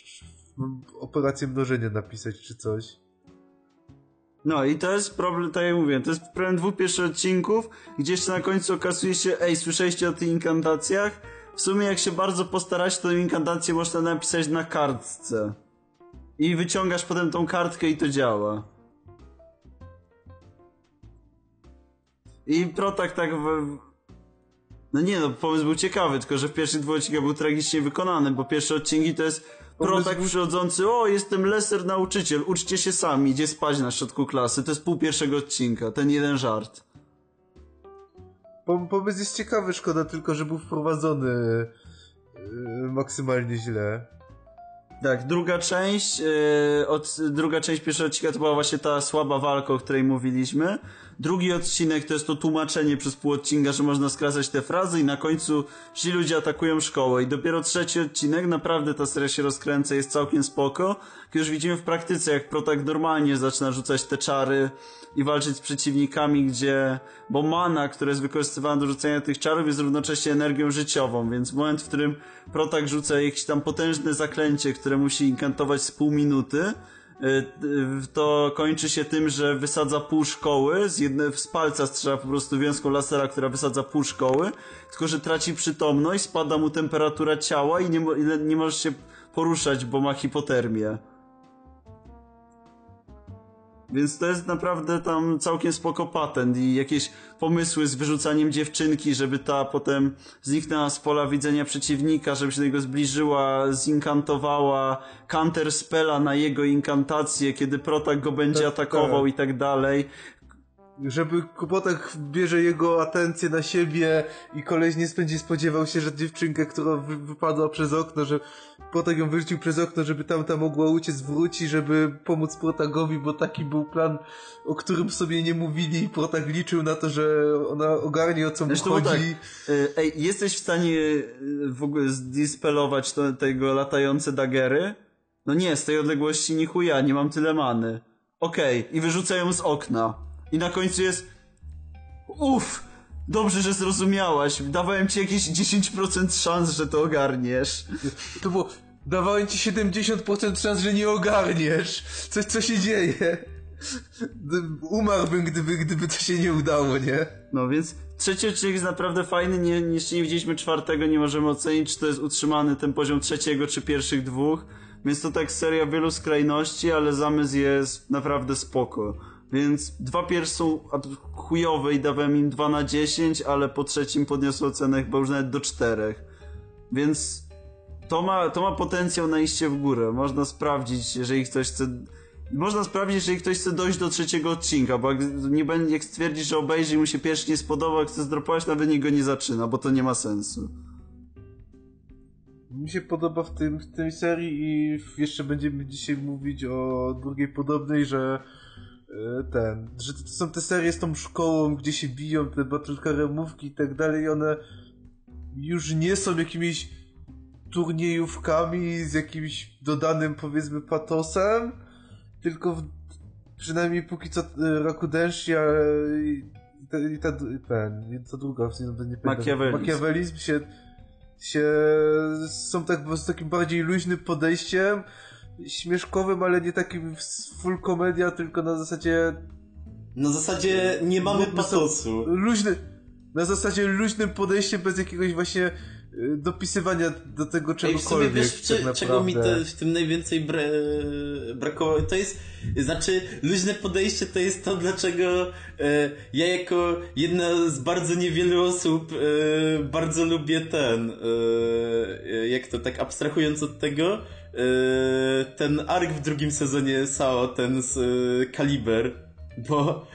operację mnożenia napisać czy coś. No i to jest problem, tak jak mówię, to jest problem dwóch pierwszych odcinków, gdzie jeszcze na końcu okazuje się, ej, słyszeliście o tych inkantacjach? W sumie jak się bardzo postarać, to inkantację można napisać na kartce. I wyciągasz potem tą kartkę i to działa. I Protak tak w... No nie no, pomysł był ciekawy, tylko że w pierwszych dwóch odcinkach był tragicznie wykonany, bo pierwsze odcinki to jest Protak przychodzący, o jestem leser nauczyciel, uczcie się sami, idzie spać na środku klasy. To jest pół pierwszego odcinka, ten jeden żart. Pomysł jest ciekawy, szkoda tylko, że był wprowadzony yy, maksymalnie źle. Tak, druga część, yy, od, druga część pierwszego odcinka to była właśnie ta słaba walka, o której mówiliśmy. Drugi odcinek to jest to tłumaczenie przez pół odcinka, że można skracać te frazy i na końcu ci ludzie atakują szkołę. I dopiero trzeci odcinek, naprawdę ta seria się rozkręca, jest całkiem spoko. Już widzimy w praktyce, jak Protak normalnie zaczyna rzucać te czary i walczyć z przeciwnikami, gdzie, bo mana, która jest wykorzystywana do rzucenia tych czarów jest równocześnie energią życiową, więc moment, w którym Protak rzuca jakieś tam potężne zaklęcie, które musi inkantować z pół minuty, to kończy się tym, że wysadza pół szkoły, z, jedne, z palca strzela po prostu wiązką lasera, która wysadza pół szkoły, tylko że traci przytomność, spada mu temperatura ciała i nie, nie może się poruszać, bo ma hipotermię. Więc to jest naprawdę tam całkiem spoko patent i jakieś pomysły z wyrzucaniem dziewczynki, żeby ta potem zniknęła z pola widzenia przeciwnika, żeby się do niego zbliżyła, zinkantowała counter spela na jego inkantację, kiedy protak go będzie tak, atakował tak. i tak dalej żeby Kupotek bierze jego atencję na siebie i koleś nie będzie spodziewał się, że dziewczynkę, która wy wypadła przez okno, że Protak ją wyrzucił przez okno, żeby tamta mogła uciec, wróci, żeby pomóc Protagowi, bo taki był plan, o którym sobie nie mówili i Protak liczył na to, że ona ogarnie o co mu Zresztą chodzi. Tak, ej, jesteś w stanie y, w ogóle zdispelować to, tego latające dagery? No nie, z tej odległości ni chuja, nie mam tyle many. Okej, okay. i wyrzucają z okna. I na końcu jest uff, dobrze, że zrozumiałaś. Dawałem ci jakieś 10% szans, że to ogarniesz. To było, dawałem ci 70% szans, że nie ogarniesz. Coś, co się dzieje? Umarłbym, gdyby, gdyby to się nie udało, nie? No więc trzeci odcinek jest naprawdę fajny, nie, jeszcze nie widzieliśmy czwartego, nie możemy ocenić, czy to jest utrzymany ten poziom trzeciego, czy pierwszych dwóch. Więc to tak seria wielu skrajności, ale zamysł jest naprawdę spoko. Więc dwa pierwsze są chujowe i dawałem im 2 na 10, ale po trzecim podniosłem ocenę chyba już nawet do 4. Więc to ma, to ma potencjał na iście w górę. Można sprawdzić, jeżeli ktoś chce... Można sprawdzić, jeżeli ktoś chce dojść do trzeciego odcinka, bo jak, nie będzie, jak stwierdzi, że obejrzy mu się pierwszy nie spodoba, chce zdropować, nawet niego nie zaczyna, bo to nie ma sensu. Mi się podoba w, tym, w tej serii i jeszcze będziemy dzisiaj mówić o drugiej podobnej, że ten, że to są te serie z tą szkołą, gdzie się biją, te battlecaremówki i tak dalej, one już nie są jakimiś turniejówkami z jakimś dodanym, powiedzmy, patosem, tylko w, przynajmniej póki co e, Rakudensha i, i ta, ten, ta druga, w nie pamiętam, makiawelizm się, się są tak z takim bardziej luźnym podejściem, śmieszkowym, ale nie takim full komedia, tylko na zasadzie... Na zasadzie nie mamy patosu. Luźny, na zasadzie luźnym podejściem, bez jakiegoś właśnie y, dopisywania do tego czegokolwiek. Ej, wiesz, tak czego mi to, w tym najwięcej bra brakowało? To jest, znaczy, luźne podejście to jest to, dlaczego e, ja jako jedna z bardzo niewielu osób e, bardzo lubię ten, e, jak to, tak abstrahując od tego, ten ark w drugim sezonie Sao, ten z yy, Kaliber, bo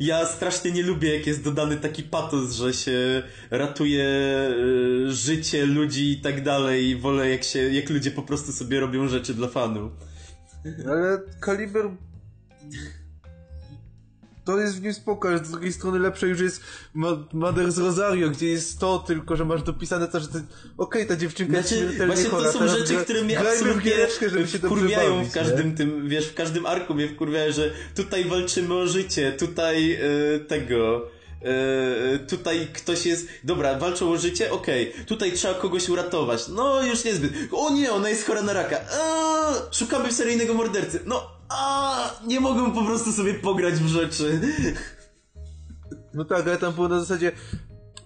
ja strasznie nie lubię, jak jest dodany taki patos, że się ratuje yy, życie ludzi i tak dalej. Wolę, jak, się, jak ludzie po prostu sobie robią rzeczy dla fanów. Ale Kaliber to jest w nim spoko, ale z drugiej strony lepsze już jest Ma- Mother's Rosario, gdzie jest to tylko, że masz dopisane to, że ty, okej, ta dziewczynka jest Znaczy, śmiertelnie właśnie chora, to są teraz rzeczy, które mnie absolutnie żeby się wkurwiają bawić, w każdym tym, wiesz, w każdym arku mnie wkurwiają, że tutaj walczymy o życie, tutaj e, tego... e, tutaj ktoś jest. Dobra, walczą o życie? Okej. Tutaj trzeba kogoś uratować. No, już niezbyt. O nie, ona jest chora na raka. Eee, szukamy seryjnego mordercy. No, a nie mogę po prostu sobie pograć w rzeczy. No tak, ale tam było na zasadzie,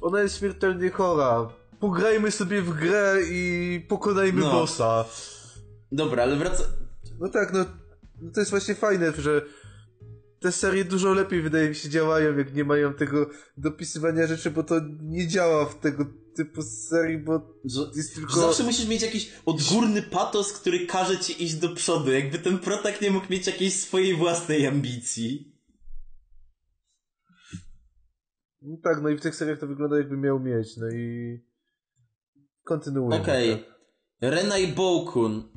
ona jest śmiertelnie chora, pograjmy sobie w grę i pokonajmy No. bossa. Dobra, ale wraca. No tak, no, no to jest właśnie fajne, że te serie dużo lepiej wydaje mi się działają, jak nie mają tego dopisywania rzeczy, bo to nie działa w tego typu serii, bo jest tylko... zawsze musisz mieć jakiś odgórny patos, który każe ci iść do przodu. Jakby ten protak nie mógł mieć jakiejś swojej własnej ambicji. No tak, no i w tych seriach to wygląda jakby miał mieć, no i... Kontynuujemy. Okej. tak. Renai Bokun.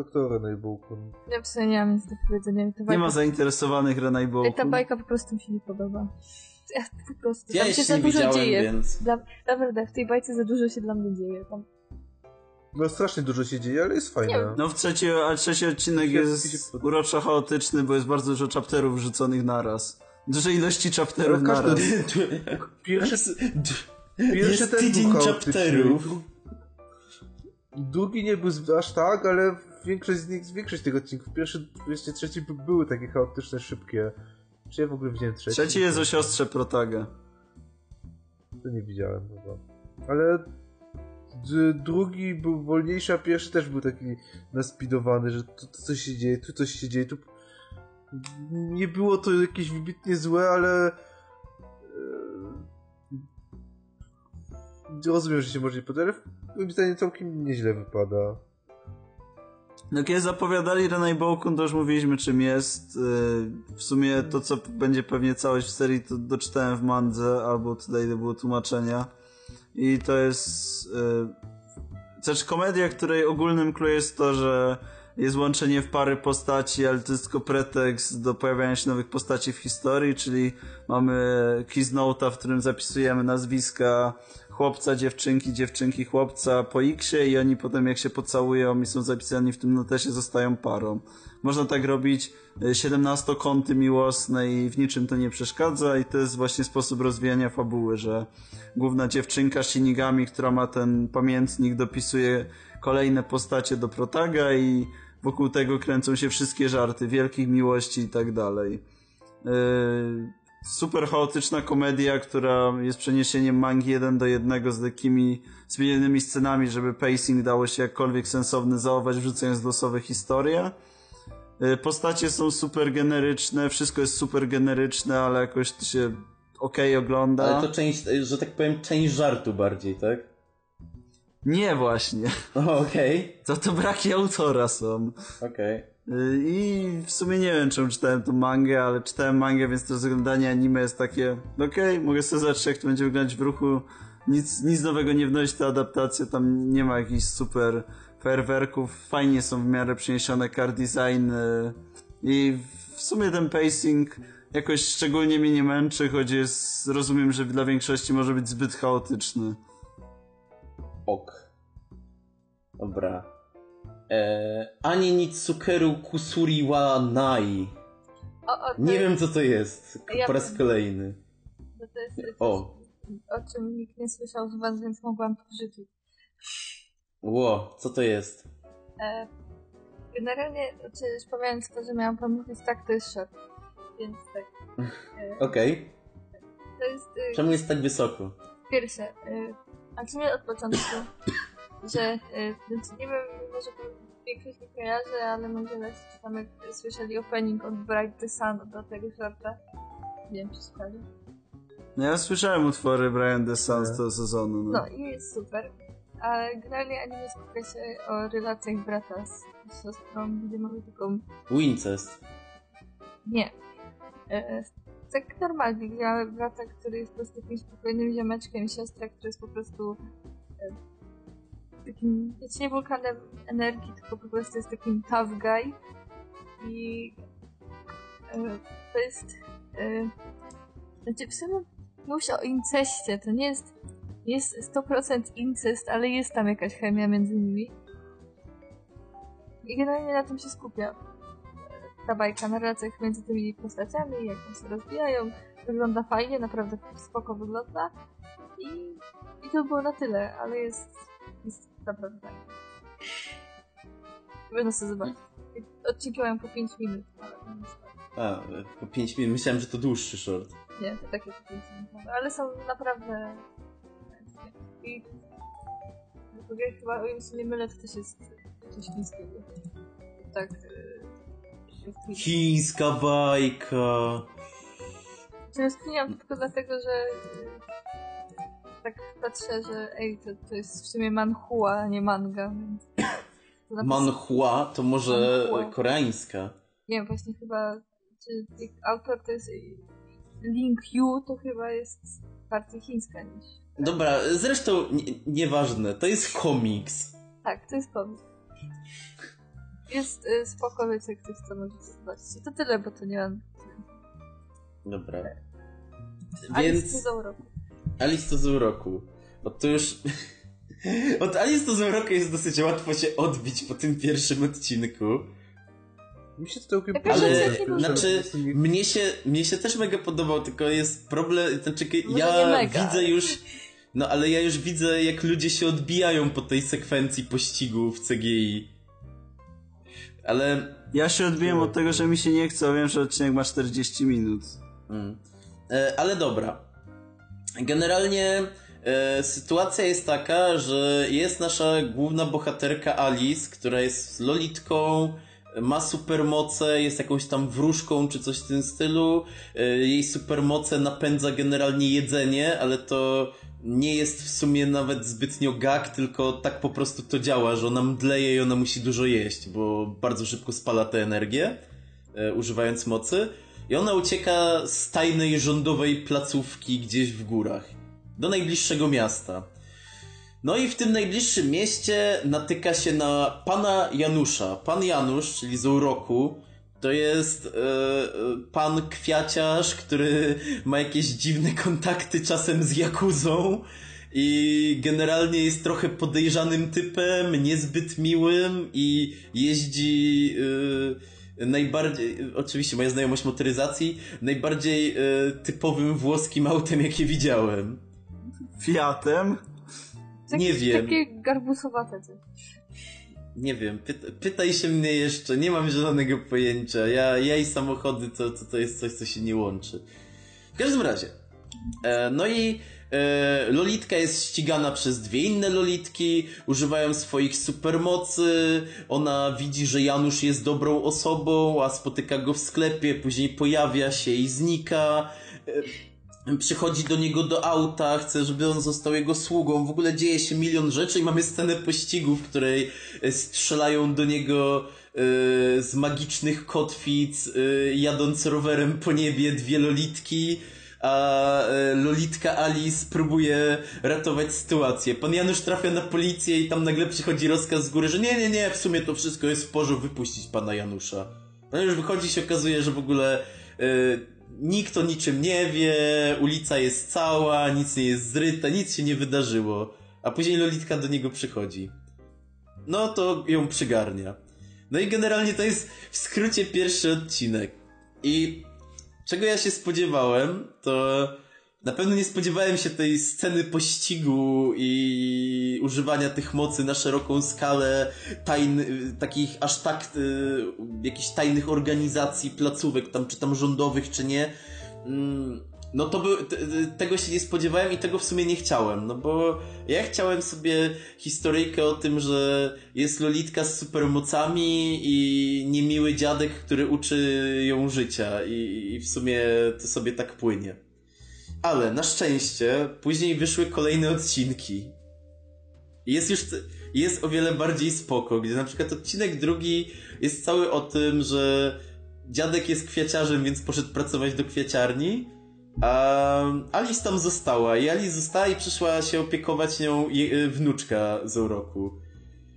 Kto kto Renai Bukun? Ja w sumie nie mam nic do powiedzenia. Ta Nie bajka, ma zainteresowanych Renai ta Bołku. bajka po prostu mi się nie podoba. Ja, po prostu. Ja tam się za nie dużo dzieje. więc... Dla, naprawdę, w tej bajce za dużo się dla mnie dzieje. Tam No strasznie dużo się dzieje, ale jest fajna. No w trzeci, a trzeci odcinek jest uroczo chaotyczny, bo jest bardzo dużo chapterów wrzuconych naraz. Duże ilości chapterów każdy- naraz. Pierwszy, pierwszy Jest ten tydzień chapterów. Dru- Drugi nie był aż tak, ale większość z nich, większość tych odcinków, pierwszy, wreszcie trzeci by- były takie chaotyczne, szybkie. Czy ja w ogóle widziałem trzeci? Trzeci jest o siostrze Protaga. To nie widziałem chyba. Ale drugi był wolniejszy, a pierwszy też był taki naspidowany, że tu, tu coś się dzieje, tu coś się dzieje, tu... Nie było to jakieś wybitnie złe, ale... e, Rozumiem, że się może nie podoba, ale moim zdaniem całkiem nieźle wypada. No kiedy zapowiadali Renai Bołkun, to już mówiliśmy czym jest. Yy, W sumie to, co będzie pewnie całość w serii, to doczytałem w mandze, albo tutaj było tłumaczenia. I to jest... Znaczy komedia, której ogólnym clue jest to, że jest łączenie w pary postaci, ale to jest tylko pretekst do pojawiania się nowych postaci w historii, czyli mamy Kiss Note'a, w którym zapisujemy nazwiska chłopca, dziewczynki, dziewczynki, chłopca po X-ie i oni potem jak się pocałują i są zapisani w tym notesie, zostają parą. Można tak robić 17 kąty miłosne i w niczym to nie przeszkadza i to jest właśnie sposób rozwijania fabuły, że główna dziewczynka Shinigami, która ma ten pamiętnik, dopisuje kolejne postacie do protaga i wokół tego kręcą się wszystkie żarty, wielkich miłości i tak dalej. Yy, super chaotyczna komedia, która jest przeniesieniem mangi jeden do jednego z takimi zmienionymi scenami, żeby pacing dało się jakkolwiek sensowny zachować, wrzucając losowe historie. Yy, Postacie są super generyczne, wszystko jest super generyczne, ale jakoś to się okej ogląda. Ale to część, że tak powiem, część żartu bardziej, tak? Nie właśnie. Okej. To to braki autora są. Okej. Yy, I w sumie nie wiem, czemu czytałem tą mangę, ale czytałem mangę, więc to rozglądanie anime jest takie okej, mogę sobie zobaczyć, jak to będzie wyglądać w ruchu. Nic, nic nowego nie wnosi ta adaptacja, tam nie ma jakichś super fajerwerków, fajnie są w miarę przeniesione car design yy, i w sumie ten pacing jakoś szczególnie mnie nie męczy, choć jest, rozumiem, że dla większości może być zbyt chaotyczny. Ok. Dobra. Eee, Ani Nitsukeru Kusuri wa Nai. O, o, Nie jest, wiem co to jest. Ja Po raz kolejny. To, to jest O. o czym nikt nie słyszał z was, więc mogłam wrzucić. Ło, co to jest? E, generalnie, znaczy, już pomijając to, że miałam pomówić, tak, to jest short. Więc tak. E, Okej. to jest e, Czemu jest tak wysoko? pierwsze. E, a czy nie od początku, że e, nie wiem, może większość nie kojarzy, ale może tam jak słyszeli opening od Bright the Sun do tego shorta. Nie wiem, czy słuchali. No ja słyszałem utwory Brian The Sun z tego sezonu. No. No i jest super. Ale generalnie anime skupia się o relacjach brata z siostrą, gdzie mamy taką Wincest. Nie. E, tak normalnie, gdzie mamy brata, który jest po prostu takim spokojnym ziomeczkiem, siostrę, która jest po prostu e, takim, nie wulkanem energii, tylko po prostu jest takim tough guy. I e, to jest... E, znaczy, w sumie mówisz o inceście, to nie jest, jest 100% incest, ale jest tam jakaś chemia między nimi. I generalnie na tym się skupia ta bajka, na relacjach między tymi postaciami, jak one się rozwijają. Wygląda fajnie, naprawdę spoko wygląda. I, i to było na tyle, ale jest, jest naprawdę fajnie. Można sobie zobaczyć. Odcinki mają po 5 minut, jest A, po 5 minut. Myślałem, że to dłuższy short. Nie, to takie po 5 minut. Ale są naprawdę... I chyba, o ile się nie mylę, to też jest coś chińskiego. Tak... y, Chińska bajka. Rozkminiam tylko dlatego, że tak patrzę, że ej, to, to jest w sumie manhua, a nie manga, więc... to napis- Manhua to może Manhua. koreańska. Nie wiem, właśnie chyba, czy autor to jest Link Yu, to chyba jest bardziej chińska niż... Dobra, zresztą nie, nieważne, to jest komiks. Tak, to jest komiks. Jest y, spoko, więc jak ktoś chce, możecie zobaczyć. To tyle, bo to nie mam... Dobra. Więc to roku. Alice to z uroku. Bo to już... Od Alice to z uroku jest dosyć łatwo się odbić po tym pierwszym odcinku. Mi się to całkiem Jakaś podoba, Ale, znaczy, mnie się, mnie się też mega podobał, tylko jest problem, znaczy, ja widzę już, no ale ja już widzę, jak ludzie się odbijają po tej sekwencji pościgu w CGI. Ale, Ja się odbiłem od tego, że mi się nie chce, wiem, że odcinek ma 40 minut. mm, e, ale dobra. Generalnie e, sytuacja jest taka, że jest nasza główna bohaterka Alice, która jest lolitką, ma supermoce, jest jakąś tam wróżką czy coś w tym stylu. E, Jej supermoce napędza generalnie jedzenie, ale to nie jest w sumie nawet zbytnio gag, tylko tak po prostu to działa, że ona mdleje i ona musi dużo jeść, bo bardzo szybko spala tę energię, e, używając mocy. I ona ucieka z tajnej rządowej placówki gdzieś w górach, do najbliższego miasta. No i w tym najbliższym mieście natyka się na pana Janusza. Pan Janusz, czyli z uroku, to jest e, pan kwiaciarz, który ma jakieś dziwne kontakty czasem z Jakuzą i generalnie jest trochę podejrzanym typem, niezbyt miłym i jeździ e, najbardziej, oczywiście moja znajomość motoryzacji, najbardziej e, typowym włoskim autem, jakie widziałem. Fiatem? Nie wiem. Takie garbusowate coś. Nie wiem, pyta, pytaj się mnie jeszcze, nie mam zielonego pojęcia. Ja, ja i samochody to, to, to jest coś, co się nie łączy. W każdym razie. E, no i Lolitka jest ścigana przez dwie inne Lolitki, używają swoich supermocy, ona widzi, że Janusz jest dobrą osobą, a spotyka go w sklepie, później pojawia się i znika. E, przychodzi do niego do auta, chce, żeby on został jego sługą. W ogóle dzieje się milion rzeczy i mamy scenę pościgu, w której e, strzelają do niego e, z magicznych kotwic, e, jadąc rowerem po niebie dwie lolitki, a e, lolitka Alice próbuje ratować sytuację. Pan Janusz trafia na policję i tam nagle przychodzi rozkaz z góry, że nie, nie, nie, w sumie to wszystko jest w porządku, wypuścić pana Janusza. No już wychodzi się okazuje, że w ogóle e, nikt o niczym nie wie, ulica jest cała, nic nie jest zryta, nic się nie wydarzyło. A później Lolitka do niego przychodzi. No to ją przygarnia. No i generalnie to jest w skrócie pierwszy odcinek. I czego ja się spodziewałem, to na pewno nie spodziewałem się tej sceny pościgu i używania tych mocy na szeroką skalę, tajny, takich aż tak y, jakichś tajnych organizacji, placówek, tam czy tam rządowych, czy nie. Mm, no to by, t, t- tego się nie spodziewałem i tego w sumie nie chciałem, no bo ja chciałem sobie historyjkę o tym, że jest Lolitka z supermocami i niemiły dziadek, który uczy ją życia i, i w sumie to sobie tak płynie. Ale na szczęście później wyszły kolejne odcinki. Jest już jest o wiele bardziej spoko, gdzie na przykład odcinek drugi jest cały o tym, że dziadek jest kwiaciarzem, więc poszedł pracować do kwiaciarni. A Alice tam została i Alice została i przyszła się opiekować nią y, wnuczka z uroku.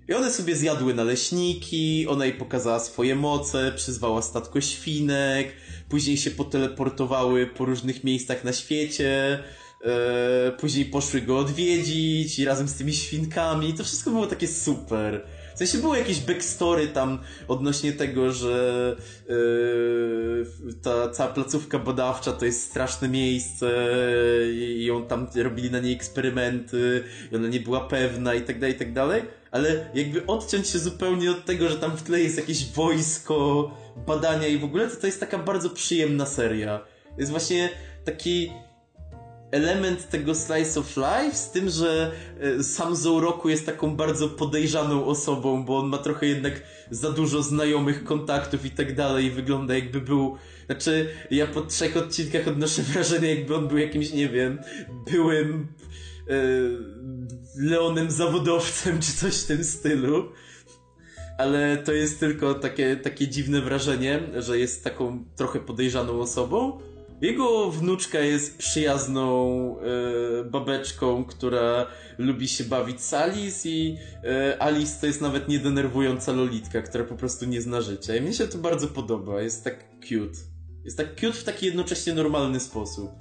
I one sobie zjadły naleśniki, ona jej pokazała swoje moce, przyzwała statko świnek, później się poteleportowały po różnych miejscach na świecie, e, później poszły go odwiedzić i razem z tymi świnkami. To wszystko było takie super. W sensie było jakieś backstory tam odnośnie tego, że yy, ta cała placówka badawcza to jest straszne miejsce i ją tam robili na niej eksperymenty i ona nie była pewna i tak dalej, i tak dalej. Ale jakby odciąć się zupełnie od tego, że tam w tle jest jakieś wojsko, badania i w ogóle, to to jest taka bardzo przyjemna seria. Jest właśnie taki element tego slice of life, z tym, że e, sam Zouroku jest taką bardzo podejrzaną osobą, bo on ma trochę jednak za dużo znajomych kontaktów i tak dalej wygląda jakby był... Znaczy, ja po trzech odcinkach odnoszę wrażenie, jakby on był jakimś, nie wiem, byłym e, Leonem zawodowcem, czy coś w tym stylu. Ale to jest tylko takie, takie dziwne wrażenie, że jest taką trochę podejrzaną osobą. Jego wnuczka jest przyjazną e, babeczką, która lubi się bawić z Alice i e, Alice to jest nawet niedenerwująca lolitka, która po prostu nie zna życia. I mnie się to bardzo podoba, jest tak cute. Jest tak cute w taki jednocześnie normalny sposób.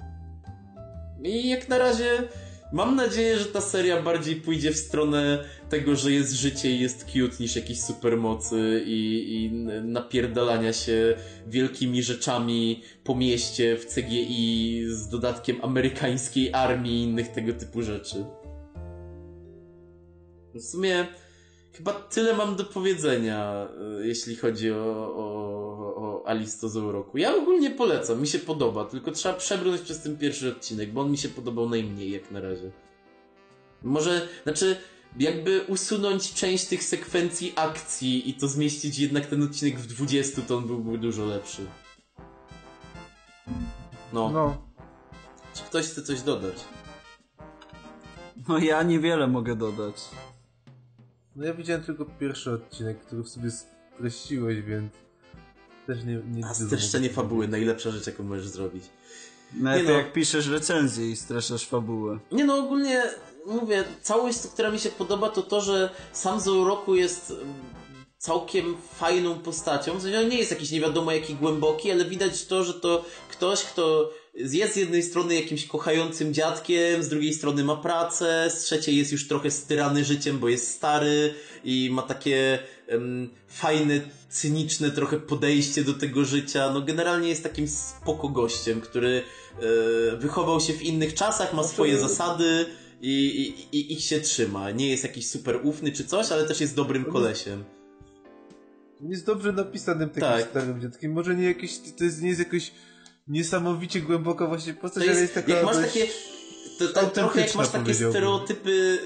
I jak na razie mam nadzieję, że ta seria bardziej pójdzie w stronę tego, że jest życie i jest cute niż jakieś supermocy i, i napierdalania się wielkimi rzeczami po mieście w CGI z dodatkiem amerykańskiej armii i innych tego typu rzeczy. W sumie chyba tyle mam do powiedzenia, y, jeśli chodzi o, o, o Alice z roku. Ja ogólnie polecam, mi się podoba, tylko trzeba przebrnąć przez ten pierwszy odcinek, bo on mi się podobał najmniej jak na razie. Może, znaczy, jakby usunąć część tych sekwencji akcji i to zmieścić jednak ten odcinek w 20, to on byłby dużo lepszy. No. No. Czy ktoś chce coś dodać? No ja niewiele mogę dodać. No ja widziałem tylko pierwszy odcinek, który w sobie streściłeś, więc też nie... nie A streszczenie mogę fabuły, najlepsza rzecz jaką możesz zrobić. Nawet Nie no. jak piszesz recenzję i streszczasz fabułę. Nie no, ogólnie mówię, całość, która mi się podoba, to to, że sam Zouroku jest mm, całkiem fajną postacią. W sensie on nie jest jakiś nie wiadomo jaki głęboki, ale widać to, że to ktoś, kto jest z jednej strony jakimś kochającym dziadkiem, z drugiej strony ma pracę, z trzeciej jest już trochę styrany życiem, bo jest stary i ma takie em, fajne, cyniczne trochę podejście do tego życia. No generalnie jest takim spoko gościem, który e, wychował się w innych czasach, ma swoje zasady i, i, i ich się trzyma. Nie jest jakiś super ufny czy coś, ale też jest dobrym kolesiem. Jest dobrze napisanym takim Tak. starym dzieckiem. Może nie jakieś, to jest, nie jest jakoś niesamowicie głęboka właśnie postać, To ale jest, jest taka jak masz takie, to, to, trochę jak masz takie stereotypy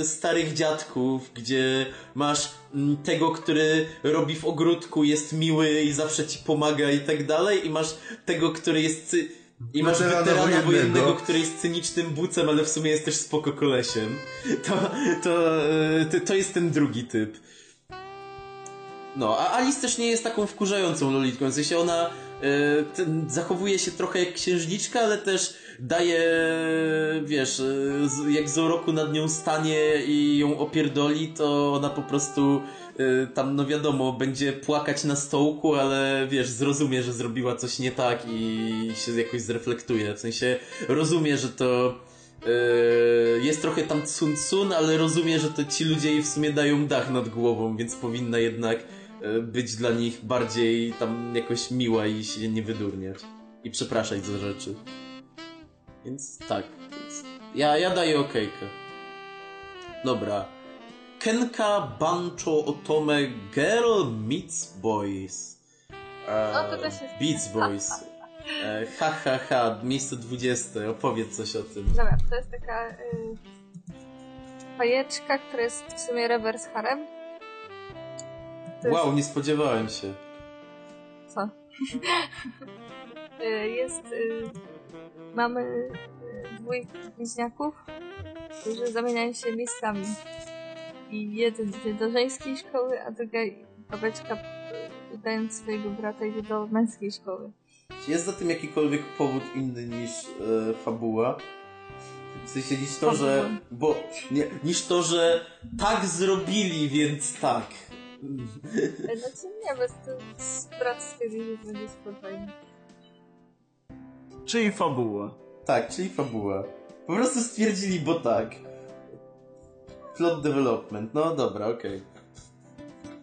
y, starych dziadków, gdzie masz mm, tego, który robi w ogródku, jest miły i zawsze ci pomaga i tak dalej, i masz tego, który jest. I masz Weterana wojennego. wojennego, który jest cynicznym bucem, ale w sumie jest też spoko kolesiem. To, to, y, to, jest ten drugi typ. No, a Alice też nie jest taką wkurzającą lolitką, w sensie ona ten, zachowuje się trochę jak księżniczka, ale też daje, wiesz, e, jak Zoroku nad nią stanie i ją opierdoli, to ona po prostu e, tam, no wiadomo, będzie płakać na stołku, ale wiesz, zrozumie, że zrobiła coś nie tak i się jakoś zreflektuje, w sensie rozumie, że to e, jest trochę tam cun cun, ale rozumie, że to ci ludzie jej w sumie dają dach nad głową, więc powinna jednak e, być dla nich bardziej tam jakoś miła i się nie wydurniać. I przepraszać za rzeczy. Więc tak. Więc ja, ja daję okejkę. Dobra. Kenka Bancho Otome Girl Meets Boys. E, No, to też jest- Beats Boys. E, ha, ha, ha. Miejsce 20. Opowiedz coś o tym. Dobra, to jest taka y, bajeczka, która jest w sumie reverse harem. Wow, nie spodziewałem się. Co? Y, jest... Y, mamy y, dwójkę bliźniaków, którzy zamieniają się miejscami. I jeden idzie do żeńskiej szkoły, a druga babeczka, udając swojego brata, idzie do męskiej szkoły. Czy jest za tym jakikolwiek powód inny niż e, fabuła? W sensie niż to, że. Bo. Nie, niż to, że tak zrobili, więc tak. Znaczy nie, bez to z pracy stwierdzili, że będzie spokojnie. Czyli fabuła. Tak, czyli fabuła. Po prostu stwierdzili, bo tak. Plot development, no dobra, okej.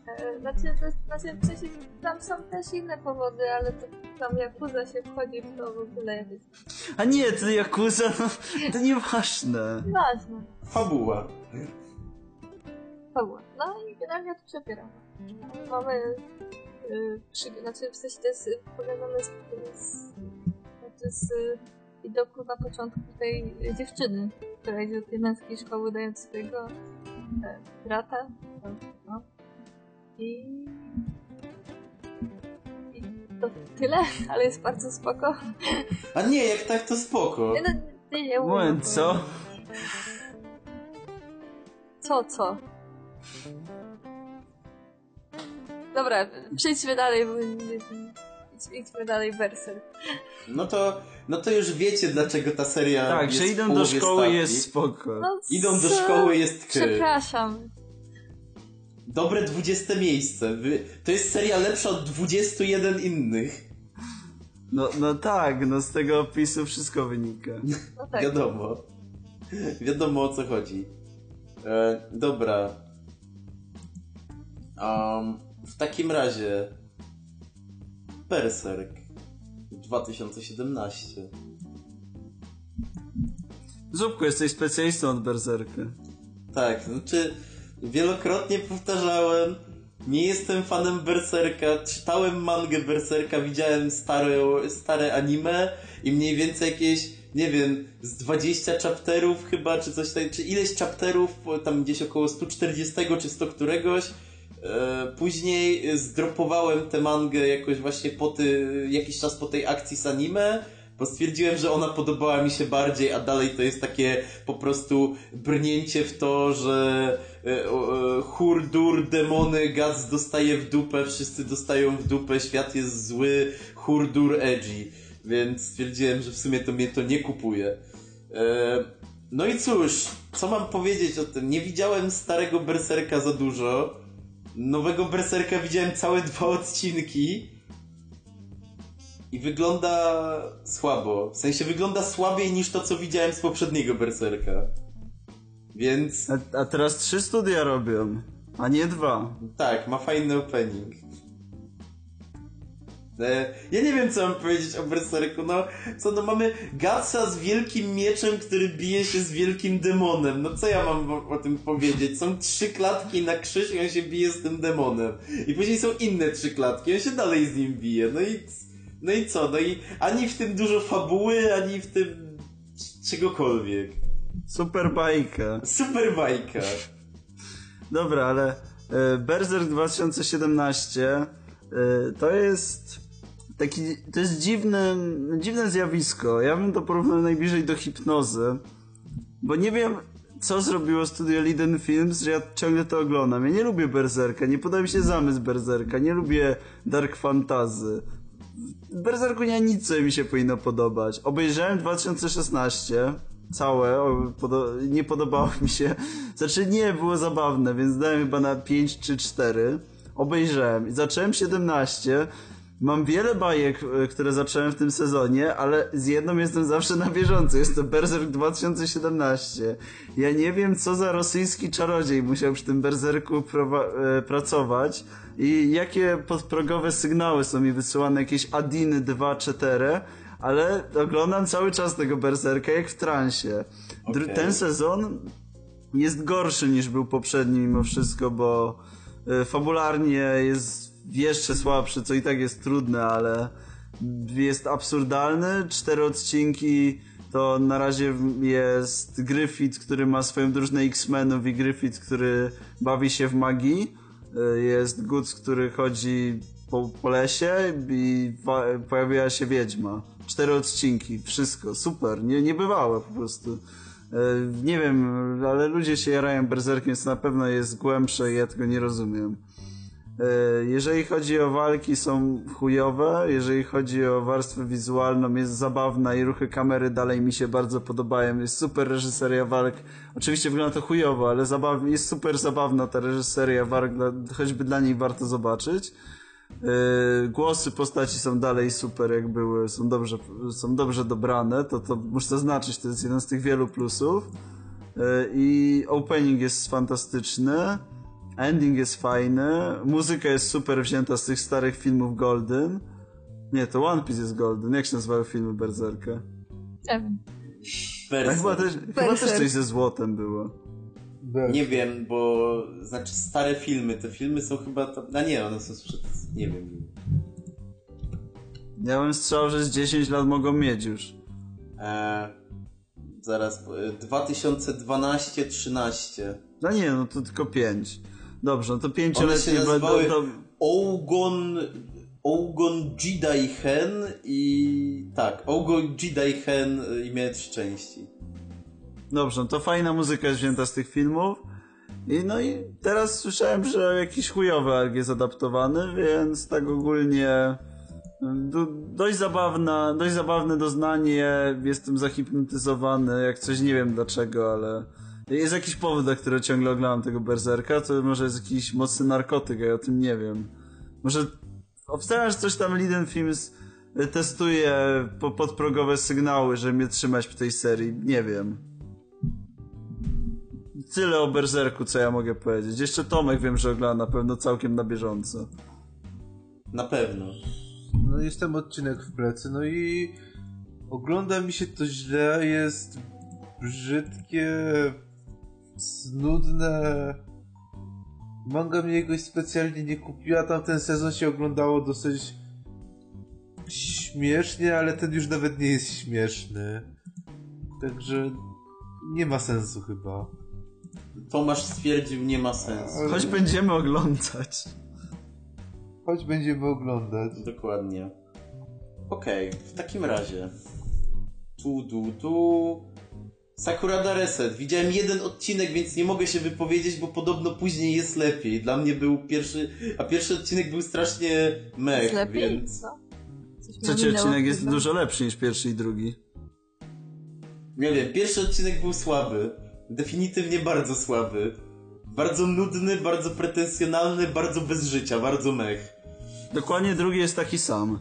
E, Znaczy, to, znaczy tam są też inne powody, ale to tam Yakuza się wchodzi w to w ogóle jakieś A nie, to Yakuza, no, to nieważne. ważne. Fabuła. Fabuła. No i generalnie to przepieram. Mamy y, przy, znaczy w sensie to jest y, pokazane z, z, znaczy z y, widoku na początku tej y, dziewczyny, która idzie do tej męskiej szkoły dając swojego e, brata. No, no. I... I to tyle, ale jest bardzo spoko. A nie, jak tak to spoko. Nie, no, nie, nie, Moment, co? Co, co? Dobra, przejdźmy dalej, bo idźmy dalej Berserk. No to, no to już wiecie, dlaczego ta seria Tak, jest że w idą do szkoły stawki. jest spoko. No, Idą do szkoły jest kry. Przepraszam. Dobre 20 miejsce. Wy... To jest seria lepsza od 21 innych. No, no tak, no z tego opisu wszystko wynika. No tak. Wiadomo. Wiadomo o co chodzi. E, dobra. Um, w takim razie. Berserk 2017. Zupku, jesteś specjalistą od Berserka. Tak, znaczy wielokrotnie powtarzałem, nie jestem fanem Berserka, czytałem mangę Berserka, widziałem stare, stare anime i mniej więcej jakieś, nie wiem, z 20 chapterów chyba, czy coś takiego, czy ileś chapterów, tam gdzieś około 140 czy 100 któregoś. E, później zdropowałem tę mangę jakoś właśnie po ty, jakiś czas po tej akcji z anime, bo stwierdziłem, że ona podobała mi się bardziej, a dalej to jest takie po prostu brnięcie w to, że e, e, hurdur, demony, Guts dostaje w dupę, wszyscy dostają w dupę, świat jest zły, hurdur edgy. Więc stwierdziłem, że w sumie to mnie to nie kupuje. No i cóż, co mam powiedzieć o tym? Nie widziałem starego Berserka za dużo. Nowego Berserka widziałem całe dwa odcinki. I wygląda słabo. W sensie wygląda słabiej niż to, co widziałem z poprzedniego Berserka. Więc A, a teraz trzy studia robią, a nie dwa. tak, ma fajny opening. E, Ja nie wiem, co mam powiedzieć o Berserku. No, co, no mamy Gatsa z wielkim mieczem, który bije się z wielkim demonem. No, co ja mam o, o tym powiedzieć? Są trzy klatki na krzyż i on się bije z tym demonem. I później są inne trzy klatki, on się dalej z nim bije. No i, no i co? No i ani w tym dużo fabuły, ani w tym czegokolwiek. Super bajka. Super bajka. Dobra, ale e, Berserk 2017 e, to jest taki, to jest dziwne, dziwne zjawisko. Ja bym to porównał najbliżej do hipnozy, bo nie wiem, co zrobiło studio Liden Films, że ja ciągle to oglądam. Ja nie lubię Berserka, nie podoba mi się zamysł Berserka, nie lubię Dark Fantazy. Berserku nie nic, co mi się powinno podobać. Obejrzałem 2016 całe, nie podobało mi się. Znaczy nie, było zabawne, więc dałem chyba na 5 czy 4. Obejrzałem i zacząłem 17. Mam wiele bajek, e, które zacząłem w tym sezonie, ale z jedną jestem zawsze na bieżąco. Jest to Berserk 2017. Ja nie wiem, co za rosyjski czarodziej musiał przy tym Berserku e, pracować i jakie podprogowe sygnały są mi wysyłane, jakieś Adiny 2 4 ale oglądam cały czas tego Berserka jak w transie. Okej. Ten sezon jest gorszy niż był poprzedni mimo wszystko, bo y, fabularnie jest jeszcze słabszy, co i tak jest trudne, ale jest absurdalny. Cztery odcinki to na razie jest Griffith, który ma swoją drużynę X-Menów i Griffith, który bawi się w magii. Y, Jest Guts, który chodzi po, po lesie i pojawia się wiedźma. Cztery odcinki, wszystko, super, nie, niebywałe po prostu. E, Nie wiem, ale ludzie się jarają berserkiem, więc na pewno jest głębsze i ja tego nie rozumiem. E, Jeżeli chodzi o walki, są chujowe. Jeżeli chodzi o warstwę wizualną, jest zabawna i ruchy kamery dalej mi się bardzo podobają. Jest super reżyseria walk. Oczywiście wygląda to chujowo, ale zabaw... jest super zabawna ta reżyseria walk, choćby dla niej warto zobaczyć. E, Głosy postaci są dalej super, jak były, są dobrze, są dobrze dobrane. To, to muszę zaznaczyć, to jest jeden z tych wielu plusów. E, I opening jest fantastyczny. Ending jest fajny, muzyka jest super wzięta z tych starych filmów Golden. Nie, to One Piece jest Golden. Jak się nazywały filmy Berserka? Nie wiem. Chyba też, chyba też coś ze złotem było. Nie wiem, bo znaczy stare filmy, te filmy są chyba tam... A nie, one są sprzed... nie wiem. Ja bym strzelał, że z 10 lat mogą mieć już. Eee, zaraz, e, 2012-13. No nie, no to tylko 5. Dobrze, no to pięcioletnie będą... Ougon... Ougon Jidai Hen i... tak, Ougon Jidai Hen i trzy części. Dobrze, no to fajna muzyka jest wzięta z tych filmów. I no i teraz słyszałem, że jakiś chujowy arg jest adaptowany, więc tak ogólnie do, dość zabawna, dość zabawne doznanie, jestem zahipnotyzowany, jak coś nie wiem dlaczego, ale jest jakiś powód, dla którego ciągle oglądam tego Berserka, to może jest jakiś mocny narkotyk, a ja o tym nie wiem. Może obstawiam, że coś tam Liden Films testuje po, podprogowe sygnały, żeby mnie trzymać w tej serii, nie wiem. Tyle o Berserku, co ja mogę powiedzieć. Jeszcze Tomek wiem, że ogląda na pewno całkiem na bieżąco. Na pewno. No jest tam odcinek w plecy, no i ogląda mi się to źle, jest brzydkie, nudne. Manga mnie jakoś specjalnie nie kupiła, tamten sezon się oglądało dosyć śmiesznie, ale ten już nawet nie jest śmieszny. Także nie ma sensu chyba. Tomasz stwierdził, nie ma sensu. Choć będziemy oglądać. Choć będziemy oglądać. Dokładnie. Okej, w takim razie. Tu, tu, tu. Sakurada Reset. Widziałem jeden odcinek, więc nie mogę się wypowiedzieć, bo podobno później jest lepiej. Dla mnie był pierwszy, a pierwszy odcinek był strasznie mech, Jest lepiej? więc... Co? Trzeci odcinek jest chyba. dużo lepszy niż pierwszy i drugi. Nie wiem, pierwszy odcinek był słaby. Definitywnie bardzo słaby. Bardzo nudny, bardzo pretensjonalny, bardzo bez życia, bardzo mech. Dokładnie drugi jest taki sam.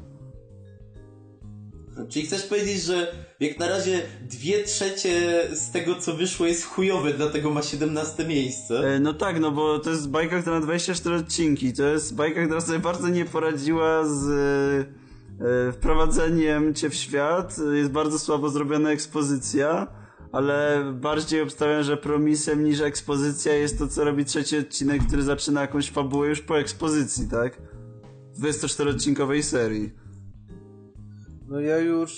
Czyli chcesz powiedzieć, że jak na razie dwie trzecie z tego, co wyszło jest chujowe, dlatego ma 17 miejsce? E, no tak, no bo to jest bajka, która ma 24 odcinki. To jest bajka, która sobie bardzo nie poradziła z e, wprowadzeniem cię w świat. Jest bardzo słabo zrobiona ekspozycja, ale bardziej obstawiam, że promisem niż ekspozycja jest to, co robi trzeci odcinek, który zaczyna jakąś fabułę już po ekspozycji, tak? W 24-odcinkowej serii. No ja już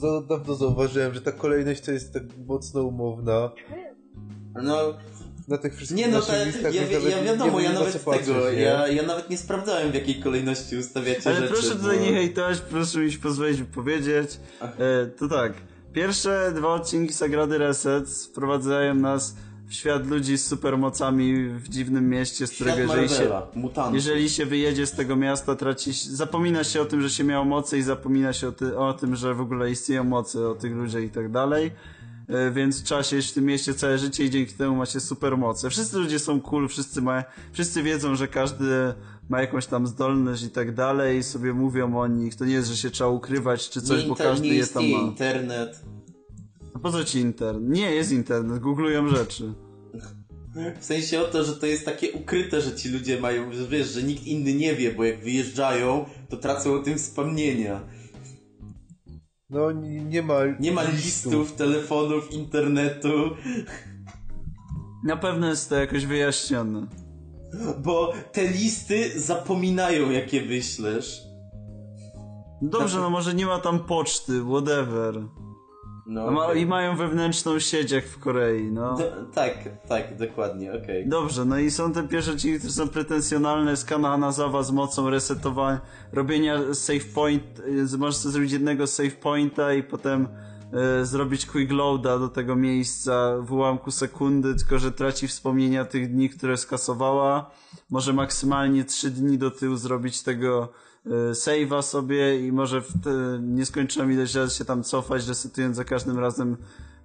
za dawno zauważyłem, że ta kolejność to jest tak mocno umowna. No, Na tych wszystkich nie no, naszych ta, listach ja, ja, ja nie wiadomo, wiem, ja na nawet tego, patrzeć, nie? ja, ja nawet nie sprawdzałem w jakiej kolejności ustawiacie Ale rzeczy. proszę tutaj bo- nie hejtować, proszę mi pozwolić wypowiedzieć. E, to tak, pierwsze dwa odcinki Sagrady Reset wprowadzają nas świat ludzi z supermocami w dziwnym mieście, z którego Świat jeżeli się, mutantów. jeżeli się wyjedzie z tego miasta, traci, się- zapomina się o tym, że się miało moce i zapomina się o, ty, o tym, że w ogóle istnieją moce, o tych ludziach i tak dalej. E, Więc trzeba siedzieć w tym mieście całe życie i dzięki temu macie supermoce. Wszyscy ludzie są cool, wszyscy, ma, wszyscy wiedzą, że każdy ma jakąś tam zdolność i tak dalej i sobie mówią o nich. To nie jest, że się trzeba ukrywać czy coś, nie, bo każdy nie je tam ma. internet. A po co ci internet? Nie, jest internet, googlują rzeczy. W sensie o to, że to jest takie ukryte, że ci ludzie mają, że wiesz, że nikt inny nie wie, bo jak wyjeżdżają, to tracą o tym wspomnienia. No nie, nie ma Nie ma listów, telefonów, internetu, Na pewno jest to jakoś wyjaśnione. bo te listy zapominają, jakie wyślesz. Dobrze, no może nie ma tam poczty, whatever. No, ma, okej. I mają wewnętrzną sieć jak w Korei, no. Do, tak, tak, dokładnie, okej. Dobrze, no i są te pierwsze odcinki, które są pretensjonalne, skana Hanazawa z mocą resetowania, robienia save point, możesz zrobić jednego save pointa i potem e, zrobić quick loada do tego miejsca w ułamku sekundy, tylko że traci wspomnienia tych dni, które skasowała. Może maksymalnie 3 dni do tyłu zrobić tego save'a sobie i może w te nieskończoną ilość razy się tam cofać, resetując za każdym razem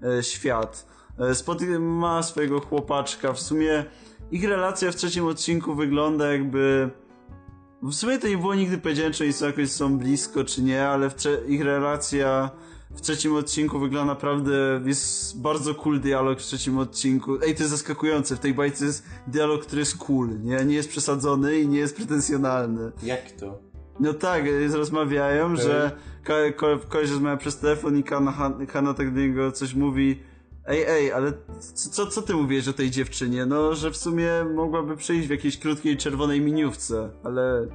e, świat. E, Spot ma swojego chłopaczka. W sumie ich relacja w trzecim odcinku wygląda jakby... W sumie to nie było nigdy powiedziane, czy oni są jakoś są blisko, czy nie, ale ich relacja w trzecim odcinku wygląda naprawdę, jest bardzo cool dialog w trzecim odcinku. Ej, to jest zaskakujące, w tej bajce jest dialog, który jest cool, nie? Nie jest przesadzony i nie jest pretensjonalny. Jak to? No tak, rozmawiają, że ko ko koleś rozmawia przez telefon i Kana, Hanna tak do niego coś mówi Ej, ej, ale co, co, co ty mówisz o tej dziewczynie? No, że w sumie mogłaby przyjść w jakiejś krótkiej czerwonej miniówce, ale...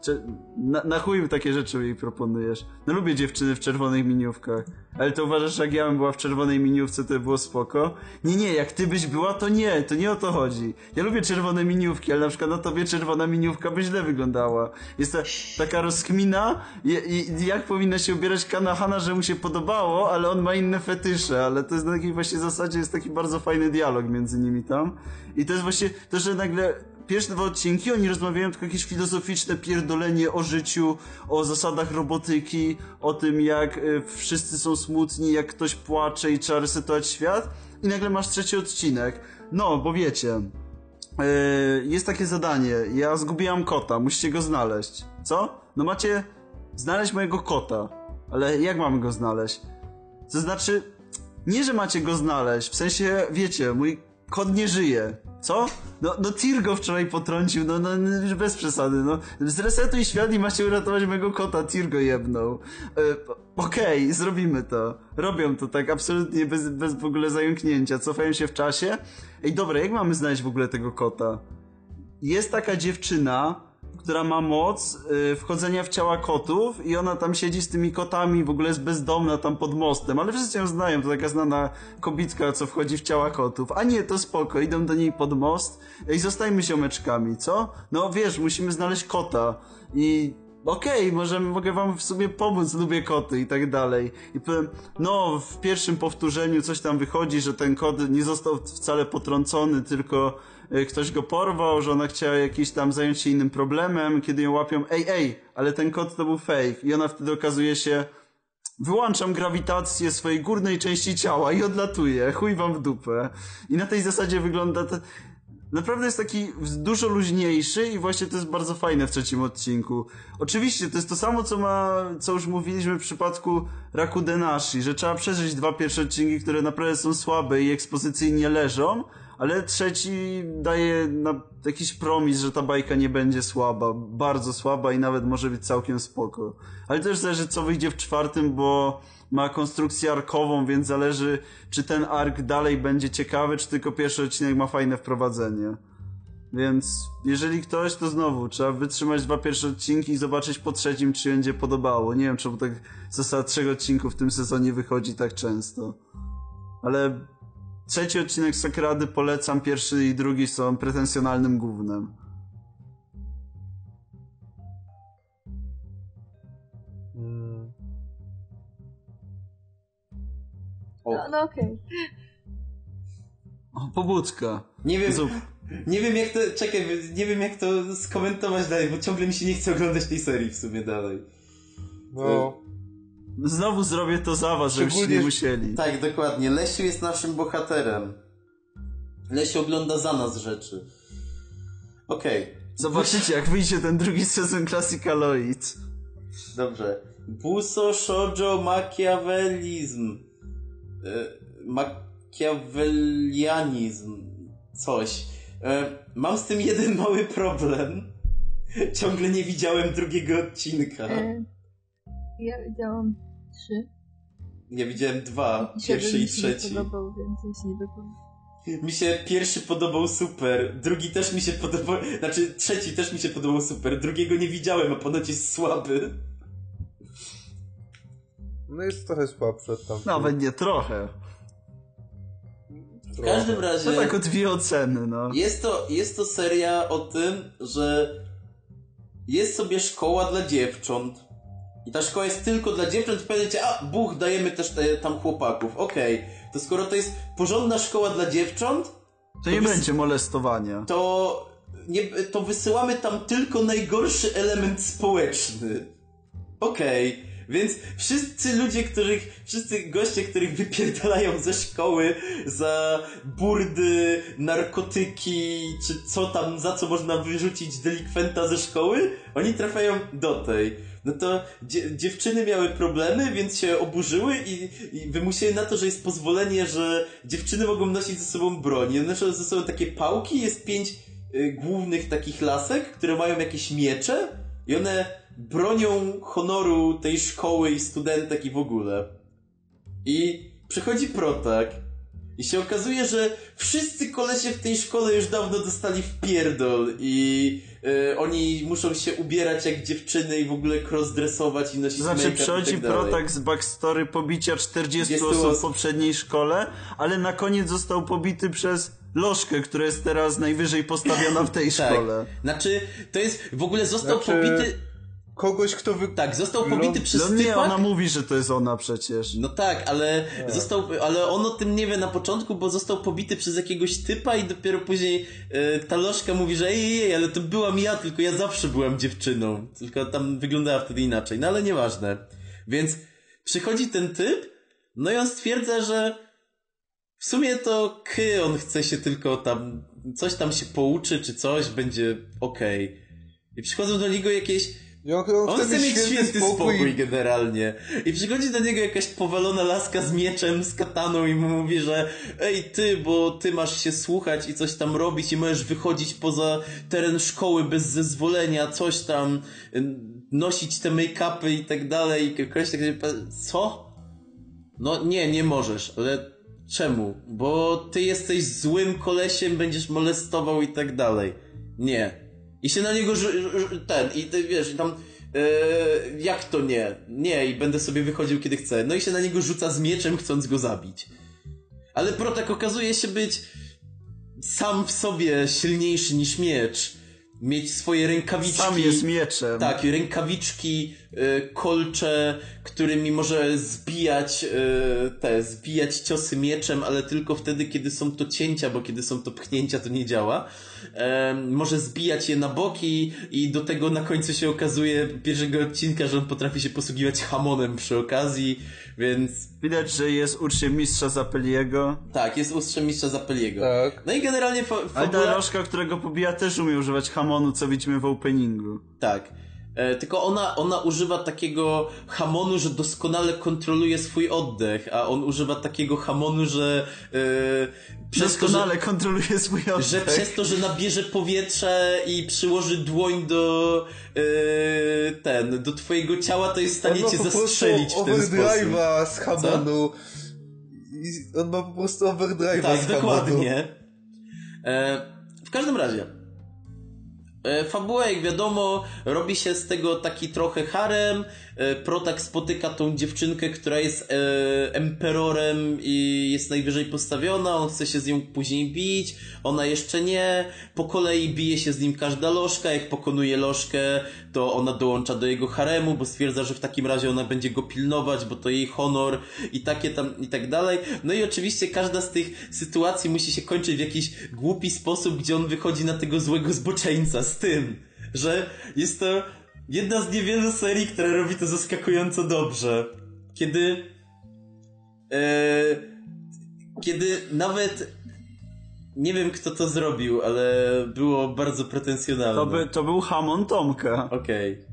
Cze na, na chuj takie rzeczy jej proponujesz. No lubię dziewczyny w czerwonych miniówkach. Ale to uważasz, że jak ja bym była w czerwonej miniówce, to by było spoko? Nie, nie, jak ty byś była, to nie, to nie o to chodzi. Ja lubię czerwone miniówki, ale na przykład na tobie czerwona miniówka by źle wyglądała. Jest ta, taka rozkmina i, i jak powinna się ubierać Kanahana, że mu się podobało, ale on ma inne fetysze, ale to jest na takiej właśnie zasadzie, jest taki bardzo fajny dialog między nimi tam. I to jest właśnie to, że nagle pierwsze dwa odcinki oni rozmawiają tylko jakieś filozoficzne pierdolenie o życiu, o zasadach robotyki, o tym jak y, wszyscy są smutni, jak ktoś płacze i trzeba resetować świat. I nagle masz trzeci odcinek. No, bo wiecie, y, jest takie zadanie, ja zgubiłam kota, musicie go znaleźć. Co? No macie znaleźć mojego kota. Ale jak mamy go znaleźć? To znaczy, nie, że macie go znaleźć, w sensie, wiecie, mój kot nie żyje. Co? No, no Tyr go wczoraj potrącił, no, no, no bez przesady, no. Zresetuj świat i macie uratować mojego kota, Tyr go jebnął. E, Okej, zrobimy to. Robią to tak absolutnie bez, bez w ogóle zająknięcia, cofają się w czasie. Ej, dobra, jak mamy znaleźć w ogóle tego kota? Jest taka dziewczyna, która ma moc y, wchodzenia w ciała kotów i ona tam siedzi z tymi kotami, w ogóle jest bezdomna tam pod mostem, ale wszyscy ją znają, to taka znana kobitka, co wchodzi w ciała kotów. A nie, to spoko, idą do niej pod most i zostajmy siomeczkami, co? No wiesz, musimy znaleźć kota i okej, możemy, mogę wam w sumie pomóc, lubię koty i tak dalej. I powiem, no, w pierwszym powtórzeniu coś tam wychodzi, że ten kot nie został wcale potrącony, tylko ktoś go porwał, że ona chciała jakiś tam zająć się innym problemem, kiedy ją łapią, ej, ej, ale ten kot to był fake. I ona wtedy okazuje się, wyłączam grawitację swojej górnej części ciała i odlatuję, chuj wam w dupę. I na tej zasadzie wygląda to... Naprawdę jest taki dużo luźniejszy i właśnie to jest bardzo fajne w trzecim odcinku. Oczywiście to jest to samo, co ma, co już mówiliśmy w przypadku Raku Denashi, że trzeba przeżyć dwa pierwsze odcinki, które naprawdę są słabe i ekspozycyjnie leżą, ale trzeci daje jakiś promis, że ta bajka nie będzie słaba, bardzo słaba i nawet może być całkiem spoko. Ale też zależy co wyjdzie w czwartym, bo ma konstrukcję arkową, więc zależy czy ten ark dalej będzie ciekawy, czy tylko pierwszy odcinek ma fajne wprowadzenie. Więc jeżeli ktoś, to znowu trzeba wytrzymać dwa pierwsze odcinki i zobaczyć po trzecim, czy będzie podobało. Nie wiem, czemu tak zasada trzech odcinków w tym sezonie wychodzi tak często. Ale trzeci odcinek Sakrady polecam, pierwszy i drugi są pretensjonalnym gównem. Mm, O, No, no okej. O, pobudka. nie wiem, Zup. nie wiem jak to, czekaj, nie wiem jak to skomentować dalej, bo ciągle mi się nie chce oglądać tej serii w sumie dalej. no, Znowu zrobię to za was, żebyście nie musieli. Tak, dokładnie. Lesiu jest naszym bohaterem. Lesiu ogląda za nas rzeczy. Okej. Zobaczycie, jak wyjdzie ten drugi sezon Classic Aloid. Dobrze. Buso, shoujo, makiawelizm. E, makiawelianizm. Coś. E, mam z tym jeden mały problem. Ciągle nie widziałem drugiego odcinka. E, Ja widziałam trzy. Ja widziałem dwa. Się Pierwszy i mi się nie trzeci. podobał, więc ja się nie wypowiem. Mi się pierwszy podobał super, drugi też mi się podobał, znaczy trzeci też mi się podobał super, drugiego nie widziałem, a ponoć jest słaby. no jest trochę słabszy tamtych. Nawet nie trochę. W każdym razie... To tak o dwie oceny, no. Jest to, jest to seria o tym, że jest sobie szkoła dla dziewcząt I ta szkoła jest tylko dla dziewcząt, momencie, a, buch, dajemy też te, tam chłopaków. Okej, to skoro to jest porządna szkoła dla dziewcząt, To nie będzie molestowania. to, nie, to wysyłamy tam tylko najgorszy element społeczny. Okej, więc wszyscy ludzie, których, wszyscy goście, których wypierdalają ze szkoły za burdy, narkotyki, czy co tam, za co można wyrzucić delikwenta ze szkoły, oni trafiają do tej. No to dzie dziewczyny miały problemy, więc się oburzyły i, i wymusiły na to, że jest pozwolenie, że dziewczyny mogą nosić ze sobą broń. I noszą ze sobą takie pałki, jest pięć y, głównych takich lasek, które mają jakieś miecze i one bronią honoru tej szkoły i studentek i w ogóle. I przychodzi protak i się okazuje, że wszyscy kolesie w tej szkole już dawno dostali w pierdol i y, oni muszą się ubierać jak dziewczyny i w ogóle crossdressować i nosić To znaczy przychodzi tak protak z backstory pobicia 40 40 osób w osób. poprzedniej szkole, ale na koniec został pobity przez Lożkę, która jest teraz najwyżej postawiona w tej Tak. szkole. Znaczy, to jest, w ogóle został Znaczy, pobity, Kogoś, kto wy... tak, został pobity Ląd- przez No nie, typa, ona mówi, że to jest ona przecież. No tak, ale został, ale on o tym nie wie na początku, bo został pobity przez jakiegoś typa i dopiero później e, ta lożka mówi, że ej, ej, ale to byłam ja, tylko ja zawsze byłam dziewczyną. Tylko tam wyglądała wtedy inaczej, no ale nieważne. Więc przychodzi ten typ, no i on stwierdza, że w sumie to ky, on chce się tylko tam, coś tam się pouczy, czy coś, będzie okej. I przychodzą do niego jakieś I On, on, chce mieć święty spokój, spokój. generalnie. I przychodzi do niego jakaś powalona laska z mieczem, z kataną i mu mówi, że ej ty, bo ty masz się słuchać i coś tam robić i możesz wychodzić poza teren szkoły bez zezwolenia, coś tam, nosić te make-upy i tak dalej. I koleś tak co? No nie, nie możesz, ale czemu? Bo ty jesteś złym kolesiem, będziesz molestował i tak dalej. Nie. I się na niego ten, i ty wiesz, i tam e, jak to nie? Nie, i będę sobie wychodził kiedy chcę. No i się na niego rzuca z mieczem, chcąc go zabić. Ale Protak okazuje się być sam w sobie silniejszy niż miecz. Mieć swoje rękawiczki. Sam jest mieczem. Tak, rękawiczki, y, kolcze, którymi może zbijać y, te, zbijać ciosy mieczem, ale tylko wtedy, kiedy są to cięcia, bo kiedy są to pchnięcia, to nie działa. Może zbijać je na boki i do tego na końcu się okazuje pierwszego odcinka, że on potrafi się posługiwać hamonem przy okazji, więc Widać, że jest uczniem mistrza Zapeliego. tak, jest ustrzem mistrza Zapeliego. Tak. No i generalnie fa- Ale fabuła... ta Lożka, którego pobija, też umie używać hamonu, co widzimy w openingu. Tak. E, tylko ona, ona używa takiego hamonu, że doskonale kontroluje swój oddech, a on używa takiego hamonu, że e, przez to, że, Doskonale kontroluje swój oddech. że przez to, że nabierze powietrze i przyłoży dłoń do e, ten, do twojego ciała, to jest w stanie cię po prostu zastrzelić w ten sposób. z Hamonu. I on ma po prostu overdrive'a Tak, z Hamonu. dokładnie. E, w każdym razie. E, fabuła, jak wiadomo, robi się z tego taki trochę harem. E, Protak spotyka tą dziewczynkę, która jest e, emperorem i jest najwyżej postawiona. On chce się z nią później bić. Ona jeszcze nie. Po kolei bije się z nim każda lożka. Jak pokonuje lożkę, to ona dołącza do jego haremu, bo stwierdza, że w takim razie ona będzie go pilnować, bo to jej honor i takie tam i tak dalej. No i oczywiście każda z tych sytuacji musi się kończyć w jakiś głupi sposób, gdzie on wychodzi na tego złego zboczeńca z tym, że jest to jedna z niewielu serii, która robi to zaskakująco dobrze. Kiedy e, kiedy nawet nie wiem kto to zrobił, ale było bardzo pretensjonalne. To, by, to był hamon Tomka. Okej.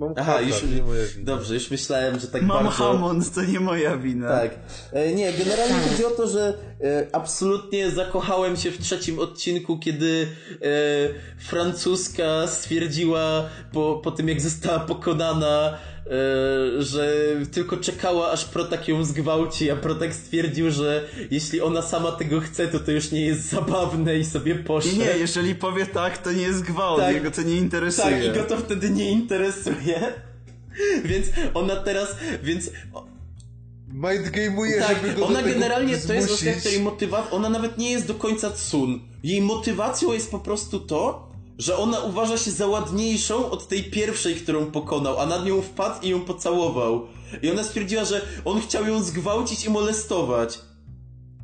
Mam Aha, katar, już, nie moja wina. dobrze, już myślałem, że tak Mam bardzo... hamon, to nie moja wina. Tak. E, nie, generalnie chodzi o to, że e, absolutnie zakochałem się w trzecim odcinku, kiedy e, francuska stwierdziła po, po tym, jak została pokonana, że tylko czekała, aż Protak ją zgwałci, a Protak stwierdził, że jeśli ona sama tego chce, to to już nie jest zabawne i sobie poszedł. Nie, jeżeli powie tak, to nie jest gwałt, Tak. jego to nie interesuje. Tak, i go to wtedy nie interesuje. Więc ona teraz, więc Mindgame'uje, Tak, żeby go ona generalnie to jest właśnie jej motywacja, ona nawet nie jest do końca Tsun. Jej motywacją jest po prostu to, że ona uważa się za ładniejszą od tej pierwszej, którą pokonał, a nad nią wpadł i ją pocałował. I ona stwierdziła, że on chciał ją zgwałcić i molestować.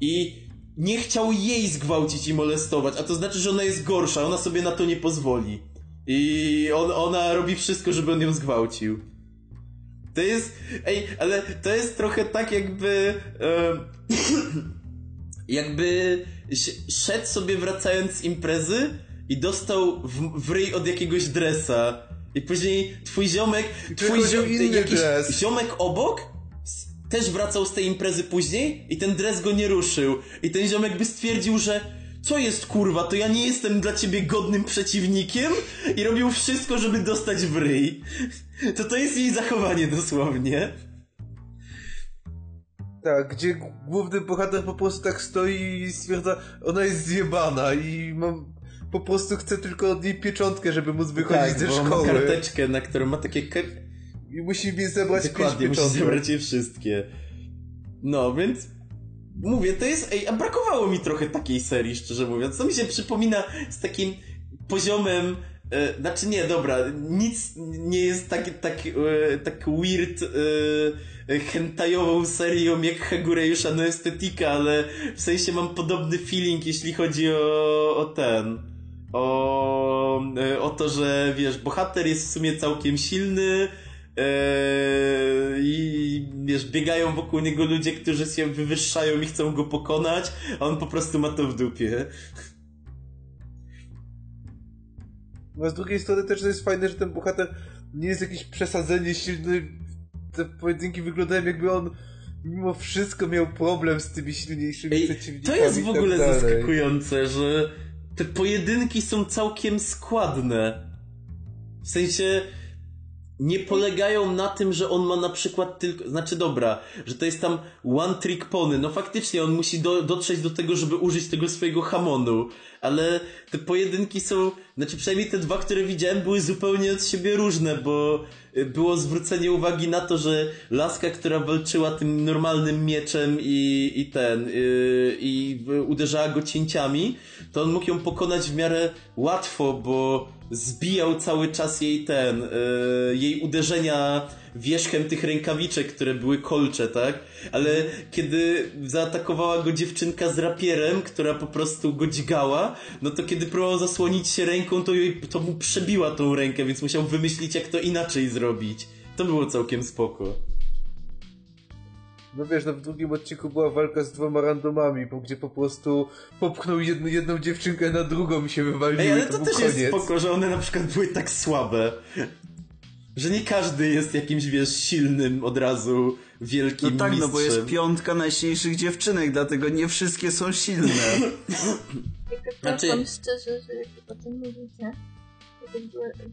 I nie chciał jej zgwałcić i molestować, a to znaczy, że ona jest gorsza, ona sobie na to nie pozwoli. I on, ona robi wszystko, żeby on ją zgwałcił. To jest. Ej, ale to jest trochę tak, jakby. jakby szedł sobie wracając z imprezy i dostał w, w ryj od jakiegoś dresa. I później twój ziomek. Twój przychodził zio- inny jakiś dres. ziomek obok też wracał z tej imprezy później i ten dres go nie ruszył. I ten ziomek by stwierdził, że co jest kurwa, to ja nie jestem dla ciebie godnym przeciwnikiem i robił wszystko, żeby dostać w ryj. To to jest jej zachowanie dosłownie. Tak, gdzie główny bohater po prostu tak stoi i stwierdza, ona jest zjebana i mam, po prostu chce tylko od niej pieczątkę, żeby móc wychodzić ze Tak, bo ma szkoły. karteczkę, na którą ma takie. I musi mi zebrać Dokładnie, musi zebrać je wszystkie. No, więc mówię, to jest, ej, a brakowało mi trochę takiej serii, szczerze mówiąc. To mi się przypomina z takim poziomem, e, znaczy nie, dobra, nic nie jest tak, tak, e, tak weird, e, hentajową serią jak Hagureusza no Estetika, ale w sensie mam podobny feeling, jeśli chodzi o, o ten, o, e, o to, że wiesz, bohater jest w sumie całkiem silny, Eee, I wiesz, biegają wokół niego ludzie, którzy się wywyższają i chcą go pokonać, a on po prostu ma to w dupie. No z drugiej strony też to jest fajne, że ten bohater nie jest jakiś przesadzenie silny. Te pojedynki wyglądają jakby on mimo wszystko miał problem z tymi silniejszymi Ej, przeciwnikami. to jest w tak ogóle dalej. zaskakujące, że te pojedynki są całkiem składne. W sensie nie polegają na tym, że on ma na przykład tylko, znaczy dobra, że to jest tam one trick pony. No faktycznie on musi do, dotrzeć do tego, żeby użyć tego swojego hamonu, ale te pojedynki są, znaczy przynajmniej te dwa, które widziałem, były zupełnie od siebie różne, bo y, było zwrócenie uwagi na to, że laska, która walczyła tym normalnym mieczem i, i ten, yy, i y, uderzała go cięciami, to on mógł ją pokonać w miarę łatwo, bo zbijał cały czas jej ten, yy, jej uderzenia wierzchem tych rękawiczek, które były kolcze, tak? Ale kiedy zaatakowała go dziewczynka z rapierem, która po prostu go dźgała, no to kiedy próbował zasłonić się ręką, to, jej, to mu przebiła tą rękę, więc musiał wymyślić, jak to inaczej zrobić. To było całkiem spoko. No wiesz, no w drugim odcinku była walka z dwoma randomami, bo gdzie po prostu popchnął jedną, jedną dziewczynkę na drugą i się wywalił Ej, ale to to też koniec. jest spoko, że one na przykład były tak słabe. Że nie każdy jest jakimś, wiesz, silnym od razu wielkim No tak, no bo jest mistrzem. piątka najsilniejszych dziewczynek, dlatego nie wszystkie są silne. Znaczy- szczerze, że jak o tym mówicie,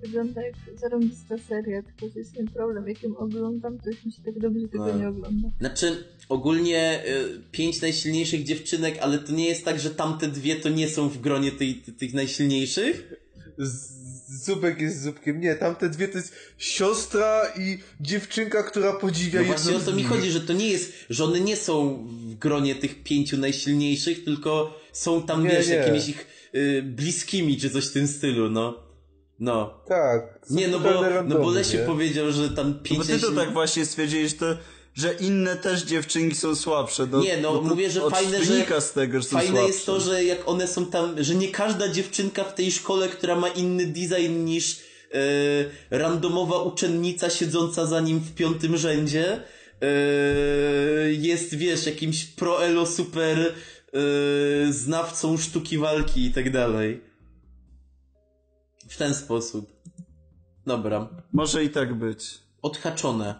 wygląda jak zarąbista seria, tylko że jest ten problem, jak ją oglądam, to już mi się tak dobrze tego No. nie ogląda. Znaczy, ogólnie y, pięć najsilniejszych dziewczynek, ale to nie jest tak, że tamte dwie to nie są w gronie tej, ty- tych najsilniejszych? Z- Zubek jest zubkiem. Nie, tamte dwie to jest siostra i dziewczynka, która podziwia No właśnie o to mi chodzi, że to nie jest, że one nie są w gronie tych pięciu najsilniejszych, tylko są tam, Nie, wiesz, nie. jakimiś ich y, bliskimi, czy coś w tym stylu, no. No. Tak. Nie, no bo, no bo Lesiu nie? powiedział, że tam pięć Bo ty to tak właśnie stwierdziłeś, to, że inne też dziewczynki są słabsze. No, Nie, no, to mówię, że fajne, że- wynika z tego, że Fajne słabsze. jest to, że jak one są tam, że nie każda dziewczynka w tej szkole, która ma inny design niż e, randomowa uczennica siedząca za nim w piątym rzędzie, e, jest, wiesz, jakimś pro-elo super e, znawcą sztuki walki i tak dalej. W ten sposób. Dobra. Może i tak być. Odhaczone.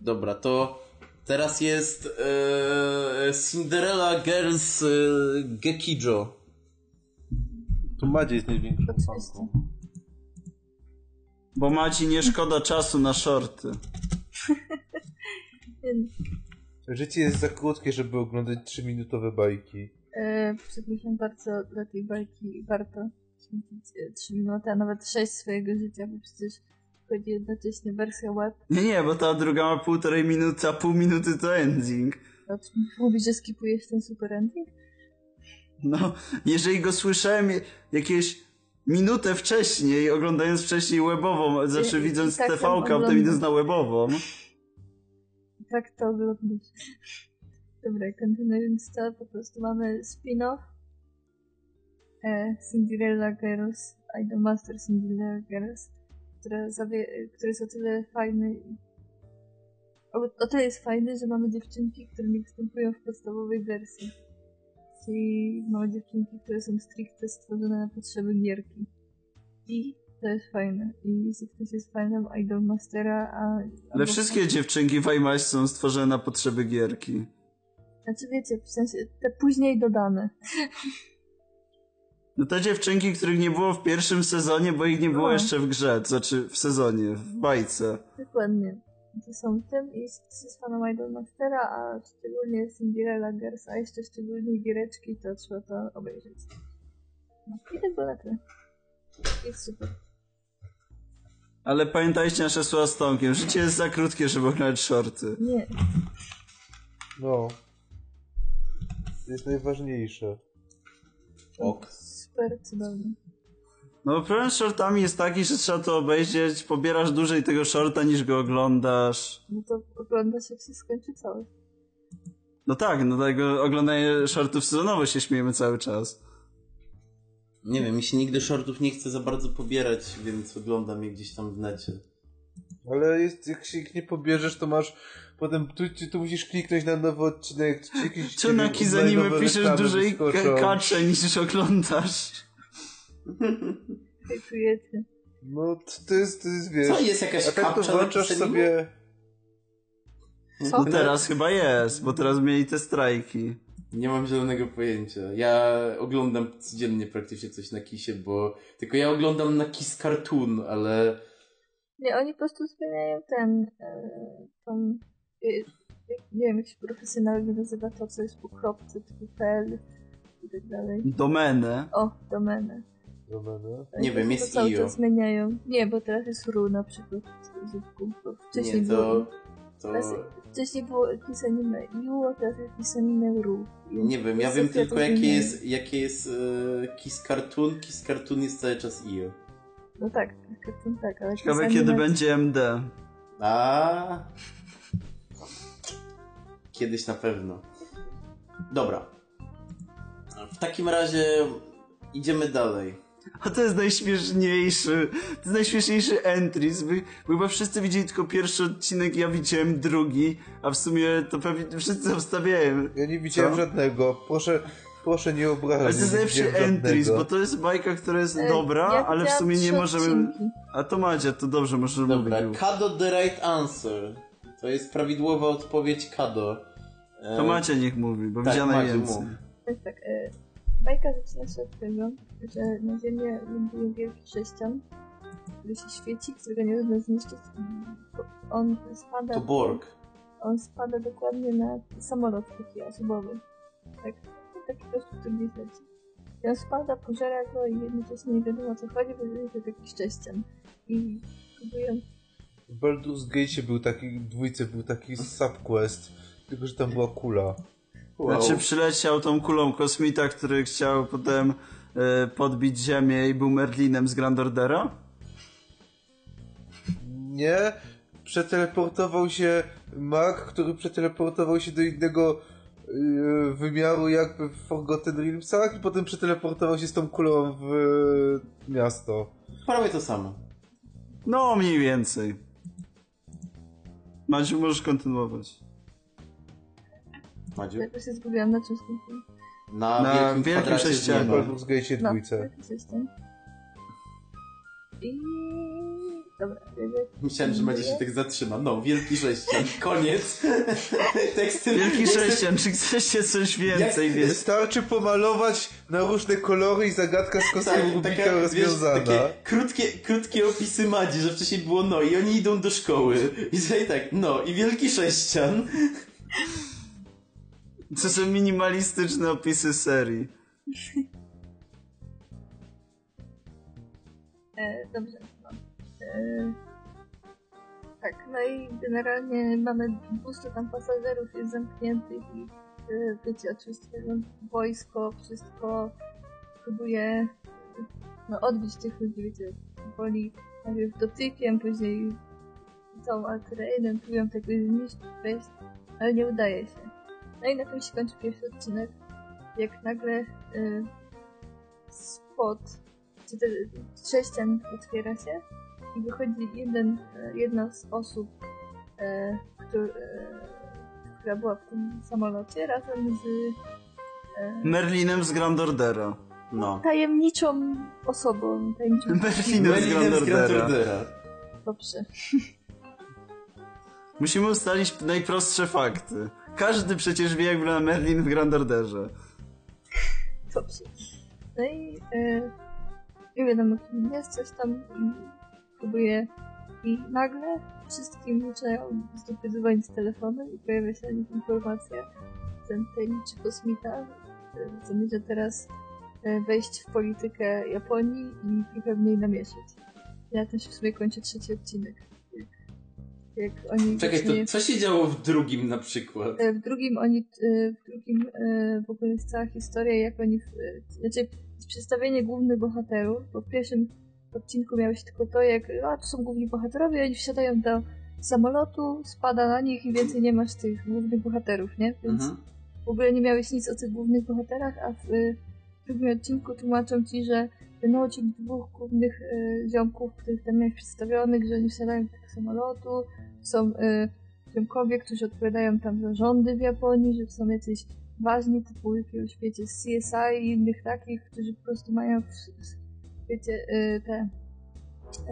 Dobra, to teraz jest e, Cinderella Girls e, Gekijo. Tu Madzie jest największą fanką. Bo Maci nie szkoda czasu na shorty. Życie jest za krótkie, żeby oglądać trzyminutowe bajki. e, przepraszam bardzo, dla tej bajki warto poświęcić e, 3 minuty, a nawet 6 swojego życia, bo przecież wchodzi jednocześnie wersja web. Nie, nie, bo ta druga ma półtorej minuty, a pół minuty to ending. A czy Mówisz, że skipujesz ten super ending? No, jeżeli go słyszałem jakieś minutę wcześniej, oglądając wcześniej webową, znaczy I- i widząc tak TV, tam a potem idąc na webową. Tak to oglądać. Dobra, kontynuując to, po prostu mamy spin-off e, Cinderella Girls, Idolmaster Cinderella Girls, które, zawie- który jest o tyle fajny i- o, o tyle jest fajny, że mamy dziewczynki, które nie występują w podstawowej wersji. Czyli mamy dziewczynki, które są stricte stworzone na potrzeby gierki. I to jest fajne. I jeśli ktoś jest fanem Idolmastera, a... Ale wszystkie dziewczynki w iMaś są stworzone na potrzeby gierki. Znaczy wiecie, w sensie te później dodane. No te dziewczynki, których nie było w pierwszym sezonie, bo ich nie było No. jeszcze w grze, to znaczy w sezonie, w bajce. Dokładnie. To są w tym i jest fanem Idolmastera, a szczególnie Cinderella Girls, a jeszcze szczególnie giereczki, to trzeba to obejrzeć. No i to było na tyle. Jest super. Ale pamiętajcie nasze słowa z Tomkiem, życie jest za krótkie, żeby oglądać shorty. Nie, No. To jest najważniejsze. Ok. Super cudownie. No problem z shortami jest taki, że trzeba to obejrzeć, pobierasz dłużej tego shorta niż go oglądasz. No to ogląda się, jak się skończy cały. No tak, no tego oglądanie shortów sezonowo się śmiejemy cały czas. Nie wiem, mi się nigdy shortów nie chce za bardzo pobierać, więc oglądam je gdzieś tam w necie. Ale jest, jak się ich nie pobierzesz, to masz potem tu, tu, tu musisz kliknąć na nowy odcinek. Czy jakieś Czunaki, zanim piszesz dłużej kacze niż oglądasz. Hejtujecie. No to, to jest, to jest wiesz. Co, jest jakaś A tak to włączasz sobie. Co? No teraz chyba jest, bo teraz mieli te strajki. Nie mam zielonego pojęcia. Ja oglądam codziennie praktycznie coś na kisie, bo... Tylko ja oglądam na Kiss Cartoon, ale... Nie, oni po prostu zmieniają ten, e, tą, nie wiem jak się profesjonalnie nazywa to, co jest po kropce, typu PL i tak dalej. Domenę. O, domenę. Oni Nie wiem, jest cały IO. czas zmieniają. Nie, bo teraz jest RU na przykład w użytku. bo Wcześniej Nie, było, to... To... teraz, wcześniej było pisanine IU, a teraz jest pisanine RU. Nie wiem, ja wiem tylko to jakie jest, jakie jest e, Kiss Cartoon. Kiss Cartoon jest cały czas IO. No tak, kartun tak, ale Ciekawe Kiss kiedy będzie MD. A Kiedyś na pewno. Dobra. W takim razie idziemy dalej. A to jest najśmieszniejszy, to jest najśmieszniejszy entries. Wy, bo chyba wszyscy widzieli tylko pierwszy odcinek, ja widziałem drugi, a w sumie to pewnie wszyscy obstawiają. Ja nie widziałem Co? żadnego. Proszę, proszę nie obrażać. Ale to jest najlepszy entries, żadnego. bo to jest bajka, która jest E, dobra, ja ale w sumie nie możemy... odcinki. A to Madzia, to dobrze, możesz Dobra, mówić. Kado the right answer. To jest prawidłowa odpowiedź Kado. E, To Macia niech mówi, bo tak, widziała Maciu, najwięcej. mów. To jest tak, e, bajka zaczyna się od tego, że na Ziemię ląduje wielki sześcian, który się świeci, którego nie można zniszczyć. On spada, To Borg. on spada dokładnie na samolot taki osobowy. Tak, taki prostu, który gdzieś leci. I on spada, pożera go i jednocześnie nie wiadomo co chodzi, bo jest to taki sześcian. I próbując W Baldur's Gate był taki, w dwójce był taki subquest, tylko że tam była kula. Wow. Znaczy przyleciał tą kulą kosmita, który chciał potem e, podbić Ziemię i był Merlinem z Grand Ordera? Nie, przeteleportował się mag, który przeteleportował się do innego yy, wymiaru jakby w Forgotten Realmsach i potem przeteleportował się z tą kulą w yy, miasto. Prawie to samo. No, mniej więcej. Maciu, możesz kontynuować. Madziu? jakoś się zgubiłam na czym skupiłam. Na, Na wielkim, wielkim sześcianie. W Gate No, dwójce. sześcian. I... Dobra, Myślałem, że Madzia się tak zatrzyma. No, wielki sześcian. Koniec. Teksty. Wielki sześcian, czy chcecie coś więcej Jak- wiedzieć? Wystarczy pomalować na różne kolory i zagadka z kostką Tak, Rubika taka, wiesz, rozwiązana. takie krótkie, krótkie opisy Madzi, że wcześniej było no i oni idą do szkoły. I tutaj tak, no i wielki sześcian. To są minimalistyczne opisy serii. E, dobrze. No. E, tak, no i generalnie mamy 200 tam pasażerów jest zamkniętych i e, wiecie, oczywiście wojsko, wszystko próbuje no, odbić tych ludzi, wiecie, woli najpierw dotykiem, później całą altereinem, próbują tego zniszczyć, wejść, ale nie udaje się. No i na tym się kończy pierwszy odcinek, jak nagle y, spod, czy te sześcian otwiera się i wychodzi jeden, e, jedna z osób, e, który, e, która była w tym samolocie razem z e, Merlinem z Grand Ordera. No. tajemniczą osobą, tajemniczą Merlinem z Grand. Ordera. Dobrze. Musimy ustalić najprostsze fakty. Każdy przecież wie, jak wygląda Merlin w Grand Orderze. Dobrze. No i e, nie wiadomo kim jest, coś tam i próbuje i nagle wszystkim zaczynają zdupytywać z telefonu i pojawia się na nich informacja, że ten tajemniczy kosmita e, zamierza teraz e, wejść w politykę Japonii i trochę w niej namieszać. Na tym się w sumie kończy trzeci odcinek. Jak, oni Czekaj, właśnie- to co się działo w drugim na przykład? E, W drugim oni, e, w drugim e, w ogóle jest cała historia, jak oni, znaczy przedstawienie głównych bohaterów, bo w pierwszym odcinku miałeś tylko to, jak a tu są główni bohaterowie, oni wsiadają do samolotu, spada na nich i więcej nie masz tych głównych bohaterów, nie? Więc Mhm. w ogóle nie miałeś nic o tych głównych bohaterach, a w drugim odcinku tłumaczą ci, że no ci dwóch głównych y, ziomków, których tam miałeś przedstawionych, że oni wsiadają do tego samolotu, są y, ziomkowie, którzy odpowiadają tam za rządy w Japonii, że są jacyś ważni typu jakiegoś, wiecie, CSI i innych takich, którzy po prostu mają, wiecie, y, te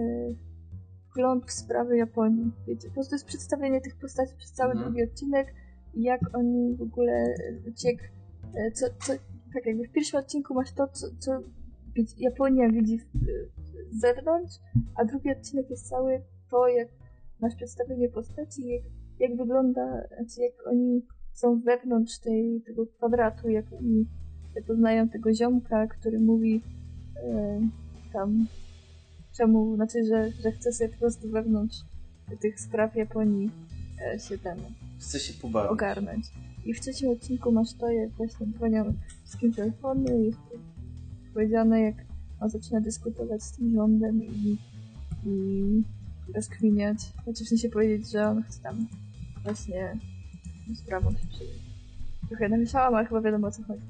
y, wgląd w sprawy Japonii. Wiecie, po prostu jest przedstawienie tych postaci przez cały Mhm. drugi odcinek i jak oni w ogóle, e, jak, e, co, co, tak jakby w pierwszym odcinku masz to, co, co Japonia widzi w, z zewnątrz, a drugi odcinek jest cały to, jak masz przedstawienie postaci, jak, jak wygląda, znaczy jak oni są wewnątrz tej, tego kwadratu, jak oni poznają tego ziomka, który mówi e, tam czemu, znaczy, że, że chce sobie po prostu wewnątrz tych spraw Japonii e, się ten Chcę się pobawić. ogarnąć. I w trzecim odcinku masz to, jak właśnie dzwonią wszystkim telefony, jest powiedziane, jak on zaczyna dyskutować z tym rządem i, i rozkminiać. Znaczy w sensie powiedzieć, że on chce tam właśnie z sprawą się przyjąć. Trochę namieszałam, ale chyba wiadomo o co chodzi.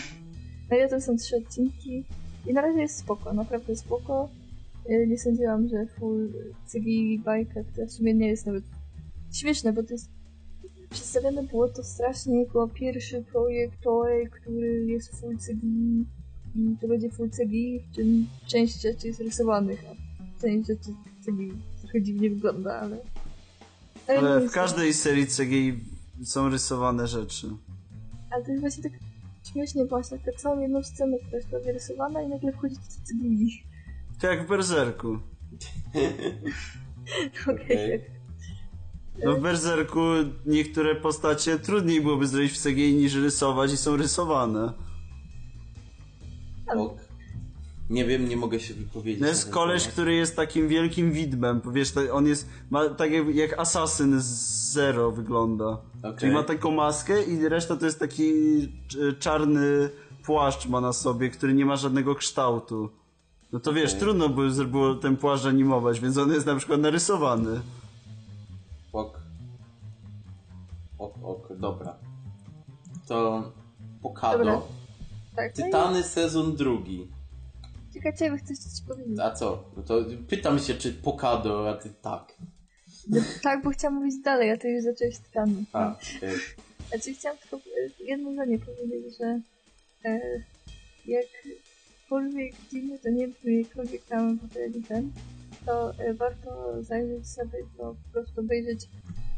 no i to są trzy odcinki i na razie jest spoko, naprawdę spoko. Nie sądziłam, że full CGI bajka, która w sumie nie jest nawet śmieszne, bo to jest przedstawione było to strasznie jako pierwszy projekt Toei, który jest full CGI i to będzie full CGI, w czym część rzeczy jest rysowanych, a część rzeczy CGI trochę dziwnie wygląda, ale... nie Ale w każdej serii CGI są rysowane rzeczy. Ale to jest właśnie tak śmiesznie właśnie, tak całą jedną scenę, która jest prawie rysowana i nagle wchodzi to CGI. To jak w Berserku. Okej, Okej. tak. No w Berserku niektóre postacie trudniej byłoby zrobić w CGI niż rysować i są rysowane. Ok. Nie wiem, nie mogę się wypowiedzieć. No na jest koleś, temat. który jest takim wielkim widmem. Wiesz, to- on jest, ma tak jak, jak asasyn z Zero wygląda. Okej. Czyli ma taką maskę i reszta to jest taki cz- czarny płaszcz ma na sobie, który nie ma żadnego kształtu. No to wiesz, Okej. trudno by było ten płaszcz animować, więc on jest na przykład narysowany. Ok. Ok, ok, dobra. To Pokado. Tak, no Tytany sezon drugi. czekajcie, bo chcę coś powiedzieć. A co? No to pytam się, czy Pokado, a ty tak. No, tak, bo chciałam mówić dalej, a ty już zacząłeś z Tytanu. A, okej. Znaczy chciałam tylko e, jedno zdanie powiedzieć, że e, jakkolwiek dziwnie to nie brzmi, jakkolwiek tam poprzedni ten, to e, warto zajrzeć sobie, to po prostu obejrzeć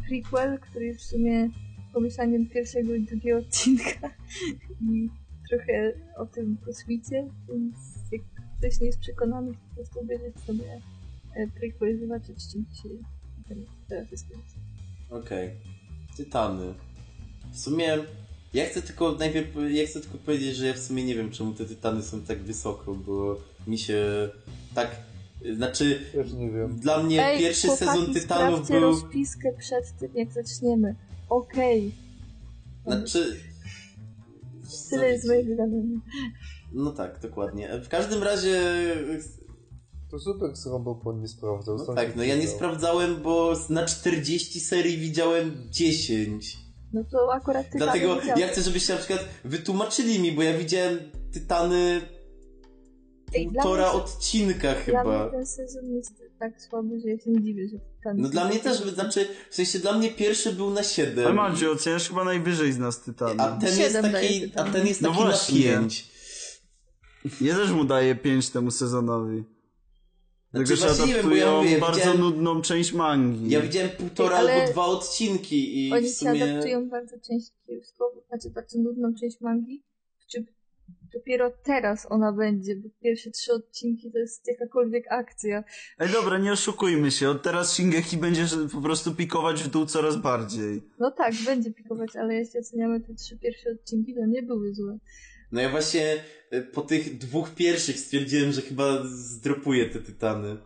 prequel, który jest w sumie pomieszaniem pierwszego i drugiego odcinka i trochę o tym kosmicie, więc jak ktoś nie jest przekonany, to po prostu obejrzeć sobie e, prequel i zobaczyć, czym się teraz jest. Okej. Tytany. W sumie ja chcę tylko najpierw ja chcę tylko powiedzieć, że ja w sumie nie wiem czemu te tytany są tak wysoko, bo mi się tak znaczy Też nie wiem. dla mnie Ej, pierwszy chłopaki, sezon Tytanów był rozpiskę przed tym, jak zaczniemy. Okej. znaczy Tyle jest mojego gadania. No tak, dokładnie. W każdym razie... To super Rumble Pon nie sprawdzał. No tak, no ja nie sprawdzałem, bo na 40 serii widziałem 10. No to akurat ty Dlatego ja chcę, żebyście na przykład wytłumaczyli mi, bo ja widziałem Tytany Ej, dla półtora mnie- odcinka Dla chyba. mnie ten sezon jest tak słaby, że ja się nie dziwię, że tam No dla mnie też, znaczy, w sensie dla mnie pierwszy był na 7. Ale Maciu, oceniasz chyba najwyżej z nas Tytany. A ten jest taki, a ten jest No taki na właśnie. 5. Ja też mu daję 5 temu sezonowi. Znaczy, Tylko, że właśnie nie wiem, bo ja adaptują mówię, bardzo widziałem- nudną część mangi. Ja widziałem półtora albo dwa odcinki i Oni w się sumie... adaptują bardzo częściowo, znaczy bardzo nudną część mangi, czy dopiero teraz ona będzie, bo pierwsze trzy odcinki to jest jakakolwiek akcja. Ej, dobra, nie oszukujmy się. Od teraz Shingeki będzie po prostu pikować w dół coraz bardziej. No tak, będzie pikować, ale jeśli oceniamy te trzy pierwsze odcinki, to nie były złe. No ja właśnie y, po tych dwóch pierwszych stwierdziłem, że chyba zdropuję te Tytany.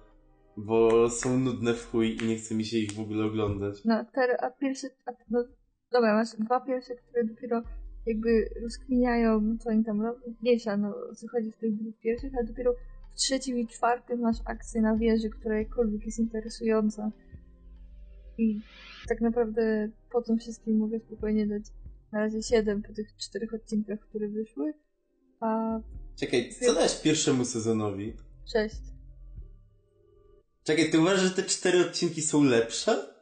Bo są nudne w chuj i nie chce mi się ich w ogóle oglądać. No, ter, a pierwsze, a, no, dobra, masz dwa pierwsze, które dopiero jakby rozkminiają, co oni tam robią. Mniejsza, no, co chodzi w tych dwóch pierwszych, a dopiero w trzecim i czwartym masz akcję na wieży, która jakkolwiek jest interesująca. I tak naprawdę po tym wszystkim mogę spokojnie dać na razie 7 po tych czterech odcinkach, które wyszły, a Czekaj, co dałeś pierwszemu sezonowi? 6. Czekaj, ty uważasz, że te cztery odcinki są lepsze?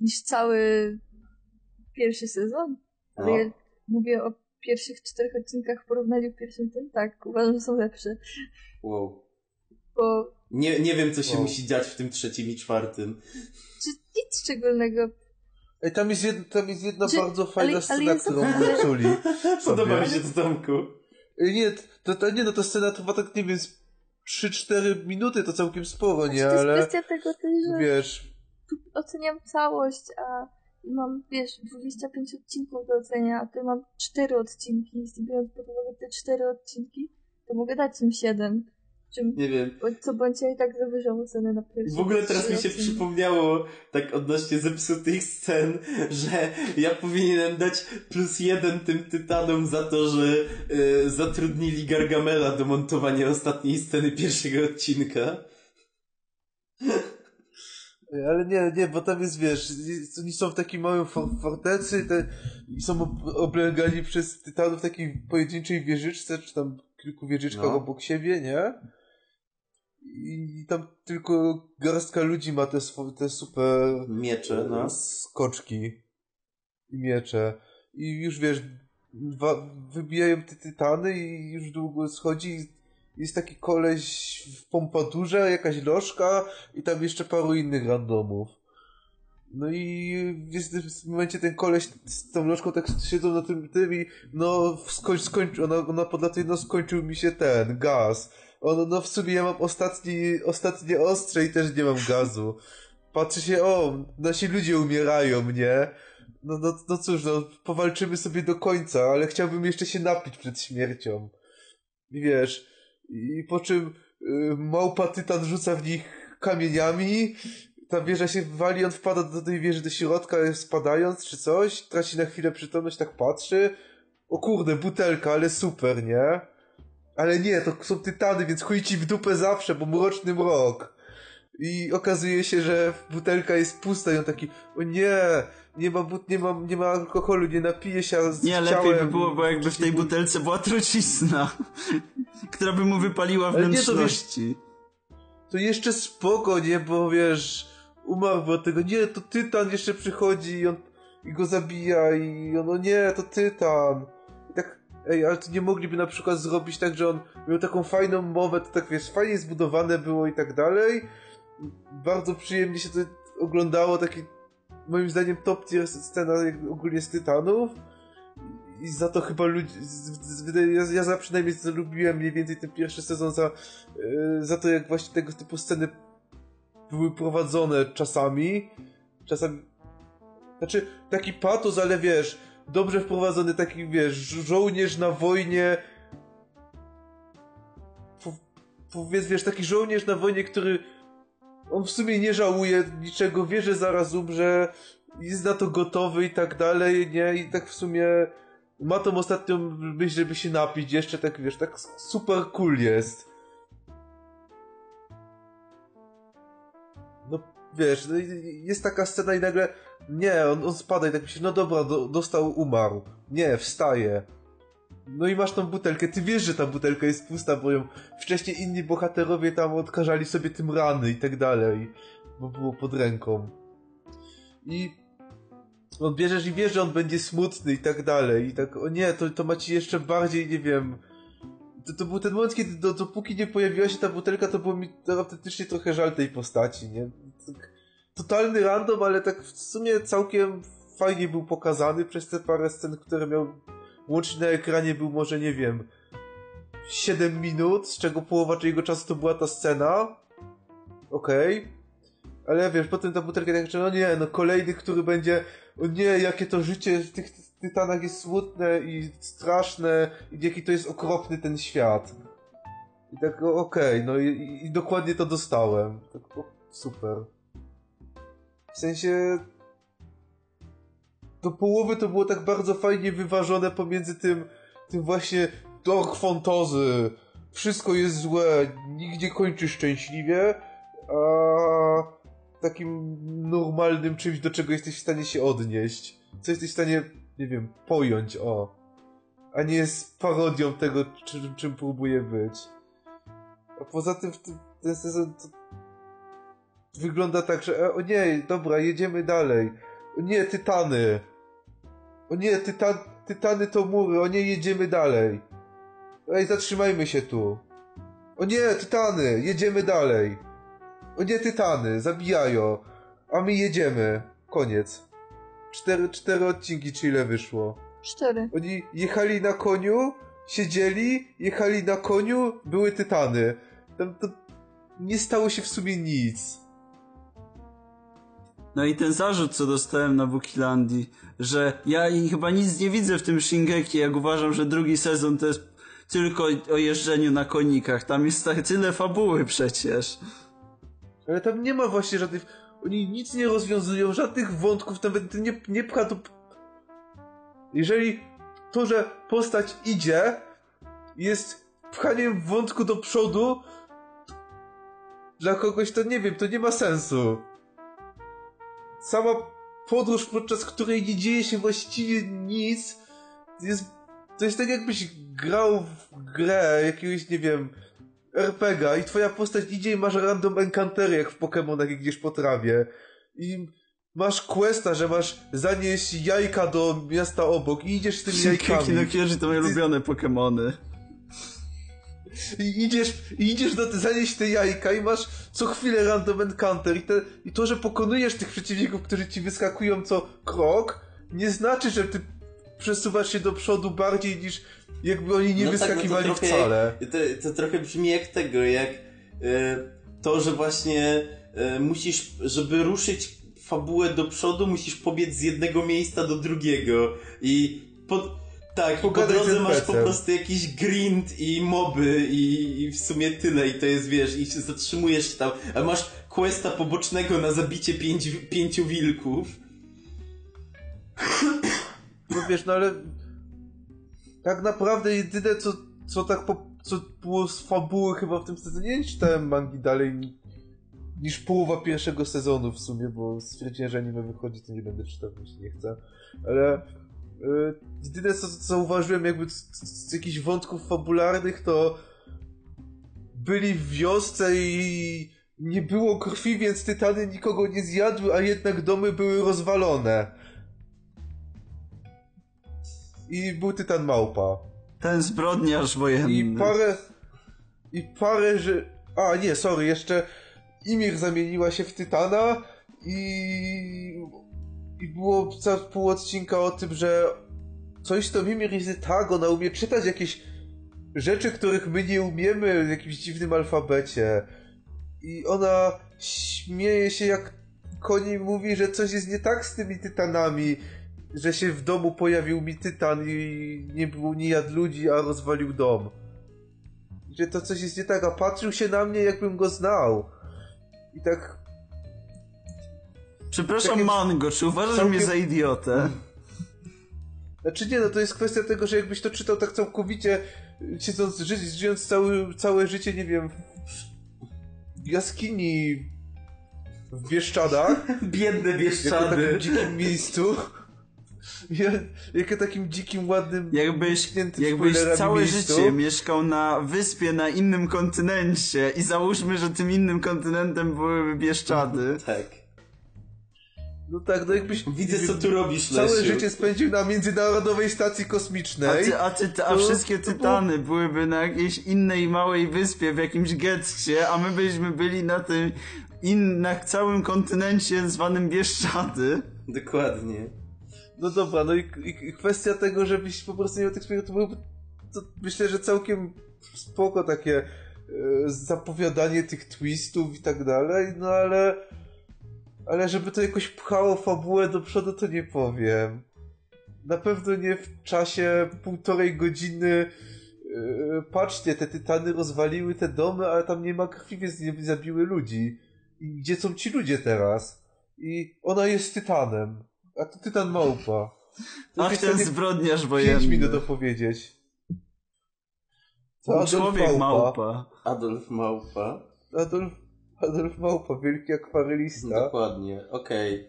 niż cały pierwszy sezon. Ale No. ja mówię o pierwszych czterech odcinkach w porównaniu w pierwszym tym, tak, uważam, że są lepsze. Wow. Bo Nie, nie wiem, co się Wow. musi dziać w tym trzecim i czwartym. czy nic szczególnego. Ej, tam jest, jedna, tam jest jedna Czy- bardzo fajna ale- scena, ale którą zepsuli. Podoba mi się to, Tomku. Ej, Nie, to, to nie no, ta scena trwa tak, nie wiem, z 3-4 minuty, to całkiem sporo, nie, Znaczy, to ale jest kwestia tego też, że wiesz, tu oceniam całość, a mam, wiesz, 25 odcinków do ocenia, a tu mam 4 odcinki. Jeśli biorąc pod uwagę te 4 odcinki, to mogę dać im 7. Czym, Nie wiem. co bądź ja i tak zawyżam ocenę na pierwszy W ogóle teraz mi się przypomniało, tak odnośnie zepsutych scen, że ja powinienem dać plus jeden tym tytanom za to, że e, zatrudnili Gargamela do montowania ostatniej sceny pierwszego odcinka. Ale nie, nie, bo tam jest, wiesz, oni są w takiej małej for fortecy te, i są ob oblęgani przez tytanów w takiej pojedynczej wieżyczce, czy tam kilku wieżyczkach No. obok siebie, nie? I tam tylko garstka ludzi ma te, te super Miecze, no. skoczki i miecze. I już wiesz, wybijają te tytany i już długo schodzi. Jest taki koleś w pompadurze, jakaś lożka i tam jeszcze paru innych randomów. No i w tym momencie ten koleś z tą lożką tak siedzą na tym, tym i no skończ, skończ, ona, ona podlatuje, no skończył mi się ten gaz. Ono, no w sumie ja mam ostatni, ostatnie ostrze i też nie mam gazu. Patrzy się, o, nasi ludzie umierają, nie? No, no, no cóż, no, powalczymy sobie do końca, ale chciałbym jeszcze się napić przed śmiercią. I wiesz, i po czym y, małpa tytan rzuca w nich kamieniami, ta wieża się wali, on wpada do tej wieży do środka, spadając czy coś, traci na chwilę przytomność, tak patrzy. O kurde, butelka, ale super, nie? Ale nie, to są tytany, więc chuj ci w dupę zawsze, bo mroczny mrok. I okazuje się, że butelka jest pusta i on taki, o nie, nie ma, but, nie ma, nie ma alkoholu, nie napije się, a z Nie, lepiej by było, bo jakby w tej butelce była trucizna, która by mu wypaliła Ale nie, to wiesz- wnętrzności. to jeszcze spoko, nie, bo wiesz, umarł od tego, nie, to Tytan jeszcze przychodzi i on i go zabija i on, no nie, to Tytan. I tak, ej, ale to nie mogliby na przykład zrobić tak, że on miał taką fajną mowę, to tak wiesz, fajnie zbudowane było i tak dalej. Bardzo przyjemnie się to oglądało, taki moim zdaniem top tier scena ogólnie z Tytanów. I za to chyba ludzi, ja, ja za przynajmniej lubiłem mniej więcej ten pierwszy sezon za, Yy, za to, jak właśnie tego typu sceny były prowadzone czasami. Czasami. Znaczy, taki patos, ale wiesz, dobrze wprowadzony taki, wiesz, żo- żołnierz na wojnie. Po- Powiedz, wiesz, taki żołnierz na wojnie, który. On w sumie nie żałuje niczego, wie, że zaraz umrze, jest na to gotowy i tak dalej, nie? I tak w sumie ma tą ostatnią myśl, żeby się napić, jeszcze tak, wiesz, tak super cool jest. No, wiesz, no, jest taka scena i nagle, nie, on, on spada i tak myśli, no dobra, do, dostał, umarł. Nie, wstaje. No i masz tą butelkę, ty wiesz, że ta butelka jest pusta, bo ją wcześniej inni bohaterowie tam odkażali sobie tym rany i tak dalej, bo było pod ręką. I on bierzesz i wiesz, że on będzie smutny i tak dalej. I tak, o nie, to, to ma ci jeszcze bardziej, nie wiem. To, to był ten moment, kiedy do, dopóki nie pojawiła się ta butelka, to było mi autentycznie trochę żal tej postaci, nie? Tak, totalny random, ale tak w sumie całkiem fajnie był pokazany przez te parę scen, które miał łącznie na ekranie był może, nie wiem, 7 minut, z czego połowa jego czasu to była ta scena. Okej. Ale wiesz, potem ta butelka tak, no nie, no kolejny, który będzie, o nie, jakie to życie w tych tytanach jest smutne i straszne i jaki to jest okropny ten świat. I tak, okej, no i, i, i dokładnie to dostałem. Tak, o, super. W sensie... Do połowy to było tak bardzo fajnie wyważone pomiędzy tym, tym właśnie dark fantasy, wszystko jest złe, nigdzie kończy szczęśliwie, a takim normalnym czymś, do czego jesteś w stanie się odnieść. Co jesteś w stanie, nie wiem, pojąć, o. A nie jest parodią tego, czym, czym próbuje być. A poza tym ten sezon wygląda tak, że e, o nie, dobra, jedziemy dalej. O nie, tytany. O nie, tytan, tytany to mury, o nie, jedziemy dalej. Ej, zatrzymajmy się tu. O nie, tytany, jedziemy dalej. O nie, tytany, zabijają. A my jedziemy. Koniec. Cztery, cztery odcinki, czy ile wyszło. Cztery. Oni jechali na koniu, siedzieli, jechali na koniu, były tytany. Tam to nie stało się w sumie nic. No i ten zarzut, co dostałem na Bukilandii, że ja chyba nic nie widzę w tym Shingeki, jak uważam, że drugi sezon to jest tylko o jeżdżeniu na konikach. Tam jest tyle fabuły przecież. Ale tam nie ma właśnie żadnych... Oni nic nie rozwiązują, żadnych wątków, nawet nie, nie pcha to... Jeżeli to, że postać idzie, jest pchaniem wątku do przodu, dla kogoś to nie wiem, to nie ma sensu. Sama podróż, podczas której nie dzieje się właściwie nic, jest, to jest tak jakbyś grał w grę jakiegoś, nie wiem, RPGa i twoja postać idzie i masz random encountery jak w Pokémonach, jak gdzieś po trawie. I masz questa, że masz zanieść jajka do miasta obok i idziesz z tymi jajkami. no Kyoji to moje ulubione Pokemony. I idziesz, i idziesz do, zanieść te jajka i masz co chwilę random encounter i, te, i to, że pokonujesz tych przeciwników, którzy ci wyskakują co krok, nie znaczy, że ty przesuwasz się do przodu bardziej niż jakby oni nie No tak, no wyskakiwali trochę wcale. To, to trochę brzmi jak tego, jak e, to, że właśnie e, musisz, żeby ruszyć fabułę do przodu, musisz pobiec z jednego miejsca do drugiego i po, tak, po drodze masz po prostu jakiś grind i moby i, i w sumie tyle i to jest, wiesz, i się zatrzymujesz się tam, a masz questa pobocznego na zabicie pięć, pięciu wilków. No wiesz, no ale tak naprawdę jedyne co, co tak po, co było z fabuły chyba w tym sezonie, nie czytałem mangi dalej ni- niż połowa pierwszego sezonu w sumie, bo stwierdziłem, że anime wychodzi, to nie będę czytał, jeśli nie chcę. Ale jedyne co, zauważyłem jakby z jakichś wątków fabularnych to byli w wiosce i nie było krwi, więc tytany nikogo nie zjadły, a jednak domy były rozwalone. I był tytan małpa. Ten zbrodniarz wojenny. I parę. I parę, że. A nie, sorry, jeszcze Imir zamieniła się w tytana i. I było za pół odcinka o tym, że coś to Mimir jest tak, ona umie czytać jakieś rzeczy, których my nie umiemy w jakimś dziwnym alfabecie. I ona śmieje się jak koni mówi, że coś jest nie tak z tymi tytanami, że się w domu pojawił mi tytan i nie był, nie jadł ludzi, a rozwalił dom. Że to coś jest nie tak, a patrzył się na mnie jakbym go znał. I tak Przepraszam, takie- Mango, czy uważasz całkiem- mnie za idiotę? Znaczy nie, no to jest kwestia tego, że jakbyś to czytał tak całkowicie, siedząc, ży żyjąc całe, całe życie, nie wiem, w jaskini w Bieszczadach, Biedne Bieszczady. takim dzikim miejscu, ja- jako takim dzikim, ładnym, Jakbyś, jakbyś całe miejscu. życie mieszkał na wyspie na innym kontynencie i załóżmy, że tym innym kontynentem byłyby Bieszczady. Tak. No tak, no jakbyś Widzę, co tu robisz, całe Lesiu. życie spędził na Międzynarodowej Stacji A, Kosmicznej. ty, a, ty, a To- wszystkie to tytany byłyby na jakiejś innej małej wyspie, w jakimś getcie, a my byśmy byli na tym in, na całym kontynencie zwanym Bieszczady. Dokładnie. No dobra, no i, i, i kwestia tego, żebyś po prostu nie miał tych to byłoby, to myślę, że całkiem spoko takie e, zapowiadanie tych twistów i tak dalej, no ale ale żeby to jakoś pchało fabułę do przodu, to nie powiem. Na pewno nie w czasie półtorej godziny e, patrzcie, te tytany rozwaliły te domy, ale tam nie ma krwi, więc nie zabiły ludzi. I gdzie są ci ludzie teraz? I ona jest tytanem. A to tytan małpa. To Ach, ten zbrodniarz wojenny. 5 minut opowiedzieć. To Adolf Człowiek Małpa. małpa. Adolf Małpa. Adolf, Adolf Małpa, wielki akwarelista. Dokładnie, okej.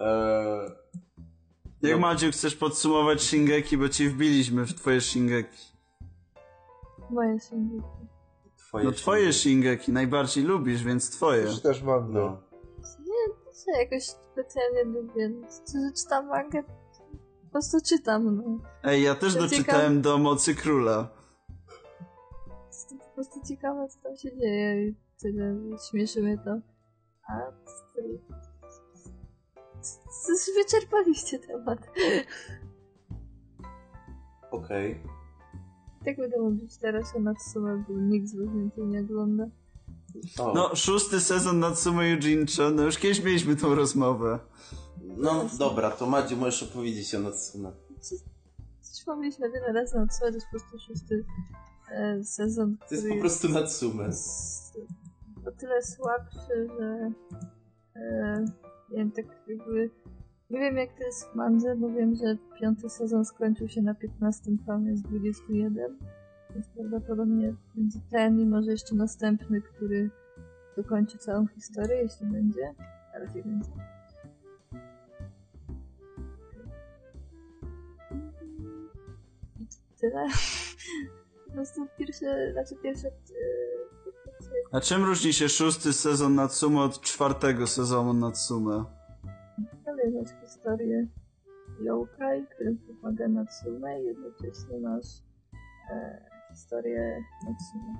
Eee, Jak No. Maciu chcesz podsumować Shingeki, bo ci wbiliśmy w twoje Shingeki. Moje są twoje No twoje Shingeki najbardziej lubisz, więc twoje. Czytasz mangę. No. Nie, to się jakoś specjalnie lubię. Co, że czytam mangę, po prostu czytam, no. Ej, ja też To doczytałem do Mocy Króla. Jestem po prostu ciekawa, co tam się dzieje tyle śmieszy mnie to. A Wyczerpaliście temat. Okej. Tak będę mówić teraz o Natsume, bo nikt z was więcej nie ogląda. O, No, szósty sezon Natsume Yujincho, no już kiedyś mieliśmy tą rozmowę. no dobra, to Madziu możesz opowiedzieć o Natsume. Coś mówiliśmy wiele razy na co, to jest po prostu szósty e, sezon, To jest po prostu Natsume. O tyle słabszy, że nie wiem, tak jakby nie wiem jak to jest w mandze, bo wiem, że piąty sezon skończył się na 15 tomie z 21, więc prawdopodobnie będzie ten i może jeszcze następny, który dokończy całą historię, jeśli będzie, a raczej będzie. I tyle. Po prostu pierwsze, znaczy pierwsze, e, A czym różni się szósty sezon Natsume od czwartego sezonu Natsume? Opowiadasz historię yokai, który pomaga Natsume i jednocześnie masz e, historię Natsume.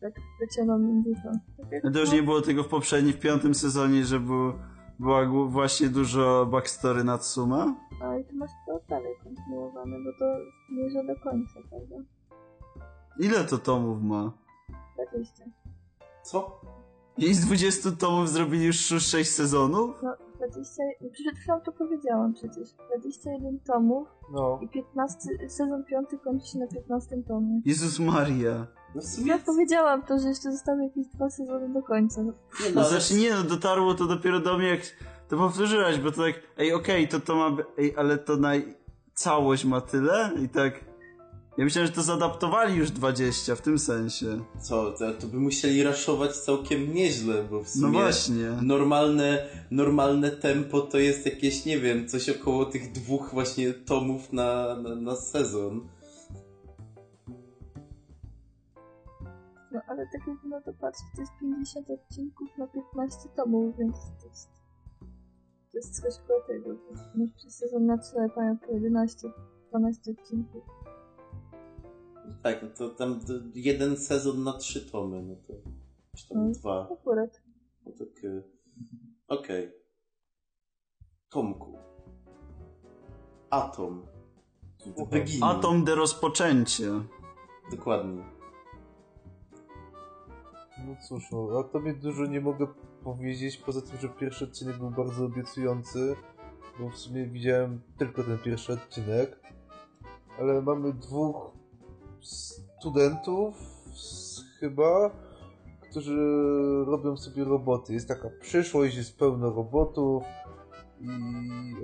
Tak wplecioną między to. Tak No To już nie było tego w poprzednim, w piątym sezonie, że był, była właśnie dużo backstory Natsume? A i tu masz to dalej kontynuowane, bo to zmierza do końca, prawda? Ile to tomów ma? 20. Co? I z 20 tomów zrobili już 6 sezonów? No, 20... Przed chwilą to powiedziałam przecież. 21 tomów No. i 15... Sezon 5 kończy się na 15 tomie. Jezus Maria. No. Ja powiedziałam to, że jeszcze zostały jakieś dwa sezony do końca. Nie, No no, znaczy nie, no dotarło to dopiero do mnie jak to powtórzyłaś, bo to tak, ej okej, to to ma, ej, ale to na całość ma tyle? I tak, ja myślałem, że to zadaptowali już 20 w tym sensie. Co, to, to by musieli raszować całkiem nieźle, bo w No sumie... właśnie. Normalne, normalne tempo to jest jakieś, nie wiem, coś około tych dwóch właśnie tomów na, na, na sezon. No ale tak jak na to patrzę, to jest 50 odcinków na 15 tomów, więc to jest, to jest coś koło tego. Przez sezon na 3 mają po 11, 12 odcinków. Tak, no to tam to jeden sezon na trzy tomy, no to... Czy tam Mm. dwa. Akurat. No tak... y, Okej. Tomku. Atom. Beginning. Atom de rozpoczęcie. Dokładnie. No cóż, no, o tobie dużo nie mogę powiedzieć, poza tym, że pierwszy odcinek był bardzo obiecujący, bo w sumie widziałem tylko ten pierwszy odcinek, ale mamy dwóch studentów, chyba, którzy robią sobie roboty. Jest taka przyszłość, jest pełno robotów i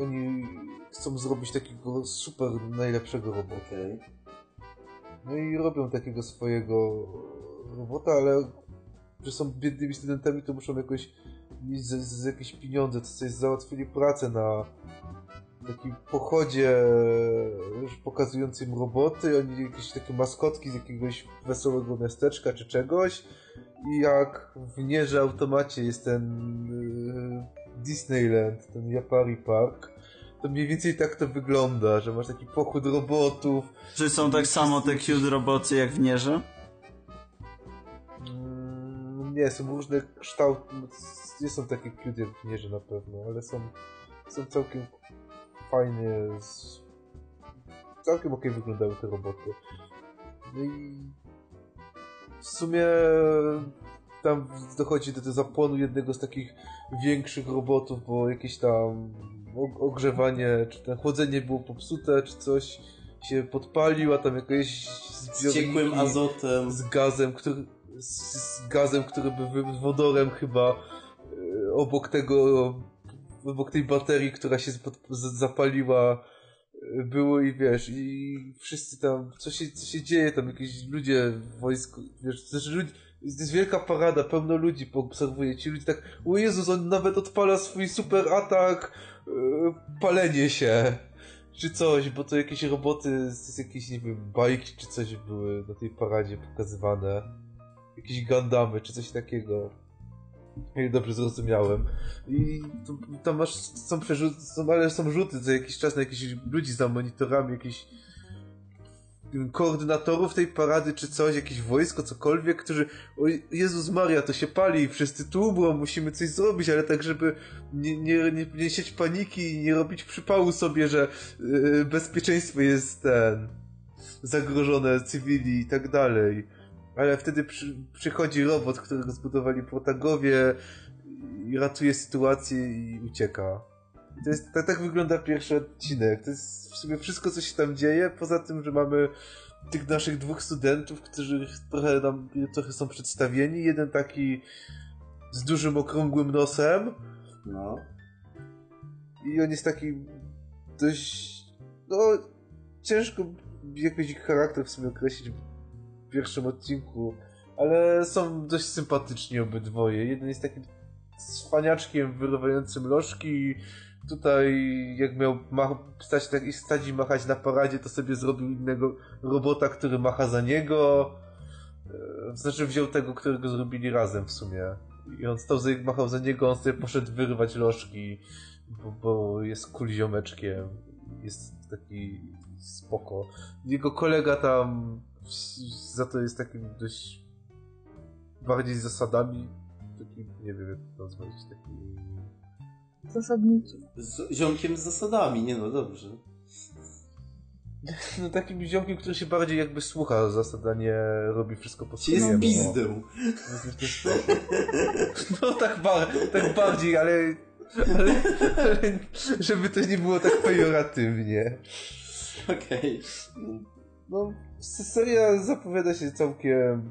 oni chcą zrobić takiego super najlepszego robota. No i robią takiego swojego robota, ale że są biednymi studentami, to muszą jakoś mieć z, z jakieś pieniądze, to coś załatwili pracę na takim pochodzie już pokazującym roboty, oni jakieś takie maskotki z jakiegoś wesołego miasteczka czy czegoś i jak w Nierze Automacie jest ten yy, Disneyland, ten Yapari Park, to mniej więcej tak to wygląda, że masz taki pochód robotów, Czy są tak samo te cute roboty jak w Nierze? Mm, Nie, są różne kształty. Nie są takie cute jak w Nierze na pewno, ale są, są całkiem fajnie. Z... Całkiem okej wyglądały te roboty. No i w sumie tam dochodzi do tego zapłonu jednego z takich większych robotów, bo jakieś tam og- ogrzewanie, czy ten chłodzenie było popsute, czy coś się podpalił, a tam jakieś Z ciekłym azotem. z gazem, który z, z gazem, który by wodorem chyba e, obok tego obok tej baterii, która się zapaliła e, było i wiesz, i wszyscy tam, co się, co się dzieje, tam jakieś ludzie w wojsku, wiesz, też ludzi, jest wielka parada, pełno ludzi poobserwuje, ci ludzie tak, o Jezus, on nawet odpala swój super atak, e, palenie się, czy coś, bo to jakieś roboty, z jakieś, nie wiem, bajki czy coś były na tej paradzie pokazywane. Jakieś Gundamy czy coś takiego. Jak dobrze zrozumiałem. I tam masz, są przerzuty, są, ale są rzuty co jakiś czas na jakichś ludzi za monitorami, wiem, koordynatorów tej parady czy coś, jakieś wojsko, cokolwiek, którzy, o Jezus Maria, to się pali, wszyscy tłubrą, musimy coś zrobić, ale tak, żeby nie, nie, nie, nie sieć paniki i nie robić przypału sobie, że yy, bezpieczeństwo jest ten zagrożone, cywili i tak dalej. Ale wtedy przy, przychodzi robot, którego zbudowali protagowie i ratuje sytuację i ucieka. To jest, tak, tak wygląda pierwszy odcinek. To jest w sumie wszystko, co się tam dzieje, poza tym, że mamy tych naszych dwóch studentów, którzy trochę nam, trochę są przedstawieni. Jeden taki z dużym, okrągłym nosem, No. i on jest taki dość. No, ciężko jakoś ich charakter w sumie określić pierwszym odcinku, ale są dość sympatyczni obydwoje. Jeden jest takim cwaniaczkiem wyrywającym lożki. Tutaj, jak miał stać, tak, i stać i machać na paradzie, to sobie zrobił innego robota, który macha za niego. E, Znaczy, wziął tego, którego zrobili razem w sumie. I on stał, machał za niego, on sobie poszedł wyrywać lożki bo, bo jest cool ziomeczkiem, jest taki spoko. Jego kolega tam za to jest takim dość bardziej z zasadami, taki, nie wiem jak to nazwać, taki... Zasadniczy. Z ziomkiem z zasadami, nie no, dobrze. No takim ziomkiem, który się bardziej jakby słucha zasad, a nie robi wszystko po Ci jest swojemu. pizdę. No tak, ba tak bardziej, ale, ale, ale żeby to nie było tak pejoratywnie. Okej. No, s- seria zapowiada się całkiem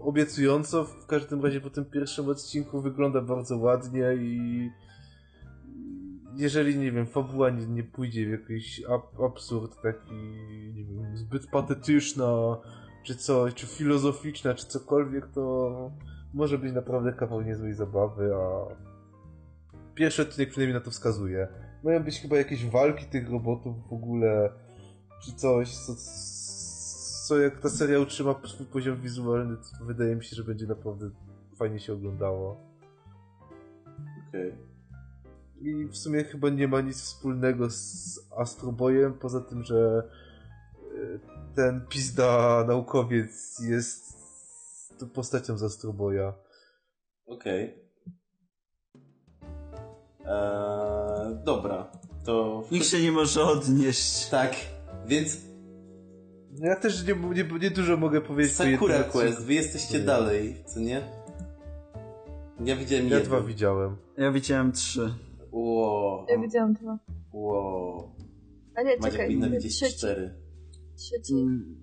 obiecująco. W każdym razie po tym pierwszym odcinku wygląda bardzo ładnie i jeżeli, nie wiem, fabuła nie, nie pójdzie w jakiś ab absurd taki, nie wiem, zbyt patetyczna, czy coś, czy filozoficzna, czy cokolwiek, to może być naprawdę kawał niezłej zabawy, a pierwszy odcinek przynajmniej na to wskazuje. Mają być chyba jakieś walki tych robotów w ogóle, czy coś, co, co jak ta seria utrzyma swój poziom wizualny, to wydaje mi się, że będzie naprawdę fajnie się oglądało. Okej. I w sumie chyba nie ma nic wspólnego z Astro Boyem, poza tym, że y, ten pizda naukowiec jest tą postacią z Astro Boya. Okej. Eee, dobra, to... Nikt się nie może odnieść. Tak, więc Ja też nie, nie, nie dużo mogę powiedzieć Sakura. Quest, wy jesteście Nie. dalej, co nie? Ja widziałem Ja jeden. dwa widziałem. Ja widziałem trzy. Ło, Ja widziałam dwa. ło. A nie, Maciek czekaj, powinna widzieć trzeci. cztery. Trzeci. Mm.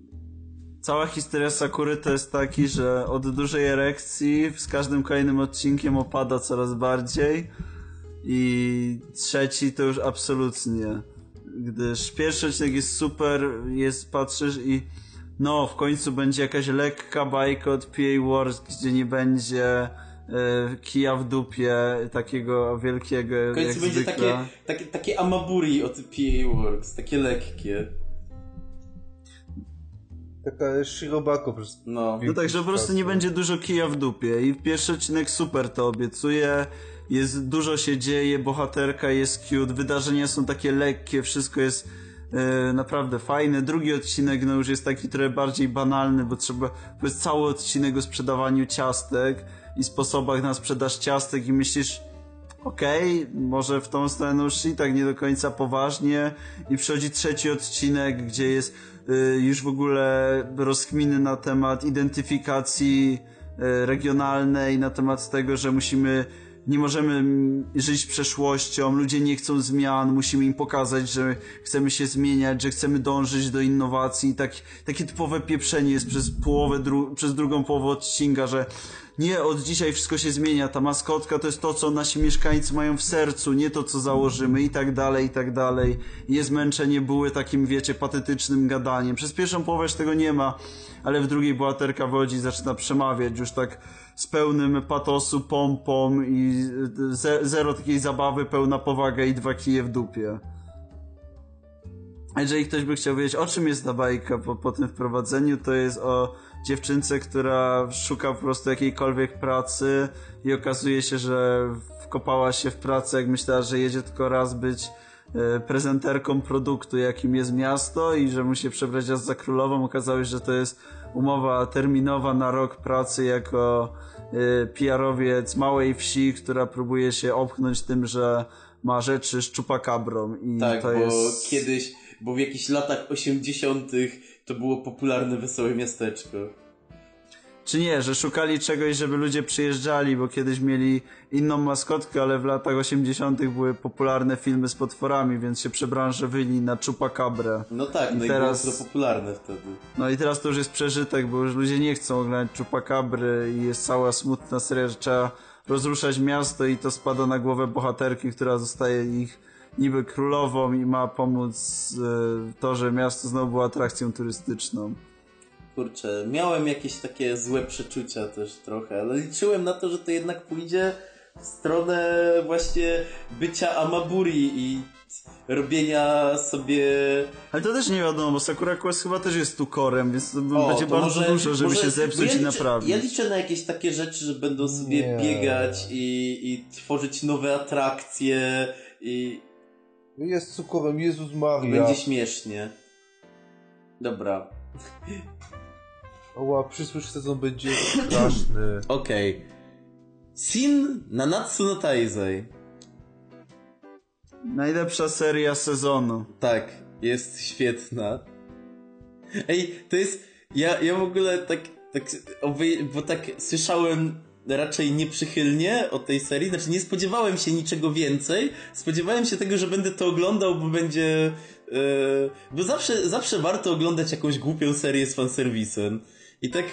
Cała historia Sakury to jest taki, że od dużej erekcji z każdym kolejnym odcinkiem opada coraz bardziej I trzeci to już absolutnie. Gdyż pierwszy odcinek jest super, jest, patrzysz i no, w końcu będzie jakaś lekka bajka od PA Wars, gdzie nie będzie e, kija w dupie takiego wielkiego W końcu jak będzie zwykle. takie, takie, takie amaburi od PA Works, takie lekkie. Taka Shirobako po prostu. No. No tak, że po prostu nie będzie dużo kija w dupie i pierwszy odcinek super to obiecuje, jest, dużo się dzieje, bohaterka jest cute, wydarzenia są takie lekkie, wszystko jest e, naprawdę fajne. Drugi odcinek no już jest taki trochę bardziej banalny, bo trzeba, to jest cały odcinek o sprzedawaniu ciastek i sposobach na sprzedaż ciastek i myślisz, okej, może w tą stronę już i tak nie do końca poważnie i przychodzi trzeci odcinek, gdzie jest y, już w ogóle rozkminy na temat identyfikacji y, regionalnej, na temat tego, że musimy nie możemy mm, żyć przeszłością, ludzie nie chcą zmian, musimy im pokazać, że chcemy się zmieniać, że chcemy dążyć do innowacji. Tak, takie typowe pieprzenie jest przez połowę, dru- przez drugą połowę odcinka, że nie, od dzisiaj wszystko się zmienia, ta maskotka to jest to, co nasi mieszkańcy mają w sercu, nie to, co założymy i tak dalej, i tak dalej. Jest zmęczenie były takim, wiecie, patetycznym gadaniem. Przez pierwszą połowę już tego nie ma, ale w drugiej bohaterka wodzi zaczyna przemawiać już tak z pełnym patosu, pompą i ze, zero takiej zabawy, pełna powaga i dwa kije w dupie. Jeżeli ktoś by chciał wiedzieć, o czym jest ta bajka po, po tym wprowadzeniu, to jest o dziewczynce, która szuka po prostu jakiejkolwiek pracy i okazuje się, że wkopała się w pracę, jak myślała, że jedzie tylko raz być e, prezenterką produktu, jakim jest miasto i że musi przebrać aż za królową. Okazało się, że to jest umowa terminowa na rok pracy jako e, PR-owiec małej wsi, która próbuje się opchnąć tym, że ma rzeczy z czupakabrą i Tak, to bo jest... kiedyś, bo w jakichś latach 80. to było popularne wesołe miasteczko. Czy nie, że szukali czegoś, żeby ludzie przyjeżdżali, bo kiedyś mieli inną maskotkę, ale w latach 80. były popularne filmy z potworami, więc się przebranżowili na Chupacabra. No tak, no i teraz- było to popularne wtedy. No i teraz to już jest przeżytek, bo już ludzie nie chcą oglądać Chupacabry i jest cała smutna seria, że trzeba rozruszać miasto i to spada na głowę bohaterki, która zostaje ich niby królową i ma pomóc e, to, że miasto znowu było atrakcją turystyczną. Kurczę, miałem jakieś takie złe przeczucia też trochę, ale liczyłem na to, że to jednak pójdzie w stronę właśnie bycia Amaburi i robienia sobie... Ale to też nie wiadomo, bo Sakura Quest chyba też jest tukorem, więc to O, będzie to bardzo może- dużo, żeby może- się zepsuć ja i naprawić. Ja liczę na jakieś takie rzeczy, że będą sobie Nie. biegać i, i tworzyć nowe atrakcje i Jest cukrowym, Jezus Maria. będzie śmiesznie. Dobra, Oła, przyszły sezon będzie straszny. okej. Sin Nanatsu no Taizai. Najlepsza seria sezonu. Tak, jest świetna. Ej, to jest. Ja, ja w ogóle tak. tak bo tak słyszałem raczej nieprzychylnie o tej serii. Znaczy, nie spodziewałem się niczego więcej. Spodziewałem się tego, że będę to oglądał, bo będzie. e, bo zawsze, zawsze warto oglądać jakąś głupią serię z fanserwisem. I tak. e,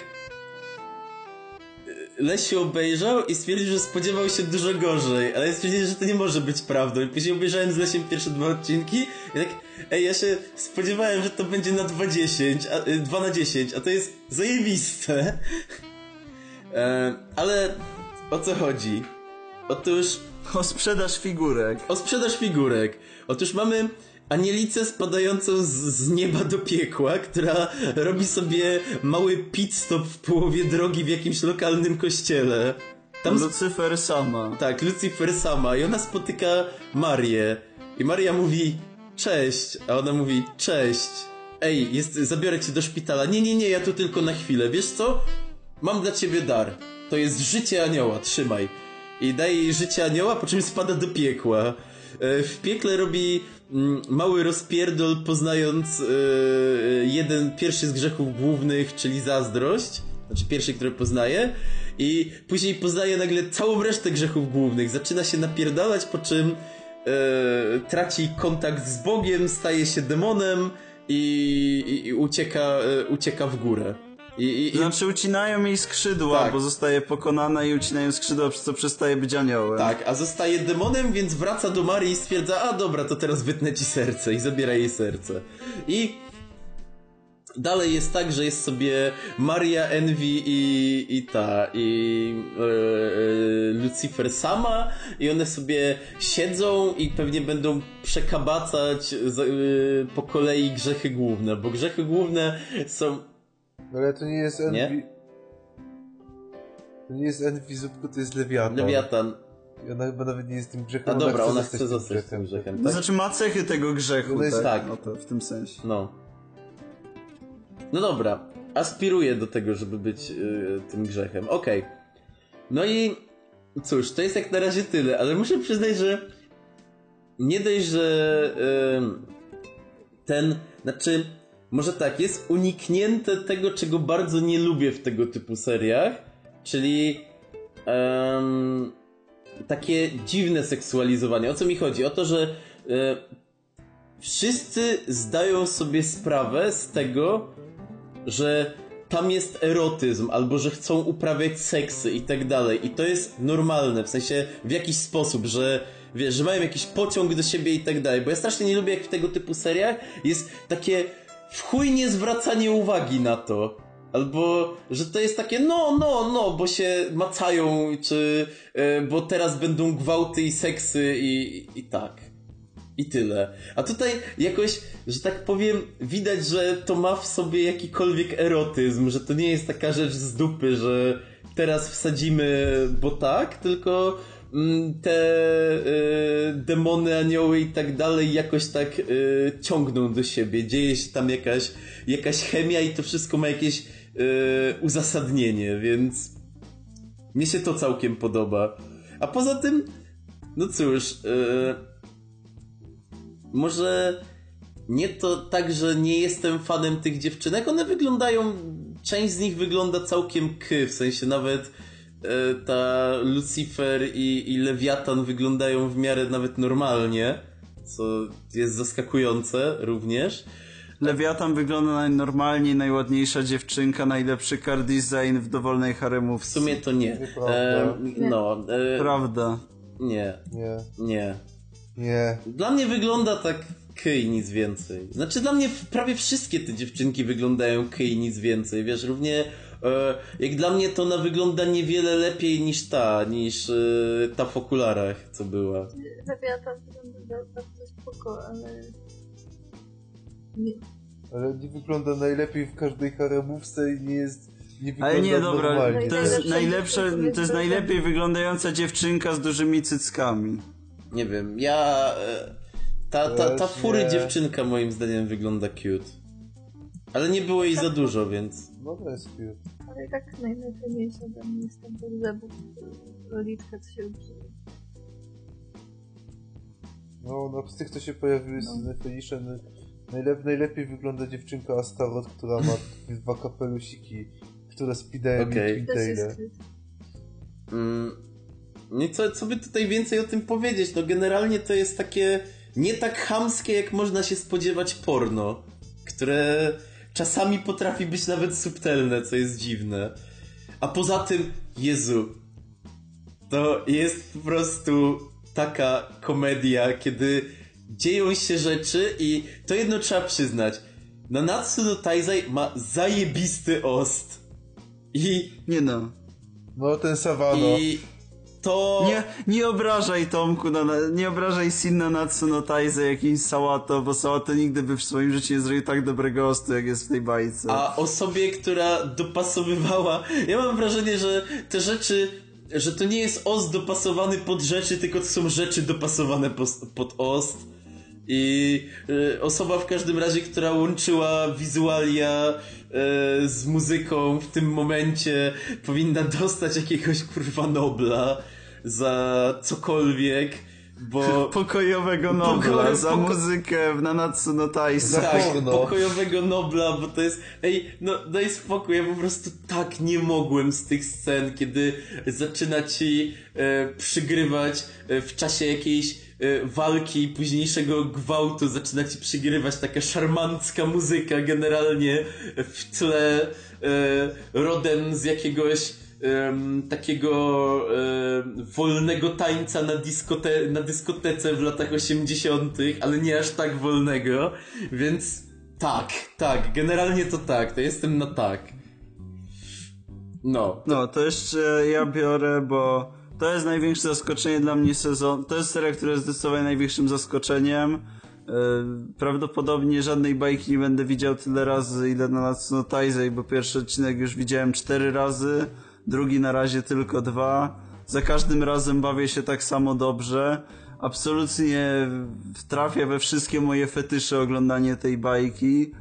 Lesiu obejrzał i stwierdził, że spodziewał się dużo gorzej, ale ja stwierdziłem, że to nie może być prawdą. I później obejrzałem z Lesiem pierwsze dwa odcinki i tak, ej, ja się spodziewałem, że to będzie na 2, 10, a, y, 2 na 10, a to jest zajebiste. E, ale o co chodzi? Otóż O sprzedaż figurek. o sprzedaż figurek. Otóż mamy Anielicę spadającą z, z nieba do piekła, która robi sobie mały pit stop w połowie drogi w jakimś lokalnym kościele. Tam Lucyfer sama. tak, Lucifer sama i ona spotyka Marię. I Maria mówi cześć, a ona mówi cześć. Ej, jest, zabiorę cię do szpitala. Nie, nie, nie, ja tu tylko na chwilę. Wiesz co? Mam dla ciebie dar. To jest życie anioła, trzymaj. I daje jej życie anioła, po czym spada do piekła. E, W piekle robi mały rozpierdol, poznając e, jeden, pierwszy z grzechów głównych, czyli zazdrość. Znaczy pierwszy, który poznaje. I później poznaje nagle całą resztę grzechów głównych. Zaczyna się napierdalać, po czym e, traci kontakt z Bogiem, staje się demonem i, i, i ucieka, e, ucieka w górę. I, i, i Znaczy ucinają jej skrzydła, Tak. bo zostaje pokonana i ucinają skrzydła, przez co przestaje być aniołem. Tak, a zostaje demonem, więc wraca do Marii i stwierdza, a dobra, to teraz wytnę ci serce i zabiera jej serce. I dalej jest tak, że jest sobie Maria, Envy i, i ta, i e, e, Lucifer sama i one sobie siedzą i pewnie będą przekabacać e, po kolei grzechy główne, bo grzechy główne są... Ale to nie jest Envy... Nie? To nie jest Envy Zupko, to jest Lewiatan. Lewiatan. I ona chyba nawet nie jest tym grzechem, A dobra, ona chce tym zostać tym grzechem, To tak? znaczy ma cechy tego grzechu, No jest tak? tak. No to w tym sensie. No. No dobra, aspiruję do tego, żeby być y, tym grzechem. Okej. No i cóż, to jest jak na razie tyle, ale muszę przyznać, że nie dość, że y, ten, znaczy, może tak, jest uniknięte tego, czego bardzo nie lubię w tego typu seriach, czyli em, takie dziwne seksualizowanie. O co mi chodzi? O to, że y, wszyscy zdają sobie sprawę z tego, że tam jest erotyzm, albo że chcą uprawiać seksy i tak dalej. I to jest normalne, w sensie w jakiś sposób, że wiesz, że mają jakiś pociąg do siebie i tak dalej. Bo ja strasznie nie lubię, jak w tego typu seriach jest takie w chuj nie zwracanie uwagi na to. Albo, że to jest takie, no, no, no, bo się macają, czy, e, bo teraz będą gwałty i seksy i, i tak. I tyle. A tutaj jakoś, że tak powiem, widać, że to ma w sobie jakikolwiek erotyzm, że to nie jest taka rzecz z dupy, że teraz wsadzimy, bo tak, tylko te y, demony, anioły i tak dalej jakoś tak y, ciągną do siebie. Dzieje się tam jakaś, jakaś chemia i to wszystko ma jakieś y, uzasadnienie, więc mnie się to całkiem podoba. A poza tym, no cóż, y, może nie to tak, że nie jestem fanem tych dziewczynek. One wyglądają, część z nich wygląda całkiem ky, w sensie nawet ta Lucifer i, i Lewiatan wyglądają w miarę nawet normalnie, co jest zaskakujące również. Lewiatan wygląda najnormalniej, najładniejsza dziewczynka, najlepszy car design w dowolnej W haremówce. sumie to nie. E, no, e, Prawda. nie, Nie, nie. nie. Dla mnie wygląda tak kyj, nic więcej. Znaczy dla mnie w- prawie wszystkie te dziewczynki wyglądają kyj, nic więcej. Wiesz, równie e, jak dla mnie to ona wygląda niewiele lepiej niż ta, niż e, ta w okularach, co była. Lewiatan wygląda bardzo spoko, ale... Nie, Ale nie wygląda najlepiej w każdej haremówce i nie jest... Nie Ale nie, dobra, normalnie. to jest Najlepsza to jest najlepiej wyglądająca dziewczynka z dużymi cyckami. Nie wiem, ja... E, ta, ta, ta fury dziewczynka moim zdaniem wygląda cute. Ale nie było jej za dużo, więc... No to jest cute. ale tak najlepsze ode mnie jest ten zebów, loliczka, co się ubrzyła. No, no z tych, co się pojawiły No. z Felicia, najlep najlepiej wygląda dziewczynka Astaroth, która ma dwa kapelusiki, które spidają okay. Taylor. cute. Mm, No i co, co by tutaj więcej o tym powiedzieć? No generalnie to jest takie nie tak chamskie, jak można się spodziewać porno, które czasami potrafi być nawet subtelne, co jest dziwne. A poza tym, Jezu, to jest po prostu taka komedia, kiedy dzieją się rzeczy i to jedno trzeba przyznać. Nanatsu no Taizai ma zajebisty ost. I, Nie no. No, ten Savano. i to... Nie, nie obrażaj Tomku, na, nie obrażaj Sinna Natsuno Taizę jakimś Sawato, bo Sawato nigdy by w swoim życiu nie zrobił tak dobrego ostu, jak jest w tej bajce. A osobie, która dopasowywała. Ja mam wrażenie, że te rzeczy. Że to nie jest ost dopasowany pod rzeczy, tylko to są rzeczy dopasowane pod ost. I y, osoba w każdym razie, która łączyła wizualia y, z muzyką w tym momencie, powinna dostać jakiegoś kurwa Nobla za cokolwiek, bo... Pokojowego Nobla za muzykę w Nanatsu no Taisai. Tak, porno. pokojowego Nobla, bo to jest... Ej, no daj spokój, ja po prostu tak nie mogłem z tych scen, kiedy zaczyna ci e, przygrywać e, w czasie jakiejś e, walki i późniejszego gwałtu, zaczyna ci przygrywać taka szarmancka muzyka generalnie w tle e, rodem z jakiegoś em, takiego em, wolnego tańca na, dyskote na dyskotece w latach 80., ale nie aż tak wolnego, więc tak, tak, generalnie to tak, to jestem na tak. No. No, to jeszcze ja biorę, bo to jest największe zaskoczenie dla mnie sezon. To jest seria, która jest zdecydowanie największym zaskoczeniem. Yy, Prawdopodobnie żadnej bajki nie będę widział tyle razy, ile na Natsuno Taizai, bo pierwszy odcinek już widziałem cztery razy, drugi na razie tylko dwa. Za każdym razem bawię się tak samo dobrze. Absolutnie trafia we wszystkie moje fetysze oglądanie tej bajki.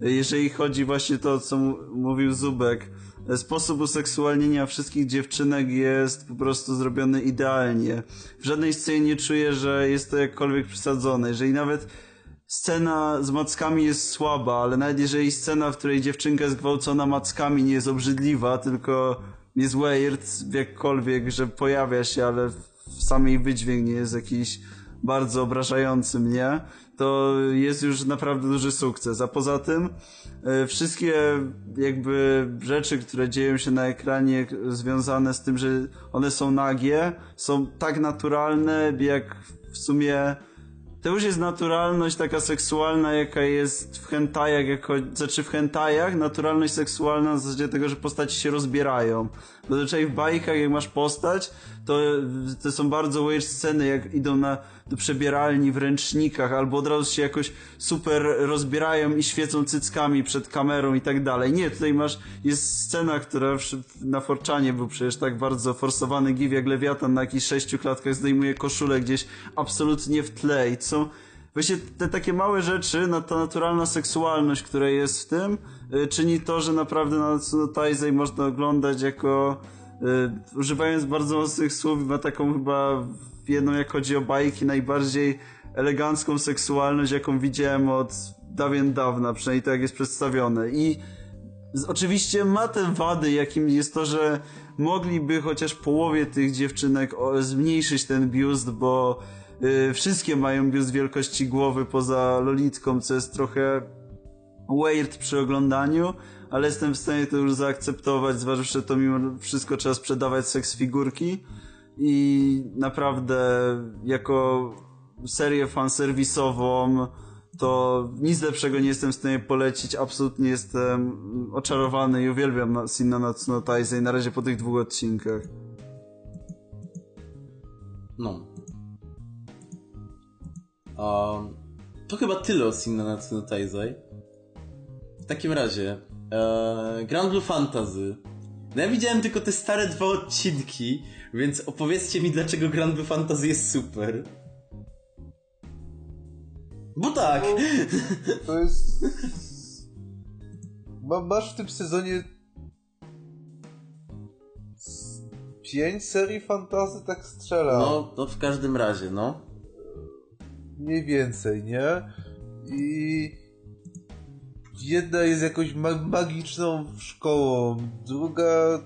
Jeżeli chodzi właśnie to, co mówił Zubek, sposób useksualnienia wszystkich dziewczynek jest po prostu zrobiony idealnie. W żadnej scenie nie czuję, że jest to jakkolwiek przesadzone. Jeżeli nawet scena z mackami jest słaba, ale nawet jeżeli scena, w której dziewczynka jest gwałcona mackami nie jest obrzydliwa, tylko jest weird jakkolwiek, że pojawia się, ale w samej wydźwięk nie jest jakiś bardzo obrażający mnie, to jest już naprawdę duży sukces. A poza tym e, wszystkie jakby rzeczy, które dzieją się na ekranie związane z tym, że one są nagie, są tak naturalne, jak w sumie to już jest naturalność taka seksualna, jaka jest w hentajach, jako, znaczy w hentajach, naturalność seksualna na zasadzie tego, że postaci się rozbierają. Zazwyczaj w bajkach, jak masz postać, to, to są bardzo weird sceny, jak idą na, do przebieralni w ręcznikach, albo od razu się jakoś super rozbierają i świecą cyckami przed kamerą i tak dalej. Nie, tutaj masz, jest scena, która na Forczanie był przecież tak bardzo forsowany gif, jak Lewiatan na jakichś sześciu klatkach zdejmuje koszulę gdzieś absolutnie w tle i są Właśnie te takie małe rzeczy, na ta naturalna seksualność, która jest w tym, y, czyni to, że naprawdę na Natsuno Taizai można oglądać jako, używając bardzo mocnych słów, ma taką chyba jedną, jak chodzi o bajki, najbardziej elegancką seksualność, jaką widziałem od dawien dawna, przynajmniej tak jest przedstawione. I Oczywiście ma te wady, jakim jest to, że mogliby chociaż połowie tych dziewczynek zmniejszyć ten biust, bo y, wszystkie mają biust wielkości głowy poza Lolitką, co jest trochę weird przy oglądaniu, ale jestem w stanie to już zaakceptować, zważywszy, że to mimo wszystko trzeba sprzedawać seks figurki i naprawdę jako serię fanserwisową to nic lepszego nie jestem w stanie polecić. Absolutnie jestem oczarowany i uwielbiam Sinna Natsuno na razie po tych dwóch odcinkach. No. Um, to chyba tyle o Sinna Natsuno. W takim razie, e, Grand Blue Fantasy. No ja widziałem tylko te stare dwa odcinki, więc opowiedzcie mi, dlaczego Grand Blue Fantasy jest super. Bo tak! To jest... Ma, masz w tym sezonie pięć serii fantazy, tak strzela. No, to w każdym razie, no. Mniej więcej, nie? I jedna jest jakąś ma- magiczną szkołą, druga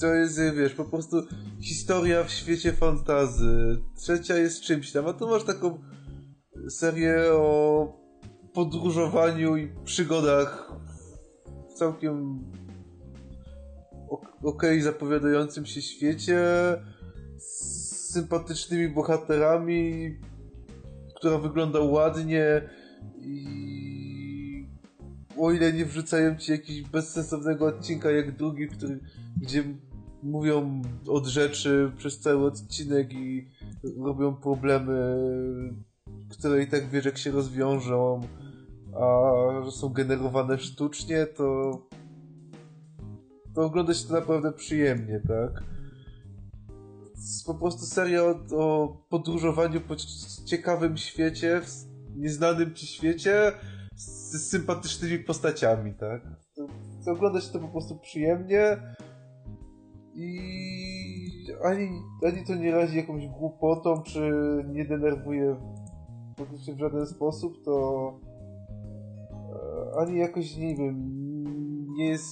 to jest, wiesz, po prostu historia w świecie fantazy, trzecia jest czymś tam, a tu masz taką serię o podróżowaniu i przygodach w całkiem ok- okej zapowiadającym się świecie z sympatycznymi bohaterami, która wygląda ładnie i o ile nie wrzucają ci jakiegoś bezsensownego odcinka jak drugi, który, gdzie mówią od rzeczy przez cały odcinek i robią problemy, które i tak wiesz jak się rozwiążą, a są generowane sztucznie, to to ogląda się to naprawdę przyjemnie, tak? jest po prostu seria o, o podróżowaniu po ciekawym świecie, w nieznanym ci świecie, z, sympatycznymi postaciami, tak? To, to ogląda się to po prostu przyjemnie i ani, ani to nie razi jakąś głupotą, czy nie denerwuje w żaden sposób, to e, ani jakoś, nie wiem, nie jest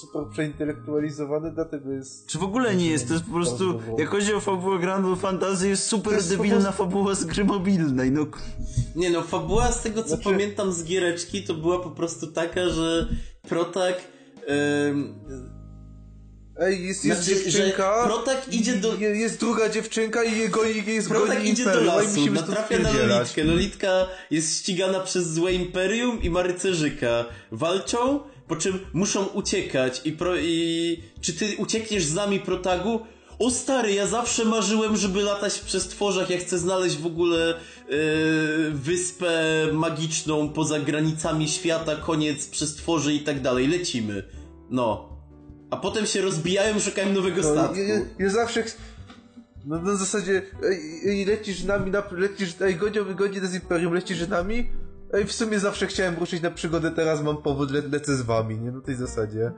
super przeintelektualizowany, dlatego jest... Czy w ogóle nie jest, to jest po prostu, Bardzo jak chodzi o fabułę Grand Fantasy, jest super jest debilna prostu- fabuła z gry mobilnej, no Nie no, fabuła z tego co Znaczy- pamiętam z giereczki to była po prostu taka, że Protak... Ym, Ej, jest, jest Znaczy, dziewczynka... Protak idzie do- je- Jest druga dziewczynka i jego jest Protak idzie do Imperium, i lasu, natrafia na. Lolitkę. Lolitka jest ścigana przez złe Imperium i ma rycerzyka. Walczą, po czym muszą uciekać i, pro, i czy ty uciekniesz z nami Protagu? O stary, ja zawsze marzyłem, żeby latać w przestworzach, ja chcę znaleźć w ogóle yy, wyspę magiczną poza granicami świata, koniec przestworzy i tak dalej. Lecimy. No. A potem się rozbijają, szukają nowego No, statku. ja, ja, ja zawsze... No na zasadzie, ej, ej lecisz z nami, na, lecisz, ej, godzio, godzina z Imperium, lecisz z nami? Ej, w sumie zawsze chciałem ruszyć na przygodę, teraz mam powód, le, lecę z wami, nie? Na tej zasadzie.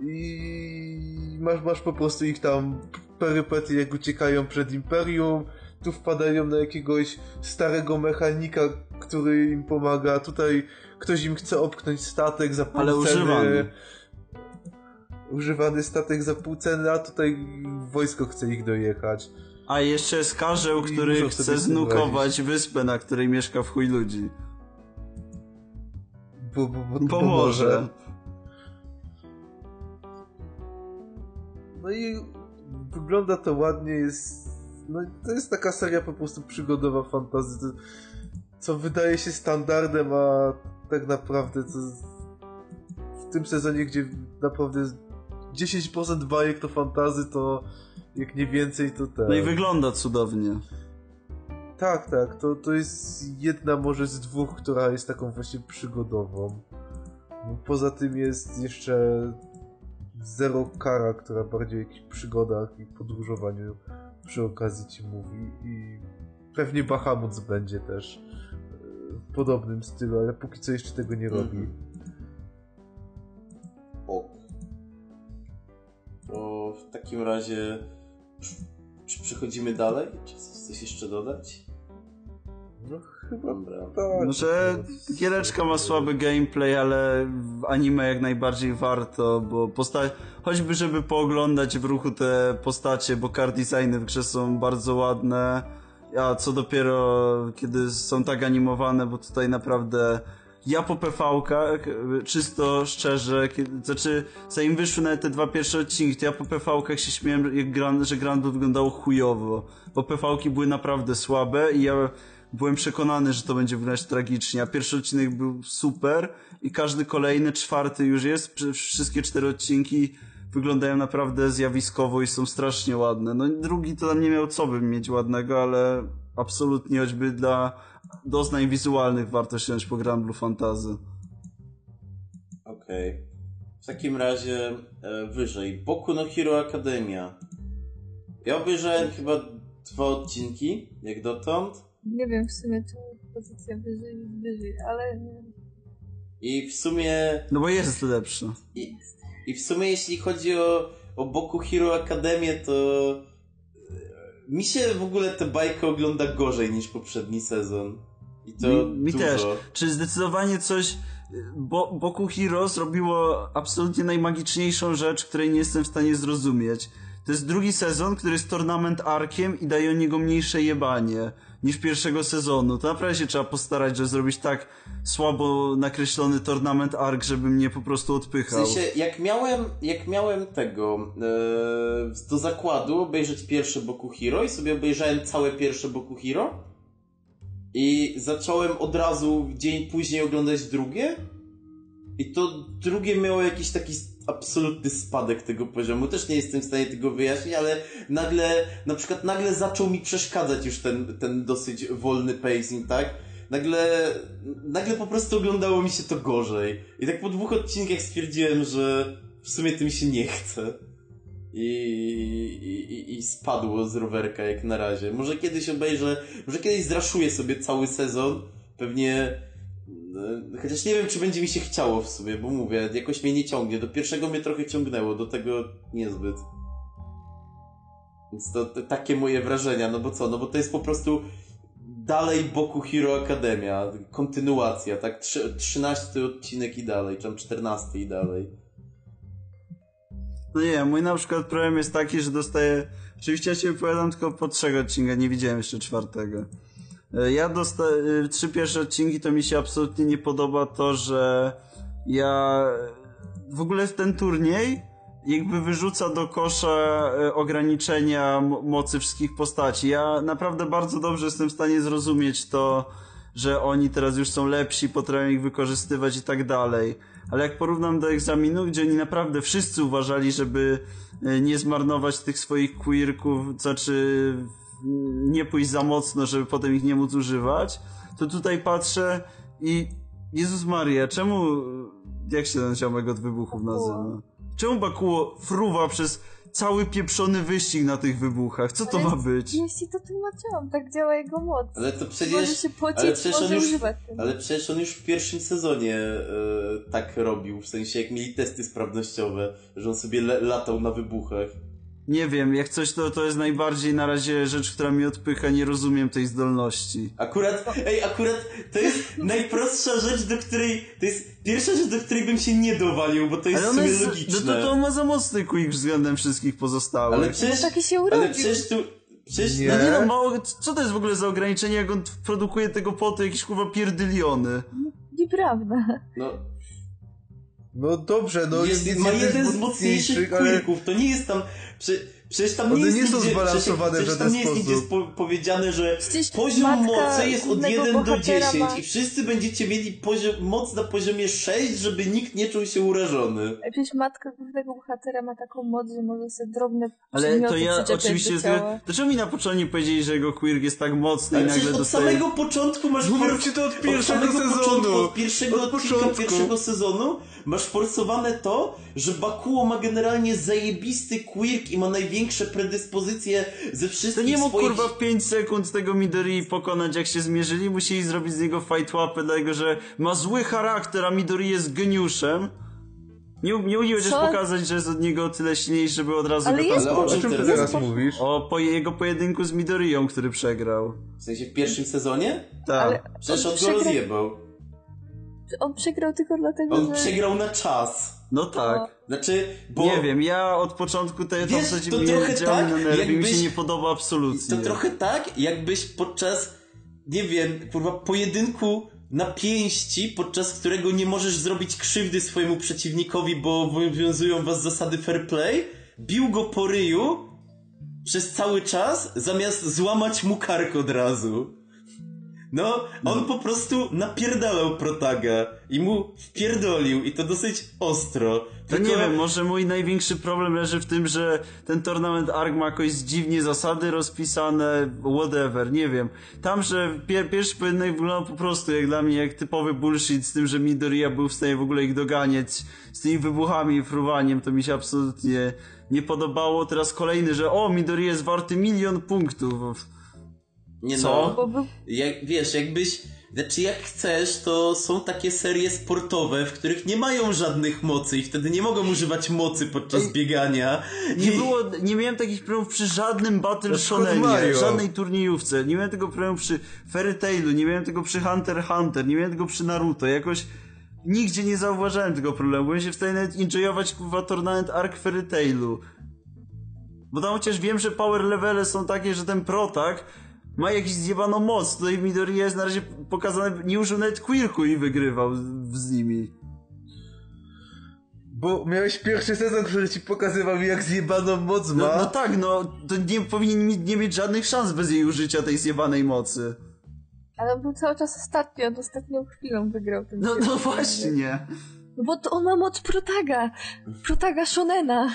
I masz, masz po prostu ich tam perypety, jak uciekają przed Imperium, tu wpadają na jakiegoś starego mechanika, który im pomaga, tutaj ktoś im chce opchnąć statek za pół Ale ceny. używany. Używany statek za pół ceny, a tutaj wojsko chce ich dojechać. A jeszcze jest karzeł, I który chce znukować wyspę, na której mieszka w chuj ludzi. Bo, bo, bo, Pomoże. No i wygląda to ładnie, jest... No to jest taka seria po prostu przygodowa fantazy, co wydaje się standardem, a tak naprawdę to w tym sezonie, gdzie naprawdę 10% bajek to fantazy, to jak nie więcej to te... No i wygląda cudownie. Tak, tak, to, to jest jedna może z dwóch, która jest taką właśnie przygodową. No, Poza tym jest jeszcze Zero Kara, która bardziej o jakichś przygodach i podróżowaniu przy okazji ci mówi i pewnie Bahamut będzie też e, w podobnym stylu, ale póki co jeszcze tego nie robi. Mhm. Ok. To w takim razie czy przechodzimy dalej? Czy chcesz coś jeszcze dodać? No chyba tak. Że no. giereczka ma słaby gameplay, ale anime jak najbardziej warto, bo posta- choćby żeby pooglądać w ruchu te postacie, bo car designy w grze są bardzo ładne, a co dopiero kiedy są tak animowane, bo tutaj naprawdę ja po PV-kach, czysto szczerze, kiedy, znaczy zanim wyszły nawet te dwa pierwsze odcinki, to ja po PV-kach się śmiałem, jak Grand, że Grandu wyglądało chujowo, bo PV-ki były naprawdę słabe i ja byłem przekonany, że to będzie wyglądać tragicznie, a pierwszy odcinek był super i każdy kolejny, czwarty już jest, wszystkie cztery odcinki wyglądają naprawdę zjawiskowo i są strasznie ładne. No i drugi to tam nie miał co by mieć ładnego, ale absolutnie choćby dla doznań wizualnych warto siąść po Grand Blue Fantasy. Okej. W takim razie e, wyżej. Boku no Hero Academia. Ja obejrzałem chyba dwa odcinki, jak dotąd. Nie wiem w sumie, czy pozycja wyżej jest wyżej, ale nie wiem. I w sumie No bo jest lepszy. I, I w sumie jeśli chodzi o, o Boku Hero Academię, to e, mi się w ogóle tę bajkę ogląda gorzej niż poprzedni sezon. I to Mi, mi też. Czy zdecydowanie coś. Bo, Boku Hero zrobiło absolutnie najmagiczniejszą rzecz, której nie jestem w stanie zrozumieć. To jest drugi sezon, który jest tournament arkiem i daje o niego mniejsze jebanie niż pierwszego sezonu. To naprawdę się trzeba postarać, żeby zrobić tak słabo nakreślony tournament ark, żeby mnie po prostu W odpychał. sensie, jak miałem, jak miałem tego e, do zakładu obejrzeć pierwsze Boku Hero i sobie obejrzałem całe pierwsze Boku Hero i zacząłem od razu dzień później oglądać drugie i to drugie miało jakiś taki absolutny spadek tego poziomu. Też nie jestem w stanie tego wyjaśnić, ale nagle, na przykład nagle zaczął mi przeszkadzać już ten, ten dosyć wolny pacing, tak? Nagle, nagle po prostu oglądało mi się to gorzej. I tak po dwóch odcinkach stwierdziłem, że w sumie tym się nie chce. I, i, i- spadło z rowerka jak na razie. Może kiedyś obejrzę, może kiedyś zraszuję sobie cały sezon. Pewnie, chociaż nie wiem, czy będzie mi się chciało w sumie, bo mówię, jakoś mnie nie ciągnie. Do pierwszego mnie trochę ciągnęło, do tego niezbyt. Więc to, to takie moje wrażenia, no bo co, no bo to jest po prostu dalej Boku Hero Academia, kontynuacja, tak? Trzy, 13 odcinek i dalej, czy tam 14 i dalej. No nie, mój na przykład problem jest taki, że dostaję... Oczywiście ja się wypowiadam tylko po trzech odcinkach, nie widziałem jeszcze czwartego. E, Ja dostaję... Trzy pierwsze odcinki to mi się absolutnie nie podoba to, że ja... W ogóle ten turniej jakby wyrzuca do kosza e, ograniczenia mocy wszystkich postaci. Ja naprawdę bardzo dobrze jestem w stanie zrozumieć to, że oni teraz już są lepsi, potrafią ich wykorzystywać i tak dalej. Ale jak porównam do egzaminu, gdzie oni naprawdę wszyscy uważali, żeby e, nie zmarnować tych swoich queerków, znaczy nie pójść za mocno, żeby potem ich nie móc używać, to tutaj patrzę i Jezus Maria, czemu, jak się ten ziomek od wybuchów nazywa? Czemu Bakuło fruwa przez cały pieprzony wyścig na tych wybuchach? Co to Ale ma być? Ja ci to tłumaczyłam, tak działa jego moc. Ale to Może przecież... się ale pocić, przecież on może już- używać tego. Ale przecież on już w pierwszym sezonie e, tak robił, w sensie jak mieli testy sprawnościowe, że on sobie le- latał na wybuchach. Nie wiem, jak coś to, to jest najbardziej na razie rzecz, która mi odpycha, nie rozumiem tej zdolności. Akurat, ej, akurat to jest najprostsza rzecz, do której, to jest pierwsza rzecz, do której bym się nie dowalił, bo to jest Ale w sumie jest, no logiczne. to, to on ma za mocny quick względem wszystkich pozostałych. Ale No przecież, taki się ale urodził. przecież tu, przecież Nie. No nie no, mało, co to jest w ogóle za ograniczenie, jak on produkuje tego potu jakieś kurwa pierdyliony? Nieprawda. no, No dobrze, no jest, jest ma jeden z mocniejszych, quirków, to nie jest tam, prze, przecież tam nie One jest nie są nigdzie, zbalansowane przecież, w przecież tam żaden nie jest sposób. powiedziane, że Przecież poziom mocy jest od głównego 1 do bohatera 10 ma- i wszyscy będziecie mieli poziom, moc na poziomie 6, żeby nikt nie czuł się urażony. Przecież matka głównego bohatera ma taką moc, że może sobie drobne Ale to ja oczywiście... To czemu mi na początku powiedzieli, że jego quirk jest tak mocny Ale i nagle od dostaje... samego początku masz Mówię for- ci to od od pierwszego samego sezonu. Początku, od pierwszego Od odcinka początku. pierwszego sezonu masz forsowane to, że Bakuo ma generalnie zajebisty quirk i ma największe predyspozycje ze To wszystkich nie mógł swoich... kurwa w 5 sekund tego Midori pokonać jak się zmierzyli, musieli zrobić z niego fight łapę, dlatego że ma zły charakter, a Midori jest geniuszem. Nie, nie umieli chociaż pokazać, że jest od niego o tyle silniejszy, żeby od razu Ale go jest Ale o czym ty teraz mówisz? O po jego pojedynku z Midorią, który przegrał. W sensie w pierwszym sezonie? Tak. Ale Przecież on on go przegra- rozjebał. On przegrał tylko dlatego, On że... przegrał na czas. No tak. Znaczy, bo... Nie wiem, ja od początku tej to Wiesz, to mnie trochę mi tak, na nerwy, mi jakbyś- się nie podoba absolutnie. To trochę tak, jakbyś podczas, nie wiem, kurwa, pojedynku na pięści, podczas którego nie możesz zrobić krzywdy swojemu przeciwnikowi, bo obowiązują was zasady fair play, bił go po ryju przez cały czas, zamiast złamać mu kark od razu. No, on po prostu napierdalał protaga i mu wpierdolił i to dosyć ostro. To nie wiem, może mój największy problem leży w tym, że ten tournament ARK ma jakoś dziwnie zasady rozpisane, whatever, nie wiem. Tam, że pier pierwszy pojedynek wyglądał po prostu jak dla mnie jak typowy bullshit z tym, że Midoriya był w stanie w ogóle ich doganiać z tymi wybuchami i fruwaniem, to mi się absolutnie nie podobało. Teraz kolejny, że o, Midoriya jest warty milion punktów. Nie Co? no. Jak, wiesz, jakbyś... Znaczy jak chcesz, to są takie serie sportowe, w których nie mają żadnych mocy i wtedy nie mogą używać mocy podczas Ej, biegania. Nie I- było, nie miałem takich problemów przy żadnym Battle Shonenie, żadnej turniejówce. Nie miałem tego problemu przy Fairy Tailu, nie miałem tego przy Hunter x Hunter, nie miałem tego przy Naruto. Jakoś nigdzie nie zauważyłem tego problemu. Byłem się w stanie nawet enjoyować kurwa tournament Arc Fairy Tailu. Bo tam chociaż wiem, że power levele są takie, że ten protak ma jakiś zjebaną moc. Tutaj Midori jest na razie pokazane, nie użył nawet quirku i wygrywał z, z nimi. Bo miałeś pierwszy sezon, który ci pokazywał jak zjebaną moc ma. No, no tak, no, to nie powinien mi- nie mieć żadnych szans bez jej użycia tej zjebanej mocy. Ale on był cały czas ostatni, on ostatnią chwilą wygrał ten No, no właśnie. No bo to on ma moc protaga. Protaga Shonena.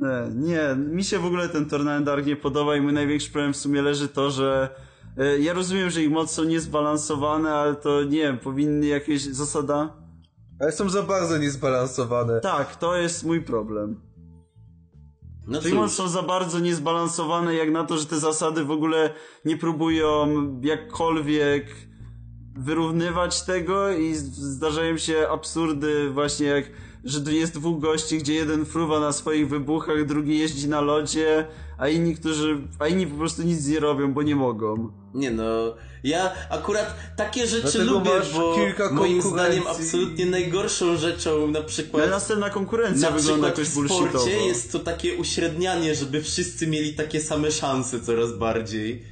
Nie, nie, mi się w ogóle ten Tornado Dark nie podoba i mój największy problem w sumie leży to, że e, ja rozumiem, że ich mocy są niezbalansowane, ale to nie wiem, powinny jakieś zasada... Ale są za bardzo niezbalansowane. Tak, to jest mój problem. No mocy cóż, są za bardzo niezbalansowane jak na to, że te zasady w ogóle nie próbują jakkolwiek wyrównywać tego i zdarzają się absurdy właśnie jak że tu jest dwóch gości, gdzie jeden fruwa na swoich wybuchach, drugi jeździ na lodzie, a inni, którzy, a inni po prostu nic nie robią, bo nie mogą. Nie no, ja akurat takie rzeczy Dlatego lubię, masz bo kilka moim zdaniem absolutnie najgorszą rzeczą na przykład... Ale następna konkurencja Na wygląda przykład jakoś w sporcie bullshitowo. jest to takie uśrednianie, żeby wszyscy mieli takie same szanse coraz bardziej.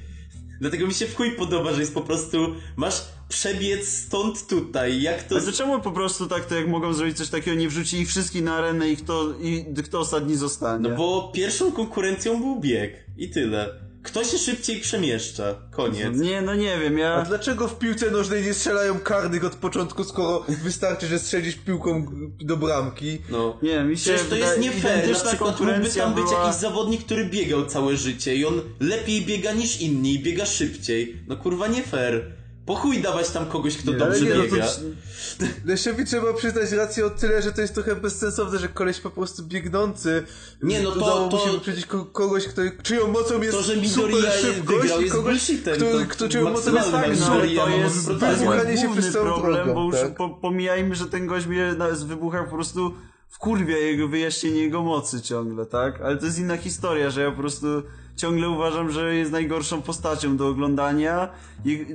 Dlatego mi się w chuj podoba, że jest po prostu, masz przebiec stąd tutaj, jak to... Ale to czemu po prostu tak to jak mogą zrobić coś takiego, nie wrzuci ich wszystkich na arenę i kto, i kto ostatni zostanie? No bo pierwszą konkurencją był bieg i tyle. Kto się szybciej przemieszcza? Koniec. Nie, no nie wiem, A ja... dlaczego w piłce nożnej nie strzelają karnych od początku, skoro wystarczy, że strzelisz piłką do bramki? No. Nie, mi się Przecież to jest nie fair. Na przykład mógłby tam być była- jakiś zawodnik, który biegał całe życie i on lepiej biega niż inni i biega szybciej. No kurwa nie fair. Po chuj dawać tam kogoś, kto Nie, dobrze ale nie, no biega. Leszewi trzeba przyznać rację o tyle, że to jest trochę bezsensowne, że koleś po prostu biegnący Nie, no to- to- się ko- kogoś, kto, czyją mocą jest To, że super Midoriya szybkość wygrał i jest kogoś, bullshitem, kto, to kto czyją mocą jest tak, No, ale Midoriya to jest wybuchanie się przez całą problem, drogą, bo już tak? po, pomijajmy, że ten gość mnie wybuchach po prostu wkurwia jego wyjaśnienie jego mocy ciągle, tak? Ale to jest inna historia, że ja po prostu ciągle uważam, że jest najgorszą postacią do oglądania. I,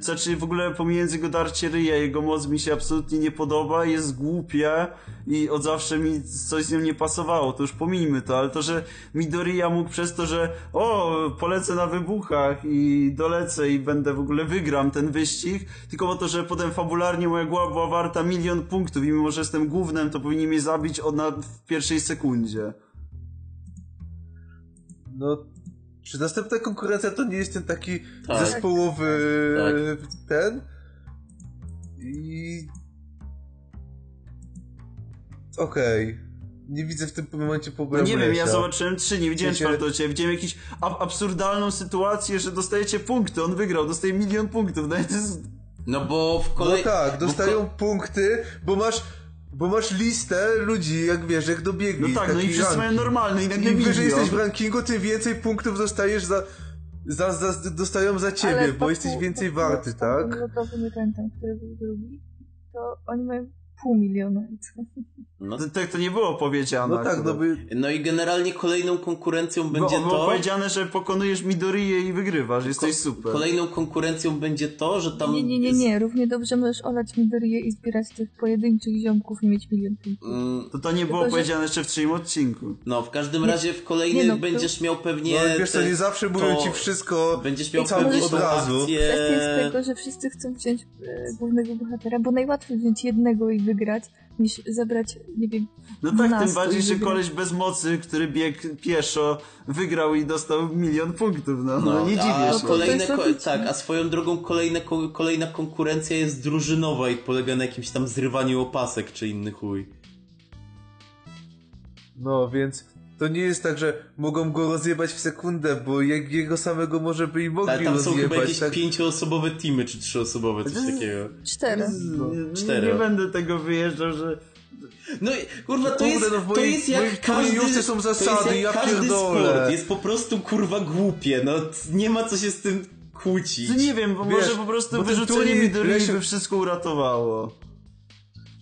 znaczy w ogóle pomijając jego darcie ryja, jego moc mi się absolutnie nie podoba, jest głupia i od zawsze mi coś z nią nie pasowało, to już pomijmy to, ale to, że Midoriya mógł przez to, że o, polecę na wybuchach i dolecę i będę w ogóle wygram ten wyścig, tylko po to, że potem fabularnie moja głowa była warta milion punktów i mimo, że jestem głównym, to powinni mnie zabić od na, w pierwszej sekundzie. No, czy następna konkurencja to nie jest ten taki Tak. zespołowy Tak. ten? I... Okej. Nie widzę w tym momencie No problemu. nie wiem, ja zobaczyłem trzy, nie widziałem Wiecie- czwartego od ciebie, widziałem jakąś ab absurdalną sytuację, że dostajecie punkty, on wygrał, dostaje milion punktów, no to jest... No bo w No kolei... tak, bo dostają ko- punkty, bo masz, bo masz listę ludzi, jak wiesz, jak dobiegli. No tak, no i wszyscy mają normalne i nagle Im wyżej jesteś w rankingu, tym więcej punktów dostajesz za, za, za dostają za ciebie, Ale bo to jesteś więcej to warty, tak? tamtym lotowym eventem, który był drugi, to oni mają pół miliona i co? No, To- Tak to nie było powiedziane. No tak, no by... no i generalnie kolejną konkurencją Bo- będzie było to... powiedziane, że pokonujesz Midoriję i wygrywasz, jesteś super. Kolejną konkurencją będzie to, że tam... Nie, nie, nie, nie. Równie dobrze możesz olać Midorię i zbierać tych pojedynczych ziomków i mieć milion punktów. Mm, To to nie było Tylko, że- powiedziane jeszcze w trzecim odcinku. No, w każdym razie w kolejnych nie no, to- będziesz miał pewnie... No wiesz co, nie zawsze mówią to- ci wszystko Będziesz miał pewnie od razu. akcję... Kwestia jest tego, że wszyscy chcą wziąć e, głównego bohatera, bo najłatwiej wziąć jednego i wygrać, niż zebrać, nie wiem, No tak, tym 12 bardziej, że wygrać. koleś bez mocy, który biegł pieszo, wygrał i dostał milion punktów, no, no, No, nie dziwię się. kolejne, ko- tak, a swoją drogą kolejne, ko- kolejna konkurencja jest drużynowa i polega na jakimś tam zrywaniu opasek czy inny chuj. No, więc to nie jest tak, że mogą go rozjebać w sekundę, bo jak jego samego może by i mogli Ale tam są chyba rozjebać. jakieś tak? pięcioosobowe teamy czy trzyosobowe, coś takiego. cztery. Nie, nie, cztery. nie będę tego wyjeżdżał, że... No i kurwa, to Kurde, jest, no w to jest jak każdy, są to jest zasady, jak ja każdy pierdolę. sport, jest po prostu kurwa głupie, no nie ma co się z tym kłócić. To nie wiem, bo Wiesz, może po prostu wyrzucenie Midoriyi Lesiu- by wszystko uratowało.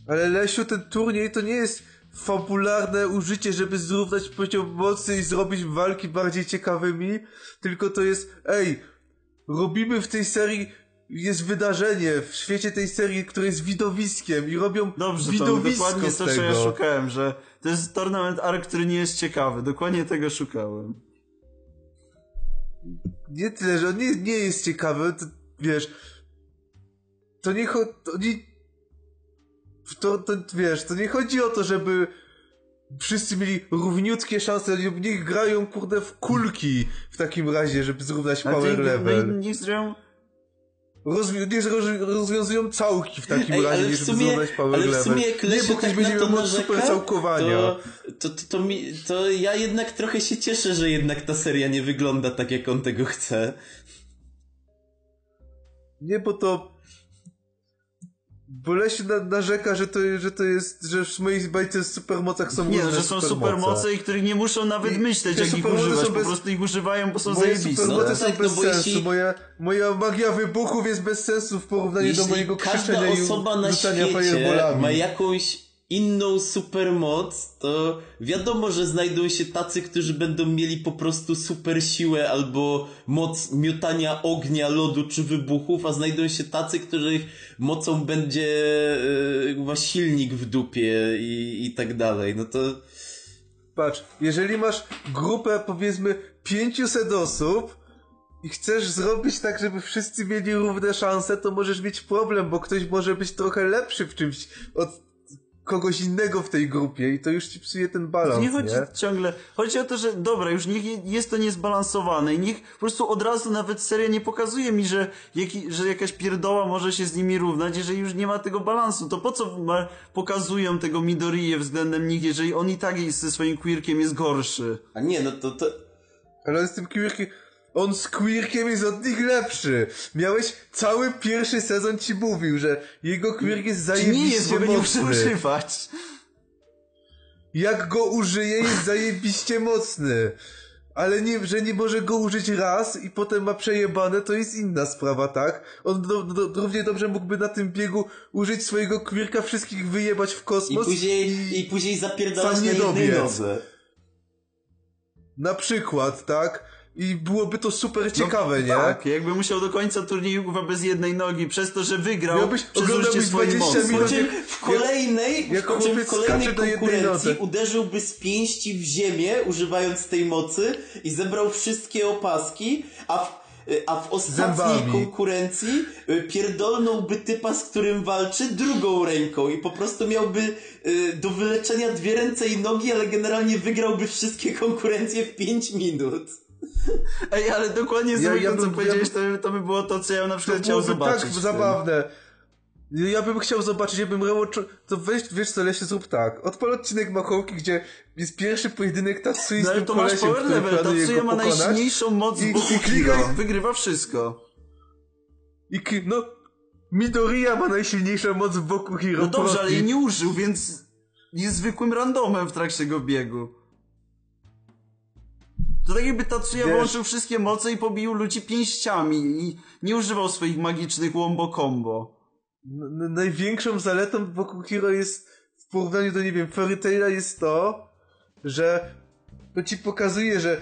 Ale Lesiu, ten turniej to nie jest fabularne użycie, żeby zrównać poziom mocy i zrobić walki bardziej ciekawymi, tylko to jest, ej, robimy w tej serii, jest wydarzenie w świecie tej serii, które jest widowiskiem i robią Dobrze, to widowisko dokładnie z to, tego. co ja szukałem, że to jest tournament arc, który nie jest ciekawy. Dokładnie tego szukałem. Nie tyle, że on nie, nie jest ciekawy, to, wiesz, to nie chodzi, to to, wiesz, to nie chodzi o to, żeby wszyscy mieli równiutkie szanse, niech grają, kurde, w kulki w takim razie, żeby zrównać Ale to power level. No, i niech zrobią... Rozwi- niech roz- rozwiązują całki w takim Ej, razie, ale niż żeby zrównać power ale w level. sumie jak nie, bo ktoś tak będzie miał moc super całkowania. To, to, to, to, mi, to ja jednak trochę się cieszę, że jednak ta seria nie wygląda tak, jak on tego chce. Nie, bo to... Bo Lesiu na, narzeka, że to, że to jest, że w mojej bajce w supermocach są Nie, no, że są supermoce. i których nie muszą nawet I myśleć, jak ich używać. są Po bez- prostu ich używają, bo są Moje zajebiste. supermoce No są tak, no bez bo sensu. jeśli- Moja, moja magia wybuchów jest bez sensu w porównaniu do Jeśli mojego każda krzyczenia i osoba na rzucania świecie fireballami. ma jakąś inną supermoc, to wiadomo, że znajdą się tacy, którzy będą mieli po prostu super siłę albo moc miotania ognia, lodu czy wybuchów, a znajdą się tacy, których mocą będzie yy, silnik w dupie i, i tak dalej. No to Patrz, jeżeli masz grupę powiedzmy 500 osób i chcesz zrobić tak, żeby wszyscy mieli równe szanse, to możesz mieć problem, bo ktoś może być trochę lepszy w czymś od kogoś innego w tej grupie i to już ci psuje ten balans, nie nie? chodzi ciągle, chodzi o to, że dobra, już niech je- jest to niezbalansowane i niech po prostu od razu nawet seria nie pokazuje mi, że, jaki, że jakaś pierdoła może się z nimi równać, jeżeli już nie ma tego balansu, to po co pokazują tego Midoriję względem nich, jeżeli on i tak jest ze swoim queerkiem jest gorszy. A nie, no to, to Ale on z tym queerkiem... On z queerkiem jest od nich lepszy. Miałeś cały pierwszy sezon ci mówił, że jego queerk jest zajebiście nie jest, bo go nie muszę mocny. używać. Jak go użyje jest zajebiście mocny. Ale nie, że nie może go użyć raz i potem ma przejebane, to jest inna sprawa, tak? On do, do, równie dobrze mógłby na tym biegu użyć swojego queerka, wszystkich wyjebać w i kosmos później, i później zapierdalać sam na nie jednej dobiec. nodze. Na przykład, tak? I byłoby to super ciekawe, nie? Tak, jakby musiał do końca turnieju chyba bez jednej nogi, przez to, że wygrał Miałbyś- oglądałbyś użycie swojej 20 mocy. Po minut jak- w kolejnej, jak czym w kolejnej konkurencji uderzyłby z pięści w ziemię, używając tej mocy i zebrał wszystkie opaski, a w, a w ostatniej Zębami. konkurencji y, pierdolnąłby typa, z którym walczy drugą ręką i po prostu miałby y, do wyleczenia dwie ręce i nogi, ale generalnie wygrałby wszystkie konkurencje w 5 minut. Ej, ale dokładnie Ja- ja, ja co bym- powiedziałeś, ja to, to by było to, co ja na To przykład chciał byłoby zobaczyć. tak w zabawne. Ja bym chciał zobaczyć, ja bym rewatch... To weź, wiesz co, Lesie, zrób tak. Odpal odcinek Machołki, gdzie jest pierwszy pojedynek Tatsui No z ale tym to masz power level, Tatsuya ma najsilniejszą moc I- wokół i. Wygrywa wszystko. I no... Midoriya ma najsilniejszą moc wokół Hiro. No dobrze, ale jej nie użył, więc jest zwykłym randomem w trakcie tego biegu. To tak jakby Tatsuya włączył wszystkie moce i pobił ludzi pięściami i nie używał swoich magicznych wombo combo. N- największą zaletą wokół Hiro jest w porównaniu do, nie wiem, Fairy Taila jest to, że to ci pokazuje, że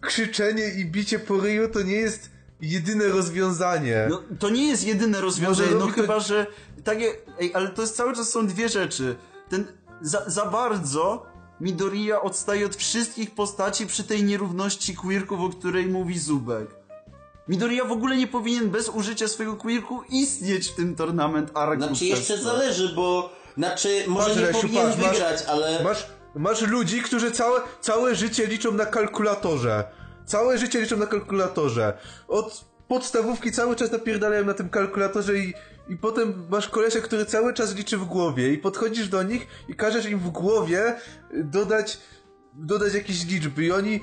krzyczenie i bicie po ryju to nie jest jedyne rozwiązanie. No, to nie jest jedyne rozwiązanie, no to- chyba, że takie, ej, ale to jest cały czas są dwie rzeczy. Ten, za, za bardzo Midoriya odstaje od wszystkich postaci przy tej nierówności queerków, o której mówi Zubek. Midoriya w ogóle nie powinien bez użycia swojego queerku istnieć w tym tournament arku. Znaczy jeszcze to. zależy, bo znaczy może Patrz, nie Lesiu, powinien patrz, masz- wygrać, ale Masz, masz ludzi, którzy całe, całe życie liczą na kalkulatorze. Całe życie liczą na kalkulatorze. Od podstawówki cały czas napierdalają na tym kalkulatorze i, i potem masz kolesia, który cały czas liczy w głowie i podchodzisz do nich i każesz im w głowie y, dodać, dodać jakieś liczby i oni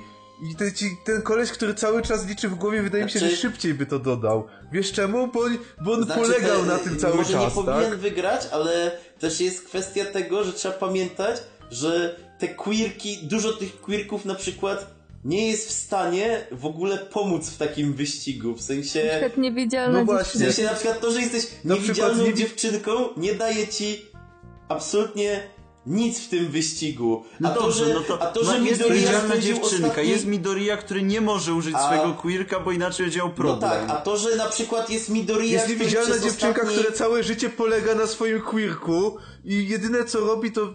i ten, ci, ten koleś, który cały czas liczy w głowie, wydaje mi się, Znaczy- że szybciej by to dodał. Wiesz czemu? Bo on, bo on Znaczy, polegał te- na tym cały może czas, nie powinien tak? wygrać, ale też jest kwestia tego, że trzeba pamiętać, że te queerki, dużo tych queerków na przykład nie jest w stanie w ogóle pomóc w takim wyścigu. W Na sensie, przykład niewidzialna No w właśnie. dziewczyna. sensie na przykład to, że jesteś Na niewidzialną nie- dziewczynką nie daje ci absolutnie nic w tym wyścigu. No a, to, dobrze, że, no to a to, że jest Midoriya niewidzialna spędził dziewczynka, ostatni... jest Midoriya, który nie może użyć A- swojego queerka, bo inaczej będzie miał No problem. tak, a to, że na przykład jest Midoriya, Jest niewidzialna dziewczynka, ostatni... która całe życie polega na swoim queerku i jedyne co robi to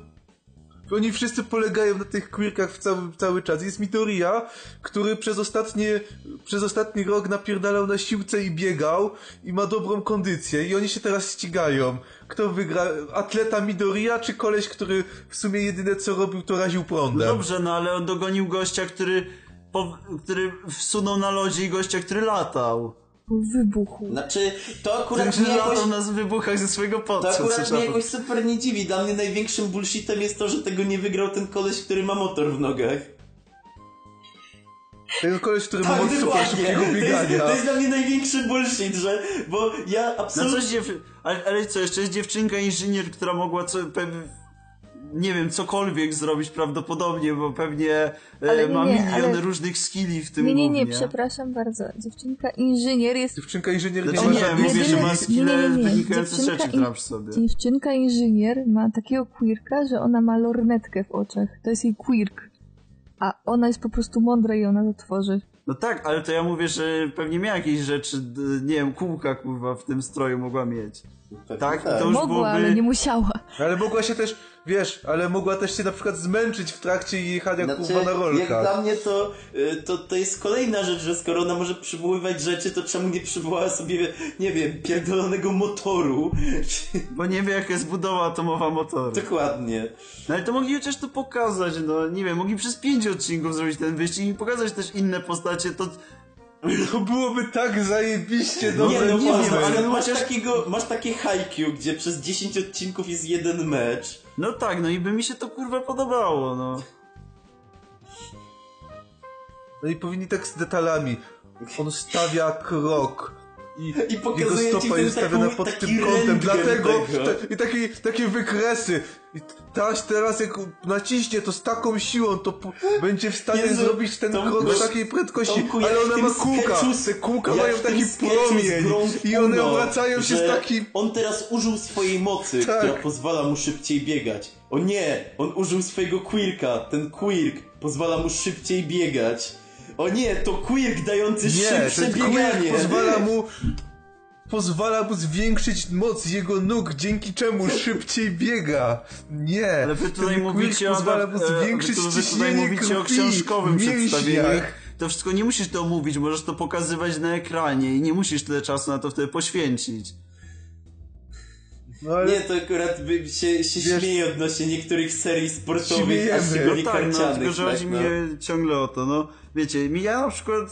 oni wszyscy polegają na tych queerkach w cały, cały czas. Jest Midoriya, który przez ostatnie, przez ostatni rok napierdalał na siłce i biegał i ma dobrą kondycję i oni się teraz ścigają. Kto wygra? Atleta Midoriya czy koleś, który w sumie jedyne co robił to raził prądem? dobrze, no ale on dogonił gościa, który, po, który wsunął na lodzie i gościa, który latał. Wybuchu. Znaczy, to akurat Który mnie jakoś... latał na wybuchach ze swojego To podca. co akurat mnie jakoś super nie dziwi. Dla mnie największym bullshitem jest to, że tego nie wygrał ten koleś, który ma motor w nogach. Ten koleś, który ma Tak, moc super szybkiego To jest, biegania. to jest dla mnie największy bullshit, że... Bo ja No absolutnie... coś dziew... ale, ale co, jeszcze jest dziewczynka inżynier, która mogła co... Pe... nie wiem, cokolwiek zrobić prawdopodobnie, bo pewnie e, Ale nie, ma nie, milion ale- różnych skilli w tym Nie, nie, nie, głównie. przepraszam bardzo. Dziewczynka inżynier jest... Dziewczynka inżynier nie Znaczy nie, żadnych mówię, że ma nie, skille nie, nie, nie. wynikające z Dziewczynka rzeczy, in- sobie. Dziewczynka inżynier ma takiego quirka, że ona ma lornetkę w oczach. To jest jej quirk. A ona jest po prostu mądra i ona to tworzy. No tak, ale to ja mówię, że pewnie miała jakieś rzeczy, nie wiem, kółka kurwa w tym stroju mogła mieć. Pewnie Tak, to już Mogła, byłoby... ale nie musiała. Ale mogła się też, wiesz, ale mogła też się na przykład zmęczyć w trakcie jechania Znaczy, kurwa na jak rolkach. dla mnie to, y, to, to jest kolejna rzecz, że skoro ona może przywoływać rzeczy, to czemu nie przywołała sobie, nie wiem, pierdolonego motoru? Bo nie wie jaka jest budowa atomowa motoru. Dokładnie. No ale to mogli chociaż to pokazać, no nie wiem, mogli przez pięć odcinków zrobić ten wyścig i pokazać też inne postacie, to... To byłoby tak zajebiście Nie, dobre. no nie wiem, ale masz chociaż- takiego, masz takie haiku, gdzie przez 10 odcinków jest jeden mecz. No tak, no i by mi się to kurwa podobało, no. No i powinni tak z detalami. On stawia krok. I, I pokazuje jego stopa jest pod taki tym kątem, dlatego tego. te, i takie, takie wykresy. I taś teraz jak naciśnie to z taką siłą, to będzie w stanie Jezu, zrobić ten Tomku, krok z takiej prędkości, Tomku, ale ona ma kółka. Te kółka mają taki promień i one obracają się z takim... On teraz użył swojej mocy, Tak. która pozwala mu szybciej biegać. O nie! On użył swojego quirka. Ten quirk pozwala mu szybciej biegać. O nie, to quirk dający Nie, szybsze ten bieganie. quirk pozwala mu pozwala mu zwiększyć moc jego nóg, dzięki czemu szybciej biega. Nie, Ale wy tutaj ten mówicie o, pozwala mu e, zwiększyć wy tu- wy tutaj ciśnienie mówicie o książkowym przedstawieniu. To wszystko nie musisz to mówić, możesz to pokazywać na ekranie i nie musisz tyle czasu na to wtedy poświęcić. No ale Nie, to akurat by się, się Wiesz- śmieje odnośnie niektórych serii sportowych, Śmiejemy. a No tak, no, tylko że chodzi tak, mi no. ciągle o to, no. Wiecie, mi ja na przykład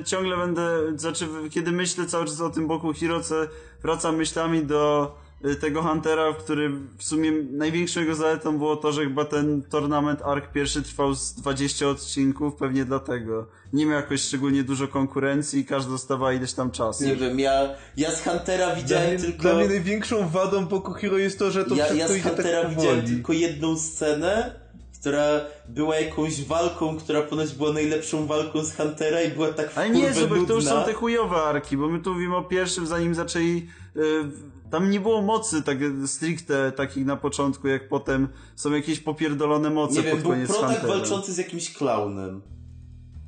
y, ciągle będę, znaczy kiedy myślę cały czas o tym boku Hiroce, wracam myślami do tego Huntera, w którym w sumie największą jego zaletą było to, że chyba ten tournament arc pierwszy trwał z 20 odcinków, pewnie dlatego. Nie miał jakoś szczególnie dużo konkurencji i każdy dostawała ileś tam czasu. Nie wiem, ja, ja z Huntera dla widziałem mnie, tylko... dla mnie największą wadą Boku Hero jest to, że to ja, wszystko ja z idzie Huntera tak widziałem powoli. tylko jedną scenę, która była jakąś walką, która ponoć była najlepszą walką z Huntera i była tak Ale nie, Zubek, to już są te chujowe arki, bo my tu mówimy o pierwszym, zanim zaczęli... y, tam nie było mocy tak stricte takich na początku, jak potem są jakieś popierdolone moce Nie wiem, pod był koniec protak Huntera. walczący z jakimś klaunem.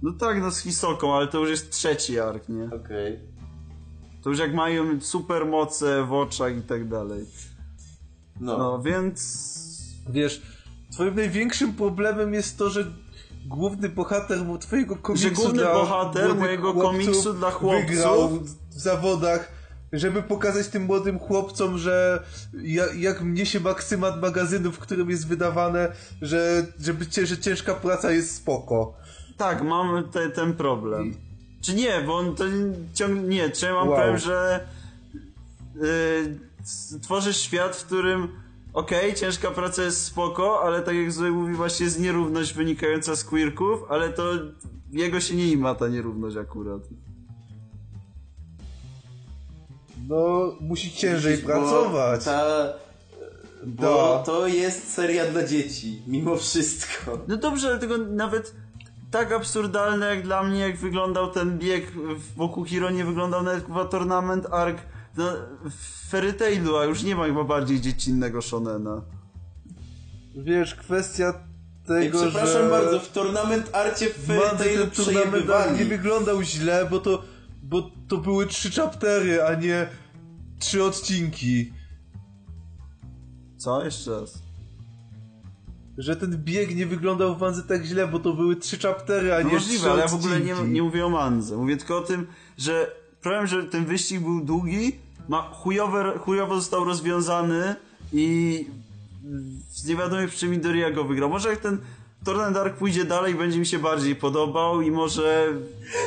No tak, no z Hisoką, ale to już jest trzeci ark, nie? Okej. To już jak mają super moce w oczach i tak dalej. No. No, więc... Wiesz, twoim największym problemem jest to, że główny bohater twojego komiksu Że główny dla bohater mojego komiksu dla chłopców- wygrał w zawodach, żeby pokazać tym młodym chłopcom, że ja, jak mnie się maksymat magazynu, w którym jest wydawane, że, żeby, że ciężka praca jest spoko. Tak, mam te, ten problem. Czy nie, bo on to ciągle... Nie, czy ja mam Wow. powiem, że... Yy, tworzysz świat, w którym okej, ciężka praca jest spoko, ale tak jak Zoe mówi, właśnie jest nierówność wynikająca z queerków, ale to jego się nie ima ta nierówność akurat. No, musi ciężej Bo pracować. Ta... Bo Da. to jest seria dla dzieci, mimo wszystko. No dobrze, ale tego nawet tak absurdalne jak dla mnie, jak wyglądał ten bieg wokół Hiro, nie wyglądał nawet chyba Tournament Arc no, w Fairy Tailu, a już nie ma chyba bardziej dziecinnego shonena. Wiesz, kwestia Ej, tego, przepraszam że... bardzo, w Tournament Arcie w Fairy Tailu turnament nie przejebywali. wyglądał źle, bo to, bo to były trzy chaptery, a nie trzy odcinki. Co? Jeszcze raz. Że ten bieg nie wyglądał w Manzy tak źle, bo to były trzy chaptery, a No nie możliwe, trzy ale ja w ogóle nie, nie mówię o Mandze. Mówię tylko o tym, że problem, że ten wyścig był długi, ma chujowe, chujowo został rozwiązany i z niewiadomych przyczyn Midoriya go wygrał. Może jak ten Tornado Dark pójdzie dalej, będzie mi się bardziej podobał i może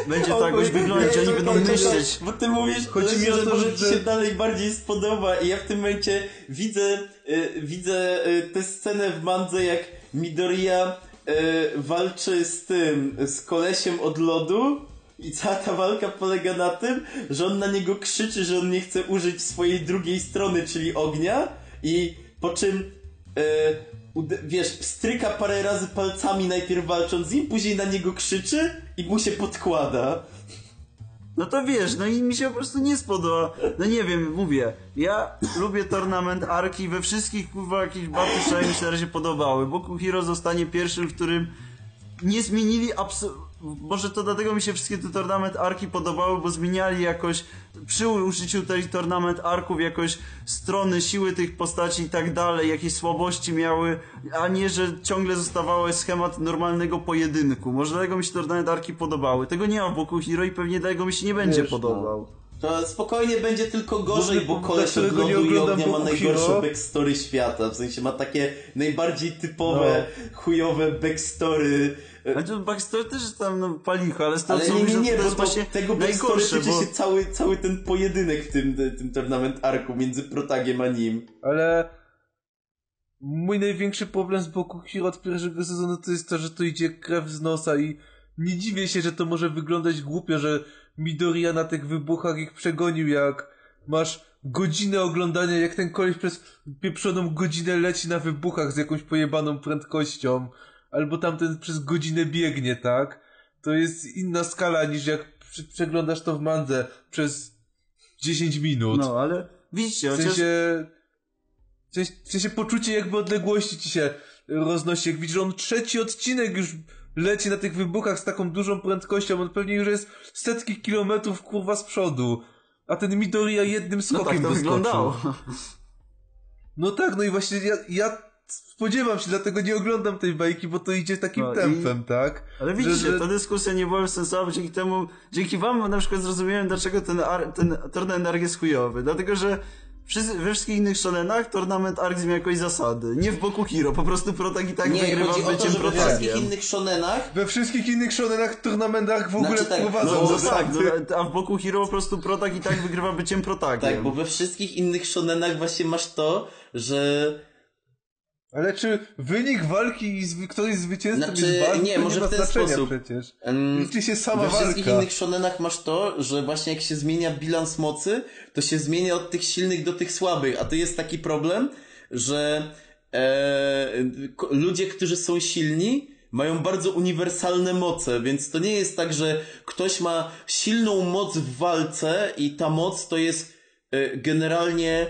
będzie to jakoś wyglądać, oni będą myśleć. Bo ty mówisz, Chodzi mi o że to, może że- ci się dalej bardziej spodoba i ja w tym momencie widzę, y, widzę y, tę scenę w Mandze, jak Midoriya y, walczy z tym, z kolesiem od lodu i cała ta walka polega na tym, że on na niego krzyczy, że on nie chce użyć swojej drugiej strony, czyli ognia i po czym y, wiesz, stryka parę razy palcami najpierw walcząc z nim, później na niego krzyczy i mu się podkłada. No to wiesz, no i mi się po prostu nie spodoba. No nie wiem, mówię. Ja lubię Tournament Arki we wszystkich kurwa jakichś Battle mi się na razie podobały. Boku Hero zostanie pierwszym, w którym nie zmienili absolutnie. Może to dlatego mi się wszystkie te Tournament Arki podobały, bo zmieniali jakoś przy użyciu tej Tournament Arków jakoś strony, siły tych postaci i tak dalej, jakieś słabości miały, a nie, że ciągle zostawało schemat normalnego pojedynku. Może dlatego mi się Tournament Arki podobały. Tego nie ma w Boku Hero i pewnie dlatego mi się nie będzie Wiesz, no. podobał. To spokojnie będzie tylko gorzej, bo koleś dla od lodu i ognia ma najgorsze Hero. backstory świata. W sensie ma takie najbardziej typowe, chujowe backstory. Znaczy, Backstory też jest tam no, palicho, ale z tego Ale co nie, mówisz, nie, nie, to bo jest to, właśnie tego najgorsze, tyczy bo... się cały, cały ten pojedynek w tym, tym tournament arku między Protagiem a nim. Ale mój największy problem z Boku Hero od pierwszego sezonu to jest to, że to idzie krew z nosa i nie dziwię się, że to może wyglądać głupio, że Midoriya na tych wybuchach ich przegonił, jak masz godzinę oglądania, jak ten koleś przez pieprzoną godzinę leci na wybuchach z jakąś pojebaną prędkością, albo tamten przez godzinę biegnie, tak? To jest inna skala niż jak prze- przeglądasz to w mandze przez 10 minut. No, ale widzicie, W chociaż... sensie, w sensie, w sensie poczucie jakby odległości ci się roznosi. Jak widzisz, on trzeci odcinek już leci na tych wybuchach z taką dużą prędkością, on pewnie już jest setki kilometrów kurwa z przodu. A ten Midoriya jednym No skokiem tak to doskoczył. wyglądało. No tak, no i właśnie ja, ja spodziewam się, dlatego nie oglądam tej bajki, bo to idzie takim No i- tempem, tak? Ale Że- widzicie, że- ta dyskusja nie była sensowna, dzięki temu, dzięki wam na przykład zrozumiałem, dlaczego ten, ar, ten Tournament Arc jest chujowy. Dlatego, że wszyscy, we wszystkich innych shonenach Tournament Arc miał jakoś zasady. Nie w Boku Hero, po prostu Protag i tak nie, wygrywa chodzi o to, byciem że we wszystkich innych shonenach We wszystkich innych shonenach, turnamentach w ogóle Znaczy tak, wprowadzą No, zasady. tak, no, a w Boku Hero po prostu Protag i tak wygrywa byciem Protagiem. Tak, bo we wszystkich innych shonenach właśnie masz to, że Ale czy wynik walki i ktoś zwycięzcą Znaczy, jest ważny, nie, może nie ma w ten sposób. przecież. Liczy się sama we wszystkich walka. innych shonenach masz to, że właśnie jak się zmienia bilans mocy, to się zmienia od tych silnych do tych słabych, a to jest taki problem, że e, ludzie, którzy są silni, mają bardzo uniwersalne moce, więc to nie jest tak, że ktoś ma silną moc w walce i ta moc to jest e, generalnie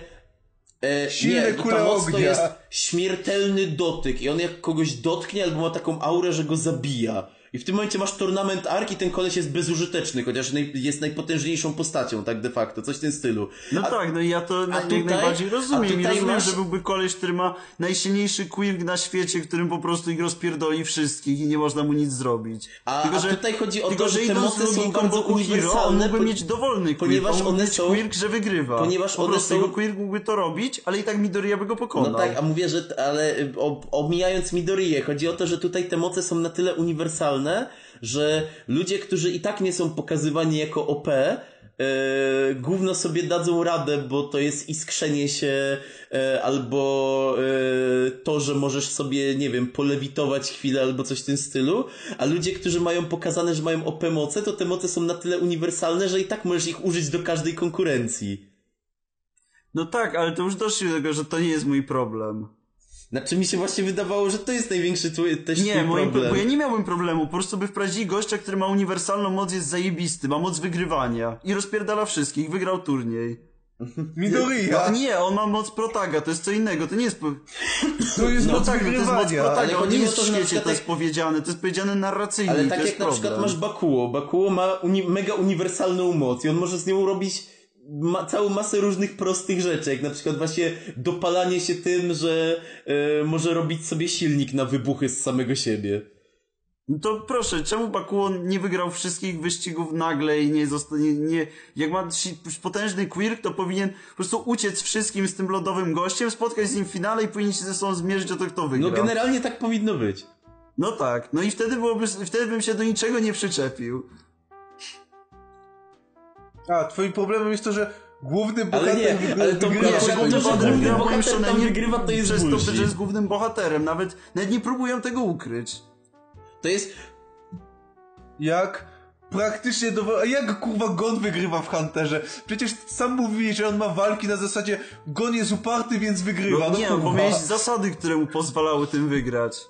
E, Silne nie, kule ognia. jest śmiertelny dotyk i on jak kogoś dotknie albo ma taką aurę, że go zabija. I w tym momencie masz Tournament Ark i ten koleś jest bezużyteczny, chociaż naj, jest najpotężniejszą postacią, tak de facto, coś w tym stylu. No A- tak, no i ja to na, tutaj- najbardziej a rozumiem. Tutaj rozumiem, masz- że byłby koleś, który ma najsilniejszy quirk na świecie, którym po prostu ich rozpierdoli wszystkich i nie można mu nic zrobić. A- a tutaj chodzi o tylko, to, że te idąc moce są bardzo Boku Hero, uniwersalne, mógłby mieć dowolny quirk. ponieważ on one są- quirk, że wygrywa. ponieważ po one prostu są- jego quirk mógłby to robić, ale i tak Midoriya by go pokonał. No tak, a mówię, że, ale y, omijając Midoriję, chodzi o to, że tutaj te moce są na tyle uniwersalne, że ludzie, którzy i tak nie są pokazywani jako OP, e, gówno sobie dadzą radę, bo to jest iskrzenie się e, albo e, to, że możesz sobie, nie wiem, polewitować chwilę albo coś w tym stylu, a ludzie, którzy mają pokazane, że mają OP moce, to te moce są na tyle uniwersalne, że i tak możesz ich użyć do każdej konkurencji. No tak, ale to już doszli do tego, że to nie jest mój problem. Znaczy mi się właśnie wydawało, że to jest największy twój, też Nie, twój moim, problem. bo ja nie miałbym problemu. Po prostu by wprowadzili gościa, który ma uniwersalną moc, jest zajebisty, ma moc wygrywania i rozpierdala wszystkich, wygrał turniej. Midoriya, A nie, on ma moc protaga, to jest co innego, to nie jest... Po... to jest No moc tak, no to jest moc protaga, Ale on nie jest to, w świecie, przykład to jest powiedziane, to jest powiedziane narracyjnie, Ale tak jak na problem. przykład masz Bakuo. Bakuo ma uni mega uniwersalną moc i on może z nią robić ma całą masę różnych prostych rzeczy, jak na przykład właśnie dopalanie się tym, że e, może robić sobie silnik na wybuchy z samego siebie. No to proszę, czemu Bakuo nie wygrał wszystkich wyścigów nagle i nie zostanie, nie, jak ma potężny quirk, to powinien po prostu uciec wszystkim z tym lodowym gościem, spotkać z nim w finale i powinien się ze sobą zmierzyć o to, kto wygra. No generalnie tak powinno być. No tak, no i wtedy byłoby, wtedy bym się do niczego nie przyczepił. A, twoim problemem jest to, że główny bohater Ale nie, wygrywa, ale to wygrywa nie, ale to, że główny bohater tam wygrywa, to jest przez to, że jest głównym bohaterem, nawet, nawet nie próbują tego ukryć. To jest... Jak praktycznie do... A jak kurwa Gon wygrywa w Hunterze? Przecież sam mówiłeś, że on ma walki na zasadzie Gon jest uparty, więc wygrywa. No, No, nie, kurwa. bo miałeś zasady, które mu pozwalały tym wygrać.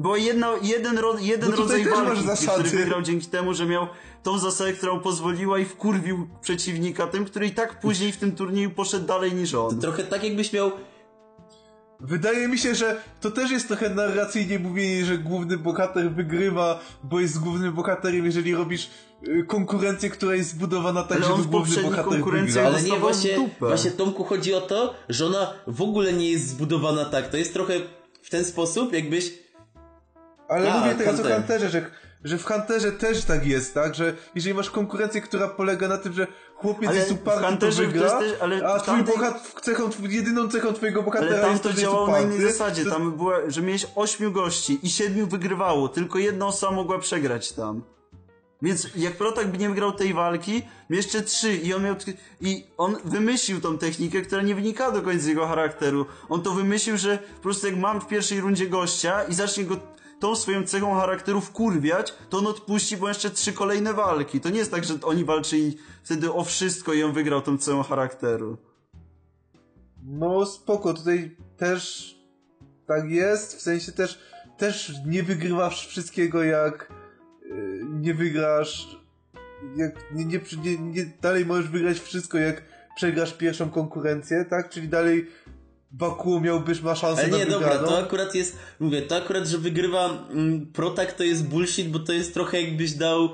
Bo jedna, jeden, ro, jeden No rodzaj walki, zasady. który wygrał dzięki temu, że miał tą zasadę, która mu pozwoliła i wkurwił przeciwnika tym, który i tak później w tym turnieju poszedł dalej niż on. Trochę tak jakbyś miał Wydaje mi się, że to też jest trochę narracyjnie mówienie, że główny bohater wygrywa, bo jest głównym bohaterem, jeżeli robisz y, konkurencję, która jest zbudowana tak, że to główny poprzednich bohater konkurencjach wygra. Ale nie, właśnie, dupę. właśnie Tomku chodzi o to, że ona w ogóle nie jest zbudowana tak. To jest trochę w ten sposób, jakbyś... Ale A, mówię teraz Hunter. o Hunterze, że, że w Hunterze też tak jest, tak? Że jeżeli masz konkurencję, która polega na tym, że chłopiec Ale jest uparty, to wygra, też- ale a twój tamtej- bohater, cechą, jedyną cechą twojego bohatera Ale tam jest to że działało na innej zasadzie. to- Tam była, że miałeś ośmiu gości i siedmiu wygrywało. Tylko jedna osoba mogła przegrać tam. Więc jak Protak by nie wygrał tej walki, jeszcze trzy i on miał... I on wymyślił tą technikę, która nie wynika do końca z jego charakteru. On to wymyślił, że po prostu jak mam w pierwszej rundzie gościa i zacznie go tą swoją cechą charakteru wkurwiać, to on odpuści, bo jeszcze trzy kolejne walki. To nie jest tak, że oni walczyli wtedy o wszystko i on wygrał tą cechą charakteru. No spoko, tutaj też tak jest, w sensie też, też nie wygrywasz wszystkiego jak yy, nie wygrasz jak nie, nie, nie, dalej możesz wygrać wszystko jak przegrasz pierwszą konkurencję, tak? Czyli dalej Baku miałbyś ma szansę Ale na nie, dobra, to akurat jest... Mówię, to akurat, że wygrywa mm, Protak to jest bullshit, bo to jest trochę jakbyś dał...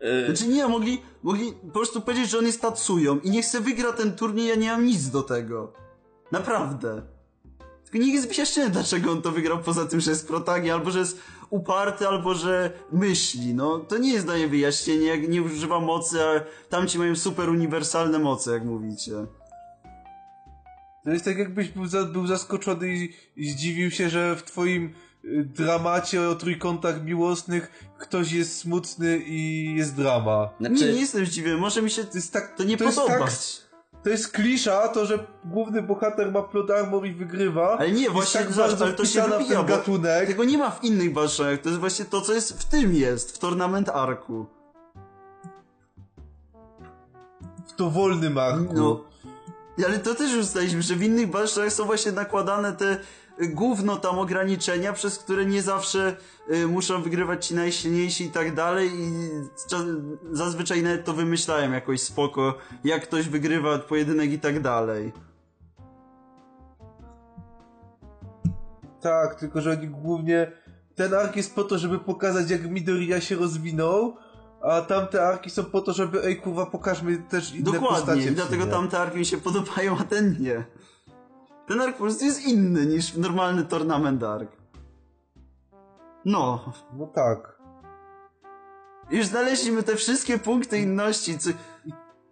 e, Znaczy nie, mogli, mogli po prostu powiedzieć, że on jest Tatsują i niech se wygra ten turniej, ja nie mam nic do tego. Naprawdę. Tylko nikt jest wyjaśniony, dlaczego on to wygrał, poza tym, że jest protagi, albo że jest uparty, albo że myśli. No, to nie jest daje wyjaśnienie, jak nie używa mocy, a tamci mają super uniwersalne moce, jak mówicie. To jest tak jakbyś był, za, był zaskoczony i, i zdziwił się, że w twoim y, dramacie o trójkątach miłosnych ktoś jest smutny i jest drama. Znaczy, Nie, nie jestem zdziwiony, może mi się To jest tak, to nie jest podobać. tak, to jest klisza, to, że główny bohater ma plot armor i wygrywa. Ale nie, jest właśnie, tak ale to się wpisana w wybija, ten gatunek. tego nie ma w innych balszach, to jest właśnie to, co jest w tym jest, w Tournament Arku. W to wolnym arku. No. Ale to też już znaliśmy, że w innych balszach są właśnie nakładane te y, gówno tam ograniczenia, przez które nie zawsze y, muszą wygrywać ci najsilniejsi i tak dalej i cza- zazwyczaj nawet to wymyślałem jakoś spoko, jak ktoś wygrywa pojedynek i tak dalej. Tak, tylko że oni głównie... Ten ark jest po to, żeby pokazać jak Midoriya się rozwinął, a tamte arki są po to, żeby ej kurwa pokażmy też inne Dokładnie, postacie. w dlatego tamte arki mi się podobają, a ten nie. Ten ark po prostu jest inny niż normalny Tournament Ark. No. No tak. Już znaleźliśmy te wszystkie punkty inności, co,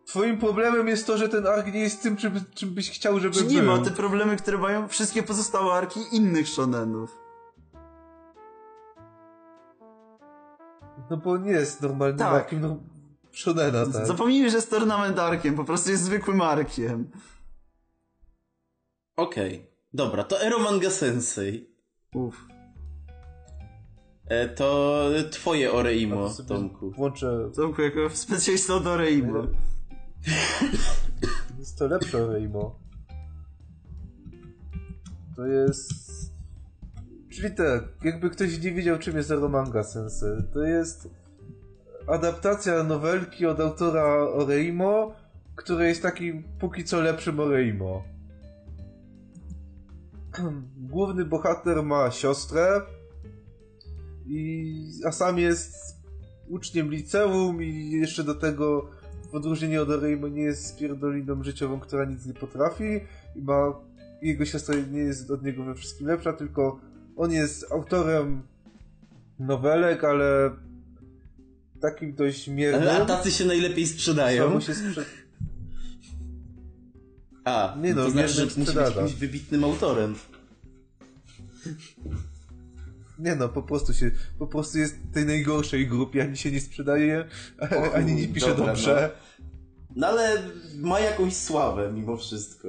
Twoim problemem jest to, że ten ark nie jest tym, czym, czym byś chciał, żeby Czy nie był. ma te problemy, które mają wszystkie pozostałe arki innych shonenów? No bo nie jest normalnym Tak. arkiem, no... Shonena, tak. Zapomnijmy, że jest tournament arkiem, po prostu jest zwykłym arkiem. Okej, dobra, to Ero Manga Sensei. Uff. E, to twoje Oreimo, Sobie Tomku. Włączę... Tomku, jako specjalista od Oreimo. Jest to lepsze Reimo. To jest... Czyli tak, jakby ktoś nie wiedział czym jest Eromanga Sensei, to jest adaptacja nowelki od autora Oreimo, który jest takim póki co lepszym Oreimo. Główny bohater ma siostrę, i, a sam jest uczniem liceum i jeszcze do tego w odróżnieniu od Oreimo nie jest spierdoliną życiową, która nic nie potrafi i ma jego siostra nie jest od niego we wszystkim lepsza, tylko on jest autorem nowelek, ale takim dość miernym. Ale, a tacy się najlepiej sprzedają. się sprze... A, Nie no, to znaczy, że musi być jakimś wybitnym autorem. Nie no, po prostu się, po prostu jest w tej najgorszej grupie, ani się nie sprzedaje, O, ani nie pisze dobra, dobrze. No ale ma jakąś sławę mimo wszystko.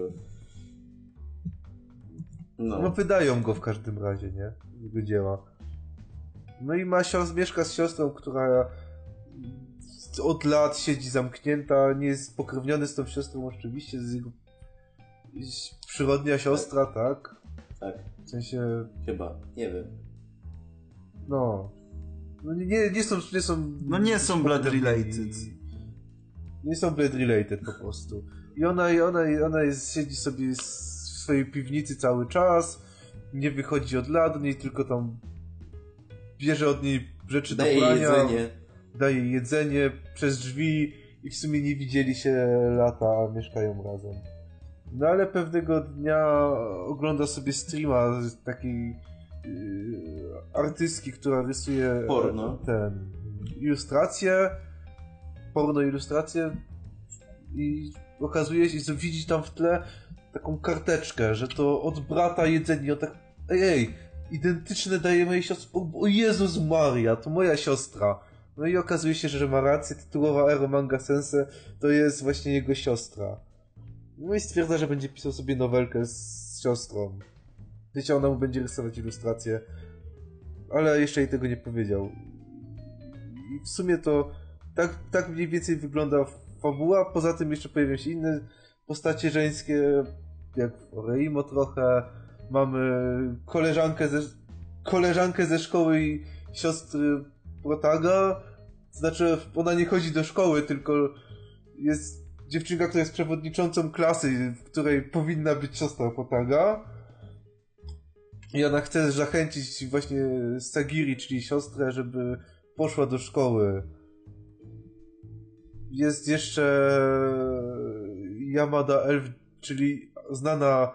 No. No. wydają go w każdym razie, nie? Jego dzieła. No i ma siostr, mieszka z siostrą, która od lat siedzi zamknięta, nie jest pokrewniony z tą siostrą oczywiście, z jego przyrodnia siostra, tak? Tak, W sensie, chyba, nie wiem. no... No nie, nie, są, nie są... No nie są blood related. Nie są blood related po prostu. I ona, i ona, i ona jest, siedzi sobie w swojej piwnicy cały czas, nie wychodzi od lat, niej tylko tam bierze od niej rzeczy Daje do prania, jedzenie. daje jedzenie przez drzwi i w sumie nie widzieli się lata, mieszkają razem. No ale pewnego dnia ogląda sobie streama z takiej yy, artystki, która rysuje Porno. ten ilustracje, porno ilustracje i okazuje się, że widzi tam w tle taką karteczkę, że to od brata jedzenie, tak ej, identyczne daje mojej siostrze, o, o Jezus Maria, to moja siostra. No i okazuje się, że ma rację, tytułowa Ero Manga Sense to jest właśnie jego siostra. No i stwierdza, że będzie pisał sobie nowelkę z siostrą. Wiecie, ona mu będzie rysować ilustracje, ale jeszcze jej tego nie powiedział. I w sumie to tak, tak mniej więcej wygląda fabuła, poza tym jeszcze pojawią się inne postacie żeńskie, jak w Oreimo trochę. Mamy koleżankę ze, koleżankę ze szkoły i siostry Protaga. Znaczy, ona nie chodzi do szkoły, tylko jest dziewczynka, która jest przewodniczącą klasy, w której powinna być siostra Protaga. I ona chce zachęcić właśnie Sagiri, czyli siostrę, żeby poszła do szkoły. Jest jeszcze Yamada Elf, czyli znana,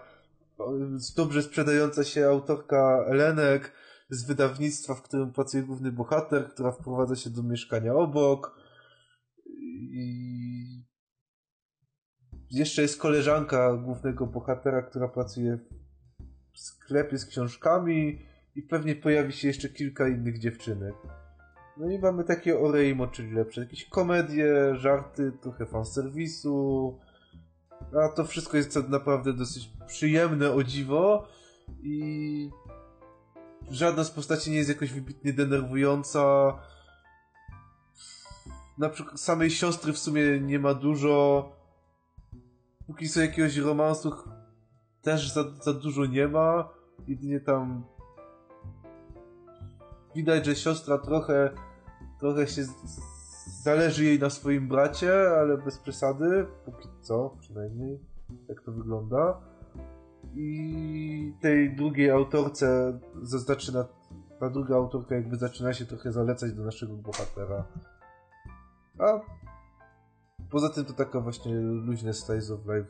dobrze sprzedająca się autorka Elenek z wydawnictwa, w którym pracuje główny bohater, która wprowadza się do mieszkania obok. I jeszcze jest koleżanka głównego bohatera, która pracuje w sklepie z książkami i pewnie pojawi się jeszcze kilka innych dziewczynek. No i mamy takie Oreimo, czyli lepsze. Jakieś komedie, żarty, trochę fanserwisu. A to wszystko jest naprawdę dosyć przyjemne, o dziwo. I żadna z postaci nie jest jakoś wybitnie denerwująca. Na przykład samej siostry w sumie nie ma dużo. Póki co jakiegoś romansu też za, za dużo nie ma. Jedynie tam widać, że siostra trochę trochę się zależy jej na swoim bracie, ale bez przesady, póki co przynajmniej, jak to wygląda. I tej drugiej autorce za- zaczyna, ta druga autorka jakby zaczyna się trochę zalecać do naszego bohatera. A poza tym to taka właśnie luźne slice of life,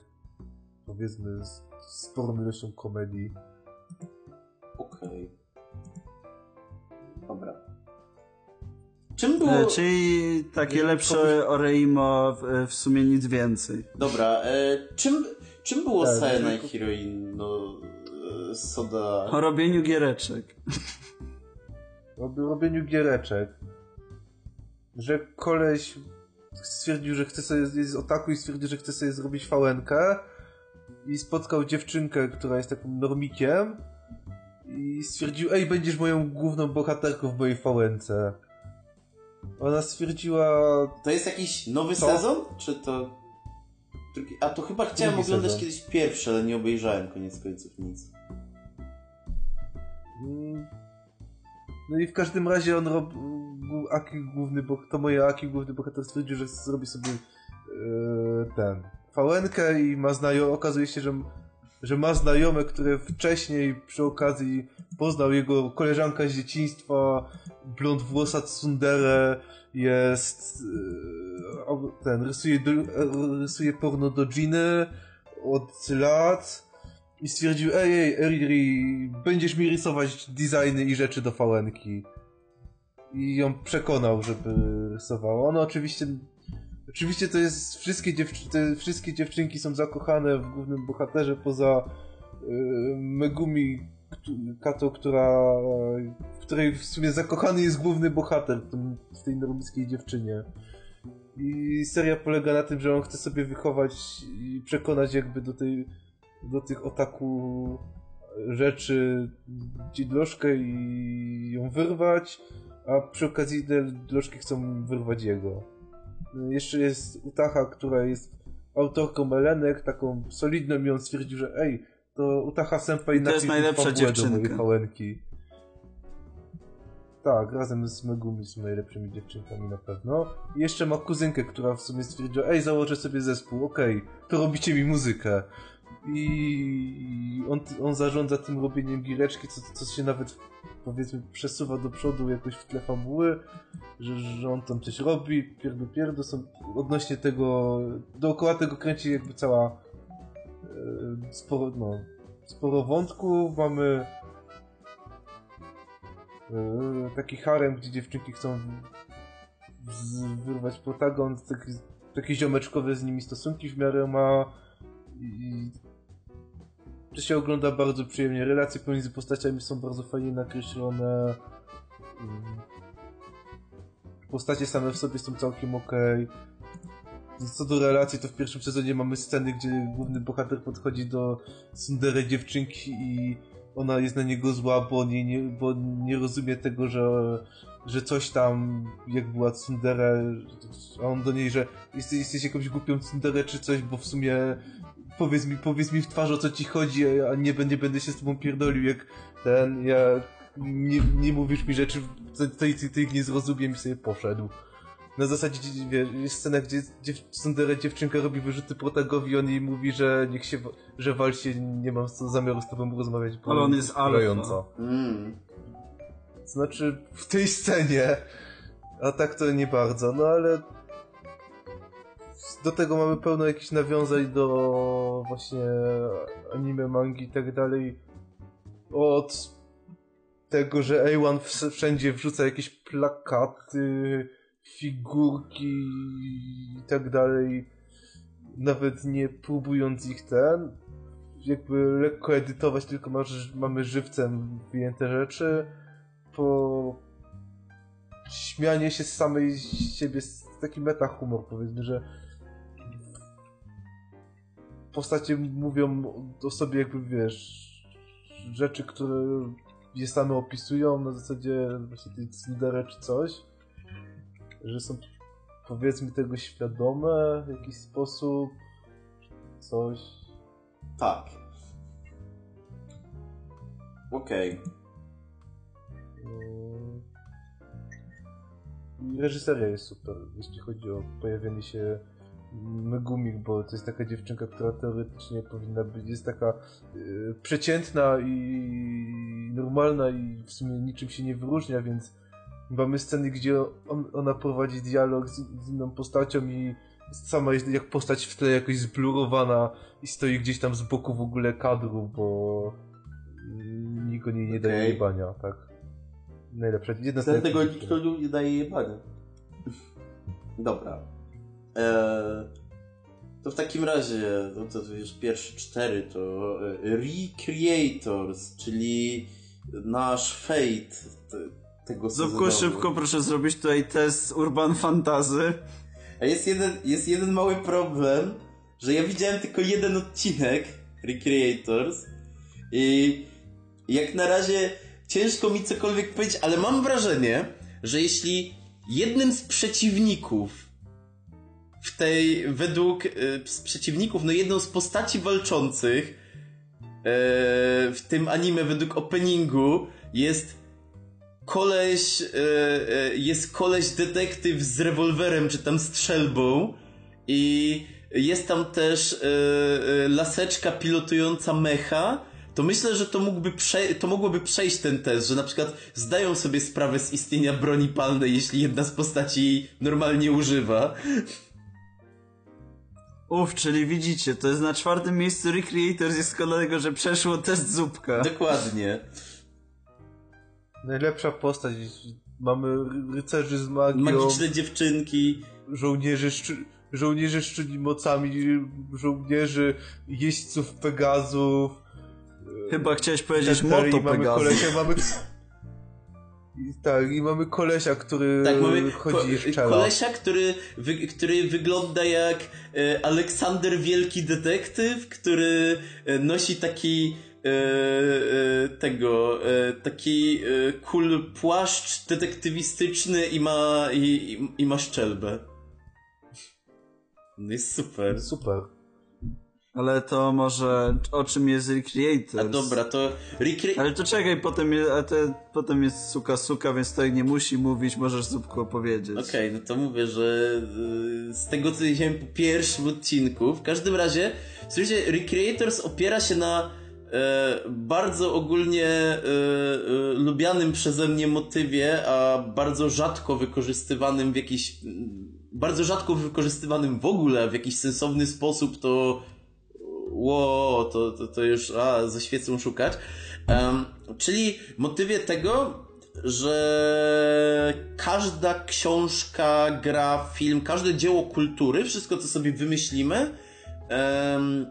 powiedzmy z sporą ilością komedii. Okej. Dobra. Czym było... E, Czyli takie lepsze Oreimo w, w sumie nic więcej. Dobra, e, czym, czym było Tak, Sayanai tylko- Heroin, no... E, soda... O robieniu giereczek. o robieniu giereczek. Że koleś stwierdził, że chce sobie, jest otaku i stwierdził, że chce sobie zrobić fałenkę i spotkał dziewczynkę, która jest takim normikiem i stwierdził, ej, będziesz moją główną bohaterką w mojej fałence. Ona stwierdziła, To jest jakiś nowy Co? sezon? Czy to... Drugi... A to chyba chciałem Drugi oglądać sezon. kiedyś pierwszy, ale nie obejrzałem koniec końców nic. Mm. No i w każdym razie on rob... Aki główny, bo to moje Aki główny bohater stwierdził, że zrobi sobie e, ten fałenkę i ma znajo... okazuje się, że, że ma znajome, które wcześniej przy okazji poznał jego koleżanka z dzieciństwa, blond włosa tsundere, jest e, ten, rysuje, e, rysuje porno do Giny od lat i stwierdził, ej, ej, Eriri, będziesz mi rysować designy i rzeczy do fałenki. I ją przekonał, żeby rysowała. Ona oczywiście, oczywiście to jest, wszystkie, dziewczy, te wszystkie dziewczynki są zakochane w głównym bohaterze, poza y, Megumi Kato, która, w której w sumie zakochany jest główny bohater w, tym, w tej normickiej dziewczynie. I seria polega na tym, że on chce sobie wychować i przekonać jakby do tej do tych otaku rzeczy dzidloszkę i ją wyrwać, a przy okazji te dloszki chcą wyrwać jego. Jeszcze jest Utacha, która jest autorką Melenek, taką solidną i on stwierdził, że ej, to Utaha Senpai To jest napisz mi najlepsza do dziewczynka. mojej. Tak, razem z Megumi są najlepszymi dziewczynkami na pewno. I jeszcze ma kuzynkę, która w sumie stwierdziła, ej, założę sobie zespół, okej, to robicie mi muzykę. I on, on zarządza tym robieniem giereczki, co, co się nawet powiedzmy przesuwa do przodu jakoś w tle fabuły, że, że on tam coś robi, pierdu pierdu, są odnośnie tego, dookoła tego kręci jakby cała e, sporo, no, sporo wątków, mamy e, taki harem, gdzie dziewczynki chcą wyrwać protagon, taki, takie ziomeczkowe z nimi stosunki w miarę ma i to się ogląda bardzo przyjemnie. Relacje pomiędzy postaciami są bardzo fajnie nakreślone. Mm. Postacie same w sobie są całkiem okej. Co do relacji, to w pierwszym sezonie mamy sceny, gdzie główny bohater podchodzi do Sundere dziewczynki i ona jest na niego zła, bo nie, nie, bo nie rozumie tego, że, że coś tam, jak była Tsundere, a on do niej, że jesteś, jesteś jakąś głupią Tsundere czy coś, bo w sumie powiedz mi, powiedz mi w twarz o co ci chodzi, a nie, b- nie będę się z tobą pierdolił, jak ten, ja nie, nie mówisz mi rzeczy, to, to, to, to ich nie zrozumiem i sobie poszedł. Na zasadzie, wiesz, jest scena, gdzie dziew, Tsundere dziewczynka robi wyrzuty protagowi, on jej mówi, że niech się, że wal się, nie mam zamiaru z tobą rozmawiać, bo Ale on jest alfa. Mm. Znaczy, w tej scenie, a tak to nie bardzo, no ale do tego mamy pełno jakichś nawiązań do właśnie anime, mangi i tak dalej. Od tego, że A1 wс- wszędzie wrzuca jakieś plakaty, figurki i tak dalej, nawet nie próbując ich ten, jakby lekko edytować, tylko masz, mamy żywcem wyjęte rzeczy, po śmianie się z samej siebie, taki meta humor powiedzmy, że postacie mówią o sobie jakby wiesz rzeczy, które je same opisują na zasadzie właśnie tej Tsundere czy coś, że są powiedzmy tego świadome w jakiś sposób, coś. Tak. Okej. Mm. I Reżyseria jest super, jeśli chodzi o pojawienie się Megumi, bo to jest taka dziewczynka, która teoretycznie powinna być, jest taka y, przeciętna i normalna i w sumie niczym się nie wyróżnia, więc mamy sceny, gdzie on, ona prowadzi dialog z, z inną postacią i sama jest jak postać w tle jakoś zblurowana i stoi gdzieś tam z boku w ogóle kadru, bo y, nikt o niej nie daje Okej. jebania, tak. Najlepsza, jedna z Dlatego nikt nie daje jebania. Dobra. Eee, to w takim razie, no to już pierwsze cztery to e, Recreators, czyli nasz fate te, tego sezonu. szybko proszę zrobić tutaj test Urban Fantazy. A jest jeden, jest jeden mały problem, że ja widziałem tylko jeden odcinek Recreators i jak na razie ciężko mi cokolwiek powiedzieć, ale mam wrażenie, że jeśli jednym z przeciwników w tej, według y, przeciwników, no jedną z postaci walczących e, w tym anime według openingu jest koleś, e, jest koleś detektyw z rewolwerem czy tam strzelbą i jest tam też laseczka pilotująca mecha, to myślę, że to, mógłby prze- to mogłoby przejść ten test, że na przykład zdają sobie sprawę z istnienia broni palnej, jeśli jedna z postaci jej normalnie używa. Uf, czyli widzicie, to jest na czwartym miejscu Recreators jest tylko dlatego, że przeszło test Zupka. Dokładnie. Najlepsza postać. Mamy rycerzy z magią, Magiczne dziewczynki. żołnierzy, szcz- żołnierzy szczuli mocami, żołnierzy jeźdźców Pegazów. Chyba chciałeś powiedzieć tak. Moto I mamy kolesia, mamy... I tak, i mamy kolesia, który Tak, mamy chodzi ko- szczela. kolesia, który, wy, który wygląda jak e, Aleksander Wielki Detektyw, który e, nosi taki e, e, tego, e, taki e, cool płaszcz detektywistyczny i ma, i, i, i ma szczelbę. No jest super. Super. Ale to może o czym jest Recreators? A dobra, to Recre... Ale to czekaj, potem, je, a te, potem jest suka suka, więc tutaj nie musi mówić, możesz Zupko powiedzieć. Okej, no to mówię, że y, z tego co widziałem po pierwszym odcinku, w każdym razie, słuchajcie, Recreators opiera się na e, bardzo ogólnie e, e, lubianym przeze mnie motywie, a bardzo rzadko wykorzystywanym w jakiś, bardzo rzadko wykorzystywanym w ogóle w jakiś sensowny sposób, to ło, to, to, to już a, ze świecą szukać. Em, czyli motywie tego, że każda książka, gra, film, każde dzieło kultury, wszystko co sobie wymyślimy, em,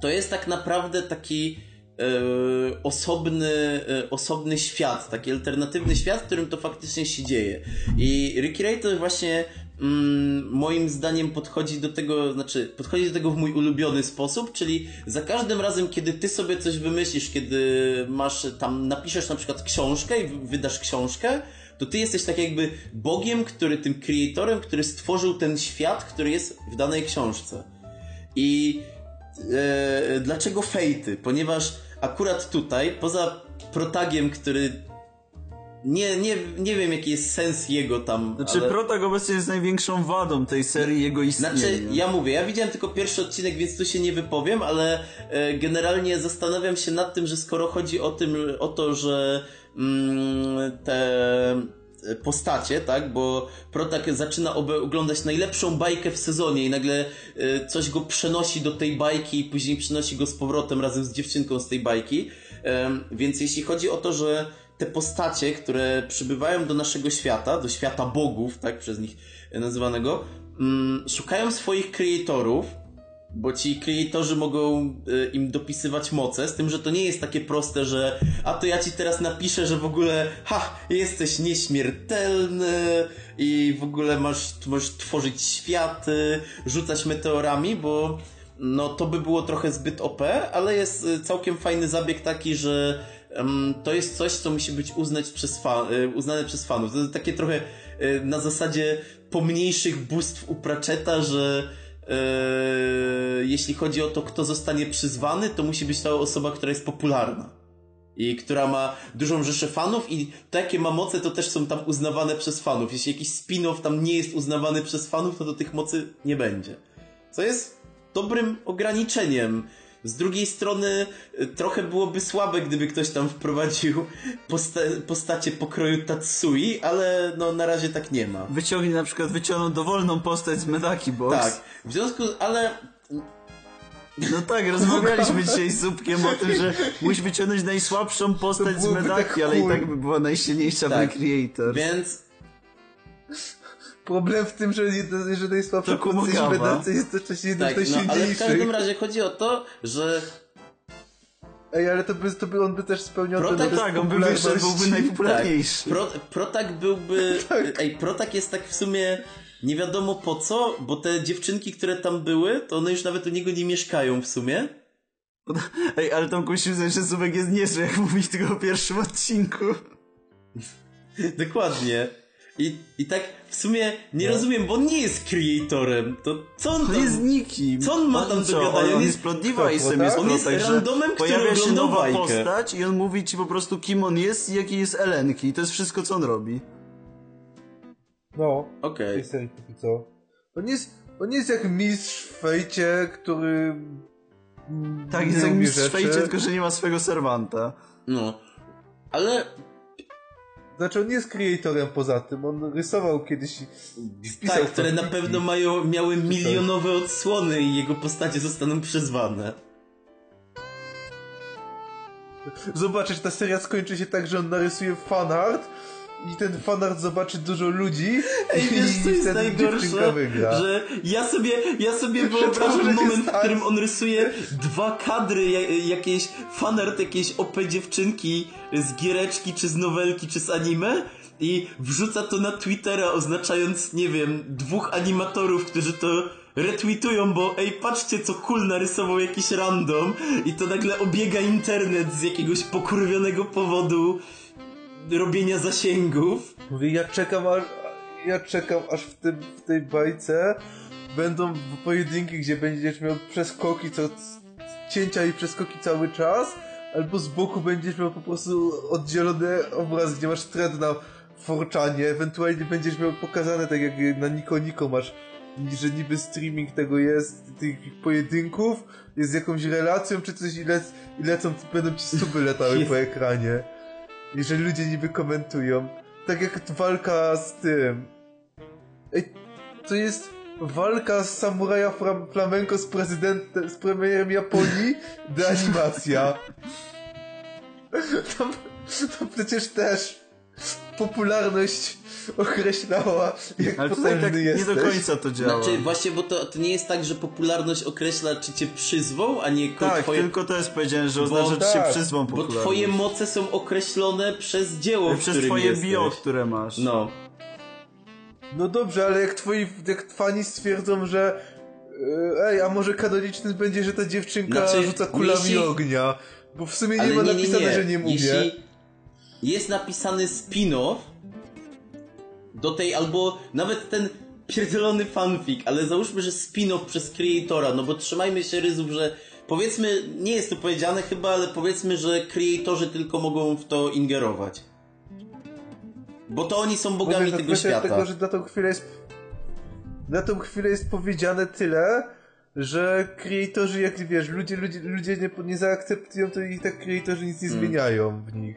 to jest tak naprawdę taki e, osobny, e, osobny świat, taki alternatywny świat, w którym to faktycznie się dzieje. I Ricky Ray to właśnie mm, moim zdaniem podchodzi do tego, znaczy podchodzi do tego w mój ulubiony sposób, czyli za każdym razem, kiedy ty sobie coś wymyślisz, kiedy masz tam, napiszesz na przykład książkę i wy- wydasz książkę, to ty jesteś tak jakby Bogiem, który tym creatorem, który stworzył ten świat, który jest w danej książce. I e, dlaczego fejty? Ponieważ akurat tutaj, poza protagiem, który nie, nie, nie wiem jaki jest sens jego tam. Znaczy, ale... Protag obecnie jest największą wadą tej serii, jego istnienia. Znaczy, ja mówię, ja widziałem tylko pierwszy odcinek, więc tu się nie wypowiem, ale e, generalnie zastanawiam się nad tym, że skoro chodzi o tym, o to, że mm, te postacie, tak, bo Protak zaczyna oglądać najlepszą bajkę w sezonie i nagle e, coś go przenosi do tej bajki i później przenosi go z powrotem razem z dziewczynką z tej bajki, Em, więc jeśli chodzi o to, że te postacie, które przybywają do naszego świata, do świata bogów, tak, przez nich nazywanego, mm, szukają swoich kreatorów, bo ci kreatorzy mogą y, im dopisywać moce, z tym, że to nie jest takie proste, że a to ja ci teraz napiszę, że w ogóle ha, jesteś nieśmiertelny i w ogóle masz, możesz tworzyć światy, rzucać meteorami, bo no to by było trochę zbyt OP, ale jest y, całkiem fajny zabieg taki, że to jest coś, co musi być uznać przez fa- y, uznane przez fanów. To jest takie trochę y, na zasadzie pomniejszych bóstw u Pratchetta, że e, jeśli chodzi o to, kto zostanie przyzwany, to musi być ta osoba, która jest popularna. I która ma dużą rzeszę fanów i to jakie ma moce, to też są tam uznawane przez fanów. Jeśli jakiś spin-off tam nie jest uznawany przez fanów, no to tych mocy nie będzie. Co jest dobrym ograniczeniem. Z drugiej strony y, trochę byłoby słabe, gdyby ktoś tam wprowadził posta- postacie pokroju Tatsui, ale no na razie tak nie ma. Wyciągnij na przykład wyciągną dowolną postać z Medaki Box. Tak, w związku, ale No tak, rozmawialiśmy dzisiaj z Zupkiem o tym, że musi wyciągnąć najsłabszą postać z Medaki, tak ale i tak by była najsilniejsza Tak. w Creator. więc Problem w tym, że, nie- że najsłabsza To w Medace jest jednocześnie tak, z no, ale w każdym razie chodzi o to, że Ej, ale to by, to by on by też spełniał Protek- ten Tak, on by wyszedł, byłby tak, najpopularniejszy. pro, Protak byłby, ej, Protak jest tak w sumie nie wiadomo po co, bo te dziewczynki, które tam były, to one już nawet u niego nie mieszkają w sumie. Ej, ale tam musimy znać, że Zubek jest niezły, jak mówić tylko o pierwszym odcinku. Dokładnie. I, I tak w sumie nie No. rozumiem, bo on nie jest creatorem. To co on On tam... jest nikim. Co on ma tam do gadania? On, jest- jest plot Kto, device'em, jest Protak? On jest że randomem, który Pojawia się nowa bajkę. postać i on mówi ci po prostu kim on jest i jaki jest Elenki. I to jest wszystko, co on robi. No, w Okej. tej serii póki co. On jest, on jest jak mistrz w fejcie, który... Tak, jest jak mistrz w fejcie, tylko że nie ma swojego serwanta. No. Ale Znaczy on nie jest creatorem poza tym, on rysował kiedyś wpisał tak, które na pewno mają, miały milionowe odsłony i jego postacie zostaną przyzwane. Zobaczysz, ta seria skończy się tak, że on narysuje fanart i ten fanart zobaczy dużo ludzi Ej, i wiesz co jest najgorsze? wygra. Że ja sobie, ja sobie wyobrażam moment, w którym on rysuje dwa kadry, ja- jakieś fanart jakiejś OP dziewczynki z giereczki, czy z nowelki, czy z anime i wrzuca to na Twittera, oznaczając, nie wiem, dwóch animatorów, którzy to retweetują, bo ej, patrzcie co cool narysował jakiś random i to nagle obiega internet z jakiegoś pokurwionego powodu robienia zasięgów. Mówię, ja czekam aż, ja czekam aż w, tym, w tej bajce będą pojedynki, gdzie będziesz miał przeskoki, co cięcia i przeskoki cały czas, albo z boku będziesz miał po prostu oddzielony obraz, gdzie masz thread na forczanie, ewentualnie będziesz miał pokazane tak jak na Niko Niko masz że niby streaming tego jest, tych pojedynków, jest z jakąś relacją czy coś i, lec, i lecą, będą ci suby latały po ekranie. I że ludzie niby komentują. Tak jak walka z tym. Ej, to jest walka z samuraja flam flamenco z prezydentem, z premierem Japonii, deanimacja. To, to przecież też popularność określała, jak Ale tutaj potężny tak jesteś. nie do końca to działa. Znaczy, właśnie, bo to, to nie jest tak, że popularność określa, czy cię przyzwał, a nie tak, twoje... tylko to jest powiedziane, że Bo- oznacza, że tak, się przyzwą Bo popularność. twoje moce są określone przez dzieło, w Przez twoje jesteś. bio, które masz. No. No dobrze, ale jak twoi jak fani stwierdzą, że e, ej, a może kanoniczny będzie, że ta dziewczynka Znaczy, rzuca kulami jeśli- ognia, bo w sumie nie Ale ma nie, nie, napisane, nie. że nie mówię. Jeśli jest napisany spin-off do tej, albo nawet ten pierdolony fanfic, ale załóżmy, że spin-off przez creatora, no bo trzymajmy się ryzów, że powiedzmy, nie jest to powiedziane chyba, ale powiedzmy, że creatorzy tylko mogą w to ingerować. Bo to oni są bogami to tego świata. tego, że na tą chwilę jest na tą chwilę jest powiedziane tyle, że creatorzy, jak wiesz, ludzie, ludzie, ludzie nie, nie zaakceptują, to i tak creatorzy nic nie Hmm. zmieniają w nich.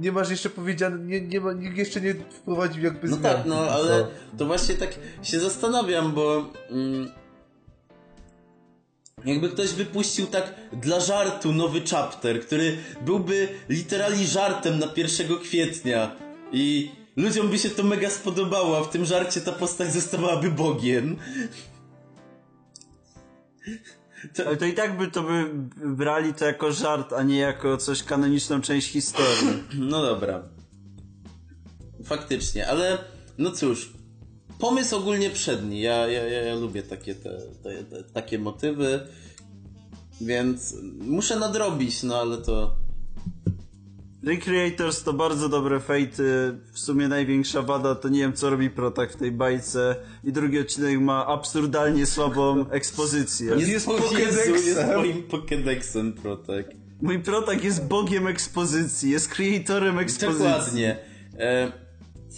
Nie masz jeszcze powiedziane, nie, nie ma, nikt jeszcze nie wprowadził jakby No zmian. tak, no póki ale to właśnie tak się zastanawiam, bo mm, jakby ktoś wypuścił tak dla żartu nowy chapter, który byłby literalnie żartem na 1 kwietnia i ludziom by się to mega spodobało, a w tym żarcie ta postać zostałaby Bogiem. Ale to i tak by to by brali to jako żart, a nie jako coś kanoniczną część historii. No dobra. Faktycznie, ale no cóż. Pomysł ogólnie przedni. Ja, ja, ja, ja lubię takie, te, te, te, takie motywy. Więc muszę nadrobić, no ale to. Recreators to bardzo dobre fejty. W sumie największa wada to nie wiem co robi Protak w tej bajce. I drugi odcinek ma absurdalnie słabą ekspozycję. Jest po- Pokédexem. Jest moim Pokédexem, Protek. Mój Protak jest bogiem ekspozycji, jest creatorem ekspozycji. Dokładnie. E,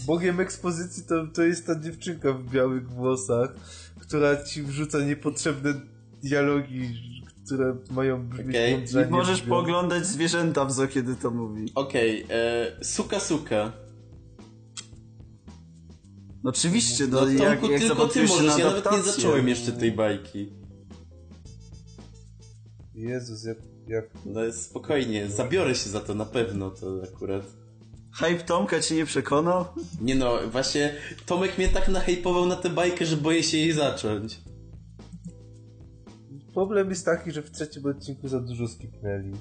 Bogiem ekspozycji to, to jest ta dziewczynka w białych włosach, która ci wrzuca niepotrzebne dialogi, które mają brzmieć Okej. mądrzenie I możesz brzmią. pooglądać zwierzęta w zoo, kiedy to mówi. Okej, e, Suka Suka. No oczywiście, No no, Tomku, jak, jak tylko ty się na możesz, ja nawet nie zacząłem jeszcze tej bajki. Jezus, jak, jak... No jest spokojnie, zabiorę się za to na pewno, to akurat. Hype Tomka ci nie przekonał? Nie no, właśnie Tomek mnie tak nahypował na tę bajkę, że boję się jej zacząć. Problem jest taki, że w trzecim odcinku za dużo skipnęli.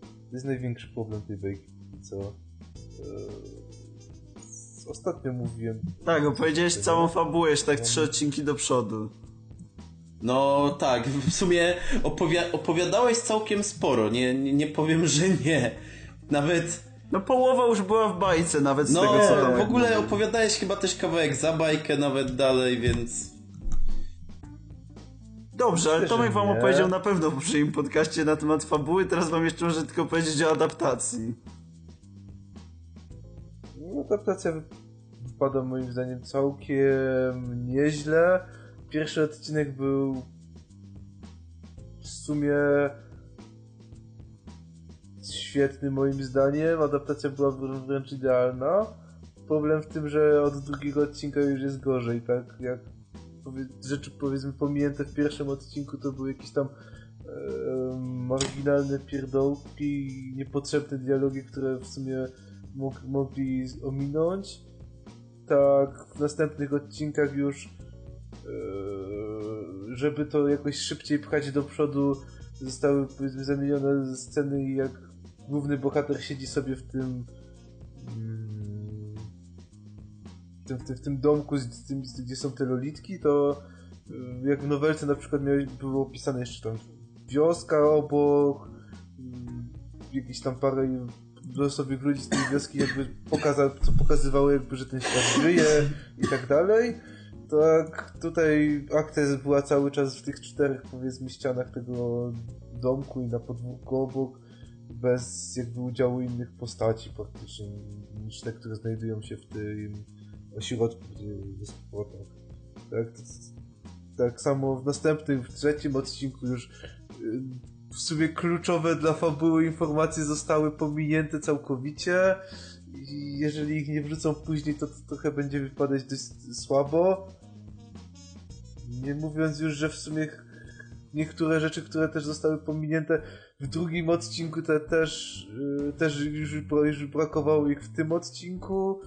To jest największy problem tej bajki, co... Eee, ostatnio mówiłem... Tak, opowiedziałeś całą fabułę, jeszcze tak trzy odcinki do przodu. No tak, w sumie opowia- opowiadałeś całkiem sporo, nie, nie, nie powiem, że nie. Nawet, No połowa już była w bajce, nawet z no tego co Tomek w ogóle opowiadałeś chyba też kawałek za bajkę nawet dalej, więc... Dobrze, ale Tomek wam opowiedział na pewno w poprzednim podcaście na temat fabuły, teraz wam jeszcze może tylko powiedzieć o adaptacji. No, adaptacja wy- wypada moim zdaniem całkiem nieźle. Pierwszy odcinek był w sumie świetny moim zdaniem. Adaptacja była wrę- wręcz idealna. Problem w tym, że od drugiego odcinka już jest gorzej, tak? Jak rzeczy powiedzmy pominięte w pierwszym odcinku to były jakieś tam e, marginalne pierdołki niepotrzebne dialogi, które w sumie mógł, mogli ominąć. Tak, w następnych odcinkach już, e, żeby to jakoś szybciej pchać do przodu, zostały powiedzmy zamienione sceny, jak główny bohater siedzi sobie w tym. Tym, w tym, w tym domku, z, tym, gdzie są te lolitki, to e, jak w nowelce na przykład miałeś, było opisane jeszcze tam wioska obok, mm, jakieś tam parę losowych ludzi z tej wioski jakby pokaza, co pokazywało jakby, że ten świat żyje i tak dalej, Tak, tutaj akcja była cały czas w tych czterech, powiedzmy, ścianach tego domku i na podwórku obok, bez jakby udziału innych postaci praktycznie, niż te, które znajdują się w tym ośrodku, potok. Tak, to, tak samo w następnym, w trzecim odcinku już y, w sumie kluczowe dla fabuły informacje zostały pominięte całkowicie i jeżeli ich nie wrzucą później, to, to trochę będzie wypadać dość słabo. Nie mówiąc już, że w sumie niektóre rzeczy, które też zostały pominięte w drugim odcinku, te też, yy, też już, już brakowało ich w tym odcinku.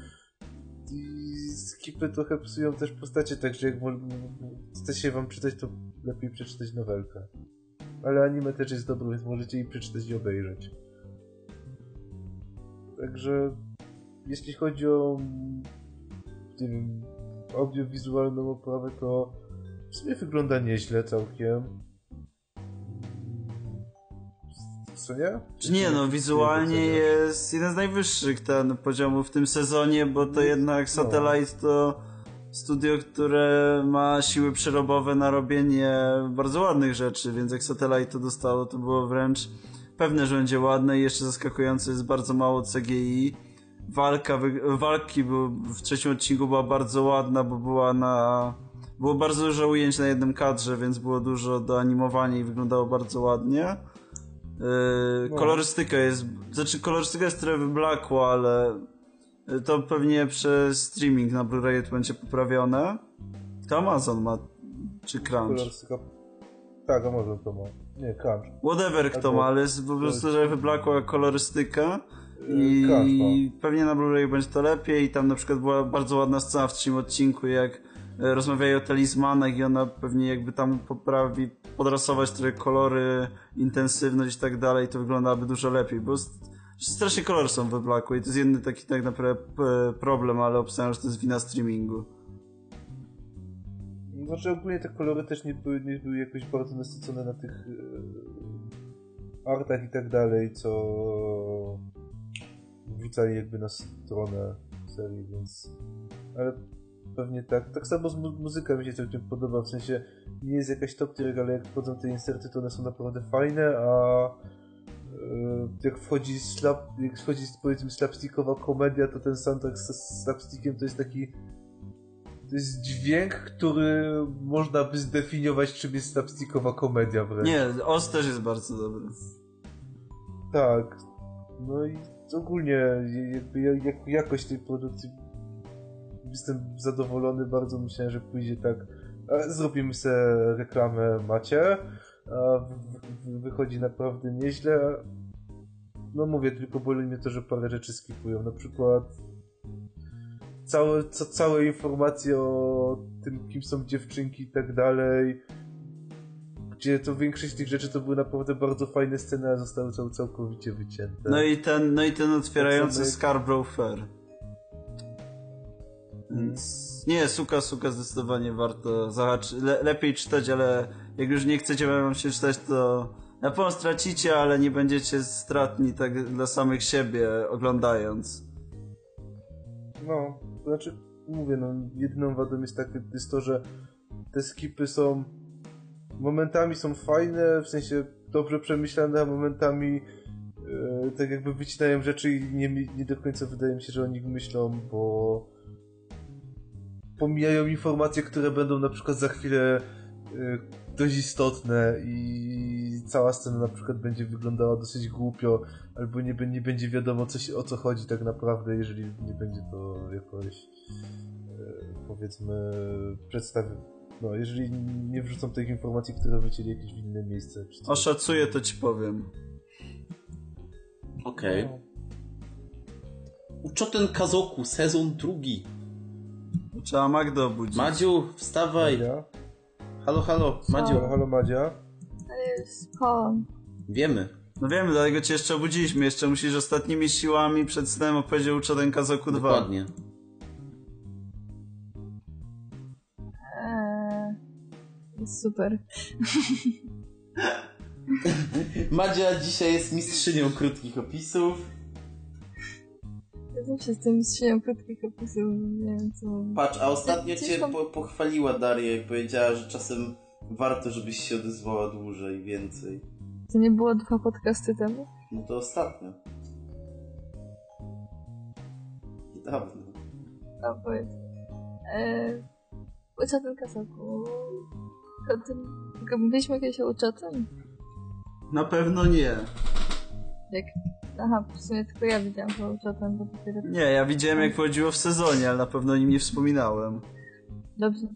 I skipy trochę psują też postacie, także jak chce się wam czytać, to lepiej przeczytać nowelkę. Ale anime też jest dobre, więc możecie jej przeczytać i obejrzeć. Także jeśli chodzi o nie wiem, audiowizualną oprawę, to w sumie wygląda nieźle całkiem. Co nie? Czy nie, no wizualnie jest jeden z najwyższych ten poziomów w tym sezonie, bo to jednak Satellite to studio, które ma siły przerobowe na robienie bardzo ładnych rzeczy, więc jak Satellite to dostało, to było wręcz pewne, że będzie ładne i jeszcze zaskakujące jest bardzo mało CGI. Walka, walki w trzecim odcinku była bardzo ładna, bo była na... Było bardzo dużo ujęć na jednym kadrze, więc było dużo do animowania i wyglądało bardzo ładnie. Yy, no. Kolorystyka jest, znaczy kolorystyka jest trochę wyblakła, ale to pewnie przez streaming na Blu-rayu to będzie poprawione. To Amazon ma, czy Crunch? Kolorystyka... Tak, Amazon to ma. Nie, Crunch. Whatever kto ma, ale jest po prostu, że wyblakła kolorystyka i pewnie na Blu-rayu będzie to lepiej i tam na przykład była bardzo ładna scena w trzecim odcinku, jak rozmawiają o talizmanach i ona pewnie jakby tam poprawi, podrasować trochę kolory, intensywność i tak dalej, to wyglądałaby dużo lepiej, bo strasznie kolory są wyblakłe i to jest jedyny taki tak naprawdę problem, ale obstawiam, że to jest wina streamingu. Znaczy ogólnie te kolory też nie były, nie były jakoś bardzo nasycone na tych e, artach i tak dalej, co wrzucali jakby na stronę serii, więc... Ale pewnie tak. Tak samo z mu muzyką mi się całkiem podoba, w sensie nie jest jakaś top tier, ale jak wchodzą te inserty, to one są naprawdę fajne, a yy, jak wchodzi slap, jak wchodzi powiedzmy slapstickowa komedia, to ten soundtrack z slapstickiem to jest taki to jest dźwięk, który można by zdefiniować, czym jest slapstickowa komedia wręcz. Nie, Os też jest bardzo dobry. Tak. No i ogólnie jakby jak, jakość tej produkcji jestem zadowolony, bardzo myślałem, że pójdzie tak. Zrobimy sobie reklamę macie. A wychodzi naprawdę nieźle. No mówię, tylko boli mnie to, że parę rzeczy skipują, na przykład całe, co, całe informacje o tym, kim są dziewczynki i tak dalej. Gdzie to większość tych rzeczy to były naprawdę bardzo fajne sceny, a zostały cał, całkowicie wycięte. No i ten, no i ten otwierający tak Scarborough Fair. Więc nie, suka, suka zdecydowanie warto zahaczyć. Le, lepiej czytać, ale jak już nie chcecie wam się czytać, to na pewno stracicie, ale nie będziecie stratni tak dla samych siebie oglądając. No, to znaczy, mówię, no, jedyną wadą jest, tak, jest to, że te skipy są momentami są fajne, w sensie dobrze przemyślane, a momentami e, tak jakby wycinają rzeczy i nie, nie do końca wydaje mi się, że o nich myślą, bo pomijają informacje, które będą na przykład za chwilę e, dość istotne i cała scena na przykład będzie wyglądała dosyć głupio, albo nie, nie będzie wiadomo coś, o co chodzi tak naprawdę, jeżeli nie będzie to jakoś e, powiedzmy przedstawione no, jeżeli nie wrzucą tych informacji, które wycięli jakieś w inne miejsce. Oszacuję, to ci powiem. Okej. Okay. No. Uczoten Kazoku, sezon drugi. Trzeba Magdę obudzić. Madziu, wstawaj. Madzia? Halo, halo, Madziu. Halo, halo Madzia. Spałam. Wiemy. No wiemy, dlatego cię jeszcze obudziliśmy. Jeszcze musisz ostatnimi siłami przed snem opowiedzieć Uczoten Kazoku 2. Dokładnie. Super. Madzia dzisiaj jest mistrzynią krótkich opisów. Ja zawsze jestem mistrzynią krótkich opisów, nie wiem co... Patrz, a ostatnio cię po, pochwaliła Daria i powiedziała, że czasem warto, żebyś się odezwała dłużej, więcej. To nie było dwa podcasty temu? No to ostatnio. Niedawno. No powiedz. Eee, uczatem kasaku. To tym... Tylko Mówiliśmy jakieś o uczatem? Na pewno nie. Jak... Aha, w sumie tylko ja widziałam to uczatem, bo dopiero... Nie, ja widziałem jak chodziło w sezonie, ale na pewno o nim nie wspominałem. Dobrze.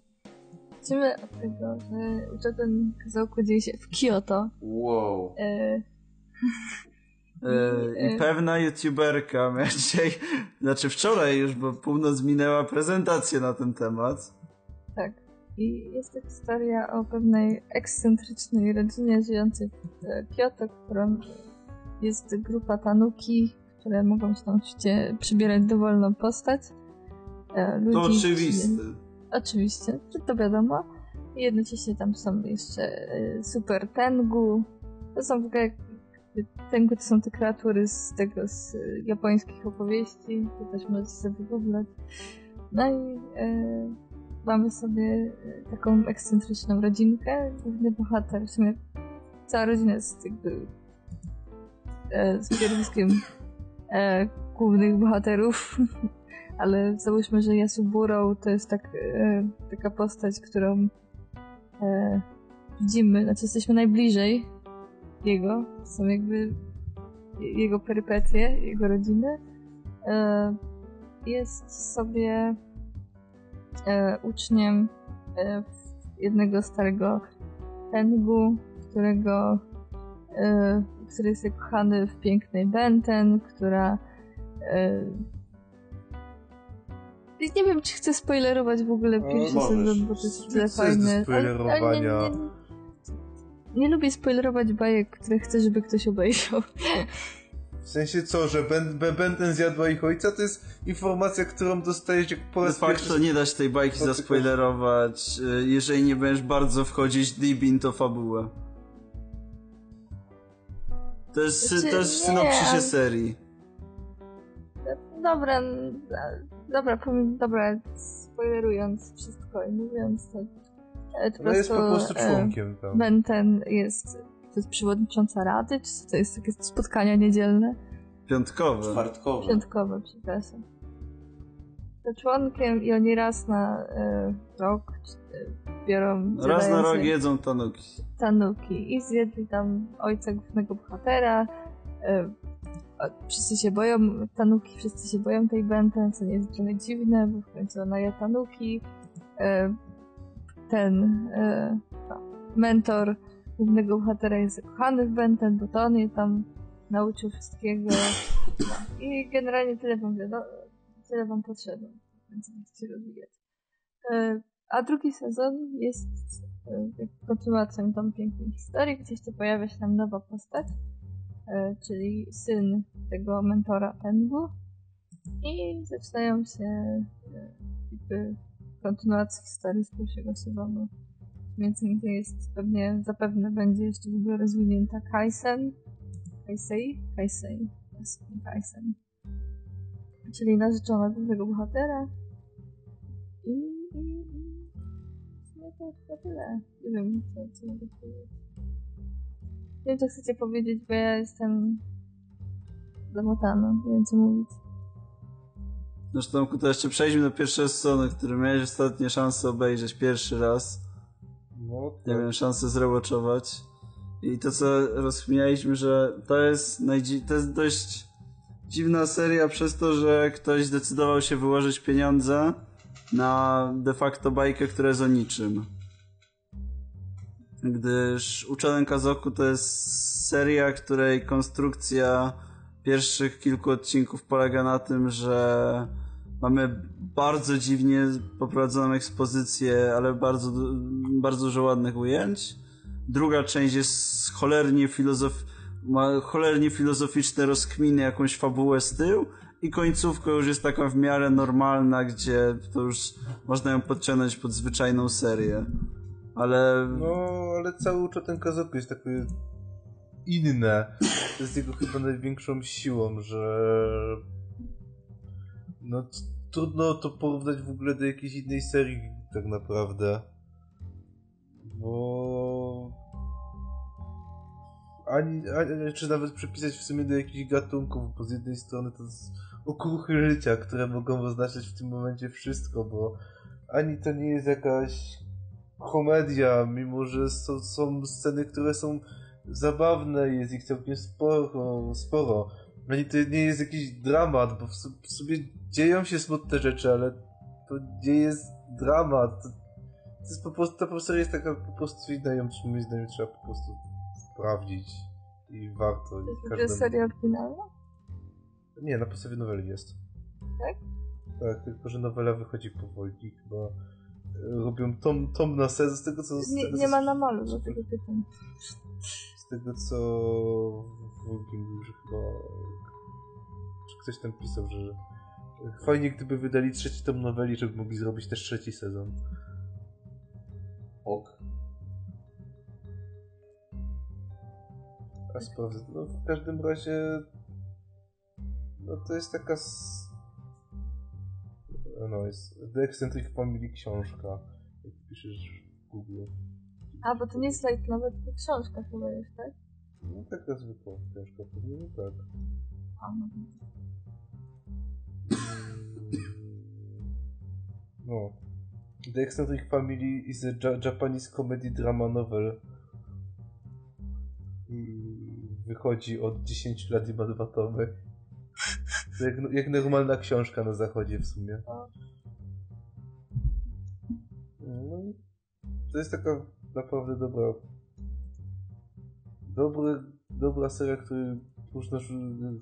Zacznijmy od tego, że uczatem kasaku dzieje się w Kyoto. Wow. Eee, Yy, I pewna youtuberka miała dzisiaj, znaczy wczoraj już, bo północ minęła prezentację na ten temat. Tak. I jest to historia o pewnej ekscentrycznej rodzinie żyjącej w e, Kyoto, którą jest grupa tanuki, które mogą się tam oczywiście przybierać dowolną postać. E, Ludzi, To oczywiste. Oczywiście, że to wiadomo. I jednocześnie tam są jeszcze e, super tengu. To są w ogóle tengu to są te kreatury z tego, z e, japońskich opowieści. To też możecie sobie wygooglać. No i mamy sobie taką ekscentryczną rodzinkę. Główny bohater, w sumie cała rodzina jest jakby z pierwiskiem e, głównych bohaterów. Ale załóżmy, że Yasuburo to jest tak, e, taka postać, którą e, widzimy, znaczy jesteśmy najbliżej jego. Są jakby jego perypetie, jego rodziny. E, jest sobie e, uczniem e, jednego starego Tengu, którego e, który jest zakochany w pięknej Benten, która e, nie wiem, czy chcę spoilerować w ogóle No, pierwszy możesz. sezon, bo to jest tyle fajne. Ale- ale nie, spoilerowania? nie, nie lubię spoilerować bajek, które chcę, żeby ktoś obejrzał. W sensie co, że Ben- Ben- Benten zjadła ich ojca? To jest informacja, którą dostajesz jak po De raz facto pierwszy... nie da się tej bajki To zaspoilerować, y, jeżeli nie będziesz bardzo wchodzić deep into fabułę. To jest, Znaczy, to jest w nie, serii. Dobra, dobra, powiem, dobra, spoilerując wszystko i mówiąc to, e, to No jest po prostu e, członkiem tam. Benten jest, to jest przewodnicząca rady, czy to jest takie spotkania niedzielne? Piątkowe. Czwartkowe. Piątkowe, przepraszam. To członkiem i oni raz na e, rok czy, biorą Raz na rok jedzą tanuki. tanuki i zjedli tam ojca głównego bohatera. E, wszyscy się boją tanuki, wszyscy się boją tej Benten, co nie jest trochę dziwne, bo w końcu ona je tanuki. E, ten e, no, mentor głównego bohatera jest zakochany w Benten, bo to on je tam nauczył wszystkiego. No. I generalnie tyle wam wiadomo, tyle wam potrzeba, więc nie chcę rozwijać. A drugi sezon jest e, kontynuacją tą pięknej historii, gdzie jeszcze pojawia się nam nowa postać, e, czyli syn tego mentora Tengu. I zaczynają się e, jakby kontynuacje historii z pierwszego sezonu. Innymi jest pewnie, zapewne będzie jeszcze w ogóle rozwinięta Kaisen. Kaisei? Kaisei. Kaisen. Czyli narzeczona głównego bohatera. I, i, to chyba tyle. Nie wiem, co, co mogę powiedzieć. Nie wiem, co chcecie powiedzieć, bo ja jestem zamotana. Nie wiem, co mówić. Zresztą to jeszcze przejdźmy do pierwszego sezonu, który miałeś ostatnie szanse obejrzeć pierwszy raz. No, Nie tak. wiem, szansę zrewatchować. I to, co rozkminialiśmy, że to jest, to jest dość dziwna seria przez to, że ktoś zdecydował się wyłożyć pieniądze na de facto bajkę, która jest o niczym. Gdyż Uczonen Kazoku to jest seria, której konstrukcja pierwszych kilku odcinków polega na tym, że mamy bardzo dziwnie poprowadzoną ekspozycję, ale bardzo, bardzo dużo ładnych ujęć. Druga część jest cholernie filozof... ma cholernie filozoficzne rozkminy, jakąś fabułę z tyłu i końcówka już jest taka w miarę normalna, gdzie to już można ją podciągnąć pod zwyczajną serię. Ale No, ale cały ten Kazoku jest takie inne. To jest jego chyba największą siłą, że No trudno to porównać w ogóle do jakiejś innej serii tak naprawdę. Bo... Ani, ani, czy nawet przypisać w sumie do jakichś gatunków, bo z jednej strony to jest okruchy życia, które mogą oznaczać w tym momencie wszystko, bo ani to nie jest jakaś komedia, mimo że są, są sceny, które są zabawne, jest ich całkiem sporo, sporo. Ani to nie jest jakiś dramat, bo w, sobie dzieją się smutne rzeczy, ale to nie jest dramat. To, to jest po prostu, ta prostu jest taka po prostu inna, ją moim zdaniem trzeba po prostu sprawdzić i warto. To jest seria oryginalna? Nie, na podstawie noweli jest. Tak? Tak, tylko że nowela wychodzi powoli, chyba e, robią tom, tom na sezon, z tego co... Z Nie, tego, nie co, ma na malu, dlatego pytam. Z tego co Wulki mówił, że chyba... Czy ktoś tam pisał, że fajnie gdyby wydali trzeci tom noweli, żeby mogli zrobić też trzeci sezon. Ok. A sprawdzę, no w każdym razie... No to jest taka... s- No jest The Eccentric Family książka, jak piszesz w Google. A, bo to nie jest light nawet to książka chyba już, tak? No taka zwykła książka, pewnie no tak. A, no. No. The Eccentric Family is a ja Japanese comedy drama novel. I wychodzi od 10 lat i ma dwa tomy. To jak, jak normalna książka na zachodzie w sumie. No i to jest taka naprawdę dobra dobry, dobra seria, który można,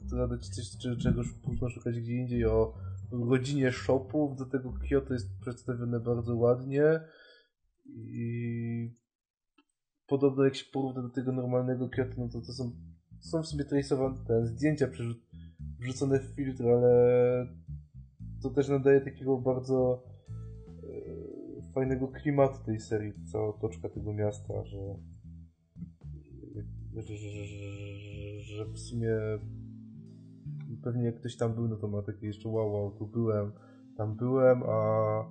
która da ci coś, czegoś można szukać gdzie indziej o rodzinie shopów, do tego Kyoto jest przedstawione bardzo ładnie i podobno jak się porówna do tego normalnego Kyoto, no to to są, są w sobie traceowane te zdjęcia przerzu- wrzucone w filtr, ale to też nadaje takiego bardzo e, fajnego klimatu tej serii, cała otoczka tego miasta, że że, że, że, w sumie pewnie jak ktoś tam był, no to ma takie jeszcze wow, wow, tu byłem, tam byłem, a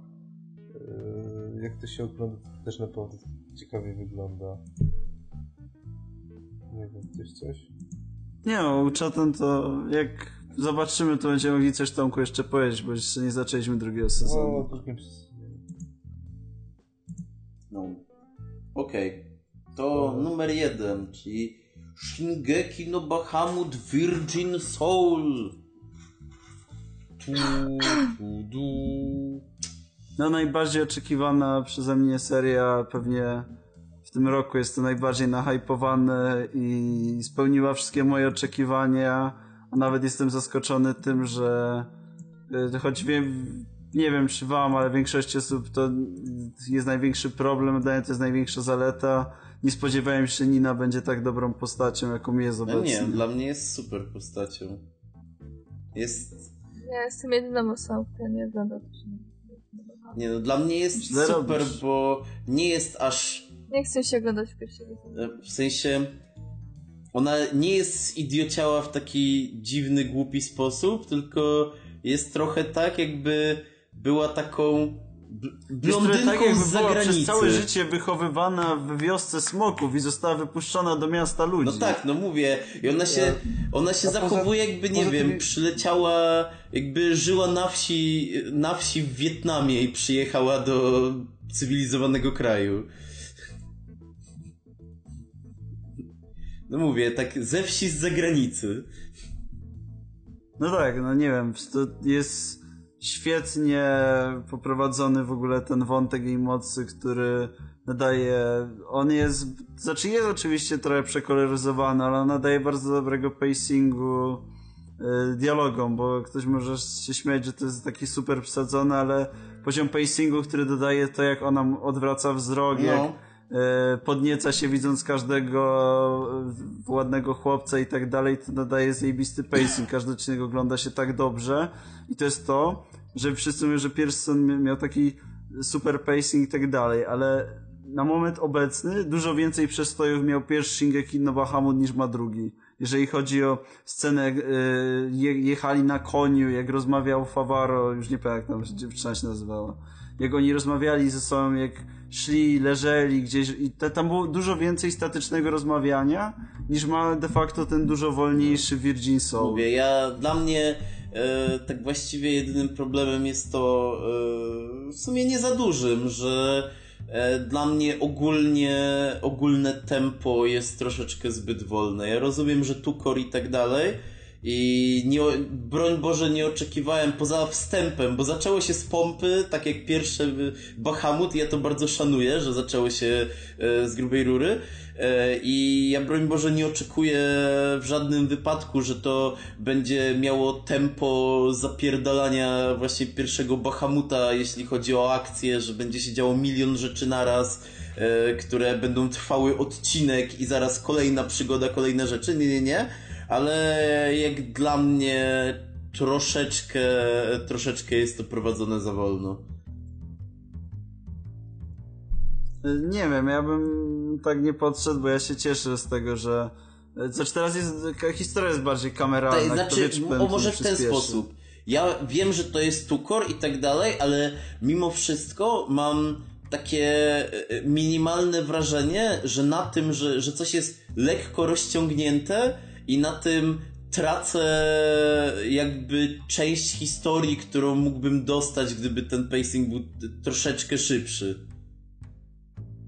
yy, jak to się ogląda, to też naprawdę ciekawie wygląda. Nie wiem, coś, coś? Nie no, Uchaten to jak zobaczymy, to będziemy mogli coś Tomku jeszcze powiedzieć, bo jeszcze nie zaczęliśmy drugiego O, sezonu. drugim sezonie. No. Okej. To numer jeden, czyli Shingeki no Bahamut Virgin Soul. Tu, tu, du. No najbardziej oczekiwana przeze mnie seria pewnie w tym roku jest to najbardziej nahypowane i spełniła wszystkie moje oczekiwania, a nawet jestem zaskoczony tym, że y, choć wiem, nie wiem czy wam, ale większości osób to jest największy problem, dla mnie to jest największa zaleta. Nie spodziewałem się, że Nina będzie tak dobrą postacią, jaką jest No obecnie. nie, dla mnie jest super postacią. Jest... Ja jestem jedyną osobą, która nie ogląda. Nie no, dla mnie jest Źle super, robisz. bo nie jest aż Nie chcę się oglądać pierwszego. E, W sensie ona nie jest idiociała w taki dziwny, głupi sposób, tylko jest trochę tak, jakby była taką które blondynką tak jakby z była zagranicy. przez całe życie wychowywana w wiosce smoków i została wypuszczona do miasta ludzi. No tak, no mówię. I ona się, ona się A poza- zachowuje jakby, nie wiem, tymi- przyleciała, jakby żyła na wsi, na wsi w Wietnamie i przyjechała do cywilizowanego kraju. No mówię, tak ze wsi z zagranicy. No tak, no nie wiem, to jest świetnie poprowadzony w ogóle ten wątek jej mocy, który nadaje, on jest, znaczy jest oczywiście trochę przekoloryzowany, ale on nadaje bardzo dobrego pacingu y, dialogom, bo ktoś może się śmiać, że to jest taki super wsadzony, ale poziom pacingu, który dodaje to, jak ona odwraca wzrok, jak No. e, podnieca się widząc każdego e, ładnego chłopca i tak dalej, to nadaje zajebisty pacing. Każdy odcinek ogląda się tak dobrze. I to jest to, że wszyscy mówią, że Pearson mia- miał taki super pacing i tak dalej, ale na moment obecny dużo więcej przestojów miał pierwszy Shingeki no Bahamut niż ma drugi. jeżeli chodzi o scenę, je, jechali na koniu, jak rozmawiał Favaro, już nie pamiętam jak tam dziewczyna się nazywała, jak oni rozmawiali ze sobą, jak szli, leżeli gdzieś i te, tam było dużo więcej statycznego rozmawiania, niż ma de facto ten dużo wolniejszy Virgin Soul. Mówię, ja, dla mnie e, tak właściwie jedynym problemem jest to e, w sumie nie za dużym, że e, dla mnie ogólnie, ogólne tempo jest troszeczkę zbyt wolne. Ja rozumiem, że Tukor i tak dalej, i nie, broń Boże nie oczekiwałem poza wstępem, bo zaczęło się z pompy, tak jak pierwsze y, Bahamut, ja to bardzo szanuję, że zaczęło się e, z grubej rury. E, I ja broń Boże nie oczekuję w żadnym wypadku, że to będzie miało tempo zapierdalania właśnie pierwszego Bahamuta, jeśli chodzi o akcję, że będzie się działo milion rzeczy naraz, które będą trwały odcinek i zaraz kolejna przygoda, kolejne rzeczy. Nie, nie, nie ale jak dla mnie troszeczkę, troszeczkę jest to prowadzone za wolno. Nie wiem, ja bym tak nie podszedł, bo ja się cieszę z tego, że Znaczy teraz jest, historia jest bardziej kameralna. Tak, znaczy, o, może w ten sposób. Ja wiem, że to jest tukor i tak dalej, ale mimo wszystko mam takie e, minimalne wrażenie, że na tym, że, że coś jest lekko rozciągnięte, i na tym tracę jakby część historii, którą mógłbym dostać, gdyby ten pacing był troszeczkę szybszy.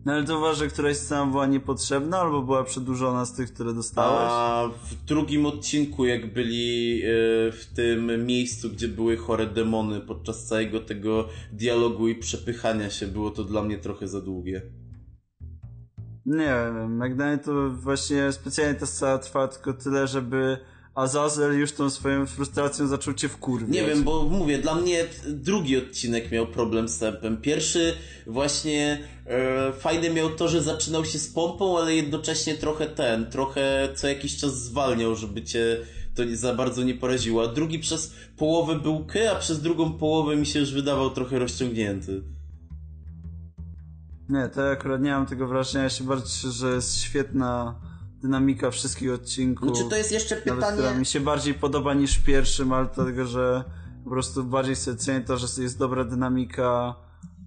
No ale to uważasz, że któraś scena była niepotrzebna albo była przedłużona z tych, które dostałeś? A w drugim odcinku, jak byli e, w tym miejscu, gdzie były chore demony podczas całego tego dialogu i przepychania się, było to dla mnie trochę za długie. Nie wiem, to właśnie specjalnie ta scena trwa tylko tyle, żeby Azazel już tą swoją frustracją zaczął cię wkurwiać. Nie wiem, bo mówię, dla mnie drugi odcinek miał problem z tempem. Pierwszy właśnie e, fajny miał to, że zaczynał się z pompą, ale jednocześnie trochę ten, trochę co jakiś czas zwalniał, żeby cię to nie, za bardzo nie poraziło. A drugi przez połowę był ky, a przez drugą połowę mi się już wydawał trochę rozciągnięty. Nie, to ja akurat nie mam tego wrażenia. Ja się bardzo cieszę, że jest świetna dynamika wszystkich odcinków. Czy znaczy, to jest jeszcze pytanie... Nawet, która mi się bardziej podoba niż w pierwszym, ale dlatego, że po prostu bardziej sobie cenię to, że jest dobra dynamika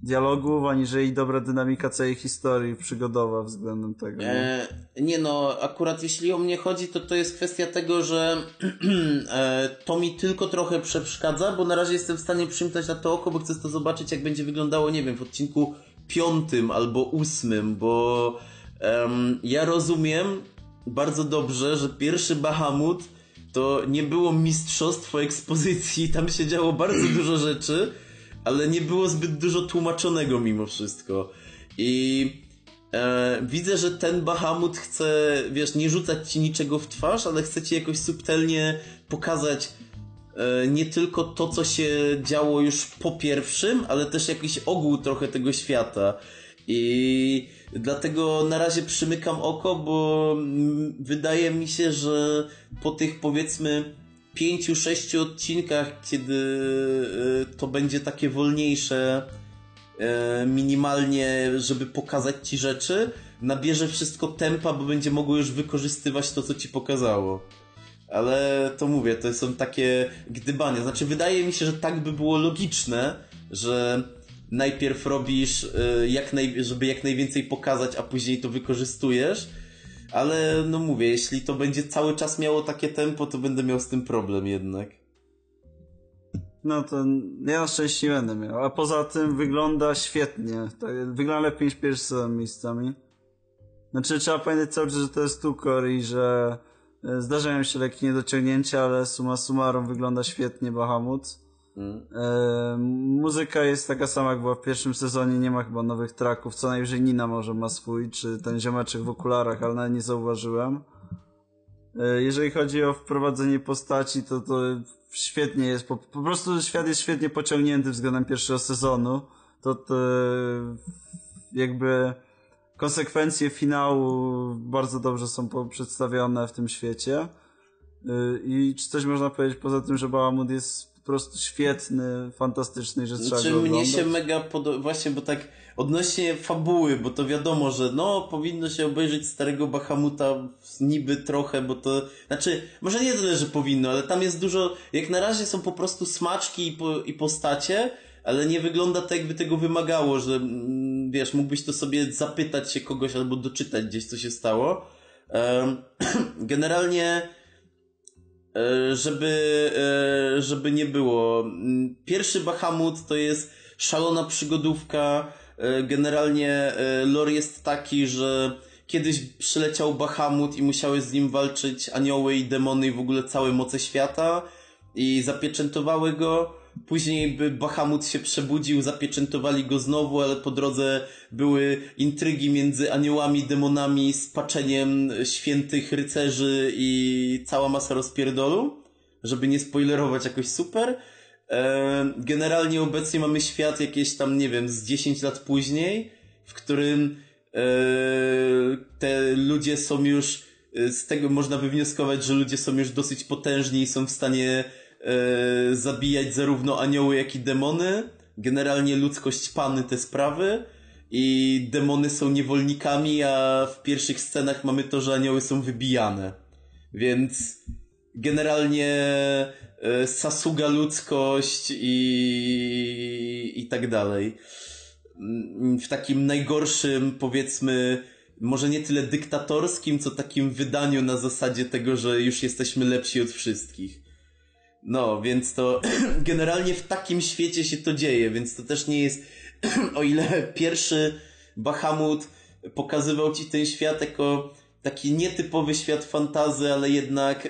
dialogów, aniżeli dobra dynamika całej historii przygodowa względem tego. Nie? E, nie no, akurat jeśli o mnie chodzi, to to jest kwestia tego, że e, to mi tylko trochę przeszkadza, bo na razie jestem w stanie przymknąć na to oko, bo chcę to zobaczyć, jak będzie wyglądało, nie wiem, w odcinku piątym albo ósmym, bo um, ja rozumiem bardzo dobrze, że pierwszy Bahamut to nie było mistrzostwo ekspozycji, tam się działo bardzo dużo rzeczy, ale nie było zbyt dużo tłumaczonego mimo wszystko. I e, widzę, że ten Bahamut chce, wiesz, nie rzucać ci niczego w twarz, ale chce ci jakoś subtelnie pokazać nie tylko to, co się działo już po pierwszym, ale też jakiś ogół trochę tego świata. I dlatego na razie przymykam oko, bo wydaje mi się, że po tych powiedzmy pięciu, sześciu odcinkach, kiedy e, to będzie takie wolniejsze, e, minimalnie, żeby pokazać ci rzeczy, nabierze wszystko tempa, bo będzie mogło już wykorzystywać to, co ci pokazało ale to mówię, to są takie gdybania. Znaczy, wydaje mi się, że tak by było logiczne, że najpierw robisz, y, jak naj, żeby jak najwięcej pokazać, a później to wykorzystujesz. Ale no mówię, jeśli to będzie cały czas miało takie tempo, to będę miał z tym problem jednak. No to ja szczęście będę miał. A poza tym wygląda świetnie. Tak, wygląda lepiej niż pierwszy sezon miejscami. Znaczy trzeba pamiętać cały czas, że to jest Tukor i że zdarzają się lekkie niedociągnięcia, ale suma summarum wygląda świetnie Bahamut. Mm. E, muzyka jest taka sama jak była w pierwszym sezonie, nie ma chyba nowych traków, co najwyżej Nina może ma swój, czy ten ziomeczek w okularach, ale nie zauważyłem. E, jeżeli chodzi o wprowadzenie postaci, to to świetnie jest, po, po prostu świat jest świetnie pociągnięty względem pierwszego sezonu. To, to jakby konsekwencje finału bardzo dobrze są przedstawione w tym świecie. Y, I czy coś można powiedzieć poza tym, że Bahamut jest po prostu świetny, fantastyczny, że trzeba Znaczy go mnie oglądać. się mega podoba, właśnie, bo tak odnośnie fabuły, bo to wiadomo, że no, powinno się obejrzeć starego Bahamuta niby trochę, bo to, znaczy, może nie tyle, że powinno, ale tam jest dużo, jak na razie są po prostu smaczki i, po, i postacie, ale nie wygląda tak, jakby tego wymagało, że mm, wiesz, mógłbyś to sobie zapytać się kogoś albo doczytać gdzieś, co się stało. Generalnie E, żeby, e, żeby nie było. Mm, Pierwszy Bahamut to jest szalona przygodówka. E, Generalnie lore jest taki, że kiedyś przyleciał Bahamut i musiały z nim walczyć anioły i demony i w ogóle całe moce świata i zapieczętowały go. Później by Bahamut się przebudził, zapieczętowali go znowu, ale po drodze były intrygi między aniołami, demonami, spaczeniem świętych rycerzy i cała masa rozpierdolu, żeby nie spoilerować jakoś super. E, Generalnie obecnie mamy świat jakieś tam, nie wiem, z 10 lat później, w którym e, te ludzie są już, e, z tego można wywnioskować, że ludzie są już dosyć potężni i są w stanie e, zabijać zarówno anioły, jak i demony. Generalnie ludzkość pany te sprawy i demony są niewolnikami, a w pierwszych scenach mamy to, że anioły są wybijane. Więc generalnie e, Sasuga ludzkość i, i tak dalej. Mm, W takim najgorszym, powiedzmy, może nie tyle dyktatorskim, co takim wydaniu na zasadzie tego, że już jesteśmy lepsi od wszystkich. No, więc to generalnie w takim świecie się to dzieje, więc to też nie jest, o ile pierwszy Bahamut pokazywał ci ten świat jako taki nietypowy świat fantazy, ale jednak e,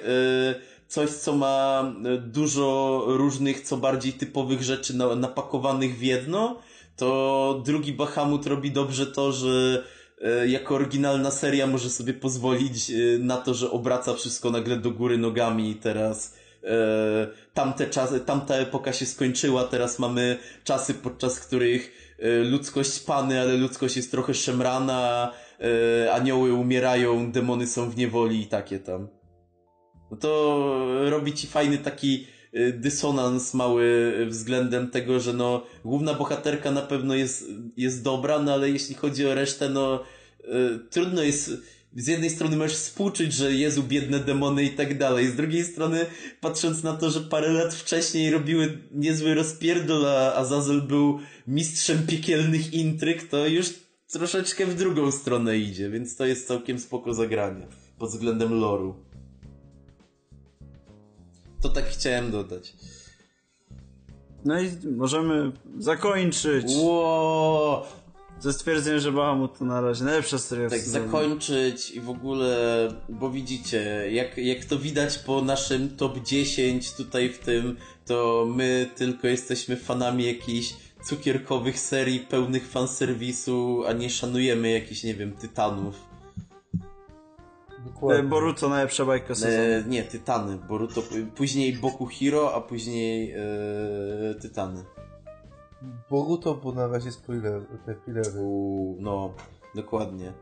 coś, co ma e, dużo różnych, co bardziej typowych rzeczy na, napakowanych w jedno, to drugi Bahamut robi dobrze to, że e, jako oryginalna seria może sobie pozwolić na to, że obraca wszystko nagle do góry nogami i teraz e, tamte czasy, tamta epoka się skończyła, teraz mamy czasy, podczas których e, ludzkość pany, ale ludzkość jest trochę szemrana, e, anioły umierają, demony są w niewoli i takie tam. No to robi ci fajny taki dysonans mały względem tego, że no główna bohaterka na pewno jest, jest dobra, no ale jeśli chodzi o resztę, no trudno jest z jednej strony możesz współczuć, że Jezu, biedne demony i tak dalej. Z drugiej strony, patrząc na to, że parę lat wcześniej robiły niezły rozpierdol, a Azazel był mistrzem piekielnych intryg, to już troszeczkę w drugą stronę idzie, więc to jest całkiem spoko zagranie pod względem loru. To tak chciałem dodać. No i możemy zakończyć Ło, ze stwierdzeniem, że Bahamut to na razie najlepsza seria w tak zakończyć i w ogóle, bo widzicie, jak, jak to widać po naszym top 10 tutaj w tym, to my tylko jesteśmy fanami jakichś cukierkowych serii pełnych fanserwisu, a nie szanujemy jakichś, nie wiem, tytanów. E, Dokładnie. Boruto najlepsza bajka sezonu. E, nie, tytany. Boruto, później Boku Hero, a później e, tytany. Boruto, bo na razie spoiler, te filery. No, dokładnie.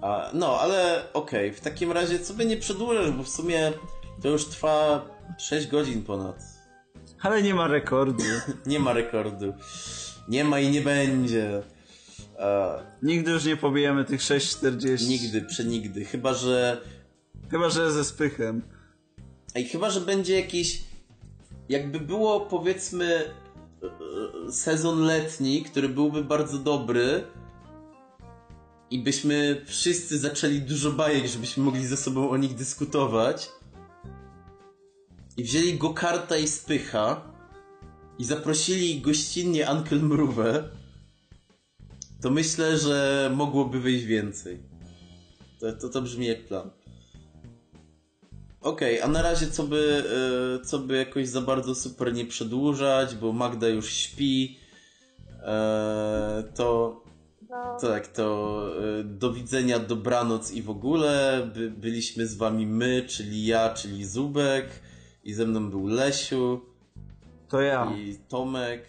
A, no, ale okej, w takim razie co by nie przedłużać, bo w sumie to już trwa 6 godzin ponad. Ale nie ma rekordu. Nie ma rekordu. Nie ma i nie będzie. E, Nigdy już nie pobijemy tych 6,40. nigdy, przenigdy. Chyba, że Chyba, że ze spychem. Ej, chyba, że będzie jakiś. Jakby było, powiedzmy, sezon letni, który byłby bardzo dobry. I byśmy wszyscy zaczęli dużo bajek, żebyśmy mogli ze sobą o nich dyskutować. I wzięli Gokarta i Spycha. I zaprosili gościnnie Uncle Mrówę. To myślę, że mogłoby wyjść więcej. To, to, to brzmi jak plan. Okej, a na razie co by, e, co by jakoś za bardzo super nie przedłużać, bo Magda już śpi, e, to No, tak, to e, do widzenia, dobranoc i w ogóle. By, byliśmy z wami my, czyli ja, czyli Zubek i ze mną był Lesiu To ja. i Tomek.